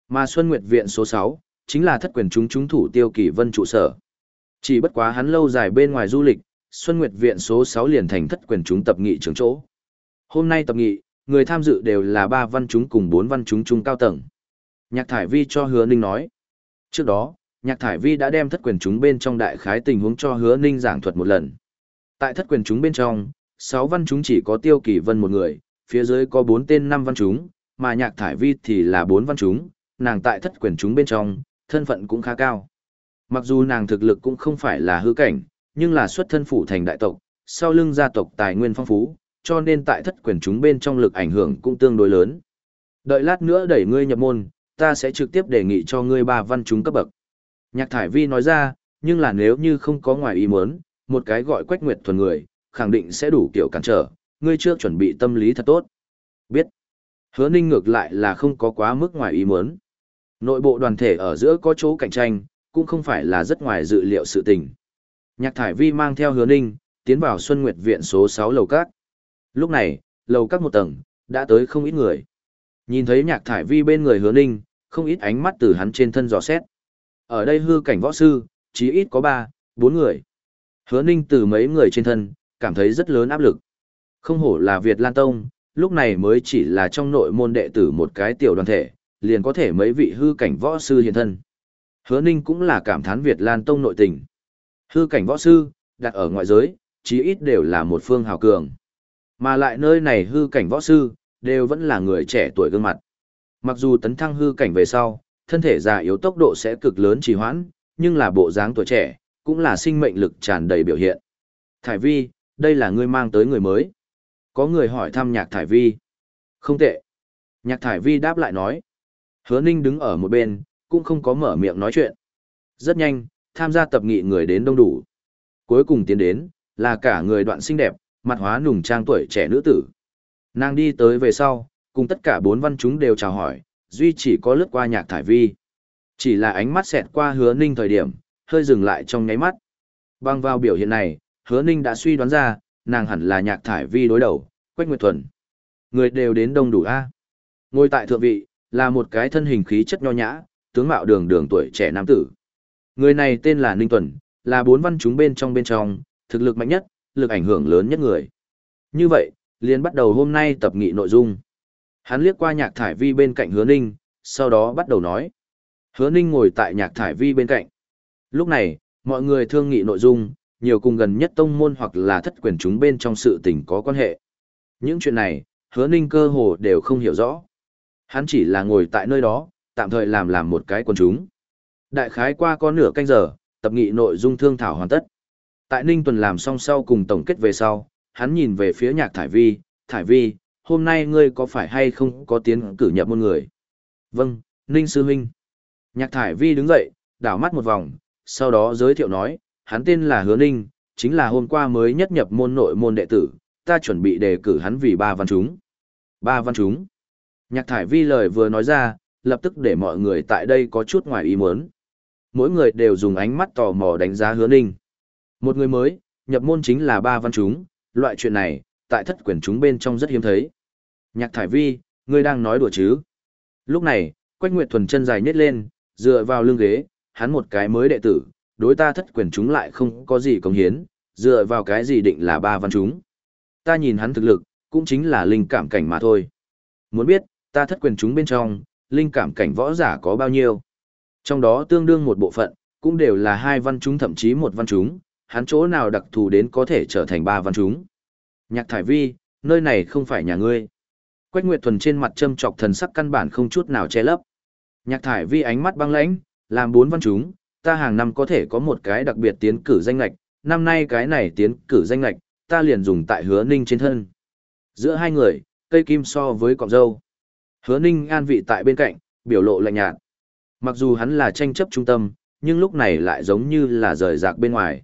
S1: Mà Xuân Nguyệt Viện số 6, chính là thất quyền chúng chúng thủ tiêu kỳ vân trụ sở. Chỉ bất quá hắn lâu dài bên ngoài du lịch, Xuân Nguyệt Viện số 6 liền thành thất quyền chúng tập nghị trưởng chỗ. Hôm nay tập nghị, người tham dự đều là ba văn chúng cùng bốn văn chúng trung cao tầng. Nhạc Thải Vi cho Hứa Ninh nói. Trước đó, Nhạc Thải Vi đã đem thất quyền chúng bên trong đại khái tình huống cho Hứa Ninh giảng thuật một lần. Tại thất quyền chúng bên trong, sáu văn chúng chỉ có Tiêu Kỳ Vân một người, phía dưới có bốn tên năm văn chúng, mà Nhạc Thải Vi thì là bốn văn chúng, nàng tại thất quyền chúng bên trong, thân phận cũng khá cao. Mặc dù nàng thực lực cũng không phải là hư cảnh, nhưng là xuất thân phủ thành đại tộc, sau lưng gia tộc tài nguyên phong phú, cho nên tại thất quyền chúng bên trong lực ảnh hưởng cũng tương đối lớn. Đợi lát nữa đẩy ngươi nhập môn, ta sẽ trực tiếp đề nghị cho ngươi ba văn chúng cấp bậc. Nhạc thải vi nói ra, nhưng là nếu như không có ngoài ý muốn, một cái gọi quách nguyệt thuần người, khẳng định sẽ đủ kiểu cản trở, ngươi chưa chuẩn bị tâm lý thật tốt. Biết. Hứa ninh ngược lại là không có quá mức ngoài ý muốn. Nội bộ đoàn thể ở giữa có chỗ cạnh tranh, cũng không phải là rất ngoài dự liệu sự tình. Nhạc thải vi mang theo hứa ninh, tiến vào Xuân Nguyệt Viện số 6 lầu các. Lúc này, lầu các một tầng, đã tới không ít người. Nhìn thấy nhạc thải vi bên người hứa ninh, không ít ánh mắt từ hắn trên thân dò xét. Ở đây hư cảnh võ sư, chí ít có 3, 4 người. Hứa ninh từ mấy người trên thân, cảm thấy rất lớn áp lực. Không hổ là Việt Lan Tông, lúc này mới chỉ là trong nội môn đệ tử một cái tiểu đoàn thể, liền có thể mấy vị hư cảnh võ sư hiện thân. Hứa ninh cũng là cảm thán Việt Lan Tông nội tình. Hư cảnh võ sư, đặt ở ngoại giới, chí ít đều là một phương hào cường. Mà lại nơi này hư cảnh võ sư, đều vẫn là người trẻ tuổi gương mặt. Mặc dù tấn thăng hư cảnh về sau, thân thể già yếu tốc độ sẽ cực lớn trì hoãn, nhưng là bộ dáng tuổi trẻ, cũng là sinh mệnh lực tràn đầy biểu hiện. Thải vi, đây là ngươi mang tới người mới. Có người hỏi thăm nhạc thải vi. Không tệ. Nhạc thải vi đáp lại nói. Hứa ninh đứng ở một bên, cũng không có mở miệng nói chuyện. Rất nhanh, tham gia tập nghị người đến đông đủ. Cuối cùng tiến đến, là cả người đoạn xinh đẹp, mặt hóa nùng trang tuổi trẻ nữ tử. Nàng đi tới về sau, cùng tất cả bốn văn chúng đều chào hỏi, duy chỉ có lướt qua nhạc thải vi. Chỉ là ánh mắt xẹt qua hứa ninh thời điểm, hơi dừng lại trong nháy mắt. Băng vào biểu hiện này, hứa ninh đã suy đoán ra, nàng hẳn là nhạc thải vi đối đầu, Quách Nguyệt Thuần. Người đều đến đông đủ A. Ngồi tại thượng vị, là một cái thân hình khí chất nho nhã, tướng mạo đường đường tuổi trẻ nam tử. Người này tên là Ninh Tuần, là bốn văn chúng bên trong bên trong, thực lực mạnh nhất, lực ảnh hưởng lớn nhất người. Như vậy, liền bắt đầu hôm nay tập nghị nội dung. Hắn liếc qua nhạc thải vi bên cạnh hứa ninh, sau đó bắt đầu nói. Hứa ninh ngồi tại nhạc thải vi bên cạnh. Lúc này, mọi người thương nghị nội dung, nhiều cùng gần nhất tông môn hoặc là thất quyền chúng bên trong sự tình có quan hệ. Những chuyện này, hứa ninh cơ hồ đều không hiểu rõ. Hắn chỉ là ngồi tại nơi đó, tạm thời làm làm một cái quần chúng. Đại khái qua có nửa canh giờ, tập nghị nội dung thương thảo hoàn tất. Tại Ninh Tuần làm xong sau cùng tổng kết về sau, hắn nhìn về phía nhạc thải vi, thải vi, hôm nay ngươi có phải hay không có tiến cử nhập môn người? Vâng, Ninh Sư Huynh. Nhạc thải vi đứng dậy, đảo mắt một vòng, sau đó giới thiệu nói, hắn tên là Hứa Ninh, chính là hôm qua mới nhất nhập môn nội môn đệ tử, ta chuẩn bị đề cử hắn vì ba văn chúng. Ba văn chúng. Nhạc thải vi lời vừa nói ra, lập tức để mọi người tại đây có chút ngoài ý muốn. Mỗi người đều dùng ánh mắt tò mò đánh giá hứa ninh. Một người mới, nhập môn chính là ba văn chúng, loại chuyện này, tại thất quyển chúng bên trong rất hiếm thấy. Nhạc thải vi, ngươi đang nói đùa chứ? Lúc này, Quách Nguyệt Thuần chân dài nhét lên, dựa vào lưng ghế, hắn một cái mới đệ tử, đối ta thất quyền chúng lại không có gì công hiến, dựa vào cái gì định là ba văn chúng. Ta nhìn hắn thực lực, cũng chính là linh cảm cảnh mà thôi. Muốn biết, ta thất quyền chúng bên trong, linh cảm cảnh võ giả có bao nhiêu? Trong đó tương đương một bộ phận, cũng đều là hai văn chúng thậm chí một văn chúng, hắn chỗ nào đặc thù đến có thể trở thành ba văn chúng. Nhạc thải vi, nơi này không phải nhà ngươi. Quách Nguyệt Thuần trên mặt châm trọc thần sắc căn bản không chút nào che lấp. Nhạc thải vi ánh mắt băng lãnh, làm bốn văn chúng, ta hàng năm có thể có một cái đặc biệt tiến cử danh lệch, năm nay cái này tiến cử danh lệch, ta liền dùng tại hứa ninh trên thân. Giữa hai người, cây kim so với cọng dâu. Hứa ninh an vị tại bên cạnh, biểu lộ lạnh nhạt. Mặc dù hắn là tranh chấp trung tâm, nhưng lúc này lại giống như là rời rạc bên ngoài.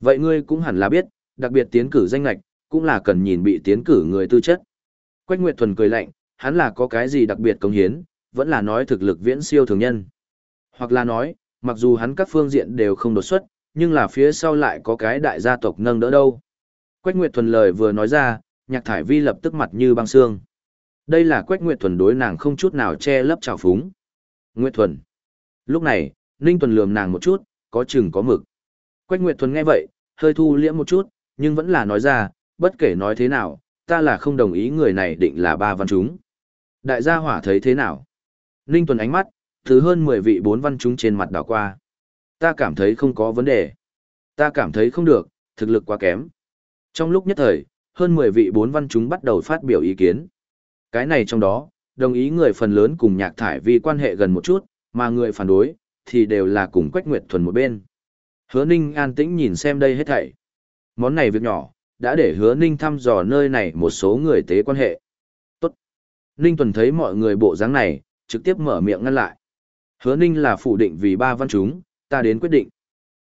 S1: Vậy ngươi cũng hẳn là biết, đặc biệt tiến cử danh lạch, cũng là cần nhìn bị tiến cử người tư chất. Quách Nguyệt Thuần cười lạnh, hắn là có cái gì đặc biệt công hiến, vẫn là nói thực lực viễn siêu thường nhân. Hoặc là nói, mặc dù hắn các phương diện đều không đột xuất, nhưng là phía sau lại có cái đại gia tộc nâng đỡ đâu. Quách Nguyệt Thuần lời vừa nói ra, nhạc thải vi lập tức mặt như băng xương. Đây là Quách Nguyệt Thuần đối nàng không chút nào che lấp trào phúng. Nguyệt Thuần. Lúc này, Ninh Tuần lườm nàng một chút, có chừng có mực. Quách Nguyệt Thuần nghe vậy, hơi thu liễm một chút, nhưng vẫn là nói ra, bất kể nói thế nào, ta là không đồng ý người này định là ba văn chúng. Đại gia hỏa thấy thế nào? Ninh Tuần ánh mắt, thứ hơn 10 vị bốn văn chúng trên mặt đảo qua. Ta cảm thấy không có vấn đề. Ta cảm thấy không được, thực lực quá kém. Trong lúc nhất thời, hơn 10 vị bốn văn chúng bắt đầu phát biểu ý kiến. Cái này trong đó, đồng ý người phần lớn cùng nhạc thải vì quan hệ gần một chút, mà người phản đối, thì đều là cùng Quách Nguyệt Thuần một bên. Hứa Ninh an tĩnh nhìn xem đây hết thảy. Món này việc nhỏ, đã để hứa Ninh thăm dò nơi này một số người tế quan hệ. Tốt. Ninh Tuần thấy mọi người bộ dáng này, trực tiếp mở miệng ngăn lại. Hứa Ninh là phủ định vì ba văn chúng, ta đến quyết định.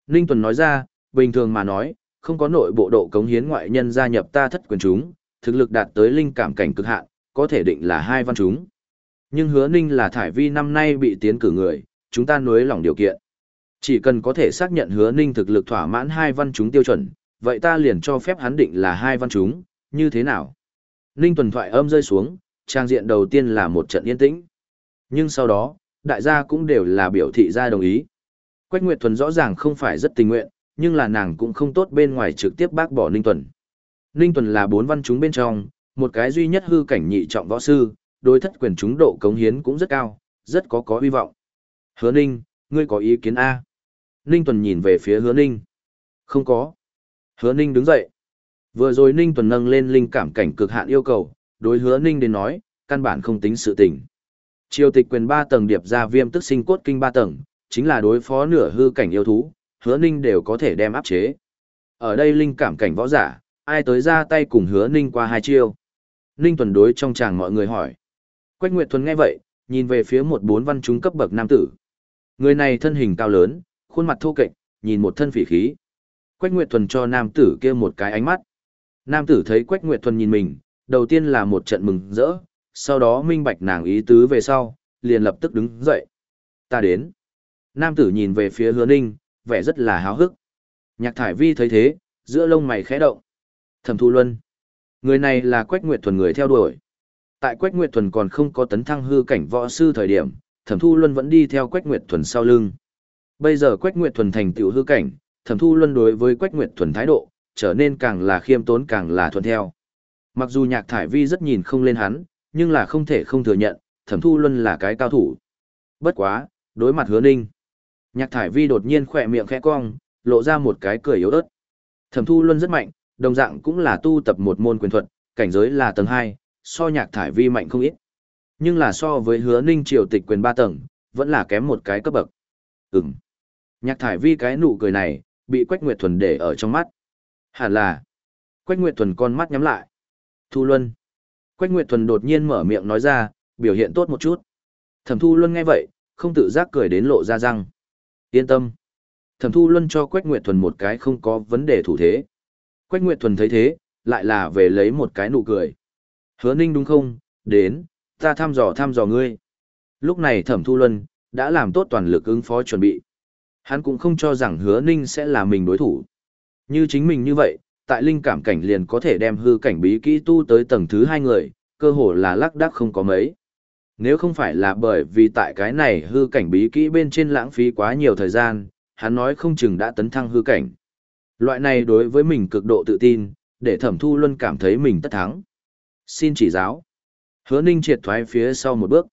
S1: Ninh Tuần nói ra, bình thường mà nói, không có nội bộ độ cống hiến ngoại nhân gia nhập ta thất quyền chúng, thực lực đạt tới linh cảm cảnh cực hạn, có thể định là hai văn chúng. Nhưng hứa Ninh là thải vi năm nay bị tiến cử người, chúng ta nuối lòng điều kiện. Chỉ cần có thể xác nhận hứa Ninh thực lực thỏa mãn hai văn chúng tiêu chuẩn, vậy ta liền cho phép hắn định là hai văn chúng, như thế nào? Ninh tuần thoại âm rơi xuống, trang diện đầu tiên là một trận yên tĩnh. Nhưng sau đó, đại gia cũng đều là biểu thị ra đồng ý. Quách Nguyệt Thuần rõ ràng không phải rất tình nguyện, nhưng là nàng cũng không tốt bên ngoài trực tiếp bác bỏ Ninh Tuần. Ninh Tuần là bốn văn chúng bên trong, một cái duy nhất hư cảnh nhị trọng võ sư, đối thất quyền chúng độ cống hiến cũng rất cao, rất có có hy vọng. Hứa Ninh, ngươi có ý kiến A? Ninh Tuần nhìn về phía Hứa Ninh. Không có. Hứa Ninh đứng dậy. Vừa rồi Ninh Tuần nâng lên linh cảm cảnh cực hạn yêu cầu, đối Hứa Ninh đến nói, căn bản không tính sự tình. Triều tịch quyền ba tầng điệp ra viêm tức sinh cốt kinh ba tầng, chính là đối phó nửa hư cảnh yêu thú, hứa ninh đều có thể đem áp chế. Ở đây linh cảm cảnh võ giả, ai tới ra tay cùng hứa ninh qua hai chiêu. Ninh tuần đối trong chàng mọi người hỏi. Quách Nguyệt Thuần nghe vậy, nhìn về phía một bốn văn chúng cấp bậc nam tử. Người này thân hình cao lớn, khuôn mặt thô kệch, nhìn một thân phỉ khí. Quách Nguyệt Thuần cho nam tử kia một cái ánh mắt. Nam tử thấy Quách Nguyệt Thuần nhìn mình, đầu tiên là một trận mừng rỡ, sau đó minh bạch nàng ý tứ về sau, liền lập tức đứng dậy. Ta đến. Nam tử nhìn về phía hứa ninh, vẻ rất là háo hức. Nhạc thải vi thấy thế, giữa lông mày khẽ động. Thẩm thu luân. Người này là Quách Nguyệt Thuần người theo đuổi. Tại Quách Nguyệt Thuần còn không có tấn thăng hư cảnh võ sư thời điểm, Thẩm Thu Luân vẫn đi theo Quách Nguyệt Thuần sau lưng. Bây giờ Quách Nguyệt Thuần thành tựu hư cảnh, Thẩm Thu Luân đối với Quách Nguyệt Thuần thái độ, trở nên càng là khiêm tốn càng là thuận theo. Mặc dù Nhạc Thải Vi rất nhìn không lên hắn, nhưng là không thể không thừa nhận, Thẩm Thu Luân là cái cao thủ. Bất quá, đối mặt Hứa Ninh, Nhạc thải vi đột nhiên khỏe miệng khẽ cong, lộ ra một cái cười yếu ớt. Thẩm thu luân rất mạnh, đồng dạng cũng là tu tập một môn quyền thuật, cảnh giới là tầng 2, so nhạc thải vi mạnh không ít. Nhưng là so với hứa ninh triều tịch quyền 3 tầng, vẫn là kém một cái cấp bậc. Ừm. Nhạc thải vi cái nụ cười này, bị Quách Nguyệt Thuần để ở trong mắt. Hẳn là. Quách Nguyệt Thuần con mắt nhắm lại. Thu Luân. Quách Nguyệt Thuần đột nhiên mở miệng nói ra, biểu hiện tốt một chút. Thẩm Thu Luân nghe vậy, không tự giác cười đến lộ ra răng. Yên tâm. Thẩm Thu Luân cho Quách Nguyệt Thuần một cái không có vấn đề thủ thế. Quách Nguyệt Thuần thấy thế, lại là về lấy một cái nụ cười. Hứa Ninh đúng không? Đến, ta thăm dò thăm dò ngươi. Lúc này Thẩm Thu Luân đã làm tốt toàn lực ứng phó chuẩn bị. Hắn cũng không cho rằng Hứa Ninh sẽ là mình đối thủ. Như chính mình như vậy, tại linh cảm cảnh liền có thể đem hư cảnh bí kỹ tu tới tầng thứ hai người, cơ hồ là lắc đắc không có mấy. Nếu không phải là bởi vì tại cái này hư cảnh bí kỹ bên trên lãng phí quá nhiều thời gian, hắn nói không chừng đã tấn thăng hư cảnh. Loại này đối với mình cực độ tự tin, để thẩm thu luân cảm thấy mình tất thắng. Xin chỉ giáo. Hứa ninh triệt thoái phía sau một bước.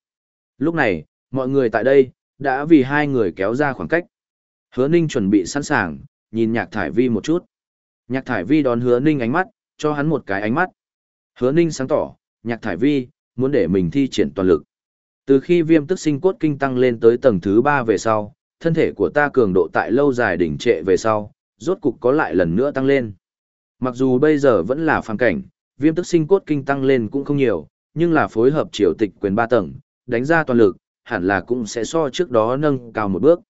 S1: Lúc này, mọi người tại đây, đã vì hai người kéo ra khoảng cách. Hứa ninh chuẩn bị sẵn sàng, nhìn nhạc thải vi một chút. Nhạc thải vi đón hứa ninh ánh mắt, cho hắn một cái ánh mắt. Hứa ninh sáng tỏ, nhạc thải vi, muốn để mình thi triển toàn lực. Từ khi viêm tức sinh cốt kinh tăng lên tới tầng thứ ba về sau, thân thể của ta cường độ tại lâu dài đỉnh trệ về sau, rốt cục có lại lần nữa tăng lên. Mặc dù bây giờ vẫn là phàm cảnh, viêm tức sinh cốt kinh tăng lên cũng không nhiều, nhưng là phối hợp triều tịch quyền ba tầng, đánh ra toàn lực, hẳn là cũng sẽ so trước đó nâng cao một bước.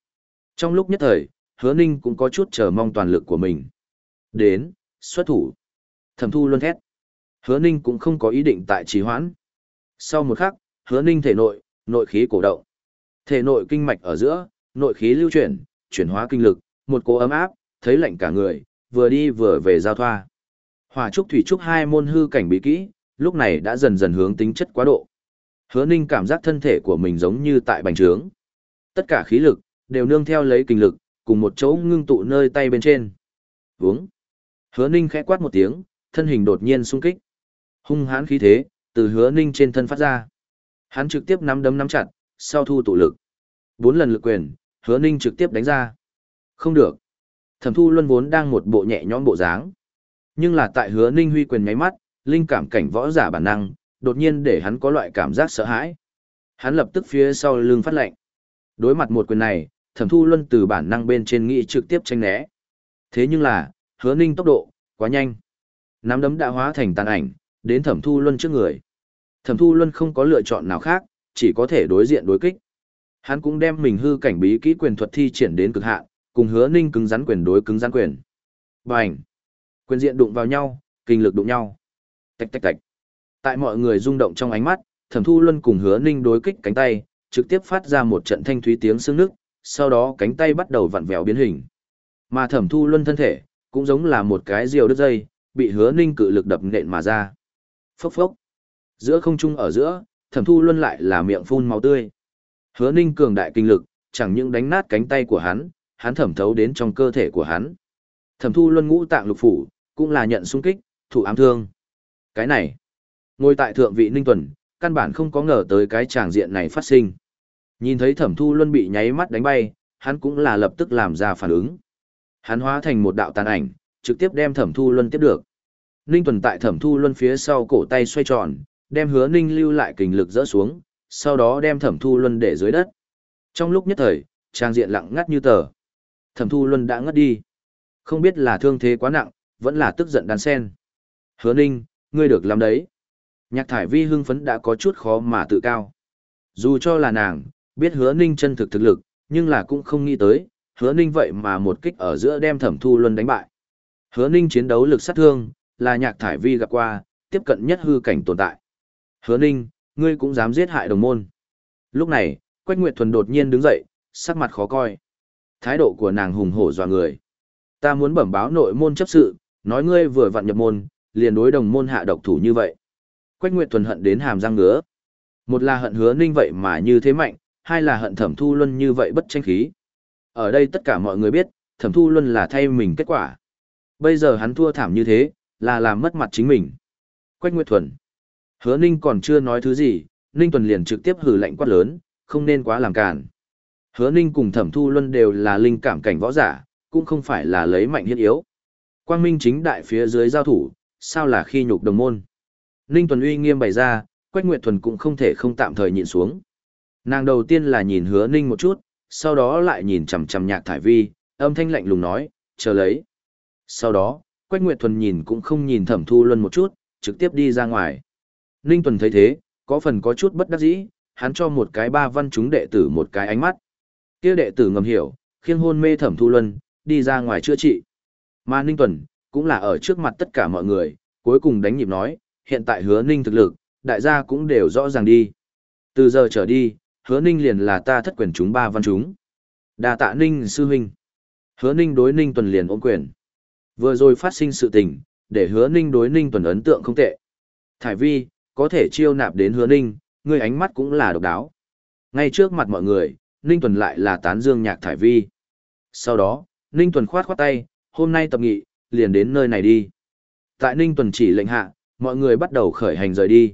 S1: Trong lúc nhất thời, hứa ninh cũng có chút chờ mong toàn lực của mình. Đến, xuất thủ. Thẩm thu luôn thét. Hứa ninh cũng không có ý định tại trì hoãn. Sau một khắc, hứa ninh thể nội, nội khí cổ động. Thể nội kinh mạch ở giữa, nội khí lưu chuyển, chuyển hóa kinh lực, một cỗ ấm áp, thấy lạnh cả người, vừa đi vừa về giao thoa. Hỏa trúc thủy trúc hai môn hư cảnh bí kỹ, lúc này đã dần dần hướng tính chất quá độ. Hứa Ninh cảm giác thân thể của mình giống như tại bành trướng. Tất cả khí lực đều nương theo lấy kinh lực, cùng một chỗ ngưng tụ nơi tay bên trên. Vướng. Hứa Ninh khẽ quát một tiếng, thân hình đột nhiên xung kích. Hung hãn khí thế từ Hứa Ninh trên thân phát ra. Hắn trực tiếp nắm đấm nắm chặt, sau thu tụ lực. Bốn lần lực quyền, Hứa Ninh trực tiếp đánh ra. Không được. Thẩm Thu Luân vốn đang một bộ nhẹ nhõm bộ dáng. Nhưng là tại Hứa Ninh huy quyền nháy mắt, linh cảm cảnh võ giả bản năng, đột nhiên để hắn có loại cảm giác sợ hãi. Hắn lập tức phía sau lưng phát lệnh. Đối mặt một quyền này, Thẩm Thu Luân từ bản năng bên trên nghĩ trực tiếp tranh né. Thế nhưng là, Hứa Ninh tốc độ quá nhanh. Nắm đấm đã hóa thành tàn ảnh, đến Thẩm Thu Luân trước người. Thẩm Thu Luân không có lựa chọn nào khác, chỉ có thể đối diện đối kích. Hắn cũng đem mình hư cảnh bí kỹ quyền thuật thi triển đến cực hạn, cùng Hứa Ninh cứng rắn quyền đối cứng rắn quyền. Bành! Quyền diện đụng vào nhau, kinh lực đụng nhau. Tạch tạch tạch. Tại mọi người rung động trong ánh mắt, Thẩm Thu Luân cùng Hứa Ninh đối kích cánh tay, trực tiếp phát ra một trận thanh thúy tiếng xương nước, sau đó cánh tay bắt đầu vặn vẹo biến hình. Mà Thẩm Thu Luân thân thể, cũng giống là một cái diều đứt dây, bị Hứa Ninh cự lực đập nện mà ra. Phốc phốc. Giữa không trung ở giữa, Thẩm Thu Luân lại là miệng phun máu tươi. Hứa Ninh cường đại kinh lực, chẳng những đánh nát cánh tay của hắn, hắn thẩm thấu đến trong cơ thể của hắn. Thẩm Thu Luân ngũ tạng lục phủ, cũng là nhận xung kích, thủ ám thương. Cái này, ngồi tại thượng vị Ninh Tuần, căn bản không có ngờ tới cái tràng diện này phát sinh. Nhìn thấy Thẩm Thu Luân bị nháy mắt đánh bay, hắn cũng là lập tức làm ra phản ứng. Hắn hóa thành một đạo tàn ảnh, trực tiếp đem Thẩm Thu Luân tiếp được. Ninh Tuần tại Thẩm Thu Luân phía sau cổ tay xoay tròn, đem Hứa Ninh lưu lại kình lực dỡ xuống, sau đó đem Thẩm Thu Luân để dưới đất. Trong lúc nhất thời, trang diện lặng ngắt như tờ. Thẩm Thu Luân đã ngất đi. Không biết là thương thế quá nặng, vẫn là tức giận đan sen. Hứa Ninh, ngươi được làm đấy. Nhạc thải vi hưng phấn đã có chút khó mà tự cao. Dù cho là nàng, biết hứa Ninh chân thực thực lực, nhưng là cũng không nghĩ tới, hứa Ninh vậy mà một kích ở giữa đem thẩm thu luân đánh bại. Hứa Ninh chiến đấu lực sát thương, là nhạc thải vi gặp qua, tiếp cận nhất hư cảnh tồn tại. Hứa Ninh, ngươi cũng dám giết hại đồng môn. Lúc này, Quách Nguyệt Thuần đột nhiên đứng dậy, sắc mặt khó coi. Thái độ của nàng hùng hổ dọa người. Ta muốn bẩm báo nội môn chấp sự, nói ngươi vừa vặn nhập môn, liền đối đồng môn hạ độc thủ như vậy. Quách Nguyệt Thuần hận đến hàm răng ngứa. Một là hận hứa ninh vậy mà như thế mạnh, hai là hận thẩm thu luân như vậy bất tranh khí. Ở đây tất cả mọi người biết, thẩm thu luân là thay mình kết quả. Bây giờ hắn thua thảm như thế, là làm mất mặt chính mình. Quách Nguyệt Thuần. Hứa ninh còn chưa nói thứ gì, ninh tuần liền trực tiếp hử lạnh quát lớn, không nên quá làm cản. Hứa ninh cùng thẩm thu luân đều là linh cảm cảnh võ giả, cũng không phải là lấy mạnh hiết yếu. Quang minh chính đại phía dưới giao thủ, sao là khi nhục đồng môn. Ninh Tuần uy nghiêm bày ra, Quách Nguyệt Thuần cũng không thể không tạm thời nhịn xuống. Nàng đầu tiên là nhìn hứa Ninh một chút, sau đó lại nhìn chằm chằm nhạc thải vi, âm thanh lạnh lùng nói, chờ lấy. Sau đó, Quách Nguyệt Thuần nhìn cũng không nhìn Thẩm Thu Luân một chút, trực tiếp đi ra ngoài. Ninh Tuần thấy thế, có phần có chút bất đắc dĩ, hắn cho một cái ba văn chúng đệ tử một cái ánh mắt. Kia đệ tử ngầm hiểu, khiêng hôn mê Thẩm Thu Luân, đi ra ngoài chữa trị. Mà Ninh Tuần, cũng là ở trước mặt tất cả mọi người, cuối cùng đánh nhịp nói, hiện tại hứa Ninh thực lực, đại gia cũng đều rõ ràng đi. Từ giờ trở đi, hứa Ninh liền là ta thất quyền chúng ba văn chúng. đa tạ Ninh sư huynh. Hứa Ninh đối Ninh Tuần liền ôm quyền. Vừa rồi phát sinh sự tình, để hứa Ninh đối Ninh Tuần ấn tượng không tệ. Thải vi, có thể chiêu nạp đến hứa Ninh, người ánh mắt cũng là độc đáo. Ngay trước mặt mọi người, Ninh Tuần lại là tán dương nhạc Thải vi. Sau đó, Ninh Tuần khoát khoát tay, hôm nay tập nghị, liền đến nơi này đi. Tại Ninh Tuần chỉ lệnh hạ, mọi người bắt đầu khởi hành rời đi.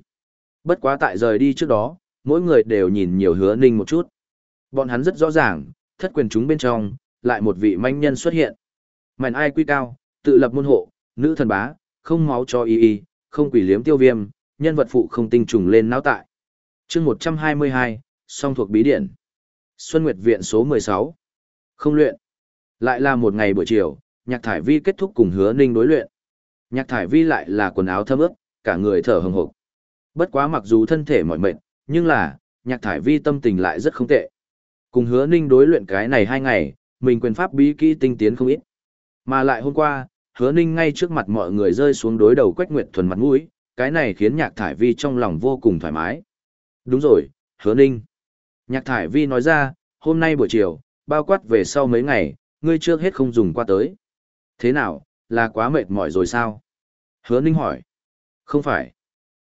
S1: Bất quá tại rời đi trước đó, mỗi người đều nhìn nhiều hứa Ninh một chút. Bọn hắn rất rõ ràng, thất quyền chúng bên trong, lại một vị manh nhân xuất hiện. Mạnh ai quy cao, tự lập môn hộ, nữ thần bá, không máu cho y y, không quỷ liếm tiêu viêm, nhân vật phụ không tinh trùng lên não tại. chương 122, song thuộc bí điển. Xuân Nguyệt Viện số 16. Không luyện. Lại là một ngày buổi chiều, nhạc thải vi kết thúc cùng hứa ninh đối luyện. Nhạc thải vi lại là quần áo thấm ướt, cả người thở hừng hực. Bất quá mặc dù thân thể mỏi mệt, nhưng là, nhạc thải vi tâm tình lại rất không tệ. Cùng hứa ninh đối luyện cái này hai ngày, mình quyền pháp bí kỹ tinh tiến không ít. Mà lại hôm qua, hứa ninh ngay trước mặt mọi người rơi xuống đối đầu quách nguyệt thuần mặt mũi, cái này khiến nhạc thải vi trong lòng vô cùng thoải mái. Đúng rồi, hứa ninh. Nhạc thải vi nói ra, hôm nay buổi chiều, bao quát về sau mấy ngày, ngươi trước hết không dùng qua tới. Thế nào, là quá mệt mỏi rồi sao? Hứa ninh hỏi. Không phải.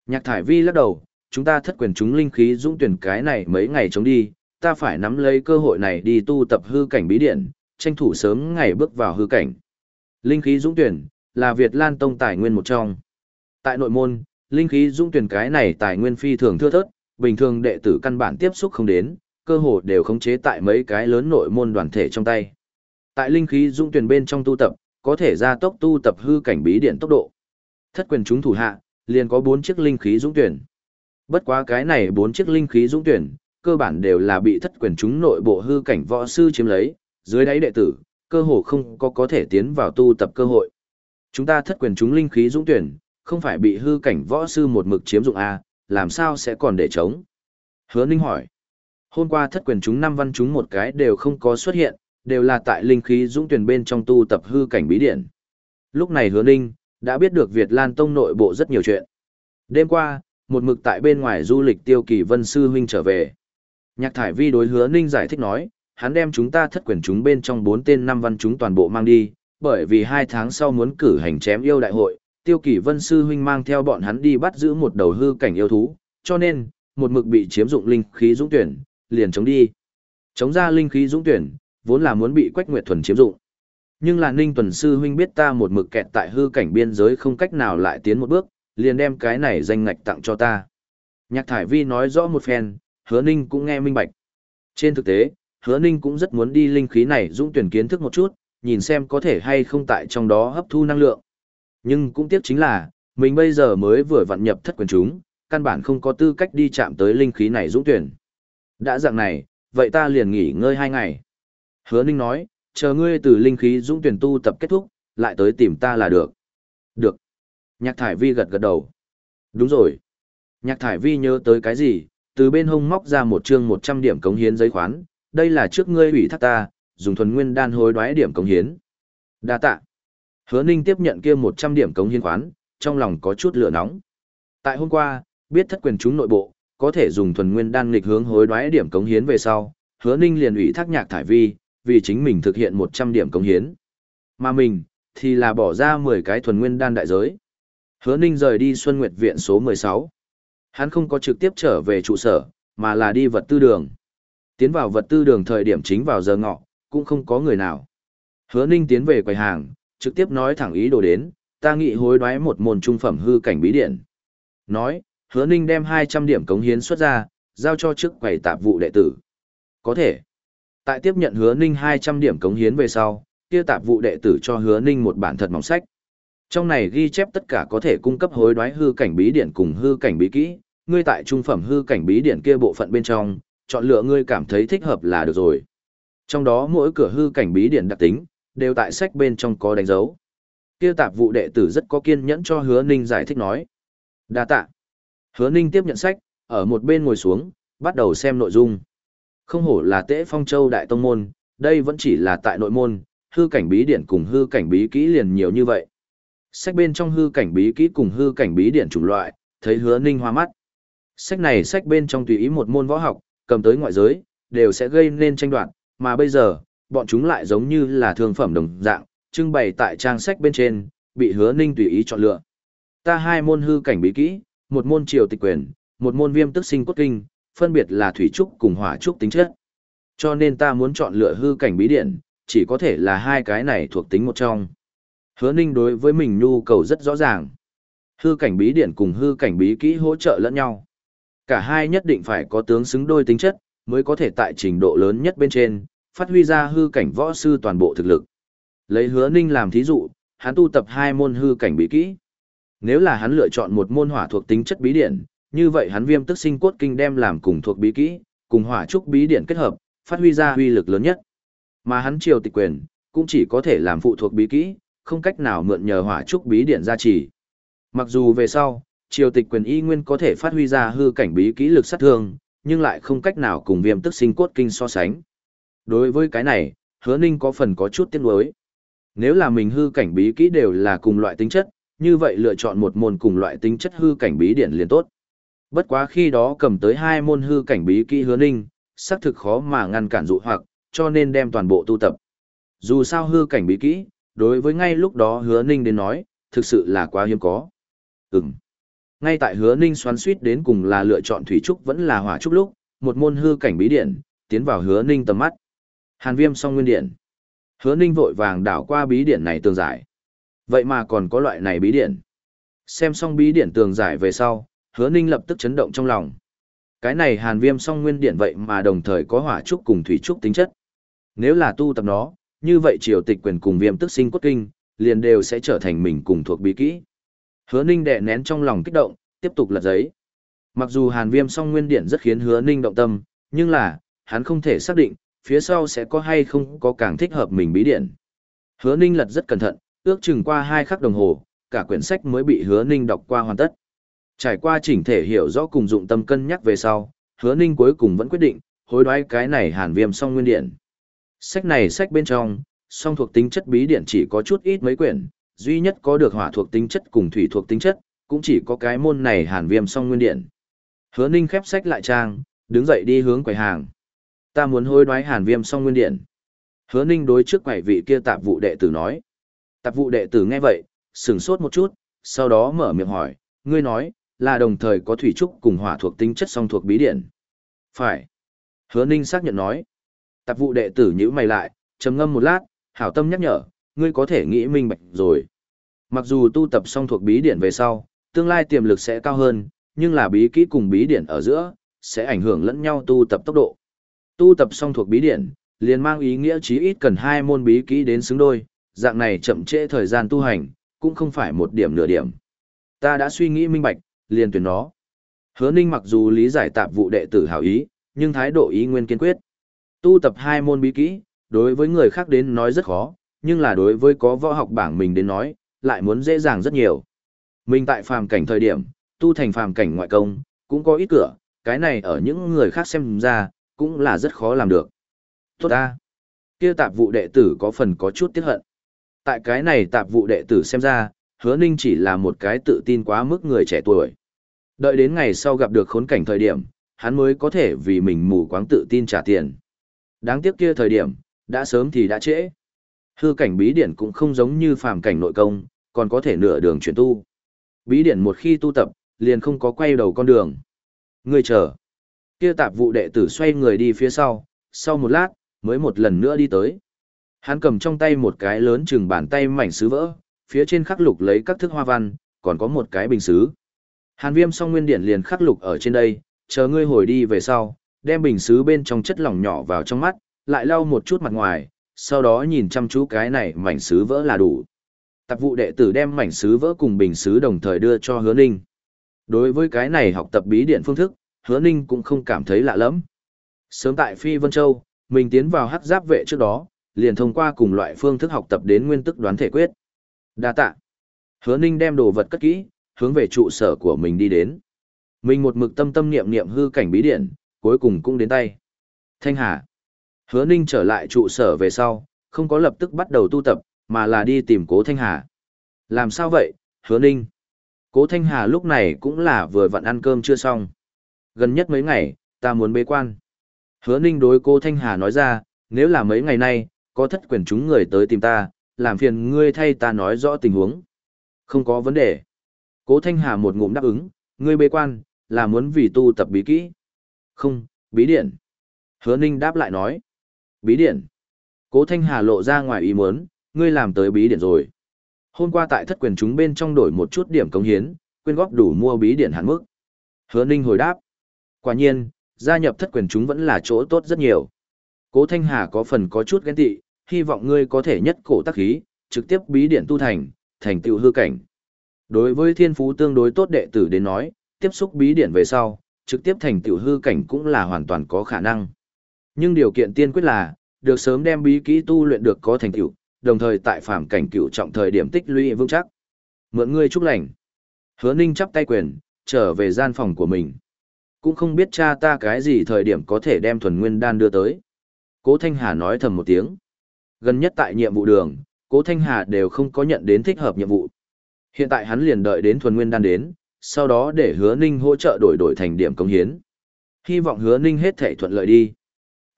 S1: Nhạc thải vi lắc đầu, chúng ta thất quyền chúng linh khí dũng tuyển cái này mấy ngày chống đi, ta phải nắm lấy cơ hội này đi tu tập hư cảnh bí điện, tranh thủ sớm ngày bước vào hư cảnh. Linh khí dũng tuyển là Việt Lan Tông tài nguyên một trong. Tại nội môn, linh khí dũng tuyển cái này tài nguyên phi thường thưa thớt, bình thường đệ tử căn bản tiếp xúc không đến, cơ hồ đều khống chế tại mấy cái lớn nội môn đoàn thể trong tay. Tại linh khí dũng tuyển bên trong tu tập, có thể gia tốc tu tập hư cảnh bí điện tốc độ. Thất quyền chúng thủ hạ, liền có 4 chiếc linh khí dũng tuyển. Bất quá cái này 4 chiếc linh khí dũng tuyển, cơ bản đều là bị thất quyền chúng nội bộ hư cảnh võ sư chiếm lấy, dưới đáy đệ tử, cơ hồ không có có thể tiến vào tu tập cơ hội. Chúng ta thất quyền chúng linh khí dũng tuyển, không phải bị hư cảnh võ sư một mực chiếm dụng A, làm sao sẽ còn để chống? Hứa Ninh hỏi. Hôm qua thất quyền chúng năm văn chúng một cái đều không có xuất hiện, đều là tại linh khí dũng tuyển bên trong tu tập hư cảnh bí điển. Lúc này Hứa Ninh đã biết được Việt Lan Tông nội bộ rất nhiều chuyện. Đêm qua, một mực tại bên ngoài du lịch Tiêu Kỳ Vân sư huynh trở về. Nhạc Thải Vi đối Hứa Ninh giải thích nói, hắn đem chúng ta thất quyền chúng bên trong bốn tên năm văn chúng toàn bộ mang đi, bởi vì hai tháng sau muốn cử hành chém yêu đại hội, Tiêu Kỳ Vân sư huynh mang theo bọn hắn đi bắt giữ một đầu hư cảnh yêu thú, cho nên, một mực bị chiếm dụng linh khí dũng tuyển, liền chống đi. Chống ra linh khí dũng tuyển, vốn là muốn bị Quách Nguyệt Thuần chiếm dụng. Nhưng là Ninh Tuần Sư huynh biết ta một mực kẹt tại hư cảnh biên giới không cách nào lại tiến một bước, liền đem cái này danh ngạch tặng cho ta. Nhạc Thải Vi nói rõ một phen, hứa Ninh cũng nghe minh bạch. Trên thực tế, hứa Ninh cũng rất muốn đi linh khí này dũng tuyển kiến thức một chút, nhìn xem có thể hay không tại trong đó hấp thu năng lượng. Nhưng cũng tiếc chính là, mình bây giờ mới vừa vận nhập thất quyền chúng, căn bản không có tư cách đi chạm tới linh khí này dũng tuyển. Đã dạng này, vậy ta liền nghỉ ngơi hai ngày. Hứa Ninh nói, chờ ngươi từ linh khí dũng tuyển tu tập kết thúc, lại tới tìm ta là được. Được. Nhạc thải vi gật gật đầu. Đúng rồi. Nhạc thải vi nhớ tới cái gì, từ bên hông móc ra một chương 100 điểm cống hiến giấy khoán, đây là trước ngươi ủy thác ta, dùng thuần nguyên đan hối đoái điểm cống hiến. Đa tạ. Hứa Ninh tiếp nhận kia 100 điểm cống hiến khoán, trong lòng có chút lửa nóng. Tại hôm qua, biết thất quyền chúng nội bộ, có thể dùng thuần nguyên đan nghịch hướng hối đoái điểm cống hiến về sau, Hứa Ninh liền ủy thác nhạc thải vi, vì chính mình thực hiện 100 điểm cống hiến. Mà mình, thì là bỏ ra 10 cái thuần nguyên đan đại giới. Hứa Ninh rời đi Xuân Nguyệt Viện số 16. Hắn không có trực tiếp trở về trụ sở, mà là đi vật tư đường. Tiến vào vật tư đường thời điểm chính vào giờ ngọ, cũng không có người nào. Hứa Ninh tiến về quầy hàng, trực tiếp nói thẳng ý đồ đến, ta nghị hối đoái một môn trung phẩm hư cảnh bí điện. Nói, Hứa Ninh đem 200 điểm cống hiến xuất ra, giao cho trước quầy tạp vụ đệ tử. Có thể. Tại tiếp nhận Hứa Ninh 200 điểm cống hiến về sau, kia tạp vụ đệ tử cho Hứa Ninh một bản thật mỏng sách. Trong này ghi chép tất cả có thể cung cấp hối đoái hư cảnh bí điển cùng hư cảnh bí kỹ, ngươi tại trung phẩm hư cảnh bí điển kia bộ phận bên trong, chọn lựa ngươi cảm thấy thích hợp là được rồi. Trong đó mỗi cửa hư cảnh bí điển đặc tính, đều tại sách bên trong có đánh dấu. Kia tạp vụ đệ tử rất có kiên nhẫn cho hứa ninh giải thích nói. đa tạ. Hứa ninh tiếp nhận sách, ở một bên ngồi xuống, bắt đầu xem nội dung. Không hổ là tế phong châu đại tông môn, đây vẫn chỉ là tại nội môn, hư cảnh bí điển cùng hư cảnh bí kỹ liền nhiều như vậy. Sách bên trong hư cảnh bí kỹ cùng hư cảnh bí điển chủng loại, thấy hứa ninh hoa mắt. Sách này sách bên trong tùy ý một môn võ học, cầm tới ngoại giới, đều sẽ gây nên tranh đoạt, mà bây giờ, bọn chúng lại giống như là thương phẩm đồng dạng, trưng bày tại trang sách bên trên, bị hứa ninh tùy ý chọn lựa. Ta hai môn hư cảnh bí kỹ, một môn triều tịch quyền, một môn viêm tức sinh cốt kinh, phân biệt là thủy trúc cùng hỏa trúc tính chất. Cho nên ta muốn chọn lựa hư cảnh bí điển, chỉ có thể là hai cái này thuộc tính một trong. Hứa ninh đối với mình nhu cầu rất rõ ràng. Hư cảnh bí điển cùng hư cảnh bí kỹ hỗ trợ lẫn nhau. Cả hai nhất định phải có tướng xứng đôi tính chất, mới có thể tại trình độ lớn nhất bên trên, phát huy ra hư cảnh võ sư toàn bộ thực lực. Lấy hứa ninh làm thí dụ, hắn tu tập hai môn hư cảnh bí kỹ. Nếu là hắn lựa chọn một môn hỏa thuộc tính chất bí điển, như vậy hắn viêm tức sinh cốt kinh đem làm cùng thuộc bí kỹ, cùng hỏa trúc bí điển kết hợp, phát huy ra huy lực lớn nhất. Mà hắn triều tịch quyền, cũng chỉ có thể làm phụ thuộc bí kỹ, không cách nào mượn nhờ hỏa trúc bí điển gia trì. Mặc dù về sau, triều tịch quyền y nguyên có thể phát huy ra hư cảnh bí kỹ lực sát thương, nhưng lại không cách nào cùng viêm tức sinh cốt kinh so sánh. Đối với cái này, hứa ninh có phần có chút tiếc nuối. Nếu là mình hư cảnh bí kỹ đều là cùng loại tính chất, như vậy lựa chọn một môn cùng loại tính chất hư cảnh bí điển liền tốt. Bất quá khi đó cầm tới hai môn hư cảnh bí kỹ hứa ninh, xác thực khó mà ngăn cản dụ hoặc, cho nên đem toàn bộ tu tập. Dù sao hư cảnh bí kỹ, đối với ngay lúc đó hứa ninh đến nói, thực sự là quá hiếm có. Ừm. Ngay tại hứa ninh xoắn suýt đến cùng là lựa chọn thủy trúc vẫn là hỏa trúc lúc, một môn hư cảnh bí điển, tiến vào hứa ninh tầm mắt. Hàn viêm song nguyên điện. Hứa ninh vội vàng đảo qua bí điển này tường giải. Vậy mà còn có loại này bí điển. Xem xong bí điển tường giải về sau, hứa ninh lập tức chấn động trong lòng. Cái này hàn viêm song nguyên điện vậy mà đồng thời có hỏa trúc cùng thủy trúc tính chất. Nếu là tu tập nó, như vậy triều tịch quyền cùng viêm tức sinh cốt kinh, liền đều sẽ trở thành mình cùng thuộc bí kỹ. Hứa ninh đè nén trong lòng kích động, tiếp tục lật giấy. Mặc dù hàn viêm song nguyên điện rất khiến hứa ninh động tâm, nhưng là, hắn không thể xác định, phía sau sẽ có hay không có càng thích hợp mình bí điện. Hứa ninh lật rất cẩn thận, ước chừng qua hai khắc đồng hồ, cả quyển sách mới bị hứa ninh đọc qua hoàn tất. Trải qua chỉnh thể hiểu rõ cùng dụng tâm cân nhắc về sau, hứa ninh cuối cùng vẫn quyết định, hối đoái cái này hàn viêm song nguyên điện. Sách này sách bên trong, song thuộc tính chất bí điện chỉ có chút ít mấy quyển, duy nhất có được hỏa thuộc tính chất cùng thủy thuộc tính chất, cũng chỉ có cái môn này hàn viêm song nguyên điện. Hứa ninh khép sách lại trang, đứng dậy đi hướng quầy hàng. Ta muốn hối đoái hàn viêm song nguyên điện. Hứa ninh đối trước quầy vị kia tạp vụ đệ tử nói. Tạp vụ đệ tử nghe vậy, sửng sốt một chút, sau đó mở miệng hỏi, ngươi nói, là đồng thời có thủy trúc cùng hỏa thuộc tính chất song thuộc bí điện. Phải. Hứa ninh xác nhận nói. Tạp vụ đệ tử nhíu mày lại, trầm ngâm một lát, hảo tâm nhắc nhở, ngươi có thể nghĩ minh bạch rồi. Mặc dù tu tập song thuộc bí điển về sau, tương lai tiềm lực sẽ cao hơn, nhưng là bí kỹ cùng bí điển ở giữa, sẽ ảnh hưởng lẫn nhau tu tập tốc độ. Tu tập xong thuộc bí điển, liền mang ý nghĩa chí ít cần hai môn bí kỹ đến xứng đôi, dạng này chậm trễ thời gian tu hành, cũng không phải một điểm nửa điểm. Ta đã suy nghĩ minh bạch, liền tuyển nó. Hứa Ninh mặc dù lý giải tạp vụ đệ tử hảo ý, nhưng thái độ ý nguyên kiên quyết. Tu tập hai môn bí kỹ, đối với người khác đến nói rất khó, nhưng là đối với có võ học bảng mình đến nói, lại muốn dễ dàng rất nhiều. Mình tại phàm cảnh thời điểm, tu thành phàm cảnh ngoại công, cũng có ít cửa, cái này ở những người khác xem ra, cũng là rất khó làm được. Tốt ta! Kia tạp vụ đệ tử có phần có chút tiếc hận. Tại cái này tạp vụ đệ tử xem ra, hứa ninh chỉ là một cái tự tin quá mức người trẻ tuổi. Đợi đến ngày sau gặp được khốn cảnh thời điểm, hắn mới có thể vì mình mù quáng tự tin trả tiền. Đáng tiếc kia thời điểm, đã sớm thì đã trễ. Hư cảnh bí điển cũng không giống như phàm cảnh nội công, còn có thể nửa đường chuyển tu. Bí điển một khi tu tập, liền không có quay đầu con đường. Ngươi chờ. Kia tạp vụ đệ tử xoay người đi phía sau, sau một lát, mới một lần nữa đi tới. Hắn cầm trong tay một cái lớn chừng bàn tay mảnh sứ vỡ, phía trên khắc lục lấy các thức hoa văn, còn có một cái bình sứ. Hàn viêm song nguyên điển liền khắc lục ở trên đây, chờ ngươi hồi đi về sau, đem bình sứ bên trong chất lỏng nhỏ vào trong mắt, lại lau một chút mặt ngoài, sau đó nhìn chăm chú cái này mảnh sứ vỡ là đủ. Tạp vụ đệ tử đem mảnh sứ vỡ cùng bình sứ đồng thời đưa cho hứa ninh. Đối với cái này học tập bí điện phương thức, hứa ninh cũng không cảm thấy lạ lắm. Sớm tại Phi Vân Châu, Mình tiến vào hắc giáp vệ trước đó, liền thông qua cùng loại phương thức học tập đến nguyên tức đoán thể quyết. Đa tạ. Hứa Ninh đem đồ vật cất kỹ, hướng về trụ sở của mình đi đến. Mình một mực tâm tâm niệm niệm hư cảnh bí điển, cuối cùng cũng đến tay. Thanh Hà. Hứa Ninh trở lại trụ sở về sau, không có lập tức bắt đầu tu tập, mà là đi tìm Cố Thanh Hà. Làm sao vậy, Hứa Ninh? Cố Thanh Hà lúc này cũng là vừa vặn ăn cơm chưa xong. Gần nhất mấy ngày, ta muốn bế quan. Hứa Ninh đối cô Thanh Hà nói ra, nếu là mấy ngày nay, có thất quyền chúng người tới tìm ta, làm phiền ngươi thay ta nói rõ tình huống. Không có vấn đề. Cố Thanh Hà một ngụm đáp ứng, ngươi bế quan, là muốn vì tu tập bí kỹ. Không, bí điện. Hứa Ninh đáp lại nói. Bí điện. Cố Thanh Hà lộ ra ngoài ý muốn, ngươi làm tới bí điện rồi. Hôm qua tại thất quyền chúng bên trong đổi một chút điểm công hiến, quyên góp đủ mua bí điện hạn mức. Hứa Ninh hồi đáp. Quả nhiên, gia nhập thất quyền chúng vẫn là chỗ tốt rất nhiều. Cố Thanh Hà có phần có chút ghen tị, hy vọng ngươi có thể nhất cổ tác khí, trực tiếp bí điển tu thành, thành tựu hư cảnh. Đối với thiên phú tương đối tốt đệ tử đến nói, tiếp xúc bí điển về sau, trực tiếp thành tựu hư cảnh cũng là hoàn toàn có khả năng. Nhưng điều kiện tiên quyết là, được sớm đem bí kỹ tu luyện được có thành tựu, đồng thời tại phàm cảnh cựu trọng thời điểm tích lũy vững chắc. Mượn ngươi chúc lành. Hứa Ninh chắp tay quyền, trở về gian phòng của mình. Cũng không biết cha ta cái gì thời điểm có thể đem thuần nguyên đan đưa tới. Cố Thanh Hà nói thầm một tiếng. Gần nhất tại nhiệm vụ đường, Cố Thanh Hà đều không có nhận đến thích hợp nhiệm vụ. Hiện tại hắn liền đợi đến thuần nguyên đan đến, sau đó để hứa ninh hỗ trợ đổi đổi thành điểm công hiến. Hy vọng hứa ninh hết thể thuận lợi đi.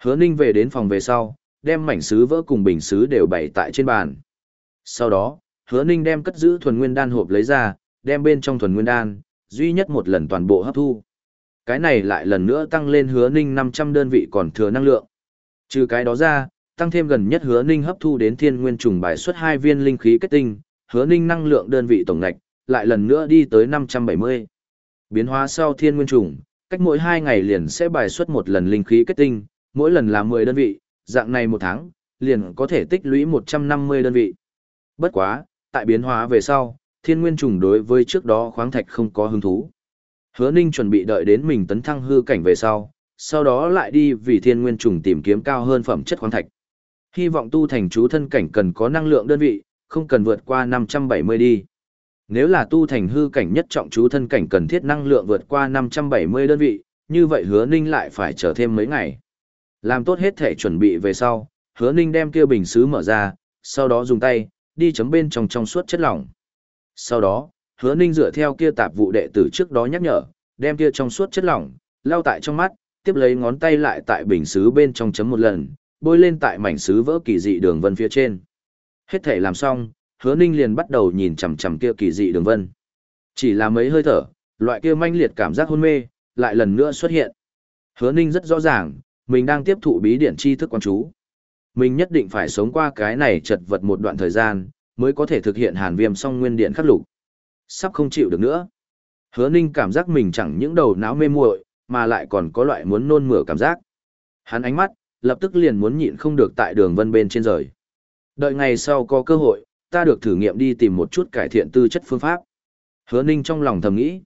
S1: Hứa ninh về đến phòng về sau, đem mảnh sứ vỡ cùng bình sứ đều bày tại trên bàn. Sau đó, hứa ninh đem cất giữ thuần nguyên đan hộp lấy ra, đem bên trong thuần nguyên đan, duy nhất một lần toàn bộ hấp thu. Cái này lại lần nữa tăng lên hứa ninh 500 đơn vị còn thừa năng lượng. Trừ cái đó ra, tăng thêm gần nhất hứa ninh hấp thu đến thiên nguyên trùng bài xuất hai viên linh khí kết tinh, hứa ninh năng lượng đơn vị tổng ngạch, lại lần nữa đi tới 570. Biến hóa sau thiên nguyên trùng, cách mỗi 2 ngày liền sẽ bài xuất một lần linh khí kết tinh, mỗi lần là 10 đơn vị, dạng này một tháng, liền có thể tích lũy 150 đơn vị. Bất quá, tại biến hóa về sau, thiên nguyên trùng đối với trước đó khoáng thạch không có hứng thú. Hứa Ninh chuẩn bị đợi đến mình tấn thăng hư cảnh về sau, sau đó lại đi vì thiên nguyên trùng tìm kiếm cao hơn phẩm chất khoáng thạch. Hy vọng tu thành chú thân cảnh cần có năng lượng đơn vị, không cần vượt qua 570 đi. Nếu là tu thành hư cảnh nhất trọng chú thân cảnh cần thiết năng lượng vượt qua 570 đơn vị, như vậy hứa ninh lại phải chờ thêm mấy ngày. Làm tốt hết thể chuẩn bị về sau, hứa ninh đem kia bình xứ mở ra, sau đó dùng tay, đi chấm bên trong trong suốt chất lỏng. Sau đó, hứa ninh dựa theo kia tạp vụ đệ tử trước đó nhắc nhở, đem kia trong suốt chất lỏng, lao tại trong mắt, tiếp lấy ngón tay lại tại bình xứ bên trong chấm một lần, bôi lên tại mảnh xứ vỡ kỳ dị đường vân phía trên. Hết thể làm xong, hứa ninh liền bắt đầu nhìn chằm chằm kia kỳ dị đường vân. Chỉ là mấy hơi thở, loại kia manh liệt cảm giác hôn mê, lại lần nữa xuất hiện. Hứa ninh rất rõ ràng, mình đang tiếp thụ bí điển tri thức quan chú. Mình nhất định phải sống qua cái này chật vật một đoạn thời gian, mới có thể thực hiện hàn viêm song nguyên điện khắc lục. Sắp không chịu được nữa. Hứa ninh cảm giác mình chẳng những đầu não mê muội mà lại còn có loại muốn nôn mửa cảm giác. Hắn ánh mắt, lập tức liền muốn nhịn không được tại đường vân bên trên rời. Đợi ngày sau có cơ hội, ta được thử nghiệm đi tìm một chút cải thiện tư chất phương pháp. Hứa Ninh trong lòng thầm nghĩ.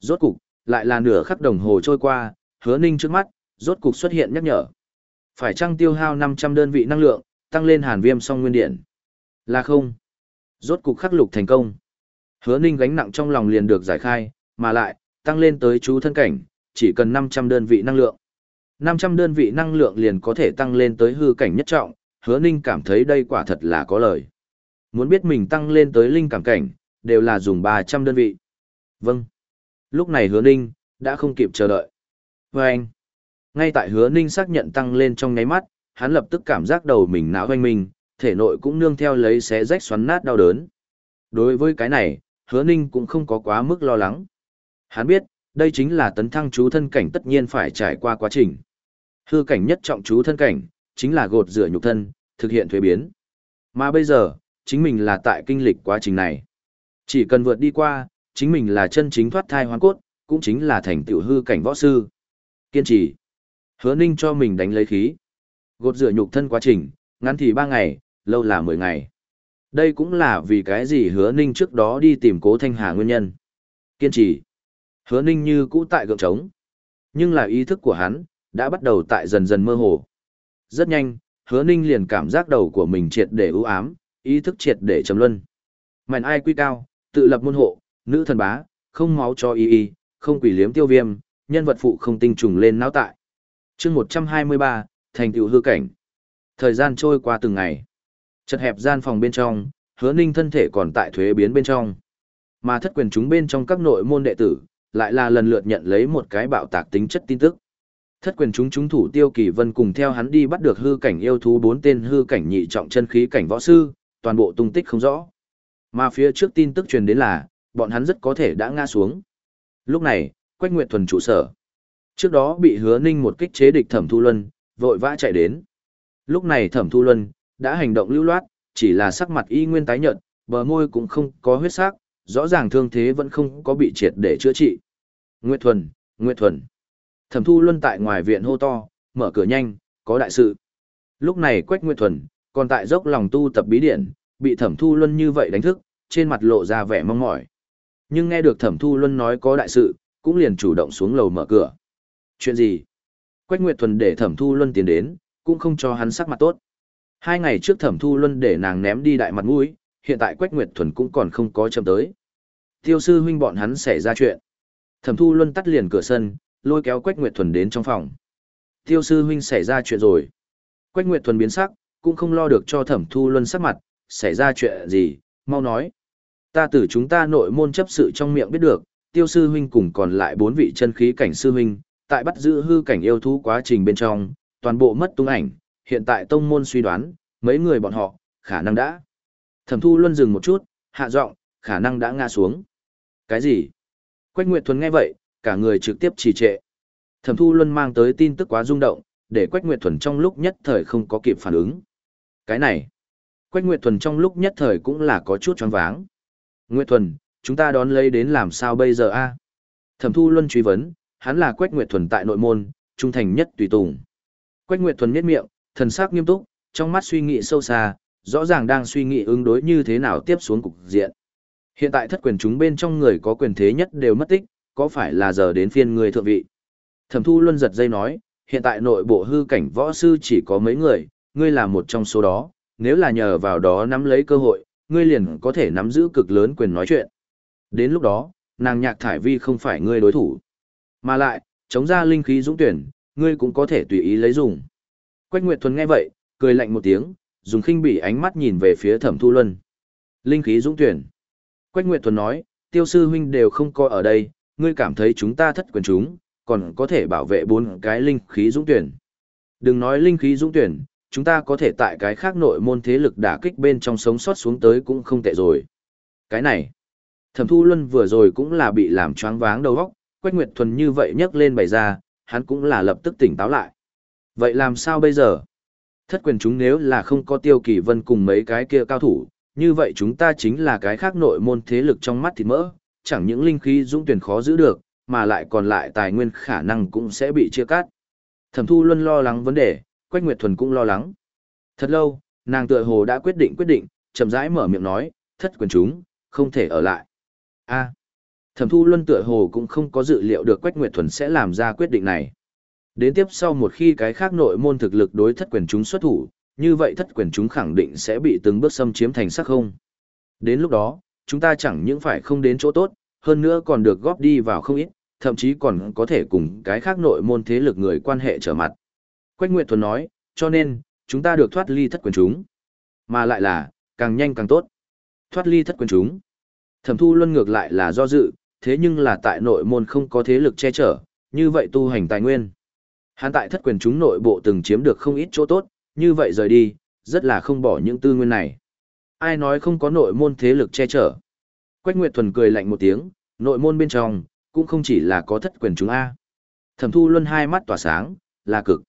S1: Rốt cục, lại là nửa khắc đồng hồ trôi qua, Hứa Ninh trước mắt, rốt cục xuất hiện nhắc nhở. Phải chăng tiêu hao 500 đơn vị năng lượng, tăng lên hàn viêm song nguyên điện? Là không. Rốt cục khắc lục thành công. Hứa Ninh gánh nặng trong lòng liền được giải khai, mà lại, tăng lên tới chú thân cảnh, chỉ cần 500 đơn vị năng lượng. 500 đơn vị năng lượng liền có thể tăng lên tới hư cảnh nhất trọng, hứa ninh cảm thấy đây quả thật là có lời. Muốn biết mình tăng lên tới linh cảm cảnh, đều là dùng 300 đơn vị. Vâng. Lúc này hứa ninh, đã không kịp chờ đợi. Và anh. Ngay tại hứa ninh xác nhận tăng lên trong ngáy mắt, hắn lập tức cảm giác đầu mình não hoanh mình, thể nội cũng nương theo lấy xé rách xoắn nát đau đớn. Đối với cái này, hứa ninh cũng không có quá mức lo lắng. Hắn biết, đây chính là tấn thăng chú thân cảnh tất nhiên phải trải qua quá trình. Hư cảnh nhất trọng chú thân cảnh, chính là gột rửa nhục thân, thực hiện thuế biến. Mà bây giờ, chính mình là tại kinh lịch quá trình này. Chỉ cần vượt đi qua, chính mình là chân chính thoát thai hoàn cốt, cũng chính là thành tiểu hư cảnh võ sư. Kiên trì. Hứa ninh cho mình đánh lấy khí. Gột rửa nhục thân quá trình, ngắn thì 3 ngày, lâu là 10 ngày. Đây cũng là vì cái gì hứa ninh trước đó đi tìm cố thanh hà nguyên nhân. Kiên trì. Hứa ninh như cũ tại gượng trống. Nhưng là ý thức của hắn, đã bắt đầu tại dần dần mơ hồ. Rất nhanh, hứa ninh liền cảm giác đầu của mình triệt để ưu ám, ý thức triệt để trầm luân. Mạnh ai quy cao, tự lập môn hộ, nữ thần bá, không máu cho y y, không quỷ liếm tiêu viêm, nhân vật phụ không tinh trùng lên não tại. chương 123, thành tựu hư cảnh. Thời gian trôi qua từng ngày. Chật hẹp gian phòng bên trong, hứa ninh thân thể còn tại thuế biến bên trong. Mà thất quyền chúng bên trong các nội môn đệ tử, lại là lần lượt nhận lấy một cái bạo tạc tính chất tin tức. Thất quyền chúng chúng thủ tiêu kỳ vân cùng theo hắn đi bắt được hư cảnh yêu thú bốn tên hư cảnh nhị trọng chân khí cảnh võ sư, toàn bộ tung tích không rõ. Mà phía trước tin tức truyền đến là, bọn hắn rất có thể đã ngã xuống. Lúc này, Quách Nguyệt Thuần trụ sở. Trước đó bị hứa ninh một kích chế địch thẩm thu luân, vội vã chạy đến. Lúc này thẩm thu luân, đã hành động lưu loát, chỉ là sắc mặt y nguyên tái nhợt, bờ môi cũng không có huyết sắc, rõ ràng thương thế vẫn không có bị triệt để chữa trị. Nguyệt Thuần, Nguyệt Thuần. Thẩm Thu Luân tại ngoài viện hô to, mở cửa nhanh, có đại sự. Lúc này Quách Nguyệt Thuần, còn tại dốc lòng tu tập bí điển, bị Thẩm Thu Luân như vậy đánh thức, trên mặt lộ ra vẻ mong mỏi. Nhưng nghe được Thẩm Thu Luân nói có đại sự, cũng liền chủ động xuống lầu mở cửa. Chuyện gì? Quách Nguyệt Thuần để Thẩm Thu Luân tiến đến, cũng không cho hắn sắc mặt tốt. Hai ngày trước Thẩm Thu Luân để nàng ném đi đại mặt mũi, hiện tại Quách Nguyệt Thuần cũng còn không có chậm tới. Tiêu sư huynh bọn hắn xảy ra chuyện. Thẩm Thu Luân tắt liền cửa sân, lôi kéo Quách Nguyệt Thuần đến trong phòng. Tiêu sư huynh xảy ra chuyện rồi. Quách Nguyệt Thuần biến sắc, cũng không lo được cho Thẩm Thu Luân sắc mặt, xảy ra chuyện gì, mau nói. Ta từ chúng ta nội môn chấp sự trong miệng biết được, Tiêu sư huynh cùng còn lại bốn vị chân khí cảnh sư huynh, tại bắt giữ hư cảnh yêu thú quá trình bên trong, toàn bộ mất tung ảnh, hiện tại tông môn suy đoán, mấy người bọn họ, khả năng đã. Thẩm Thu Luân dừng một chút, hạ giọng, khả năng đã ngã xuống. Cái gì? Quách Nguyệt Thuần nghe vậy, cả người trực tiếp trì trệ. Thẩm Thu Luân mang tới tin tức quá rung động, để Quách Nguyệt Thuần trong lúc nhất thời không có kịp phản ứng. Cái này, Quách Nguyệt Thuần trong lúc nhất thời cũng là có chút choáng váng. Nguyệt Thuần, chúng ta đón lấy đến làm sao bây giờ a? Thẩm Thu Luân truy vấn, hắn là Quách Nguyệt Thuần tại nội môn, trung thành nhất tùy tùng. Quách Nguyệt Thuần nhếch miệng, thần sắc nghiêm túc, trong mắt suy nghĩ sâu xa, rõ ràng đang suy nghĩ ứng đối như thế nào tiếp xuống cục diện. Hiện tại thất quyền chúng bên trong người có quyền thế nhất đều mất tích, có phải là giờ đến phiên người thượng vị? Thẩm Thu Luân giật dây nói, hiện tại nội bộ hư cảnh võ sư chỉ có mấy người, ngươi là một trong số đó, nếu là nhờ vào đó nắm lấy cơ hội, ngươi liền có thể nắm giữ cực lớn quyền nói chuyện. Đến lúc đó, nàng nhạc thải vi không phải ngươi đối thủ. Mà lại, chống ra linh khí dũng tuyển, ngươi cũng có thể tùy ý lấy dùng. Quách Nguyệt Thuần nghe vậy, cười lạnh một tiếng, dùng khinh bỉ ánh mắt nhìn về phía Thẩm Thu Luân. Linh khí dũng tuyển. Quách Nguyệt Thuần nói, tiêu sư huynh đều không coi ở đây, ngươi cảm thấy chúng ta thất quyền chúng, còn có thể bảo vệ bốn cái linh khí dũng tuyển. Đừng nói linh khí dũng tuyển, chúng ta có thể tại cái khác nội môn thế lực đả kích bên trong sống sót xuống tới cũng không tệ rồi. Cái này, Thẩm Thu Luân vừa rồi cũng là bị làm choáng váng đầu óc, Quách Nguyệt Thuần như vậy nhấc lên bày ra, hắn cũng là lập tức tỉnh táo lại. Vậy làm sao bây giờ? Thất quyền chúng nếu là không có tiêu kỳ vân cùng mấy cái kia cao thủ, như vậy chúng ta chính là cái khác nội môn thế lực trong mắt thịt mỡ, chẳng những linh khí dũng tuyển khó giữ được, mà lại còn lại tài nguyên khả năng cũng sẽ bị chia cắt. Thẩm Thu Luân lo lắng vấn đề, Quách Nguyệt Thuần cũng lo lắng. Thật lâu, nàng tựa hồ đã quyết định quyết định, chậm rãi mở miệng nói, thất quyền chúng, không thể ở lại. A. Thẩm Thu Luân tựa hồ cũng không có dự liệu được Quách Nguyệt Thuần sẽ làm ra quyết định này. Đến tiếp sau một khi cái khác nội môn thực lực đối thất quyền chúng xuất thủ, như vậy thất quyền chúng khẳng định sẽ bị từng bước xâm chiếm thành sắc không. Đến lúc đó, chúng ta chẳng những phải không đến chỗ tốt, hơn nữa còn được góp đi vào không ít, thậm chí còn có thể cùng cái khác nội môn thế lực người quan hệ trở mặt. Quách Nguyệt Thuần nói, cho nên, chúng ta được thoát ly thất quyền chúng. Mà lại là, càng nhanh càng tốt. Thoát ly thất quyền chúng. Thẩm thu luân ngược lại là do dự, thế nhưng là tại nội môn không có thế lực che chở, như vậy tu hành tài nguyên. Hắn tại thất quyền chúng nội bộ từng chiếm được không ít chỗ tốt, như vậy rời đi, rất là không bỏ những tư nguyên này. Ai nói không có nội môn thế lực che chở. Quách Nguyệt Thuần cười lạnh một tiếng, nội môn bên trong, cũng không chỉ là có thất quyền chúng A. Thẩm Thu Luân hai mắt tỏa sáng, là cực.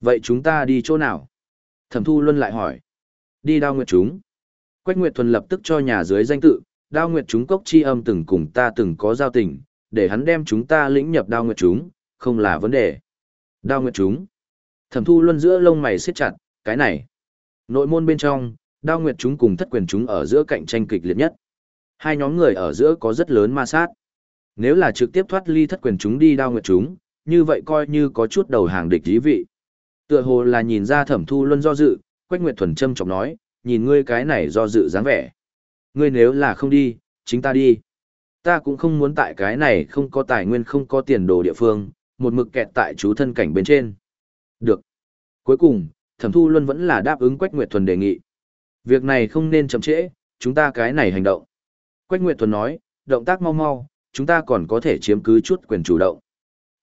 S1: Vậy chúng ta đi chỗ nào? Thẩm Thu Luân lại hỏi. Đi đao nguyệt chúng. Quách Nguyệt Thuần lập tức cho nhà dưới danh tự, đao nguyệt chúng cốc chi âm từng cùng ta từng có giao tình, để hắn đem chúng ta lĩnh nhập đao nguyệt chúng, không là vấn đề. Đao nguyệt chúng. Thẩm Thu Luân giữa lông mày siết chặt, cái này. Nội môn bên trong, đao nguyệt chúng cùng thất quyền chúng ở giữa cạnh tranh kịch liệt nhất. Hai nhóm người ở giữa có rất lớn ma sát. Nếu là trực tiếp thoát ly thất quyền chúng đi đao nguyệt chúng, như vậy coi như có chút đầu hàng địch dí vị. Tựa hồ là nhìn ra thẩm thu luân do dự, Quách Nguyệt Thuần châm chọc nói, nhìn ngươi cái này do dự dáng vẻ. Ngươi nếu là không đi, chính ta đi. Ta cũng không muốn tại cái này không có tài nguyên không có tiền đồ địa phương, một mực kẹt tại chú thân cảnh bên trên. Được. Cuối cùng, thẩm thu luân vẫn là đáp ứng Quách Nguyệt Thuần đề nghị. Việc này không nên chậm trễ, chúng ta cái này hành động. Quách Nguyệt Thuần nói, động tác mau mau, chúng ta còn có thể chiếm cứ chút quyền chủ động.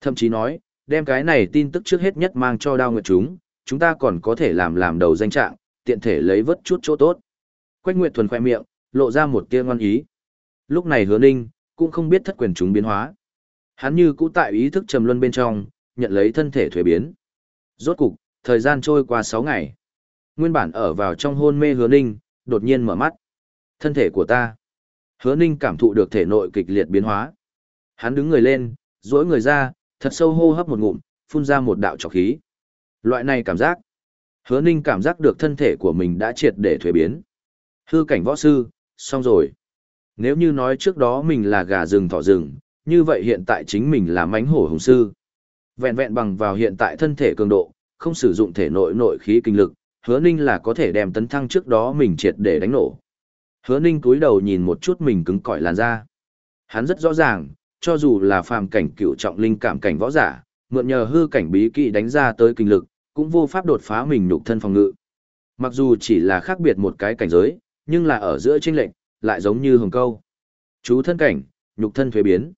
S1: Thậm chí nói, đem cái này tin tức trước hết nhất mang cho đao nguyệt chúng, chúng ta còn có thể làm làm đầu danh trạng, tiện thể lấy vớt chút chỗ tốt. Quách Nguyệt Thuần khoe miệng, lộ ra một tia ngoan ý. Lúc này hứa ninh, cũng không biết thất quyền chúng biến hóa. Hắn như cũ tại ý thức trầm luân bên trong, nhận lấy thân thể thuế biến. Rốt cục, thời gian trôi qua 6 ngày. Nguyên bản ở vào trong hôn mê hứa ninh, đột nhiên mở mắt. Thân thể của ta. Hứa ninh cảm thụ được thể nội kịch liệt biến hóa. Hắn đứng người lên, duỗi người ra, thật sâu hô hấp một ngụm, phun ra một đạo trọc khí. Loại này cảm giác. Hứa ninh cảm giác được thân thể của mình đã triệt để thuế biến. Hư cảnh võ sư, xong rồi. Nếu như nói trước đó mình là gà rừng thỏ rừng, như vậy hiện tại chính mình là mánh hổ hùng sư. Vẹn vẹn bằng vào hiện tại thân thể cường độ, không sử dụng thể nội nội khí kinh lực, hứa ninh là có thể đem tấn thăng trước đó mình triệt để đánh nổ. Hứa ninh cúi đầu nhìn một chút mình cứng cỏi làn da. Hắn rất rõ ràng, cho dù là phàm cảnh cựu trọng linh cảm cảnh võ giả, mượn nhờ hư cảnh bí kỵ đánh ra tới kinh lực, cũng vô pháp đột phá mình nhục thân phòng ngự. Mặc dù chỉ là khác biệt một cái cảnh giới, nhưng là ở giữa chênh lệnh, lại giống như hồng câu. Chú thân cảnh, nhục thân thuế biến.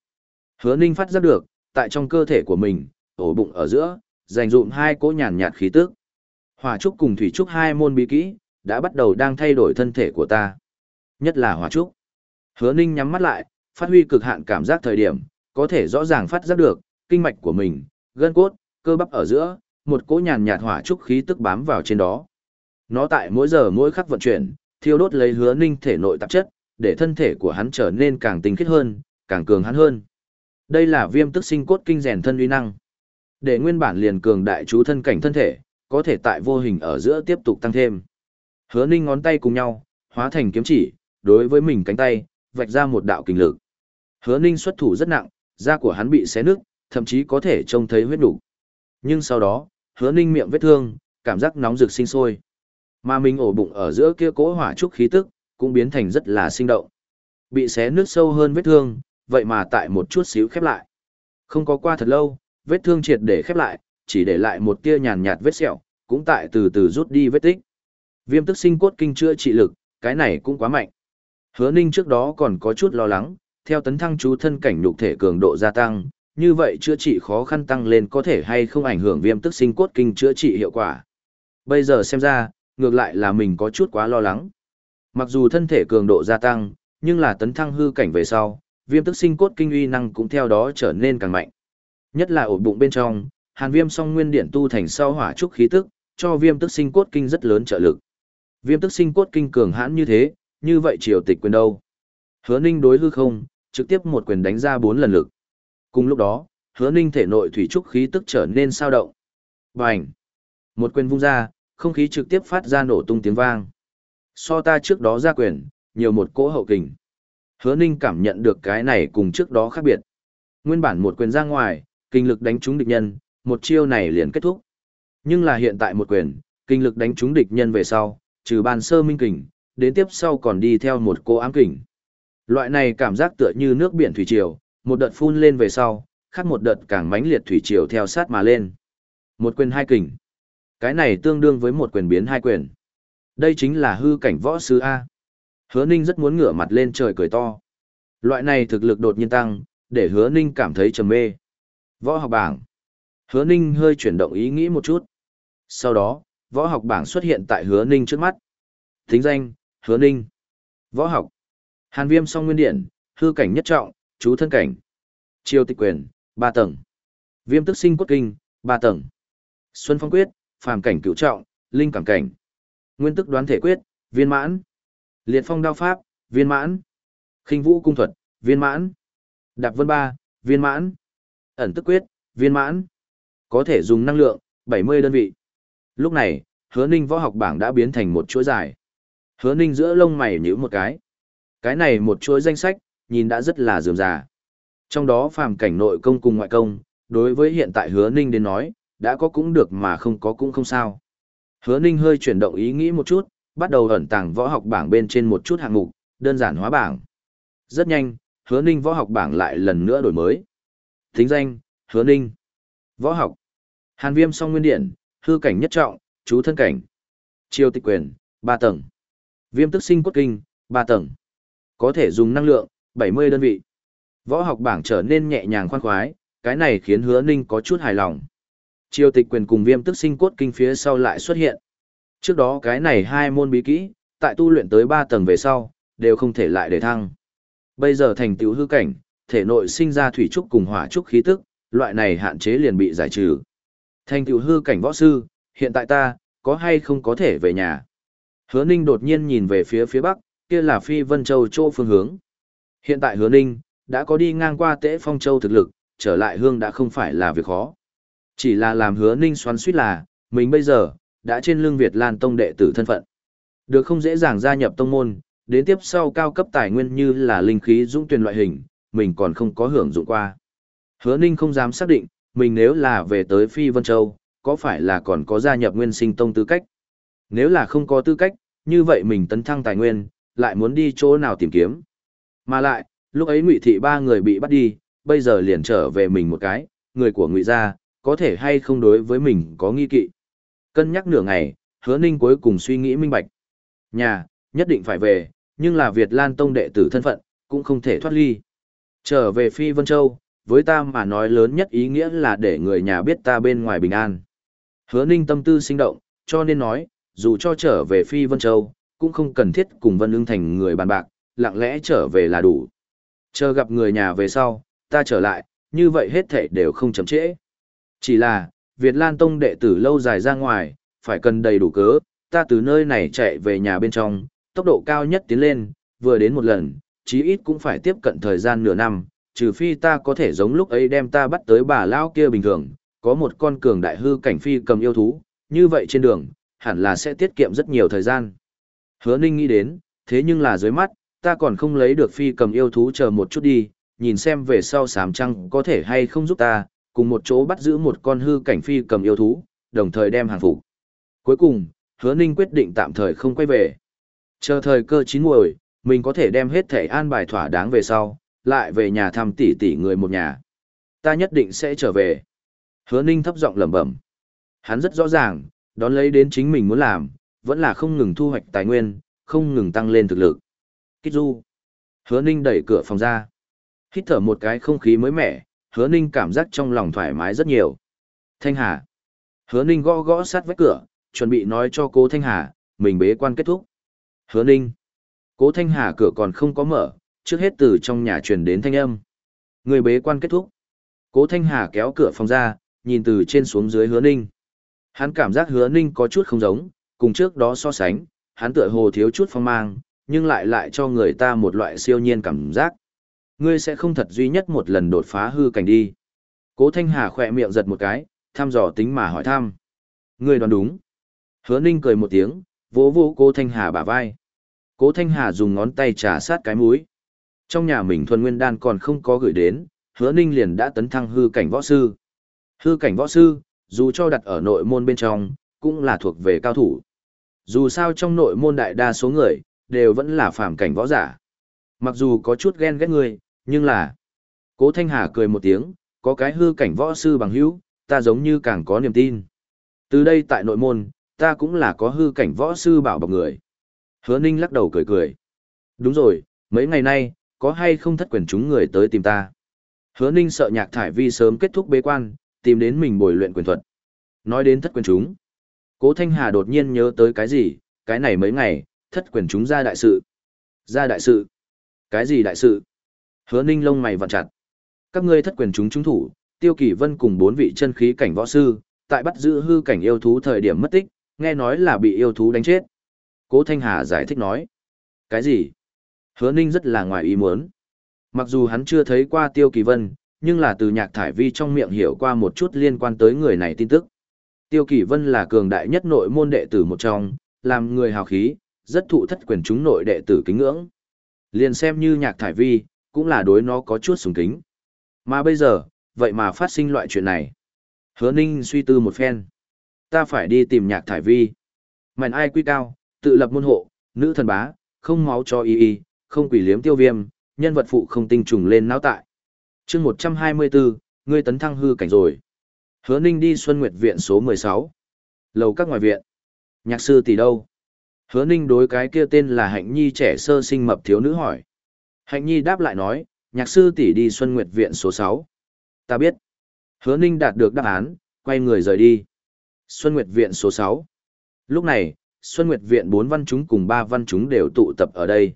S1: Hứa Ninh phát giác được, tại trong cơ thể của mình, ổ bụng ở giữa, dành dụm hai cỗ nhàn nhạt khí tức. Hỏa trúc cùng thủy trúc hai môn bí kỹ, đã bắt đầu đang thay đổi thân thể của ta. Nhất là hỏa trúc. Hứa Ninh nhắm mắt lại, phát huy cực hạn cảm giác thời điểm, có thể rõ ràng phát giác được, kinh mạch của mình, gân cốt, cơ bắp ở giữa, một cỗ nhàn nhạt hỏa trúc khí tức bám vào trên đó. Nó tại mỗi giờ mỗi khắc vận chuyển, thiêu đốt lấy hứa ninh thể nội tạp chất, để thân thể của hắn trở nên càng tinh khiết hơn, càng cường hắn hơn. Đây là viêm tức sinh cốt kinh rèn thân uy năng. Để nguyên bản liền cường đại chú thân cảnh thân thể, có thể tại vô hình ở giữa tiếp tục tăng thêm. Hứa ninh ngón tay cùng nhau, hóa thành kiếm chỉ, đối với mình cánh tay, vạch ra một đạo kinh lực. Hứa ninh xuất thủ rất nặng, da của hắn bị xé nứt thậm chí có thể trông thấy huyết đủ. Nhưng sau đó, hứa ninh miệng vết thương, cảm giác nóng rực sinh sôi. Mà mình ổ bụng ở giữa kia cỗ hỏa trúc khí tức, cũng biến thành rất là sinh động. Bị xé nước sâu hơn vết thương, vậy mà tại một chút xíu khép lại. Không có qua thật lâu, vết thương triệt để khép lại, chỉ để lại một tia nhàn nhạt vết sẹo, cũng tại từ từ rút đi vết tích. Viêm tức sinh cốt kinh chữa trị lực, cái này cũng quá mạnh. Hứa Ninh trước đó còn có chút lo lắng, theo tấn thăng chú thân cảnh nhục thể cường độ gia tăng, như vậy chữa trị khó khăn tăng lên có thể hay không ảnh hưởng viêm tức sinh cốt kinh chữa trị hiệu quả. Bây giờ xem ra, ngược lại là mình có chút quá lo lắng. Mặc dù thân thể cường độ gia tăng, nhưng là tấn thăng hư cảnh về sau, viêm tức sinh cốt kinh uy năng cũng theo đó trở nên càng mạnh. Nhất là ổ bụng bên trong, hàn viêm song nguyên điện tu thành sau hỏa trúc khí tức, cho viêm tức sinh cốt kinh rất lớn trợ lực. Viêm tức sinh cốt kinh cường hãn như thế, như vậy triều tịch quyền đâu? Hứa Ninh đối hư không, trực tiếp một quyền đánh ra bốn lần lực. Cùng lúc đó, Hứa Ninh thể nội thủy trúc khí tức trở nên sao động. Bành! Một quyền vung ra, không khí trực tiếp phát ra nổ tung tiếng vang. So ta trước đó ra quyền, nhiều một cỗ hậu kình. Hứa Ninh cảm nhận được cái này cùng trước đó khác biệt. Nguyên bản một quyền ra ngoài, kinh lực đánh trúng địch nhân, một chiêu này liền kết thúc. Nhưng là hiện tại một quyền, kinh lực đánh trúng địch nhân về sau, trừ bàn sơ minh kình, đến tiếp sau còn đi theo một cô ám kình. Loại này cảm giác tựa như nước biển thủy triều, một đợt phun lên về sau, khác một đợt càng mãnh liệt thủy triều theo sát mà lên. Một quyền hai kình. Cái này tương đương với một quyền biến hai quyền. Đây chính là hư cảnh võ sư A. Hứa Ninh rất muốn ngửa mặt lên trời cười to. Loại này thực lực đột nhiên tăng, để hứa Ninh cảm thấy trầm mê. Võ học bảng. Hứa Ninh hơi chuyển động ý nghĩ một chút. Sau đó, võ học bảng xuất hiện tại hứa Ninh trước mắt. Thính danh, hứa Ninh. Võ học. Hàn viêm song nguyên điện, hư cảnh nhất trọng, chú thân cảnh. Triều tịch quyền, ba tầng. Viêm tức sinh cốt kinh, ba tầng. Xuân phong quyết, phàm cảnh cửu trọng, linh cảm cảnh. Nguyên tức đoán thể quyết, viên mãn. Liệt phong đao pháp, viên mãn. Khinh vũ cung thuật, viên mãn. Đạp vân ba, viên mãn. Ẩn tức quyết, viên mãn. Có thể dùng năng lượng, 70 đơn vị. Lúc này, hứa ninh võ học bảng đã biến thành một chuỗi dài. Hứa ninh giữa lông mày nhíu một cái. Cái này một chuỗi danh sách, nhìn đã rất là dườm già. Trong đó phàm cảnh nội công cùng ngoại công, đối với hiện tại hứa ninh đến nói, đã có cũng được mà không có cũng không sao. Hứa Ninh hơi chuyển động ý nghĩ một chút, bắt đầu ẩn tàng võ học bảng bên trên một chút hạng mục, đơn giản hóa bảng. Rất nhanh, Hứa Ninh võ học bảng lại lần nữa đổi mới. Thính danh, Hứa Ninh. Võ học. Hàn Viêm song nguyên điện, hư cảnh nhất trọng, chú thân cảnh. Chiêu tịch quyền, 3 tầng. Viêm tức sinh cốt kinh, 3 tầng. Có thể dùng năng lượng, 70 đơn vị. Võ học bảng trở nên nhẹ nhàng khoan khoái, cái này khiến hứa ninh có chút hài lòng. Chiêu tịch quyền cùng viêm tức sinh cốt kinh phía sau lại xuất hiện. Trước đó cái này hai môn bí kỹ, tại tu luyện tới 3 tầng về sau, đều không thể lại để thăng. Bây giờ thành tựu hư cảnh, thể nội sinh ra thủy trúc cùng hỏa trúc khí tức, loại này hạn chế liền bị giải trừ. Thành tựu hư cảnh võ sư, hiện tại ta, có hay không có thể về nhà? Hứa Ninh đột nhiên nhìn về phía phía bắc, kia là Phi Vân Châu chỗ phương hướng. Hiện tại Hứa Ninh, đã có đi ngang qua Tế Phong Châu thực lực, trở lại hương đã không phải là việc khó. Chỉ là làm Hứa Ninh xoắn suýt là, mình bây giờ, đã trên lưng Việt Lan Tông đệ tử thân phận. Được không dễ dàng gia nhập tông môn, đến tiếp sau cao cấp tài nguyên như là linh khí dũng tuyển loại hình, mình còn không có hưởng dụng qua. Hứa Ninh không dám xác định, mình nếu là về tới Phi Vân Châu, có phải là còn có gia nhập nguyên sinh tông tư cách? Nếu là không có tư cách, như vậy mình tấn thăng tài nguyên, lại muốn đi chỗ nào tìm kiếm. Mà lại, lúc ấy ngụy thị ba người bị bắt đi, bây giờ liền trở về mình một cái, người của ngụy gia, có thể hay không đối với mình có nghi kỵ. Cân nhắc nửa ngày, hứa ninh cuối cùng suy nghĩ minh bạch. Nhà, nhất định phải về, nhưng là Việt Lan Tông đệ tử thân phận, cũng không thể thoát ly. Trở về Phi Vân Châu, với ta mà nói lớn nhất ý nghĩa là để người nhà biết ta bên ngoài bình an. Hứa ninh tâm tư sinh động, cho nên nói, dù cho trở về Phi Vân Châu, cũng không cần thiết cùng Vân ưng thành người bàn bạc, lặng lẽ trở về là đủ. Chờ gặp người nhà về sau, ta trở lại, như vậy hết thảy đều không chậm trễ. Chỉ là, Việt Lan Tông đệ tử lâu dài ra ngoài, phải cần đầy đủ cớ, ta từ nơi này chạy về nhà bên trong, tốc độ cao nhất tiến lên, vừa đến một lần, chí ít cũng phải tiếp cận thời gian nửa năm, trừ phi ta có thể giống lúc ấy đem ta bắt tới bà lão kia bình thường, có một con cường đại hư cảnh phi cầm yêu thú, như vậy trên đường, hẳn là sẽ tiết kiệm rất nhiều thời gian. Hứa Ninh nghĩ đến, thế nhưng là dưới mắt, ta còn không lấy được phi cầm yêu thú chờ một chút đi, nhìn xem về sau sám trăng có thể hay không giúp ta, cùng một chỗ bắt giữ một con hư cảnh phi cầm yêu thú, đồng thời đem hàng phục. Cuối cùng, hứa ninh quyết định tạm thời không quay về. Chờ thời cơ chín muồi, mình có thể đem hết thể an bài thỏa đáng về sau, lại về nhà thăm tỷ tỷ người một nhà. Ta nhất định sẽ trở về. Hứa ninh thấp giọng lẩm bẩm. Hắn rất rõ ràng, đón lấy đến chính mình muốn làm, vẫn là không ngừng thu hoạch tài nguyên, không ngừng tăng lên thực lực. Kích du. Hứa ninh đẩy cửa phòng ra. Hít thở một cái không khí mới mẻ, hứa ninh cảm giác trong lòng thoải mái rất nhiều. Thanh Hà. Hứa ninh gõ gõ sát vách cửa, chuẩn bị nói cho cố Thanh Hà, mình bế quan kết thúc. Hứa ninh. Cố Thanh Hà cửa còn không có mở, trước hết từ trong nhà truyền đến thanh âm. Người bế quan kết thúc. Cố Thanh Hà kéo cửa phòng ra, nhìn từ trên xuống dưới hứa ninh. Hắn cảm giác hứa ninh có chút không giống, cùng trước đó so sánh, hắn tựa hồ thiếu chút phong mang, nhưng lại lại cho người ta một loại siêu nhiên cảm giác. Ngươi sẽ không thật duy nhất một lần đột phá hư cảnh đi. Cố Thanh Hà khỏe miệng giật một cái, thăm dò tính mà hỏi thăm. Ngươi đoán đúng. Hứa Ninh cười một tiếng, vỗ vỗ cố Thanh Hà bả vai. Cố Thanh Hà dùng ngón tay trà sát cái mũi. Trong nhà mình thuần nguyên đan còn không có gửi đến, hứa Ninh liền đã tấn thăng hư cảnh võ sư. Hư cảnh võ sư, dù cho đặt ở nội môn bên trong, cũng là thuộc về cao thủ. Dù sao trong nội môn đại đa số người, đều vẫn là phàm cảnh võ giả. Mặc dù có chút ghen ghét người, nhưng là... Cố Thanh Hà cười một tiếng, có cái hư cảnh võ sư bằng hữu, ta giống như càng có niềm tin. Từ đây tại nội môn, ta cũng là có hư cảnh võ sư bảo bọc người. Hứa Ninh lắc đầu cười cười. Đúng rồi, mấy ngày nay, có hay không thất quyền chúng người tới tìm ta. Hứa Ninh sợ nhạc thải vi sớm kết thúc bế quan, tìm đến mình bồi luyện quyền thuật. Nói đến thất quyền chúng. Cố Thanh Hà đột nhiên nhớ tới cái gì, cái này mấy ngày, thất quyền chúng ra đại sự. Ra đại sự. Cái gì đại sự? Hứa Ninh lông mày vặn chặt. Các ngươi thất quyền chúng chúng thủ, Tiêu Kỳ Vân cùng bốn vị chân khí cảnh võ sư, tại bắt giữ hư cảnh yêu thú thời điểm mất tích, nghe nói là bị yêu thú đánh chết. Cố Thanh Hà giải thích nói. Cái gì? Hứa Ninh rất là ngoài ý muốn. Mặc dù hắn chưa thấy qua Tiêu Kỳ Vân, nhưng là từ nhạc thải vi trong miệng hiểu qua một chút liên quan tới người này tin tức. Tiêu Kỳ Vân là cường đại nhất nội môn đệ tử một trong, làm người hào khí, rất thụ thất quyền chúng nội đệ tử kính ngưỡng. Liền xem như nhạc thải vi, cũng là đối nó có chút sùng kính. Mà bây giờ, vậy mà phát sinh loại chuyện này. Hứa ninh suy tư một phen. Ta phải đi tìm nhạc thải vi. Mạnh ai quy cao, tự lập môn hộ, nữ thần bá, không máu cho y y, không quỷ liếm tiêu viêm, nhân vật phụ không tinh trùng lên não tại. chương 124, ngươi tấn thăng hư cảnh rồi. Hứa ninh đi Xuân Nguyệt Viện số 16. Lầu các ngoài viện. Nhạc sư tỷ đâu? Hứa ninh đối cái kia tên là Hạnh Nhi trẻ sơ sinh mập thiếu nữ hỏi. Hạnh Nhi đáp lại nói, nhạc sư tỷ đi Xuân Nguyệt Viện số 6. Ta biết. Hứa ninh đạt được đáp án, quay người rời đi. Xuân Nguyệt Viện số 6. Lúc này, Xuân Nguyệt Viện bốn văn chúng cùng ba văn chúng đều tụ tập ở đây.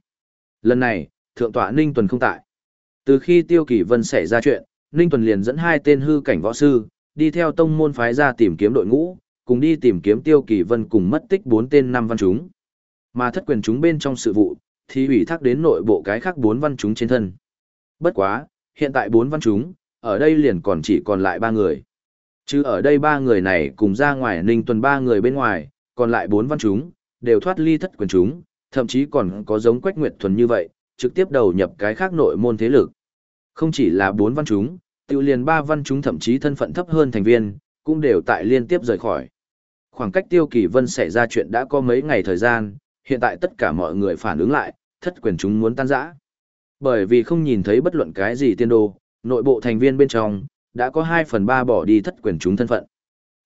S1: Lần này, Thượng tọa Ninh Tuần không tại. Từ khi Tiêu Kỳ Vân xảy ra chuyện, Ninh Tuần liền dẫn hai tên hư cảnh võ sư, đi theo tông môn phái ra tìm kiếm đội ngũ, cùng đi tìm kiếm Tiêu Kỳ Vân cùng mất tích bốn tên năm văn chúng. Mà thất quyền chúng bên trong sự vụ, thì ủy thác đến nội bộ cái khác bốn văn chúng trên thân. Bất quá, hiện tại bốn văn chúng, ở đây liền còn chỉ còn lại ba người. Chứ ở đây ba người này cùng ra ngoài Ninh Tuần ba người bên ngoài, còn lại bốn văn chúng, đều thoát ly thất quyền chúng, thậm chí còn có giống Quách Nguyệt Thuần như vậy, trực tiếp đầu nhập cái khác nội môn thế lực. Không chỉ là bốn văn chúng, tiêu liền ba văn chúng thậm chí thân phận thấp hơn thành viên, cũng đều tại liên tiếp rời khỏi. Khoảng cách Tiêu Kỳ Vân xảy ra chuyện đã có mấy ngày thời gian, hiện tại tất cả mọi người phản ứng lại, thất quyền chúng muốn tan rã. Bởi vì không nhìn thấy bất luận cái gì tiên đồ, nội bộ thành viên bên trong, đã có 2 phần 3 bỏ đi thất quyền chúng thân phận.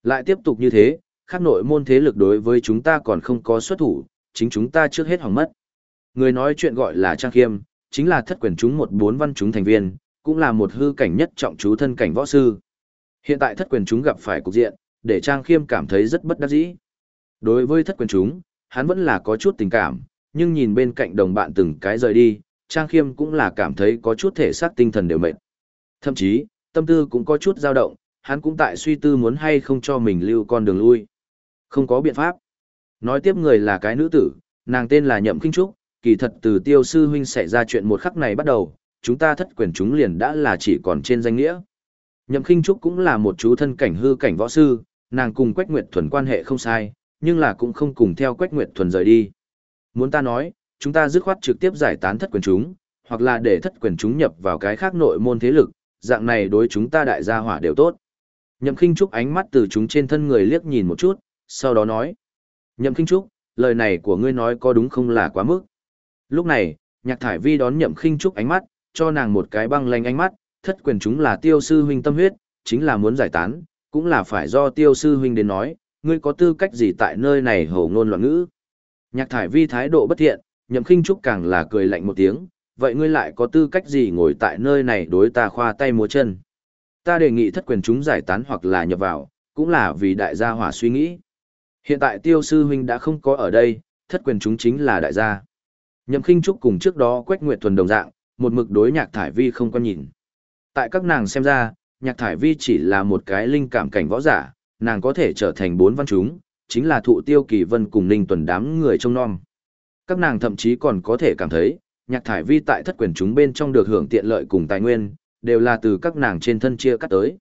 S1: Lại tiếp tục như thế, khác nội môn thế lực đối với chúng ta còn không có xuất thủ, chính chúng ta trước hết hỏng mất. Người nói chuyện gọi là Trang Khiêm, chính là thất quyền chúng một bốn văn chúng thành viên, cũng là một hư cảnh nhất trọng chú thân cảnh võ sư. Hiện tại thất quyền chúng gặp phải cục diện, để Trang Khiêm cảm thấy rất bất đắc dĩ. Đối với thất quyền chúng, hắn vẫn là có chút tình cảm, nhưng nhìn bên cạnh đồng bạn từng cái rời đi, Trang Khiêm cũng là cảm thấy có chút thể xác tinh thần đều mệt. Thậm chí, tâm tư cũng có chút dao động, hắn cũng tại suy tư muốn hay không cho mình lưu con đường lui. Không có biện pháp. Nói tiếp người là cái nữ tử, nàng tên là Nhậm Kinh Trúc, kỳ thật từ tiêu sư huynh xảy ra chuyện một khắc này bắt đầu, chúng ta thất quyền chúng liền đã là chỉ còn trên danh nghĩa. Nhậm Kinh Trúc cũng là một chú thân cảnh hư cảnh võ sư, nàng cùng Quách Nguyệt Thuần quan hệ không sai, nhưng là cũng không cùng theo Quách Nguyệt Thuần rời đi. Muốn ta nói, chúng ta dứt khoát trực tiếp giải tán thất quyền chúng, hoặc là để thất quyền chúng nhập vào cái khác nội môn thế lực, dạng này đối chúng ta đại gia hỏa đều tốt. Nhậm Kinh Trúc ánh mắt từ chúng trên thân người liếc nhìn một chút, sau đó nói. Nhậm Kinh Trúc, lời này của ngươi nói có đúng không là quá mức. Lúc này, nhạc thải vi đón Nhậm Kinh Trúc ánh mắt, cho nàng một cái băng lanh ánh mắt, thất quyền chúng là tiêu sư huynh tâm huyết, chính là muốn giải tán, cũng là phải do tiêu sư huynh đến nói, ngươi có tư cách gì tại nơi này hổ ngôn loạn ngữ. Nhạc thải vi thái độ bất thiện, Nhậm Kinh Trúc càng là cười lạnh một tiếng, vậy ngươi lại có tư cách gì ngồi tại nơi này đối ta khoa tay múa chân. Ta đề nghị thất quyền chúng giải tán hoặc là nhập vào, cũng là vì đại gia hỏa suy nghĩ. Hiện tại tiêu sư huynh đã không có ở đây, thất quyền chúng chính là đại gia. Nhậm khinh trúc cùng trước đó quách nguyệt thuần đồng dạng, một mực đối nhạc thải vi không quan nhìn. Tại các nàng xem ra, nhạc thải vi chỉ là một cái linh cảm cảnh võ giả, nàng có thể trở thành bốn văn chúng, chính là thụ tiêu kỳ vân cùng ninh tuần đám người trông non. Các nàng thậm chí còn có thể cảm thấy, nhạc thải vi tại thất quyền chúng bên trong được hưởng tiện lợi cùng tài nguyên, đều là từ các nàng trên thân chia cắt tới.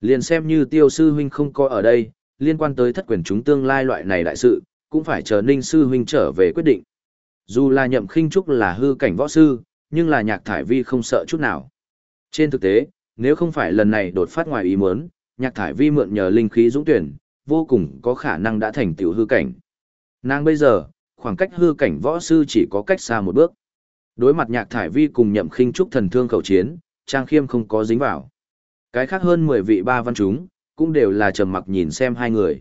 S1: Liền xem như tiêu sư huynh không có ở đây, liên quan tới thất quyền chúng tương lai loại này đại sự, cũng phải chờ ninh sư huynh trở về quyết định. Dù là nhậm khinh trúc là hư cảnh võ sư, nhưng là nhạc thải vi không sợ chút nào. Trên thực tế, nếu không phải lần này đột phát ngoài ý muốn, nhạc thải vi mượn nhờ linh khí dũng tuyển, vô cùng có khả năng đã thành tiểu hư cảnh. Nàng bây giờ, khoảng cách hư cảnh võ sư chỉ có cách xa một bước. Đối mặt nhạc thải vi cùng nhậm khinh trúc thần thương khẩu chiến, Trang Khiêm không có dính vào. Cái khác hơn 10 vị ba văn chúng, cũng đều là trầm mặc nhìn xem hai người.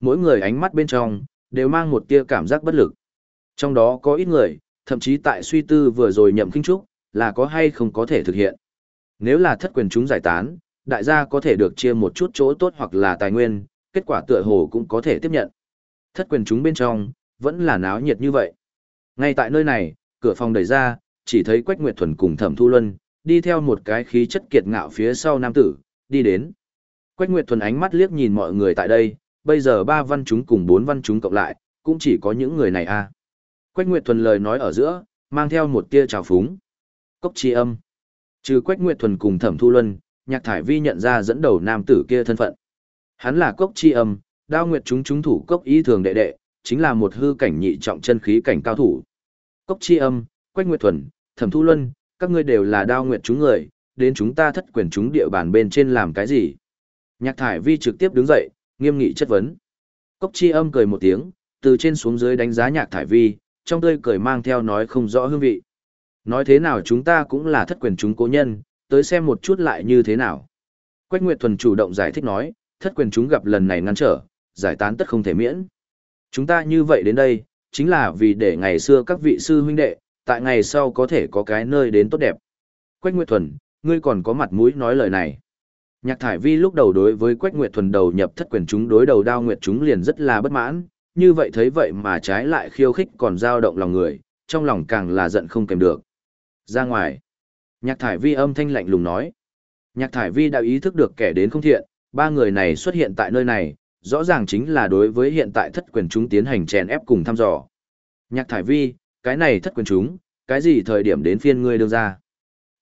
S1: Mỗi người ánh mắt bên trong, đều mang một tia cảm giác bất lực. Trong đó có ít người, thậm chí tại suy tư vừa rồi nhậm kinh trúc, là có hay không có thể thực hiện. Nếu là thất quyền chúng giải tán, đại gia có thể được chia một chút chỗ tốt hoặc là tài nguyên, kết quả tựa hồ cũng có thể tiếp nhận. Thất quyền chúng bên trong, vẫn là náo nhiệt như vậy. Ngay tại nơi này, cửa phòng đẩy ra, chỉ thấy Quách Nguyệt Thuần cùng Thẩm Thu Luân, đi theo một cái khí chất kiệt ngạo phía sau nam tử, đi đến. Quách Nguyệt Thuần ánh mắt liếc nhìn mọi người tại đây, bây giờ ba văn chúng cùng bốn văn chúng cộng lại, cũng chỉ có những người này a. À. Quách Nguyệt Thuần lời nói ở giữa, mang theo một tia trào phúng. Cốc chi âm. Trừ Quách Nguyệt Thuần cùng Thẩm Thu Luân, Nhạc Thải Vi nhận ra dẫn đầu nam tử kia thân phận. Hắn là Cốc chi âm, đao nguyệt chúng chúng thủ Cốc ý thường đệ đệ, chính là một hư cảnh nhị trọng chân khí cảnh cao thủ. Cốc chi âm, Quách Nguyệt Thuần, Thẩm Thu Luân, các ngươi đều là đao nguyệt chúng người, đến chúng ta thất quyền chúng địa bàn bên trên làm cái gì? Nhạc thải vi trực tiếp đứng dậy, nghiêm nghị chất vấn. Cốc chi âm cười một tiếng, từ trên xuống dưới đánh giá nhạc thải vi, trong tươi cười mang theo nói không rõ hương vị. Nói thế nào chúng ta cũng là thất quyền chúng cố nhân, tới xem một chút lại như thế nào. Quách Nguyệt Thuần chủ động giải thích nói, thất quyền chúng gặp lần này ngăn trở, giải tán tất không thể miễn. Chúng ta như vậy đến đây, chính là vì để ngày xưa các vị sư huynh đệ, tại ngày sau có thể có cái nơi đến tốt đẹp. Quách Nguyệt Thuần, ngươi còn có mặt mũi nói lời này. Nhạc Thải Vi lúc đầu đối với Quách Nguyệt Thuần đầu nhập thất quyền chúng đối đầu đao Nguyệt chúng liền rất là bất mãn, như vậy thấy vậy mà trái lại khiêu khích còn dao động lòng người, trong lòng càng là giận không kèm được. Ra ngoài. Nhạc Thải Vi âm thanh lạnh lùng nói. Nhạc Thải Vi đã ý thức được kẻ đến không thiện, ba người này xuất hiện tại nơi này, rõ ràng chính là đối với hiện tại thất quyền chúng tiến hành chèn ép cùng thăm dò. Nhạc Thải Vi, cái này thất quyền chúng, cái gì thời điểm đến phiên ngươi đưa ra?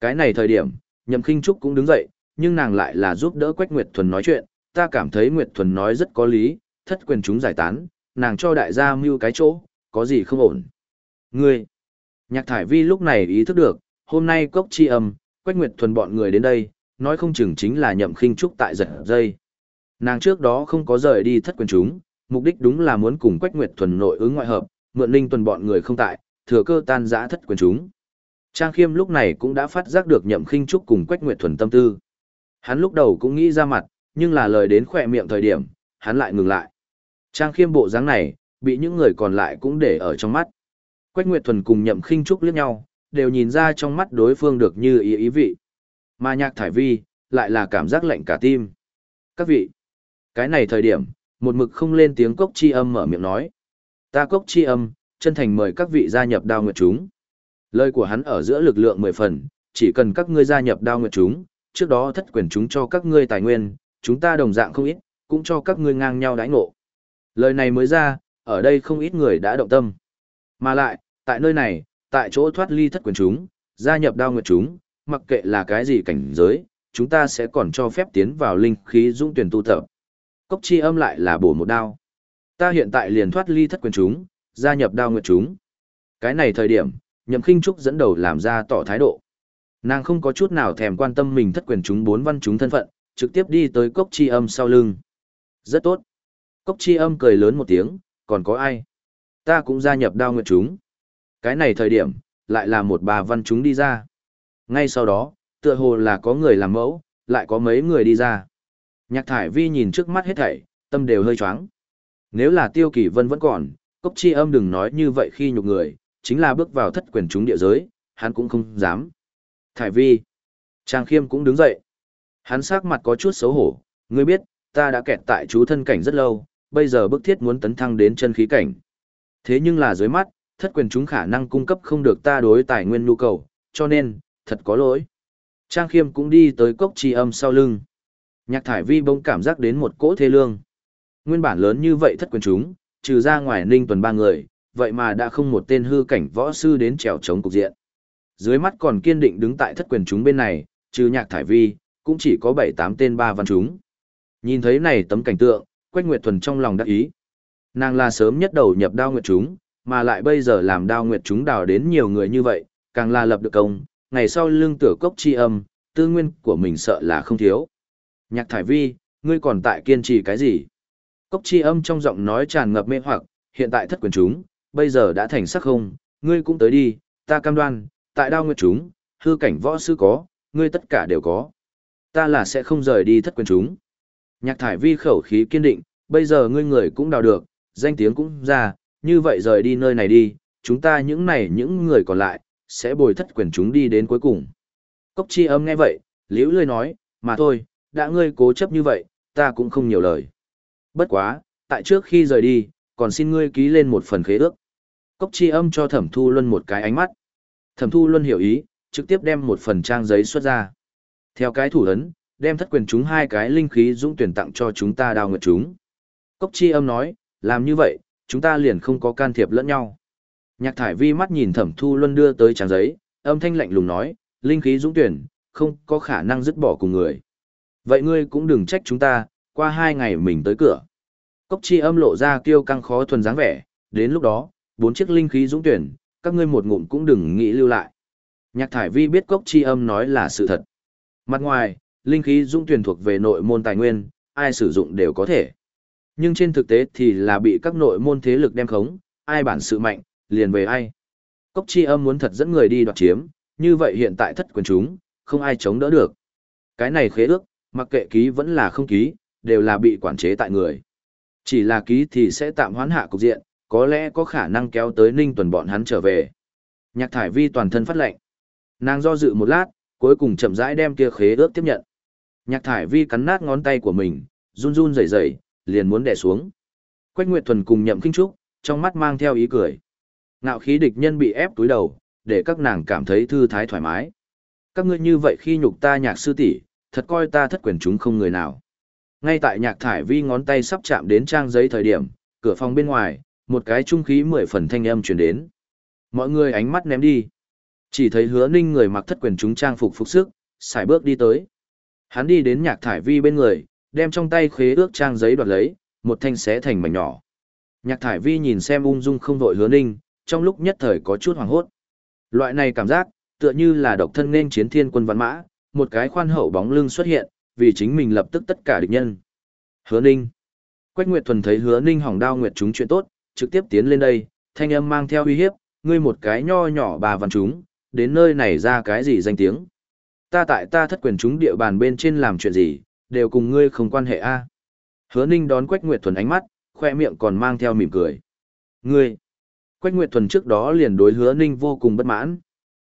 S1: Cái này thời điểm, Nhậm Khinh Trúc cũng đứng dậy, nhưng nàng lại là giúp đỡ Quách Nguyệt Thuần nói chuyện, ta cảm thấy Nguyệt Thuần nói rất có lý, thất quyền chúng giải tán, nàng cho đại gia mưu cái chỗ, có gì không ổn. Ngươi, Nhạc Thải Vi lúc này ý thức được, hôm nay cốc chi âm, Quách Nguyệt Thuần bọn người đến đây, nói không chừng chính là nhậm khinh trúc tại giật dây. Nàng trước đó không có rời đi thất quyền chúng, mục đích đúng là muốn cùng Quách Nguyệt Thuần nội ứng ngoại hợp, mượn linh tuần bọn người không tại, thừa cơ tan rã thất quyền chúng. Trang Khiêm lúc này cũng đã phát giác được nhậm khinh trúc cùng Quách Nguyệt Thuần tâm tư. Hắn lúc đầu cũng nghĩ ra mặt, nhưng là lời đến khỏe miệng thời điểm, hắn lại ngừng lại. Trang Khiêm bộ dáng này, bị những người còn lại cũng để ở trong mắt. Quách Nguyệt Thuần cùng nhậm khinh trúc liếc nhau, đều nhìn ra trong mắt đối phương được như ý ý vị. Mà nhạc thải vi, lại là cảm giác lạnh cả tim. Các vị, cái này thời điểm, một mực không lên tiếng cốc chi âm mở miệng nói. Ta cốc chi âm, chân thành mời các vị gia nhập đao nguyệt chúng. Lời của hắn ở giữa lực lượng mười phần, chỉ cần các ngươi gia nhập đao nguyệt chúng, trước đó thất quyền chúng cho các ngươi tài nguyên, chúng ta đồng dạng không ít, cũng cho các ngươi ngang nhau đãi ngộ. Lời này mới ra, ở đây không ít người đã động tâm. Mà lại, tại nơi này, tại chỗ thoát ly thất quyền chúng, gia nhập đao nguyệt chúng, mặc kệ là cái gì cảnh giới, chúng ta sẽ còn cho phép tiến vào linh khí dung tuyển tu tập. Cốc chi âm lại là bổ một đao. Ta hiện tại liền thoát ly thất quyền chúng, gia nhập đao nguyệt chúng. Cái này thời điểm, nhậm khinh trúc dẫn đầu làm ra tỏ thái độ. Nàng không có chút nào thèm quan tâm mình thất quyền chúng bốn văn chúng thân phận, trực tiếp đi tới cốc chi âm sau lưng. Rất tốt. Cốc chi âm cười lớn một tiếng, còn có ai? Ta cũng gia nhập đao nguyệt chúng. Cái này thời điểm, lại là một bà văn chúng đi ra. Ngay sau đó, tựa hồ là có người làm mẫu, lại có mấy người đi ra. Nhạc thải vi nhìn trước mắt hết thảy, tâm đều hơi choáng. Nếu là tiêu kỳ vân vẫn còn, cốc chi âm đừng nói như vậy khi nhục người, chính là bước vào thất quyền chúng địa giới, hắn cũng không dám. Thải vi. Trang khiêm cũng đứng dậy. Hắn sắc mặt có chút xấu hổ, ngươi biết, ta đã kẹt tại chú thân cảnh rất lâu, bây giờ bức thiết muốn tấn thăng đến chân khí cảnh. Thế nhưng là dưới mắt, thất quyền chúng khả năng cung cấp không được ta đối tài nguyên nhu cầu, cho nên, thật có lỗi. Trang khiêm cũng đi tới cốc chi âm sau lưng. Nhạc thải vi bỗng cảm giác đến một cỗ thế lương. Nguyên bản lớn như vậy thất quyền chúng, trừ ra ngoài ninh tuần ba người, vậy mà đã không một tên hư cảnh võ sư đến trèo chống cục diện. Dưới mắt còn kiên định đứng tại thất quyền chúng bên này, trừ nhạc thải vi, cũng chỉ có bảy tám tên ba văn chúng. Nhìn thấy này tấm cảnh tượng, Quách Nguyệt Thuần trong lòng đắc ý. Nàng là sớm nhất đầu nhập đao nguyệt chúng, mà lại bây giờ làm đao nguyệt chúng đào đến nhiều người như vậy, càng là lập được công, ngày sau lương tử cốc chi âm, tư nguyên của mình sợ là không thiếu. Nhạc thải vi, ngươi còn tại kiên trì cái gì? Cốc chi âm trong giọng nói tràn ngập mê hoặc, hiện tại thất quyền chúng, bây giờ đã thành sắc không, ngươi cũng tới đi, ta cam đoan, tại đao nguyệt chúng, hư cảnh võ sư có, ngươi tất cả đều có. Ta là sẽ không rời đi thất quyền chúng. Nhạc thải vi khẩu khí kiên định, bây giờ ngươi người cũng đào được, danh tiếng cũng ra, như vậy rời đi nơi này đi, chúng ta những này những người còn lại, sẽ bồi thất quyền chúng đi đến cuối cùng. Cốc chi âm nghe vậy, liễu lươi nói, mà thôi, đã ngươi cố chấp như vậy, ta cũng không nhiều lời. Bất quá, tại trước khi rời đi, còn xin ngươi ký lên một phần khế ước. Cốc chi âm cho thẩm thu luân một cái ánh mắt. Thẩm thu luân hiểu ý, trực tiếp đem một phần trang giấy xuất ra. Theo cái thủ ấn, đem thất quyền chúng hai cái linh khí dũng tuyển tặng cho chúng ta đào nguyệt chúng. Cốc chi âm nói, làm như vậy, chúng ta liền không có can thiệp lẫn nhau. Nhạc thải vi mắt nhìn thẩm thu luân đưa tới trang giấy, âm thanh lạnh lùng nói, linh khí dũng tuyển, không có khả năng dứt bỏ cùng người. Vậy ngươi cũng đừng trách chúng ta, qua hai ngày mình tới cửa. Cốc chi âm lộ ra kêu căng khó thuần dáng vẻ, đến lúc đó, bốn chiếc linh khí dũng tuyển, các ngươi một ngụm cũng đừng nghĩ lưu lại. Nhạc thải vi biết cốc chi âm nói là sự thật. Mặt ngoài, linh khí dũng tuyển thuộc về nội môn tài nguyên, ai sử dụng đều có thể. Nhưng trên thực tế thì là bị các nội môn thế lực đem khống, ai bản sự mạnh, liền về ai. Cốc chi âm muốn thật dẫn người đi đoạt chiếm, như vậy hiện tại thất quyền chúng, không ai chống đỡ được. Cái này khế ước, mặc kệ ký vẫn là không ký, đều là bị quản chế tại người. Chỉ là ký thì sẽ tạm hoán hạ cục diện, có lẽ có khả năng kéo tới ninh tuần bọn hắn trở về. Nhạc thải vi toàn thân phát lệnh. Nàng do dự một lát, cuối cùng chậm rãi đem kia khế ước tiếp nhận. Nhạc thải vi cắn nát ngón tay của mình, run run rẩy rẩy, liền muốn đè xuống. Quách Nguyệt Thuần cùng nhậm kinh trúc, trong mắt mang theo ý cười. Ngạo khí địch nhân bị ép túi đầu, để các nàng cảm thấy thư thái thoải mái. Các ngươi như vậy khi nhục ta nhạc sư tỷ, thật coi ta thất quyền chúng không người nào. Ngay tại nhạc thải vi ngón tay sắp chạm đến trang giấy thời điểm, cửa phòng bên ngoài, một cái trung khí mười phần thanh âm truyền đến. Mọi người ánh mắt ném đi. Chỉ thấy hứa ninh người mặc thất quyền chúng trang phục phục sức, xài bước đi tới. Hắn đi đến nhạc thải vi bên người, đem trong tay khế ước trang giấy đoạt lấy, một thanh xé thành mảnh nhỏ. Nhạc thải vi nhìn xem ung dung không vội hứa ninh, trong lúc nhất thời có chút hoàng hốt. Loại này cảm giác, tựa như là độc thân nên chiến thiên quân văn mã, một cái khoan hậu bóng lưng xuất hiện, vì chính mình lập tức tất cả địch nhân. Hứa ninh. Quách Nguyệt Thuần thấy hứa ninh hỏng đao Nguyệt chúng chuyện tốt, trực tiếp tiến lên đây, thanh âm mang theo uy hiếp, ngươi một cái nho nhỏ bà văn chúng, đến nơi này ra cái gì danh tiếng. Ta tại ta thất quyền chúng địa bàn bên trên làm chuyện gì, đều cùng ngươi không quan hệ a. Hứa ninh đón Quách Nguyệt Thuần ánh mắt, khoe miệng còn mang theo mỉm cười. Ngươi! Quách Nguyệt Thuần trước đó liền đối hứa ninh vô cùng bất mãn.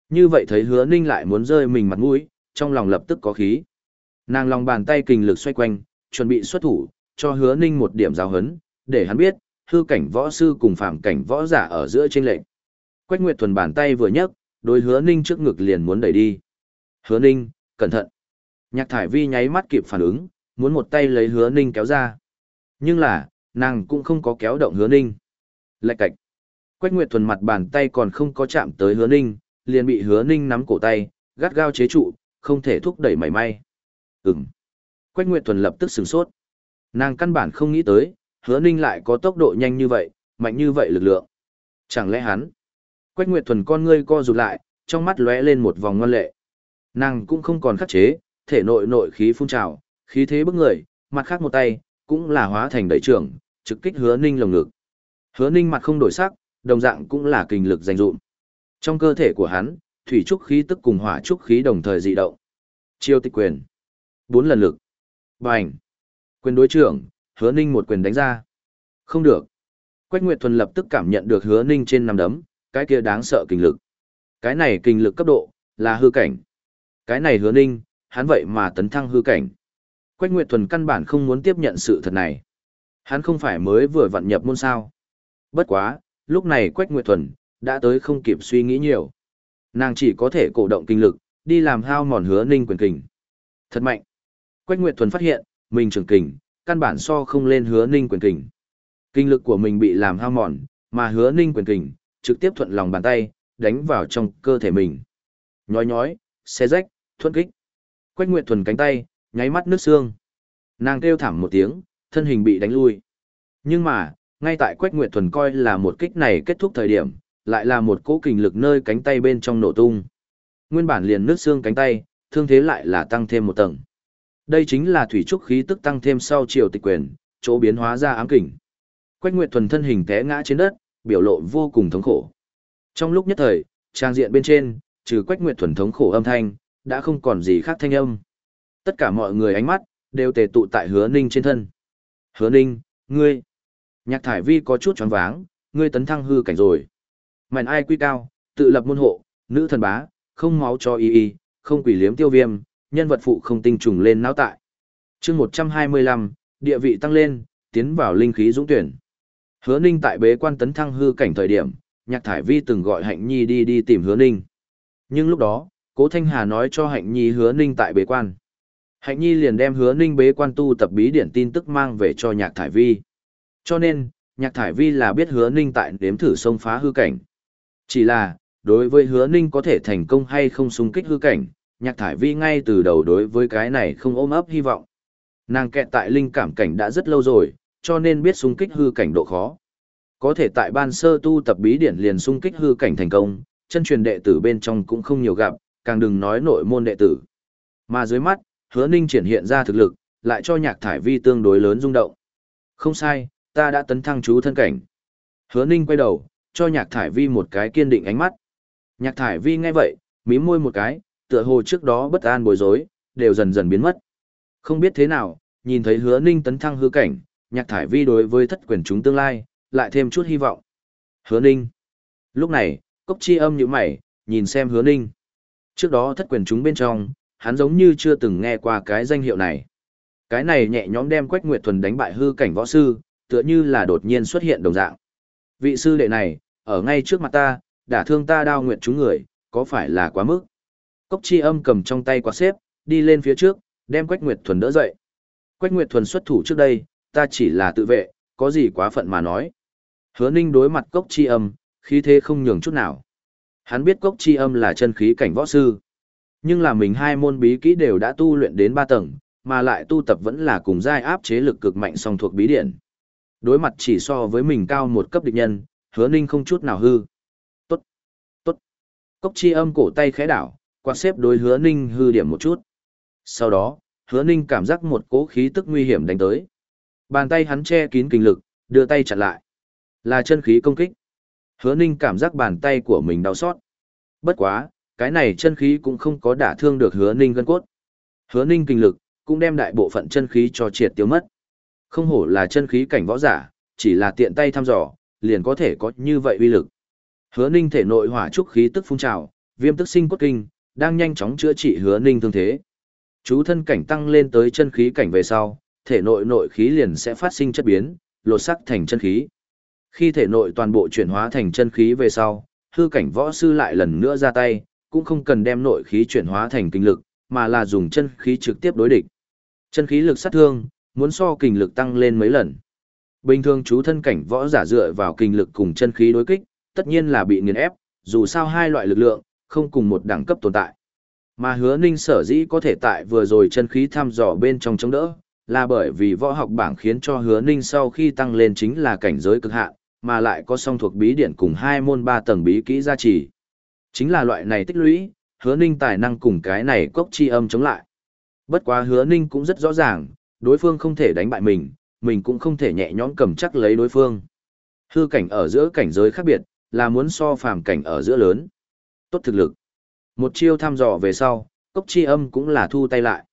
S1: Như vậy thấy hứa ninh lại muốn rơi mình mặt mũi, trong lòng lập tức có khí. Nàng lòng bàn tay kình lực xoay quanh, chuẩn bị xuất thủ, cho hứa ninh một điểm giáo hấn, để hắn biết, hư cảnh võ sư cùng phạm cảnh võ giả ở giữa trên lệnh. Quách Nguyệt Thuần bàn tay vừa nhấc, đối hứa ninh trước ngực liền muốn đẩy đi. Hứa ninh, cẩn thận. Nhạc thải vi nháy mắt kịp phản ứng, muốn một tay lấy hứa ninh kéo ra. Nhưng là, nàng cũng không có kéo động hứa ninh. Lạch cạch. Quách Nguyệt Thuần mặt bàn tay còn không có chạm tới hứa ninh, liền bị hứa ninh nắm cổ tay, gắt gao chế trụ, không thể thúc đẩy mảy may. Ừm. Quách Nguyệt Thuần lập tức sửng sốt. Nàng căn bản không nghĩ tới, hứa ninh lại có tốc độ nhanh như vậy, mạnh như vậy lực lượng. Chẳng lẽ hắn? Quách Nguyệt Thuần con ngươi co rụt lại, trong mắt lóe lên một vòng ngoan lệ. Nàng cũng không còn khắc chế, thể nội nội khí phun trào, khí thế bức người, mặt khác một tay, cũng là hóa thành đẩy trưởng, trực kích hứa ninh lồng ngực. Hứa ninh mặt không đổi sắc, đồng dạng cũng là kinh lực dành dụm. Trong cơ thể của hắn, thủy trúc khí tức cùng hỏa trúc khí đồng thời dị động. Chiêu tịch quyền. Bốn lần lực. Bành. Quyền đối trưởng, hứa ninh một quyền đánh ra. Không được. Quách Nguyệt Thuần lập tức cảm nhận được hứa ninh trên nằm đấm, cái kia đáng sợ kinh lực. Cái này kinh lực cấp độ, là hư cảnh. Cái này hứa ninh, hắn vậy mà tấn thăng hư cảnh. Quách Nguyệt Thuần căn bản không muốn tiếp nhận sự thật này. Hắn không phải mới vừa vặn nhập môn sao. Bất quá, lúc này Quách Nguyệt Thuần, đã tới không kịp suy nghĩ nhiều. Nàng chỉ có thể cổ động kinh lực, đi làm hao mòn hứa ninh quyền kình. Thật mạnh. Quách Nguyệt Thuần phát hiện, mình trưởng kình, căn bản so không lên hứa ninh quyền kình. Kinh lực của mình bị làm hao mòn, mà hứa ninh quyền kình, trực tiếp thuận lòng bàn tay, đánh vào trong cơ thể mình. Nhói nhói, xe rách, thuận kích. Quách Nguyệt Thuần cánh tay, nháy mắt nước xương. Nàng kêu thảm một tiếng, thân hình bị đánh lui. Nhưng mà, ngay tại Quách Nguyệt Thuần coi là một kích này kết thúc thời điểm, lại là một cỗ kình lực nơi cánh tay bên trong nổ tung. Nguyên bản liền nước xương cánh tay, thương thế lại là tăng thêm một tầng. Đây chính là thủy trúc khí tức tăng thêm sau chiều tịch quyền, chỗ biến hóa ra ám kình. Quách Nguyệt Thuần thân hình té ngã trên đất, biểu lộ vô cùng thống khổ. Trong lúc nhất thời, trang diện bên trên, trừ Quách Nguyệt Thuần thống khổ âm thanh, đã không còn gì khác thanh âm. Tất cả mọi người ánh mắt, đều tề tụ tại hứa ninh trên thân. Hứa ninh, ngươi. Nhạc thải vi có chút choáng váng, ngươi tấn thăng hư cảnh rồi. Mạnh ai quy cao, tự lập môn hộ, nữ thần bá, không máu cho y y, không quỷ liếm tiêu viêm, nhân vật phụ không tinh trùng lên não tại. chương 125, địa vị tăng lên, tiến vào linh khí dũng tuyển. Hứa ninh tại bế quan tấn thăng hư cảnh thời điểm, nhạc thải vi từng gọi hạnh nhi đi đi tìm hứa ninh. Nhưng lúc đó, cố Thanh Hà nói cho hạnh nhi hứa ninh tại bế quan. Hạnh nhi liền đem hứa ninh bế quan tu tập bí điển tin tức mang về cho nhạc thải vi. Cho nên, nhạc thải vi là biết hứa ninh tại đếm thử sông phá hư cảnh. Chỉ là, đối với hứa ninh có thể thành công hay không xung kích hư cảnh, nhạc thải vi ngay từ đầu đối với cái này không ôm ấp hy vọng. Nàng kẹt tại linh cảm cảnh đã rất lâu rồi, cho nên biết xung kích hư cảnh độ khó. Có thể tại ban sơ tu tập bí điển liền xung kích hư cảnh thành công, chân truyền đệ tử bên trong cũng không nhiều gặp, càng đừng nói nội môn đệ tử. Mà dưới mắt, hứa ninh triển hiện ra thực lực, lại cho nhạc thải vi tương đối lớn rung động. Không sai, ta đã tấn thăng chú thân cảnh. Hứa ninh quay đầu, cho nhạc thải vi một cái kiên định ánh mắt. Nhạc thải vi nghe vậy, mím môi một cái, tựa hồ trước đó bất an bối rối, đều dần dần biến mất. Không biết thế nào, nhìn thấy hứa ninh tấn thăng hư cảnh, nhạc thải vi đối với thất quyền chúng tương lai, lại thêm chút hy vọng. Hứa ninh. Lúc này, cốc chi âm như mày, nhìn xem hứa ninh. Trước đó thất quyền chúng bên trong, hắn giống như chưa từng nghe qua cái danh hiệu này. Cái này nhẹ nhõm đem Quách Nguyệt Thuần đánh bại hư cảnh võ sư, tựa như là đột nhiên xuất hiện đồng dạng. Vị sư đệ này, ở ngay trước mặt ta, đã thương ta đao nguyện chúng người, có phải là quá mức? Cốc chi âm cầm trong tay quạt xếp, đi lên phía trước, đem Quách Nguyệt Thuần đỡ dậy. Quách Nguyệt Thuần xuất thủ trước đây, ta chỉ là tự vệ, có gì quá phận mà nói. Hứa Ninh đối mặt Cốc chi âm, khí thế không nhường chút nào. Hắn biết Cốc chi âm là chân khí cảnh võ sư. Nhưng là mình hai môn bí kỹ đều đã tu luyện đến ba tầng, mà lại tu tập vẫn là cùng giai áp chế lực cực mạnh song thuộc bí điển. Đối mặt chỉ so với mình cao một cấp địch nhân, hứa ninh không chút nào hư. Tốt, tốt. Cốc chi âm cổ tay khẽ đảo, quan xếp đối hứa ninh hư điểm một chút. Sau đó, hứa ninh cảm giác một cỗ khí tức nguy hiểm đánh tới. Bàn tay hắn che kín kinh lực, đưa tay chặn lại. Là chân khí công kích. Hứa ninh cảm giác bàn tay của mình đau xót. Bất quá, cái này chân khí cũng không có đả thương được hứa ninh gân cốt. Hứa ninh kinh lực, cũng đem đại bộ phận chân khí cho triệt tiêu mất. Không hổ là chân khí cảnh võ giả, chỉ là tiện tay thăm dò, liền có thể có như vậy uy lực. Hứa Ninh thể nội hỏa trúc khí tức phun trào, viêm tức sinh cốt kinh, đang nhanh chóng chữa trị Hứa Ninh thương thế. Chú thân cảnh tăng lên tới chân khí cảnh về sau, thể nội nội khí liền sẽ phát sinh chất biến, lột sắc thành chân khí. Khi thể nội toàn bộ chuyển hóa thành chân khí về sau, hư cảnh võ sư lại lần nữa ra tay, cũng không cần đem nội khí chuyển hóa thành kinh lực, mà là dùng chân khí trực tiếp đối địch. Chân khí lực sát thương, muốn so kinh lực tăng lên mấy lần. Bình thường chú thân cảnh võ giả dựa vào kinh lực cùng chân khí đối kích, tất nhiên là bị nghiền ép, dù sao hai loại lực lượng, không cùng một đẳng cấp tồn tại. Mà hứa ninh sở dĩ có thể tại vừa rồi chân khí thăm dò bên trong chống đỡ, là bởi vì võ học bảng khiến cho hứa ninh sau khi tăng lên chính là cảnh giới cực hạn, mà lại có song thuộc bí điển cùng hai môn ba tầng bí kỹ gia trì. Chính là loại này tích lũy, hứa ninh tài năng cùng cái này cốc chi âm chống lại. Bất quá hứa ninh cũng rất rõ ràng, đối phương không thể đánh bại mình, mình cũng không thể nhẹ nhõm cầm chắc lấy đối phương. Hư cảnh ở giữa cảnh giới khác biệt, là muốn so phàm cảnh ở giữa lớn. Tốt thực lực. Một chiêu thăm dò về sau, cốc chi âm cũng là thu tay lại.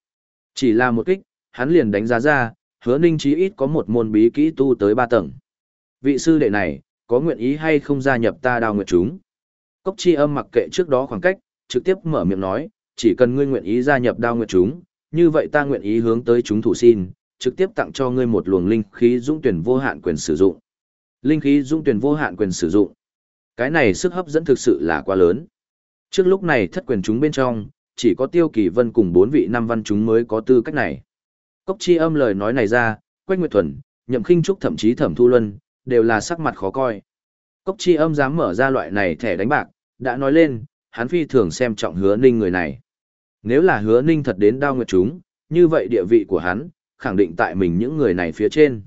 S1: Chỉ là một kích, hắn liền đánh giá ra, hứa ninh chí ít có một môn bí kỹ tu tới ba tầng. Vị sư đệ này, có nguyện ý hay không gia nhập ta đào nguyệt chúng? Cốc chi âm mặc kệ trước đó khoảng cách, trực tiếp mở miệng nói, chỉ cần ngươi nguyện ý gia nhập đao nguyệt chúng, như vậy ta nguyện ý hướng tới chúng thủ xin, trực tiếp tặng cho ngươi một luồng linh khí dũng tuyển vô hạn quyền sử dụng. Linh khí dũng tuyển vô hạn quyền sử dụng. Cái này sức hấp dẫn thực sự là quá lớn. Trước lúc này thất quyền chúng bên trong, chỉ có Tiêu Kỳ Vân cùng bốn vị năm văn chúng mới có tư cách này. Cốc chi âm lời nói này ra, Quách Nguyệt Thuần, Nhậm Khinh Trúc thậm chí Thẩm Thu Luân, đều là sắc mặt khó coi. Cốc chi âm dám mở ra loại này thẻ đánh bạc, đã nói lên, hắn phi thường xem trọng hứa ninh người này. Nếu là hứa ninh thật đến đao nguyệt chúng, như vậy địa vị của hắn, khẳng định tại mình những người này phía trên.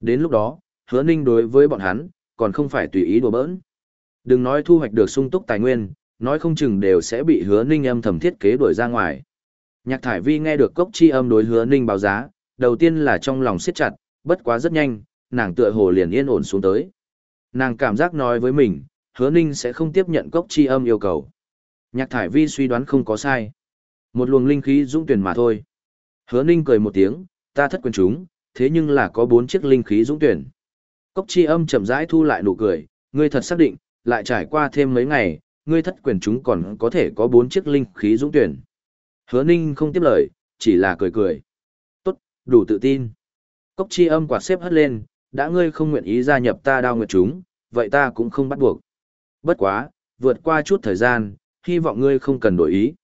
S1: Đến lúc đó, hứa ninh đối với bọn hắn, còn không phải tùy ý đùa bỡn. Đừng nói thu hoạch được sung túc tài nguyên, nói không chừng đều sẽ bị hứa ninh âm thầm thiết kế đuổi ra ngoài. Nhạc thải vi nghe được cốc chi âm đối hứa ninh báo giá, đầu tiên là trong lòng siết chặt, bất quá rất nhanh, nàng tựa hồ liền yên ổn xuống tới. Nàng cảm giác nói với mình, hứa ninh sẽ không tiếp nhận cốc chi âm yêu cầu. Nhạc thải vi suy đoán không có sai. Một luồng linh khí dũng tuyển mà thôi. Hứa ninh cười một tiếng, ta thất quyền chúng, thế nhưng là có bốn chiếc linh khí dũng tuyển. Cốc chi âm chậm rãi thu lại nụ cười, ngươi thật xác định, lại trải qua thêm mấy ngày, ngươi thất quyền chúng còn có thể có bốn chiếc linh khí dũng tuyển. Hứa ninh không tiếp lời, chỉ là cười cười. Tốt, đủ tự tin. Cốc chi âm quạt xếp hất lên, đã ngươi không nguyện ý gia nhập ta đao nguyệt chúng, vậy ta cũng không bắt buộc. Bất quá, vượt qua chút thời gian, hy vọng ngươi không cần đổi ý.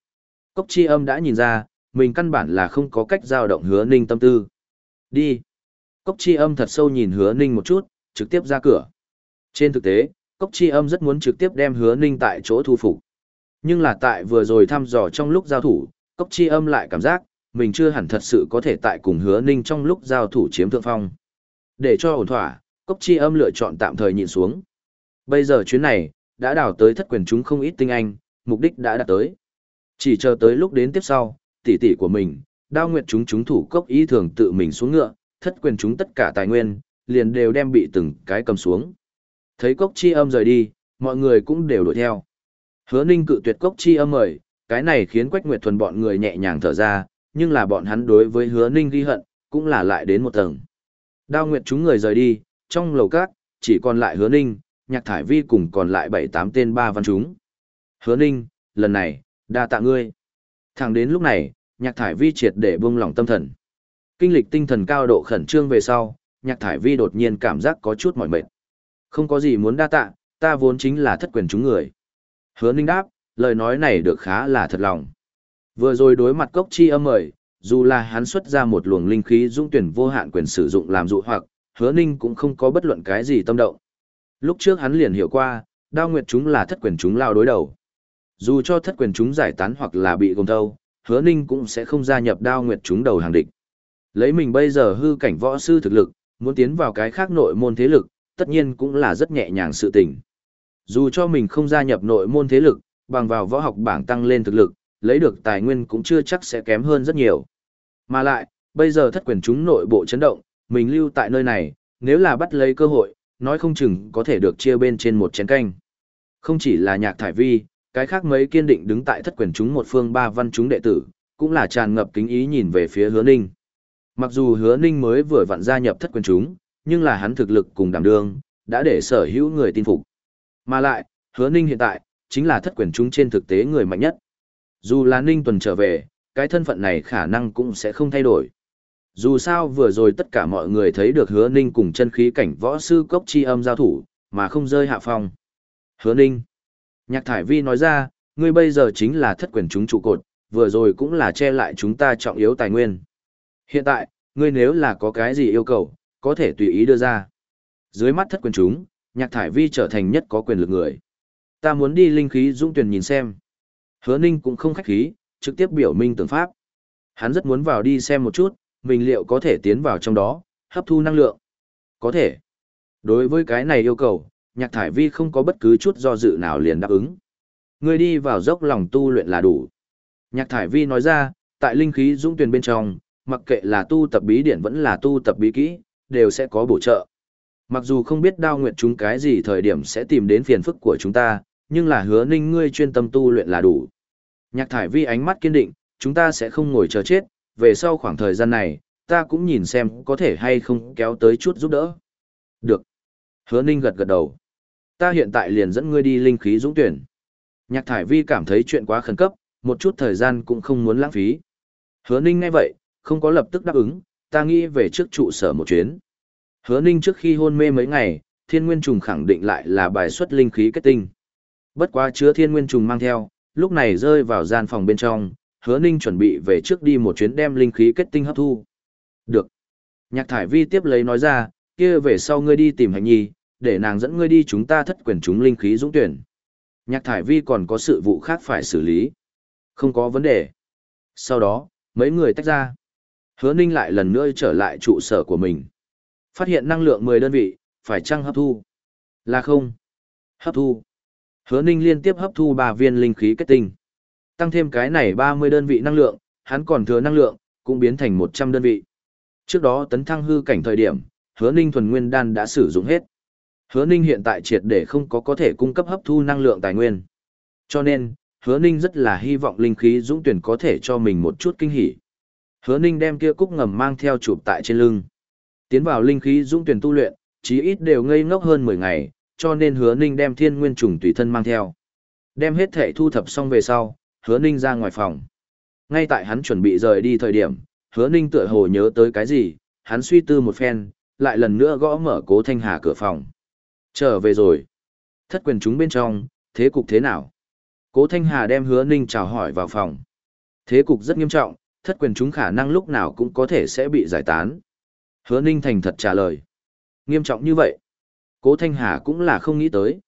S1: Cốc chi âm đã nhìn ra, mình căn bản là không có cách giao động hứa ninh tâm tư. Đi. Cốc chi âm thật sâu nhìn hứa ninh một chút, trực tiếp ra cửa. Trên thực tế, cốc chi âm rất muốn trực tiếp đem hứa ninh tại chỗ thu phục. Nhưng là tại vừa rồi thăm dò trong lúc giao thủ, cốc chi âm lại cảm giác, mình chưa hẳn thật sự có thể tại cùng hứa ninh trong lúc giao thủ chiếm thượng phong. Để cho ổn thỏa, cốc chi âm lựa chọn tạm thời nhìn xuống. Bây giờ chuyến này, đã đào tới thất quyền chúng không ít tinh anh, mục đích đã đạt tới. Chỉ chờ tới lúc đến tiếp sau, tỷ tỷ của mình, Đao Nguyệt chúng chúng thủ cốc ý thường tự mình xuống ngựa, thất quyền chúng tất cả tài nguyên, liền đều đem bị từng cái cầm xuống. Thấy cốc chi âm rời đi, mọi người cũng đều đuổi theo. Hứa Ninh cự tuyệt cốc chi âm mời, cái này khiến Quách Nguyệt Thuần bọn người nhẹ nhàng thở ra, nhưng là bọn hắn đối với Hứa Ninh ghi hận, cũng là lại đến một tầng. Đao Nguyệt chúng người rời đi, trong lầu các, chỉ còn lại Hứa Ninh, Nhạc Thải Vi cùng còn lại bảy tám tên ba văn chúng. Hứa Ninh, lần này, đa tạ ngươi. Thẳng đến lúc này, Nhạc Thải Vi triệt để buông lỏng tâm thần. Kinh lịch tinh thần cao độ khẩn trương về sau, Nhạc Thải Vi đột nhiên cảm giác có chút mỏi mệt. Không có gì muốn đa tạ, ta vốn chính là thất quyền chúng người. Hứa Ninh đáp, lời nói này được khá là thật lòng. Vừa rồi đối mặt cốc chi âm mời, dù là hắn xuất ra một luồng linh khí dung tuyển vô hạn quyền sử dụng làm dụ hoặc, hứa ninh cũng không có bất luận cái gì tâm động. Lúc trước hắn liền hiểu qua, đao nguyệt chúng là thất quyền chúng lao đối đầu. Dù cho thất quyền chúng giải tán hoặc là bị gồng thâu, hứa ninh cũng sẽ không gia nhập đao nguyệt chúng đầu hàng địch. Lấy mình bây giờ hư cảnh võ sư thực lực, muốn tiến vào cái khác nội môn thế lực, tất nhiên cũng là rất nhẹ nhàng sự tình. Dù cho mình không gia nhập nội môn thế lực, bằng vào võ học bảng tăng lên thực lực, lấy được tài nguyên cũng chưa chắc sẽ kém hơn rất nhiều. Mà lại, bây giờ thất quyền chúng nội bộ chấn động, mình lưu tại nơi này, nếu là bắt lấy cơ hội, nói không chừng có thể được chia bên trên một chén canh. Không chỉ là nhạc thải vi, cái khác mấy kiên định đứng tại thất quyền chúng một phương ba văn chúng đệ tử, cũng là tràn ngập kính ý nhìn về phía hứa ninh. Mặc dù hứa ninh mới vừa vặn gia nhập thất quyền chúng, nhưng là hắn thực lực cùng đảm đương, đã để sở hữu người tin phục. Mà lại, hứa ninh hiện tại, chính là thất quyền chúng trên thực tế người mạnh nhất. Dù là ninh tuần trở về, cái thân phận này khả năng cũng sẽ không thay đổi. Dù sao vừa rồi tất cả mọi người thấy được hứa ninh cùng chân khí cảnh võ sư cốc chi âm giao thủ, mà không rơi hạ phong. Hứa ninh. Nhạc thải vi nói ra, ngươi bây giờ chính là thất quyền chúng trụ cột, vừa rồi cũng là che lại chúng ta trọng yếu tài nguyên. Hiện tại, ngươi nếu là có cái gì yêu cầu, có thể tùy ý đưa ra. Dưới mắt thất quyền chúng, nhạc thải vi trở thành nhất có quyền lực người. Ta muốn đi linh khí dũng tuyển nhìn xem. Hứa ninh cũng không khách khí, trực tiếp biểu minh tưởng pháp. Hắn rất muốn vào đi xem một chút, mình liệu có thể tiến vào trong đó, hấp thu năng lượng. Có thể. Đối với cái này yêu cầu, nhạc thải vi không có bất cứ chút do dự nào liền đáp ứng. Người đi vào dốc lòng tu luyện là đủ. Nhạc thải vi nói ra, tại linh khí dũng tuyển bên trong, mặc kệ là tu tập bí điển vẫn là tu tập bí kỹ, đều sẽ có bổ trợ. Mặc dù không biết đao nguyện chúng cái gì thời điểm sẽ tìm đến phiền phức của chúng ta, nhưng là hứa ninh ngươi chuyên tâm tu luyện là đủ. Nhạc thải vi ánh mắt kiên định, chúng ta sẽ không ngồi chờ chết, về sau khoảng thời gian này, ta cũng nhìn xem có thể hay không kéo tới chút giúp đỡ. Được. Hứa ninh gật gật đầu. Ta hiện tại liền dẫn ngươi đi linh khí dũng tuyển. Nhạc thải vi cảm thấy chuyện quá khẩn cấp, một chút thời gian cũng không muốn lãng phí. Hứa ninh ngay vậy, không có lập tức đáp ứng, ta nghĩ về trước trụ sở một chuyến. Hứa ninh trước khi hôn mê mấy ngày, thiên nguyên trùng khẳng định lại là bài xuất linh khí kết tinh. Bất quá chứa thiên nguyên trùng mang theo, lúc này rơi vào gian phòng bên trong, hứa ninh chuẩn bị về trước đi một chuyến đem linh khí kết tinh hấp thu. Được. Nhạc thải vi tiếp lấy nói ra, kia về sau ngươi đi tìm hành nhi, để nàng dẫn ngươi đi chúng ta thất quyền chúng linh khí dũng tuyển. Nhạc thải vi còn có sự vụ khác phải xử lý. Không có vấn đề. Sau đó, mấy người tách ra. Hứa ninh lại lần nữa trở lại trụ sở của mình. Phát hiện năng lượng 10 đơn vị, phải chăng hấp thu? Là không? Hấp thu. Hứa Ninh liên tiếp hấp thu 3 viên linh khí kết tinh. Tăng thêm cái này 30 đơn vị năng lượng, hắn còn thừa năng lượng, cũng biến thành 100 đơn vị. Trước đó tấn thăng hư cảnh thời điểm, Hứa Ninh thuần nguyên đan đã sử dụng hết. Hứa Ninh hiện tại triệt để không có có thể cung cấp hấp thu năng lượng tài nguyên. Cho nên, Hứa Ninh rất là hy vọng linh khí dũng tuyển có thể cho mình một chút kinh hỉ. Hứa Ninh đem kia cúc ngầm mang theo chụp tại trên lưng. Tiến vào linh khí dũng tuyển tu luyện, chí ít đều ngây ngốc hơn 10 ngày, cho nên hứa ninh đem thiên nguyên trùng tùy thân mang theo. Đem hết thể thu thập xong về sau, hứa ninh ra ngoài phòng. Ngay tại hắn chuẩn bị rời đi thời điểm, hứa ninh tựa hồ nhớ tới cái gì, hắn suy tư một phen, lại lần nữa gõ mở cố thanh hà cửa phòng. Trở về rồi. Thất quyền chúng bên trong, thế cục thế nào? Cố thanh hà đem hứa ninh chào hỏi vào phòng. Thế cục rất nghiêm trọng, thất quyền chúng khả năng lúc nào cũng có thể sẽ bị giải tán. Hứa ninh thành thật trả lời. Nghiêm trọng như vậy. Cố Thanh Hà cũng là không nghĩ tới.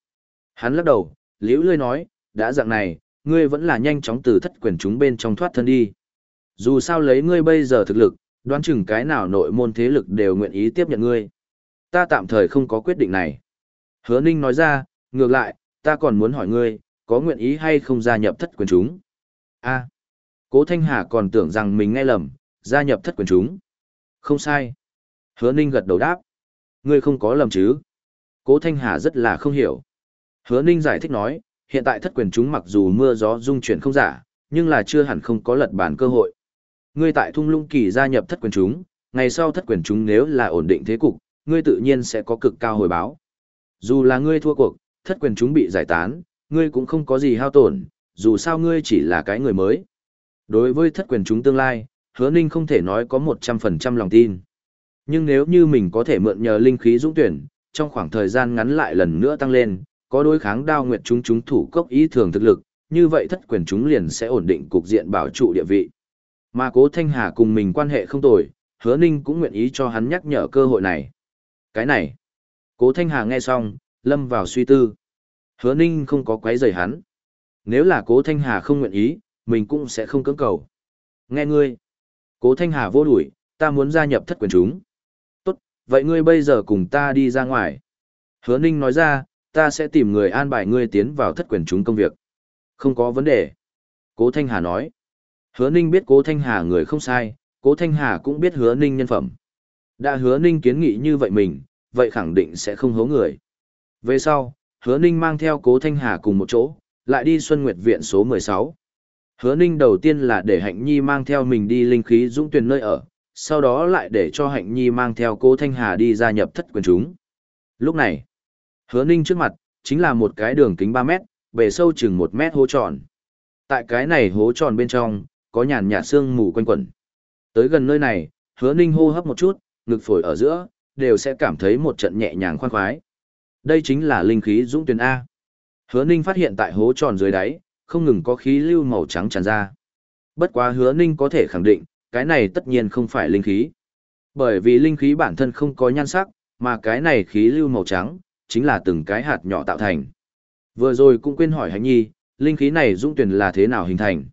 S1: Hắn lắc đầu, liễu lươi nói, đã dạng này, ngươi vẫn là nhanh chóng từ thất quyền chúng bên trong thoát thân đi. Dù sao lấy ngươi bây giờ thực lực, đoán chừng cái nào nội môn thế lực đều nguyện ý tiếp nhận ngươi. Ta tạm thời không có quyết định này. Hứa Ninh nói ra, ngược lại, ta còn muốn hỏi ngươi, có nguyện ý hay không gia nhập thất quyền chúng? A. Cố Thanh Hà còn tưởng rằng mình nghe lầm, gia nhập thất quyền chúng. Không sai. Hứa Ninh gật đầu đáp. Ngươi không có lầm chứ? Cố Thanh Hà rất là không hiểu. Hứa Ninh giải thích nói, hiện tại thất quyền chúng mặc dù mưa gió dung chuyển không giả, nhưng là chưa hẳn không có lật bàn cơ hội. Ngươi tại thung lũng kỳ gia nhập thất quyền chúng, ngày sau thất quyền chúng nếu là ổn định thế cục, ngươi tự nhiên sẽ có cực cao hồi báo. Dù là ngươi thua cuộc, thất quyền chúng bị giải tán, ngươi cũng không có gì hao tổn, dù sao ngươi chỉ là cái người mới. Đối với thất quyền chúng tương lai, hứa ninh không thể nói có 100% lòng tin. Nhưng nếu như mình có thể mượn nhờ linh khí dũng tuyển, trong khoảng thời gian ngắn lại lần nữa tăng lên, có đối kháng đao nguyệt chúng chúng thủ cốc ý thường thực lực, như vậy thất quyền chúng liền sẽ ổn định cục diện bảo trụ địa vị. Mà cố Thanh Hà cùng mình quan hệ không tồi, hứa ninh cũng nguyện ý cho hắn nhắc nhở cơ hội này. Cái này, cố Thanh Hà nghe xong, lâm vào suy tư. Hứa ninh không có quấy rầy hắn. Nếu là cố Thanh Hà không nguyện ý, mình cũng sẽ không cưỡng cầu. Nghe ngươi, cố Thanh Hà vô đuổi, ta muốn gia nhập thất quyền chúng. Vậy ngươi bây giờ cùng ta đi ra ngoài. Hứa ninh nói ra, ta sẽ tìm người an bài ngươi tiến vào thất quyền chúng công việc. Không có vấn đề. Cố Thanh Hà nói. Hứa Ninh biết Cố Thanh Hà người không sai, Cố Thanh Hà cũng biết Hứa Ninh nhân phẩm. Đã Hứa Ninh kiến nghị như vậy mình, vậy khẳng định sẽ không hố người. Về sau, Hứa Ninh mang theo Cố Thanh Hà cùng một chỗ, lại đi Xuân Nguyệt Viện số 16. Hứa Ninh đầu tiên là để Hạnh Nhi mang theo mình đi linh khí dũng tuyển nơi ở, sau đó lại để cho Hạnh Nhi mang theo Cố Thanh Hà đi gia nhập thất quyền chúng. Lúc này, Hứa Ninh trước mặt, chính là một cái đường kính 3 mét, bề sâu chừng 1 mét hố tròn. Tại cái này hố tròn bên trong, có nhàn nhạt xương mù quanh quẩn. Tới gần nơi này, hứa ninh hô hấp một chút, ngực phổi ở giữa, đều sẽ cảm thấy một trận nhẹ nhàng khoan khoái. Đây chính là linh khí dũng tuyến A. Hứa ninh phát hiện tại hố tròn dưới đáy, không ngừng có khí lưu màu trắng tràn ra. Bất quá hứa ninh có thể khẳng định, cái này tất nhiên không phải linh khí. Bởi vì linh khí bản thân không có nhan sắc, mà cái này khí lưu màu trắng, chính là từng cái hạt nhỏ tạo thành. Vừa rồi cũng quên hỏi Hạnh Nhi, linh khí này dũng tuyển là thế nào hình thành.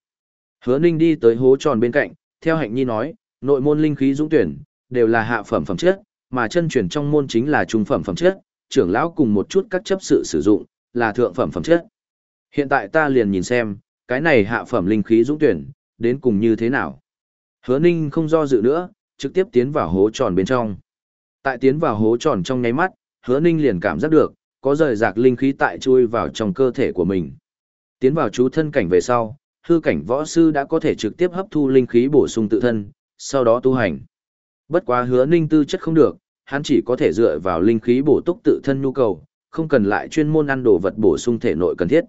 S1: Hứa Ninh đi tới hố tròn bên cạnh, theo Hạnh Nhi nói, nội môn linh khí dũng tuyển, đều là hạ phẩm phẩm chất, mà chân truyền trong môn chính là trung phẩm phẩm chất, trưởng lão cùng một chút các chấp sự sử dụng, là thượng phẩm phẩm chất. Hiện tại ta liền nhìn xem, cái này hạ phẩm linh khí dũng tuyển, đến cùng như thế nào. Hứa Ninh không do dự nữa, trực tiếp tiến vào hố tròn bên trong. Tại tiến vào hố tròn trong nháy mắt, Hứa Ninh liền cảm giác được, có rời rạc linh khí tại chui vào trong cơ thể của mình. Tiến vào chú thân cảnh về sau, hư cảnh võ sư đã có thể trực tiếp hấp thu linh khí bổ sung tự thân, sau đó tu hành. Bất quá hứa ninh tư chất không được, hắn chỉ có thể dựa vào linh khí bổ túc tự thân nhu cầu, không cần lại chuyên môn ăn đồ vật bổ sung thể nội cần thiết.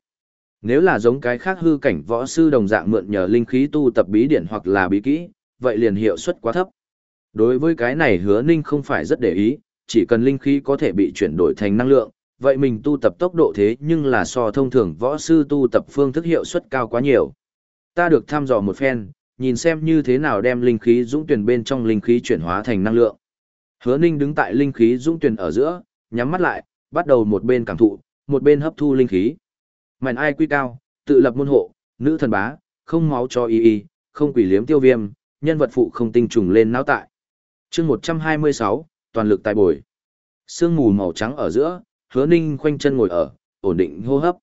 S1: Nếu là giống cái khác hư cảnh võ sư đồng dạng mượn nhờ linh khí tu tập bí điển hoặc là bí kỹ, vậy liền hiệu suất quá thấp. Đối với cái này hứa ninh không phải rất để ý, chỉ cần linh khí có thể bị chuyển đổi thành năng lượng, vậy mình tu tập tốc độ thế nhưng là so thông thường võ sư tu tập phương thức hiệu suất cao quá nhiều. Ta được thăm dò một phen, nhìn xem như thế nào đem linh khí dũng tuyển bên trong linh khí chuyển hóa thành năng lượng. Hứa Ninh đứng tại linh khí dũng tuyển ở giữa, nhắm mắt lại, bắt đầu một bên cảm thụ, một bên hấp thu linh khí. Mạnh ai quy cao, tự lập môn hộ, nữ thần bá, không máu cho y y, không quỷ liếm tiêu viêm, nhân vật phụ không tinh trùng lên não tại. chương 126, toàn lực tài bồi. Sương mù màu trắng ở giữa, hứa ninh khoanh chân ngồi ở, ổn định hô hấp.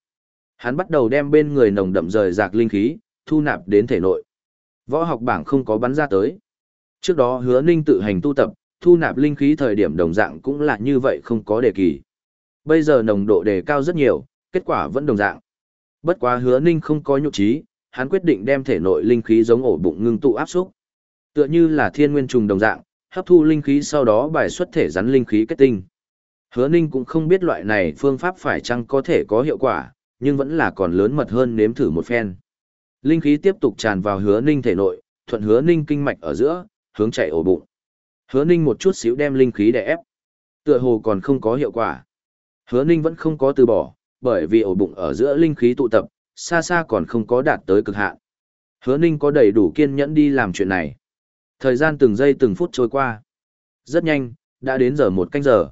S1: Hắn bắt đầu đem bên người nồng đậm rời rạc linh khí, thu nạp đến thể nội. Võ học bảng không có bắn ra tới. Trước đó hứa ninh tự hành tu tập, thu nạp linh khí thời điểm đồng dạng cũng là như vậy không có đề kỳ. Bây giờ nồng độ đề cao rất nhiều, kết quả vẫn đồng dạng. Bất quá hứa ninh không có nhục trí, hắn quyết định đem thể nội linh khí giống ổ bụng ngưng tụ áp xúc. Tựa như là thiên nguyên trùng đồng dạng, hấp thu linh khí sau đó bài xuất thể rắn linh khí kết tinh. Hứa ninh cũng không biết loại này phương pháp phải chăng có thể có hiệu quả, nhưng vẫn là còn lớn mật hơn nếm thử một phen. Linh khí tiếp tục tràn vào hứa ninh thể nội, thuận hứa ninh kinh mạch ở giữa, hướng chạy ổ bụng. Hứa ninh một chút xíu đem linh khí đè ép. Tựa hồ còn không có hiệu quả. Hứa ninh vẫn không có từ bỏ, bởi vì ổ bụng ở giữa linh khí tụ tập, xa xa còn không có đạt tới cực hạn. Hứa ninh có đầy đủ kiên nhẫn đi làm chuyện này. Thời gian từng giây từng phút trôi qua. Rất nhanh, đã đến giờ một canh giờ.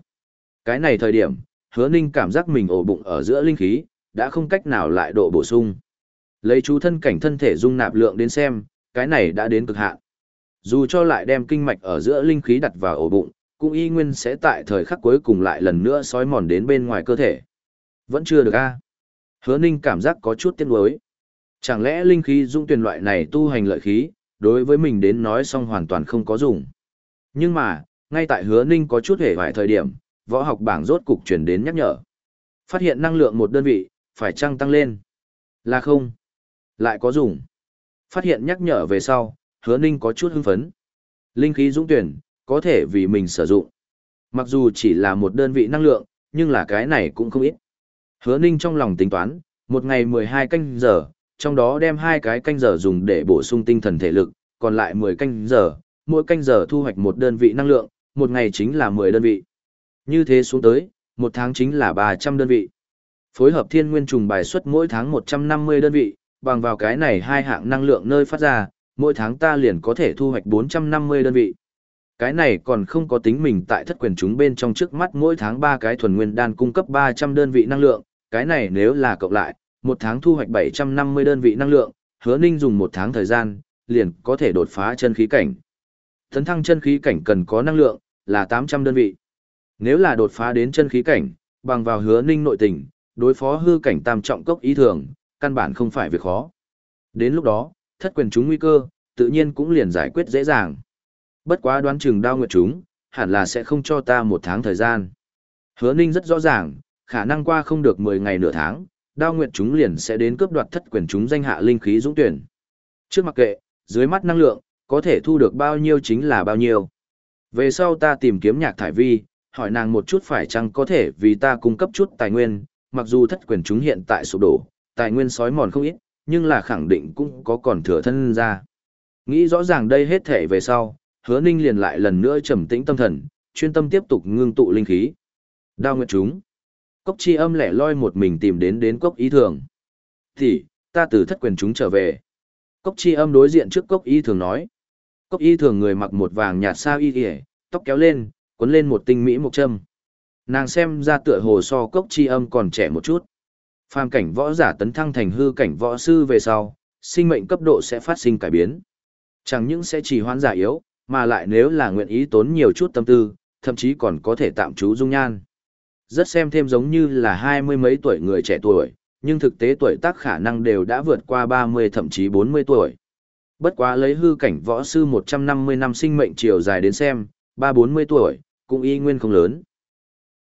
S1: Cái này thời điểm, hứa ninh cảm giác mình ổ bụng ở giữa linh khí, đã không cách nào lại độ bổ sung. Lấy chú thân cảnh thân thể dung nạp lượng đến xem, cái này đã đến cực hạn. Dù cho lại đem kinh mạch ở giữa linh khí đặt vào ổ bụng, cũng y nguyên sẽ tại thời khắc cuối cùng lại lần nữa sói mòn đến bên ngoài cơ thể. Vẫn chưa được a. Hứa Ninh cảm giác có chút tiếc nuối. Chẳng lẽ linh khí dung tuyển loại này tu hành lợi khí, đối với mình đến nói xong hoàn toàn không có dùng. Nhưng mà, ngay tại hứa ninh có chút hề hoài thời điểm, võ học bảng rốt cục chuyển đến nhắc nhở. Phát hiện năng lượng một đơn vị, phải chăng tăng lên? Là không? Lại có dùng. Phát hiện nhắc nhở về sau, hứa ninh có chút hưng phấn. Linh khí dũng tuyển, có thể vì mình sử dụng. Mặc dù chỉ là một đơn vị năng lượng, nhưng là cái này cũng không ít. Hứa ninh trong lòng tính toán, một ngày 12 canh giờ, trong đó đem hai cái canh giờ dùng để bổ sung tinh thần thể lực, còn lại 10 canh giờ, mỗi canh giờ thu hoạch một đơn vị năng lượng, một ngày chính là 10 đơn vị. Như thế xuống tới, một tháng chính là 300 đơn vị. Phối hợp thiên nguyên trùng bài xuất mỗi tháng 150 đơn vị, bằng vào cái này hai hạng năng lượng nơi phát ra, mỗi tháng ta liền có thể thu hoạch 450 đơn vị. Cái này còn không có tính mình tại thất quyền chúng bên trong trước mắt mỗi tháng 3 cái thuần nguyên đan cung cấp 300 đơn vị năng lượng, cái này nếu là cộng lại, một tháng thu hoạch 750 đơn vị năng lượng, hứa ninh dùng một tháng thời gian, liền có thể đột phá chân khí cảnh. Thấn thăng chân khí cảnh cần có năng lượng, là 800 đơn vị. Nếu là đột phá đến chân khí cảnh, bằng vào hứa ninh nội tình, đối phó hư cảnh tam trọng cốc ý thường, căn bản không phải việc khó. Đến lúc đó, thất quyền chúng nguy cơ, tự nhiên cũng liền giải quyết dễ dàng. Bất quá đoán chừng đao nguyệt chúng, hẳn là sẽ không cho ta một tháng thời gian. Hứa ninh rất rõ ràng, khả năng qua không được 10 ngày nửa tháng, đao nguyệt chúng liền sẽ đến cướp đoạt thất quyền chúng danh hạ linh khí dũng tuyển. Trước mặc kệ, dưới mắt năng lượng, có thể thu được bao nhiêu chính là bao nhiêu. Về sau ta tìm kiếm nhạc thải vi, hỏi nàng một chút phải chăng có thể vì ta cung cấp chút tài nguyên, mặc dù thất quyền chúng hiện tại sụp đổ, tài nguyên sói mòn không ít, nhưng là khẳng định cũng có còn thừa thân ra. Nghĩ rõ ràng đây hết thể về sau, hứa ninh liền lại lần nữa trầm tĩnh tâm thần, chuyên tâm tiếp tục ngưng tụ linh khí. Đao nguyệt chúng. Cốc chi âm lẻ loi một mình tìm đến đến cốc ý thường. Thì, ta từ thất quyền chúng trở về. Cốc chi âm đối diện trước cốc ý thường nói. Cốc ý thường người mặc một vàng nhạt sao y kìa, tóc kéo lên, cuốn lên một tinh mỹ một châm. Nàng xem ra tựa hồ so cốc chi âm còn trẻ một chút. Phàm cảnh võ giả tấn thăng thành hư cảnh võ sư về sau, sinh mệnh cấp độ sẽ phát sinh cải biến. Chẳng những sẽ chỉ hoãn giả yếu, mà lại nếu là nguyện ý tốn nhiều chút tâm tư, thậm chí còn có thể tạm trú dung nhan. Rất xem thêm giống như là hai mươi mấy tuổi người trẻ tuổi, nhưng thực tế tuổi tác khả năng đều đã vượt qua 30 thậm chí 40 tuổi. Bất quá lấy hư cảnh võ sư 150 năm sinh mệnh chiều dài đến xem, 3-40 tuổi, cũng y nguyên không lớn.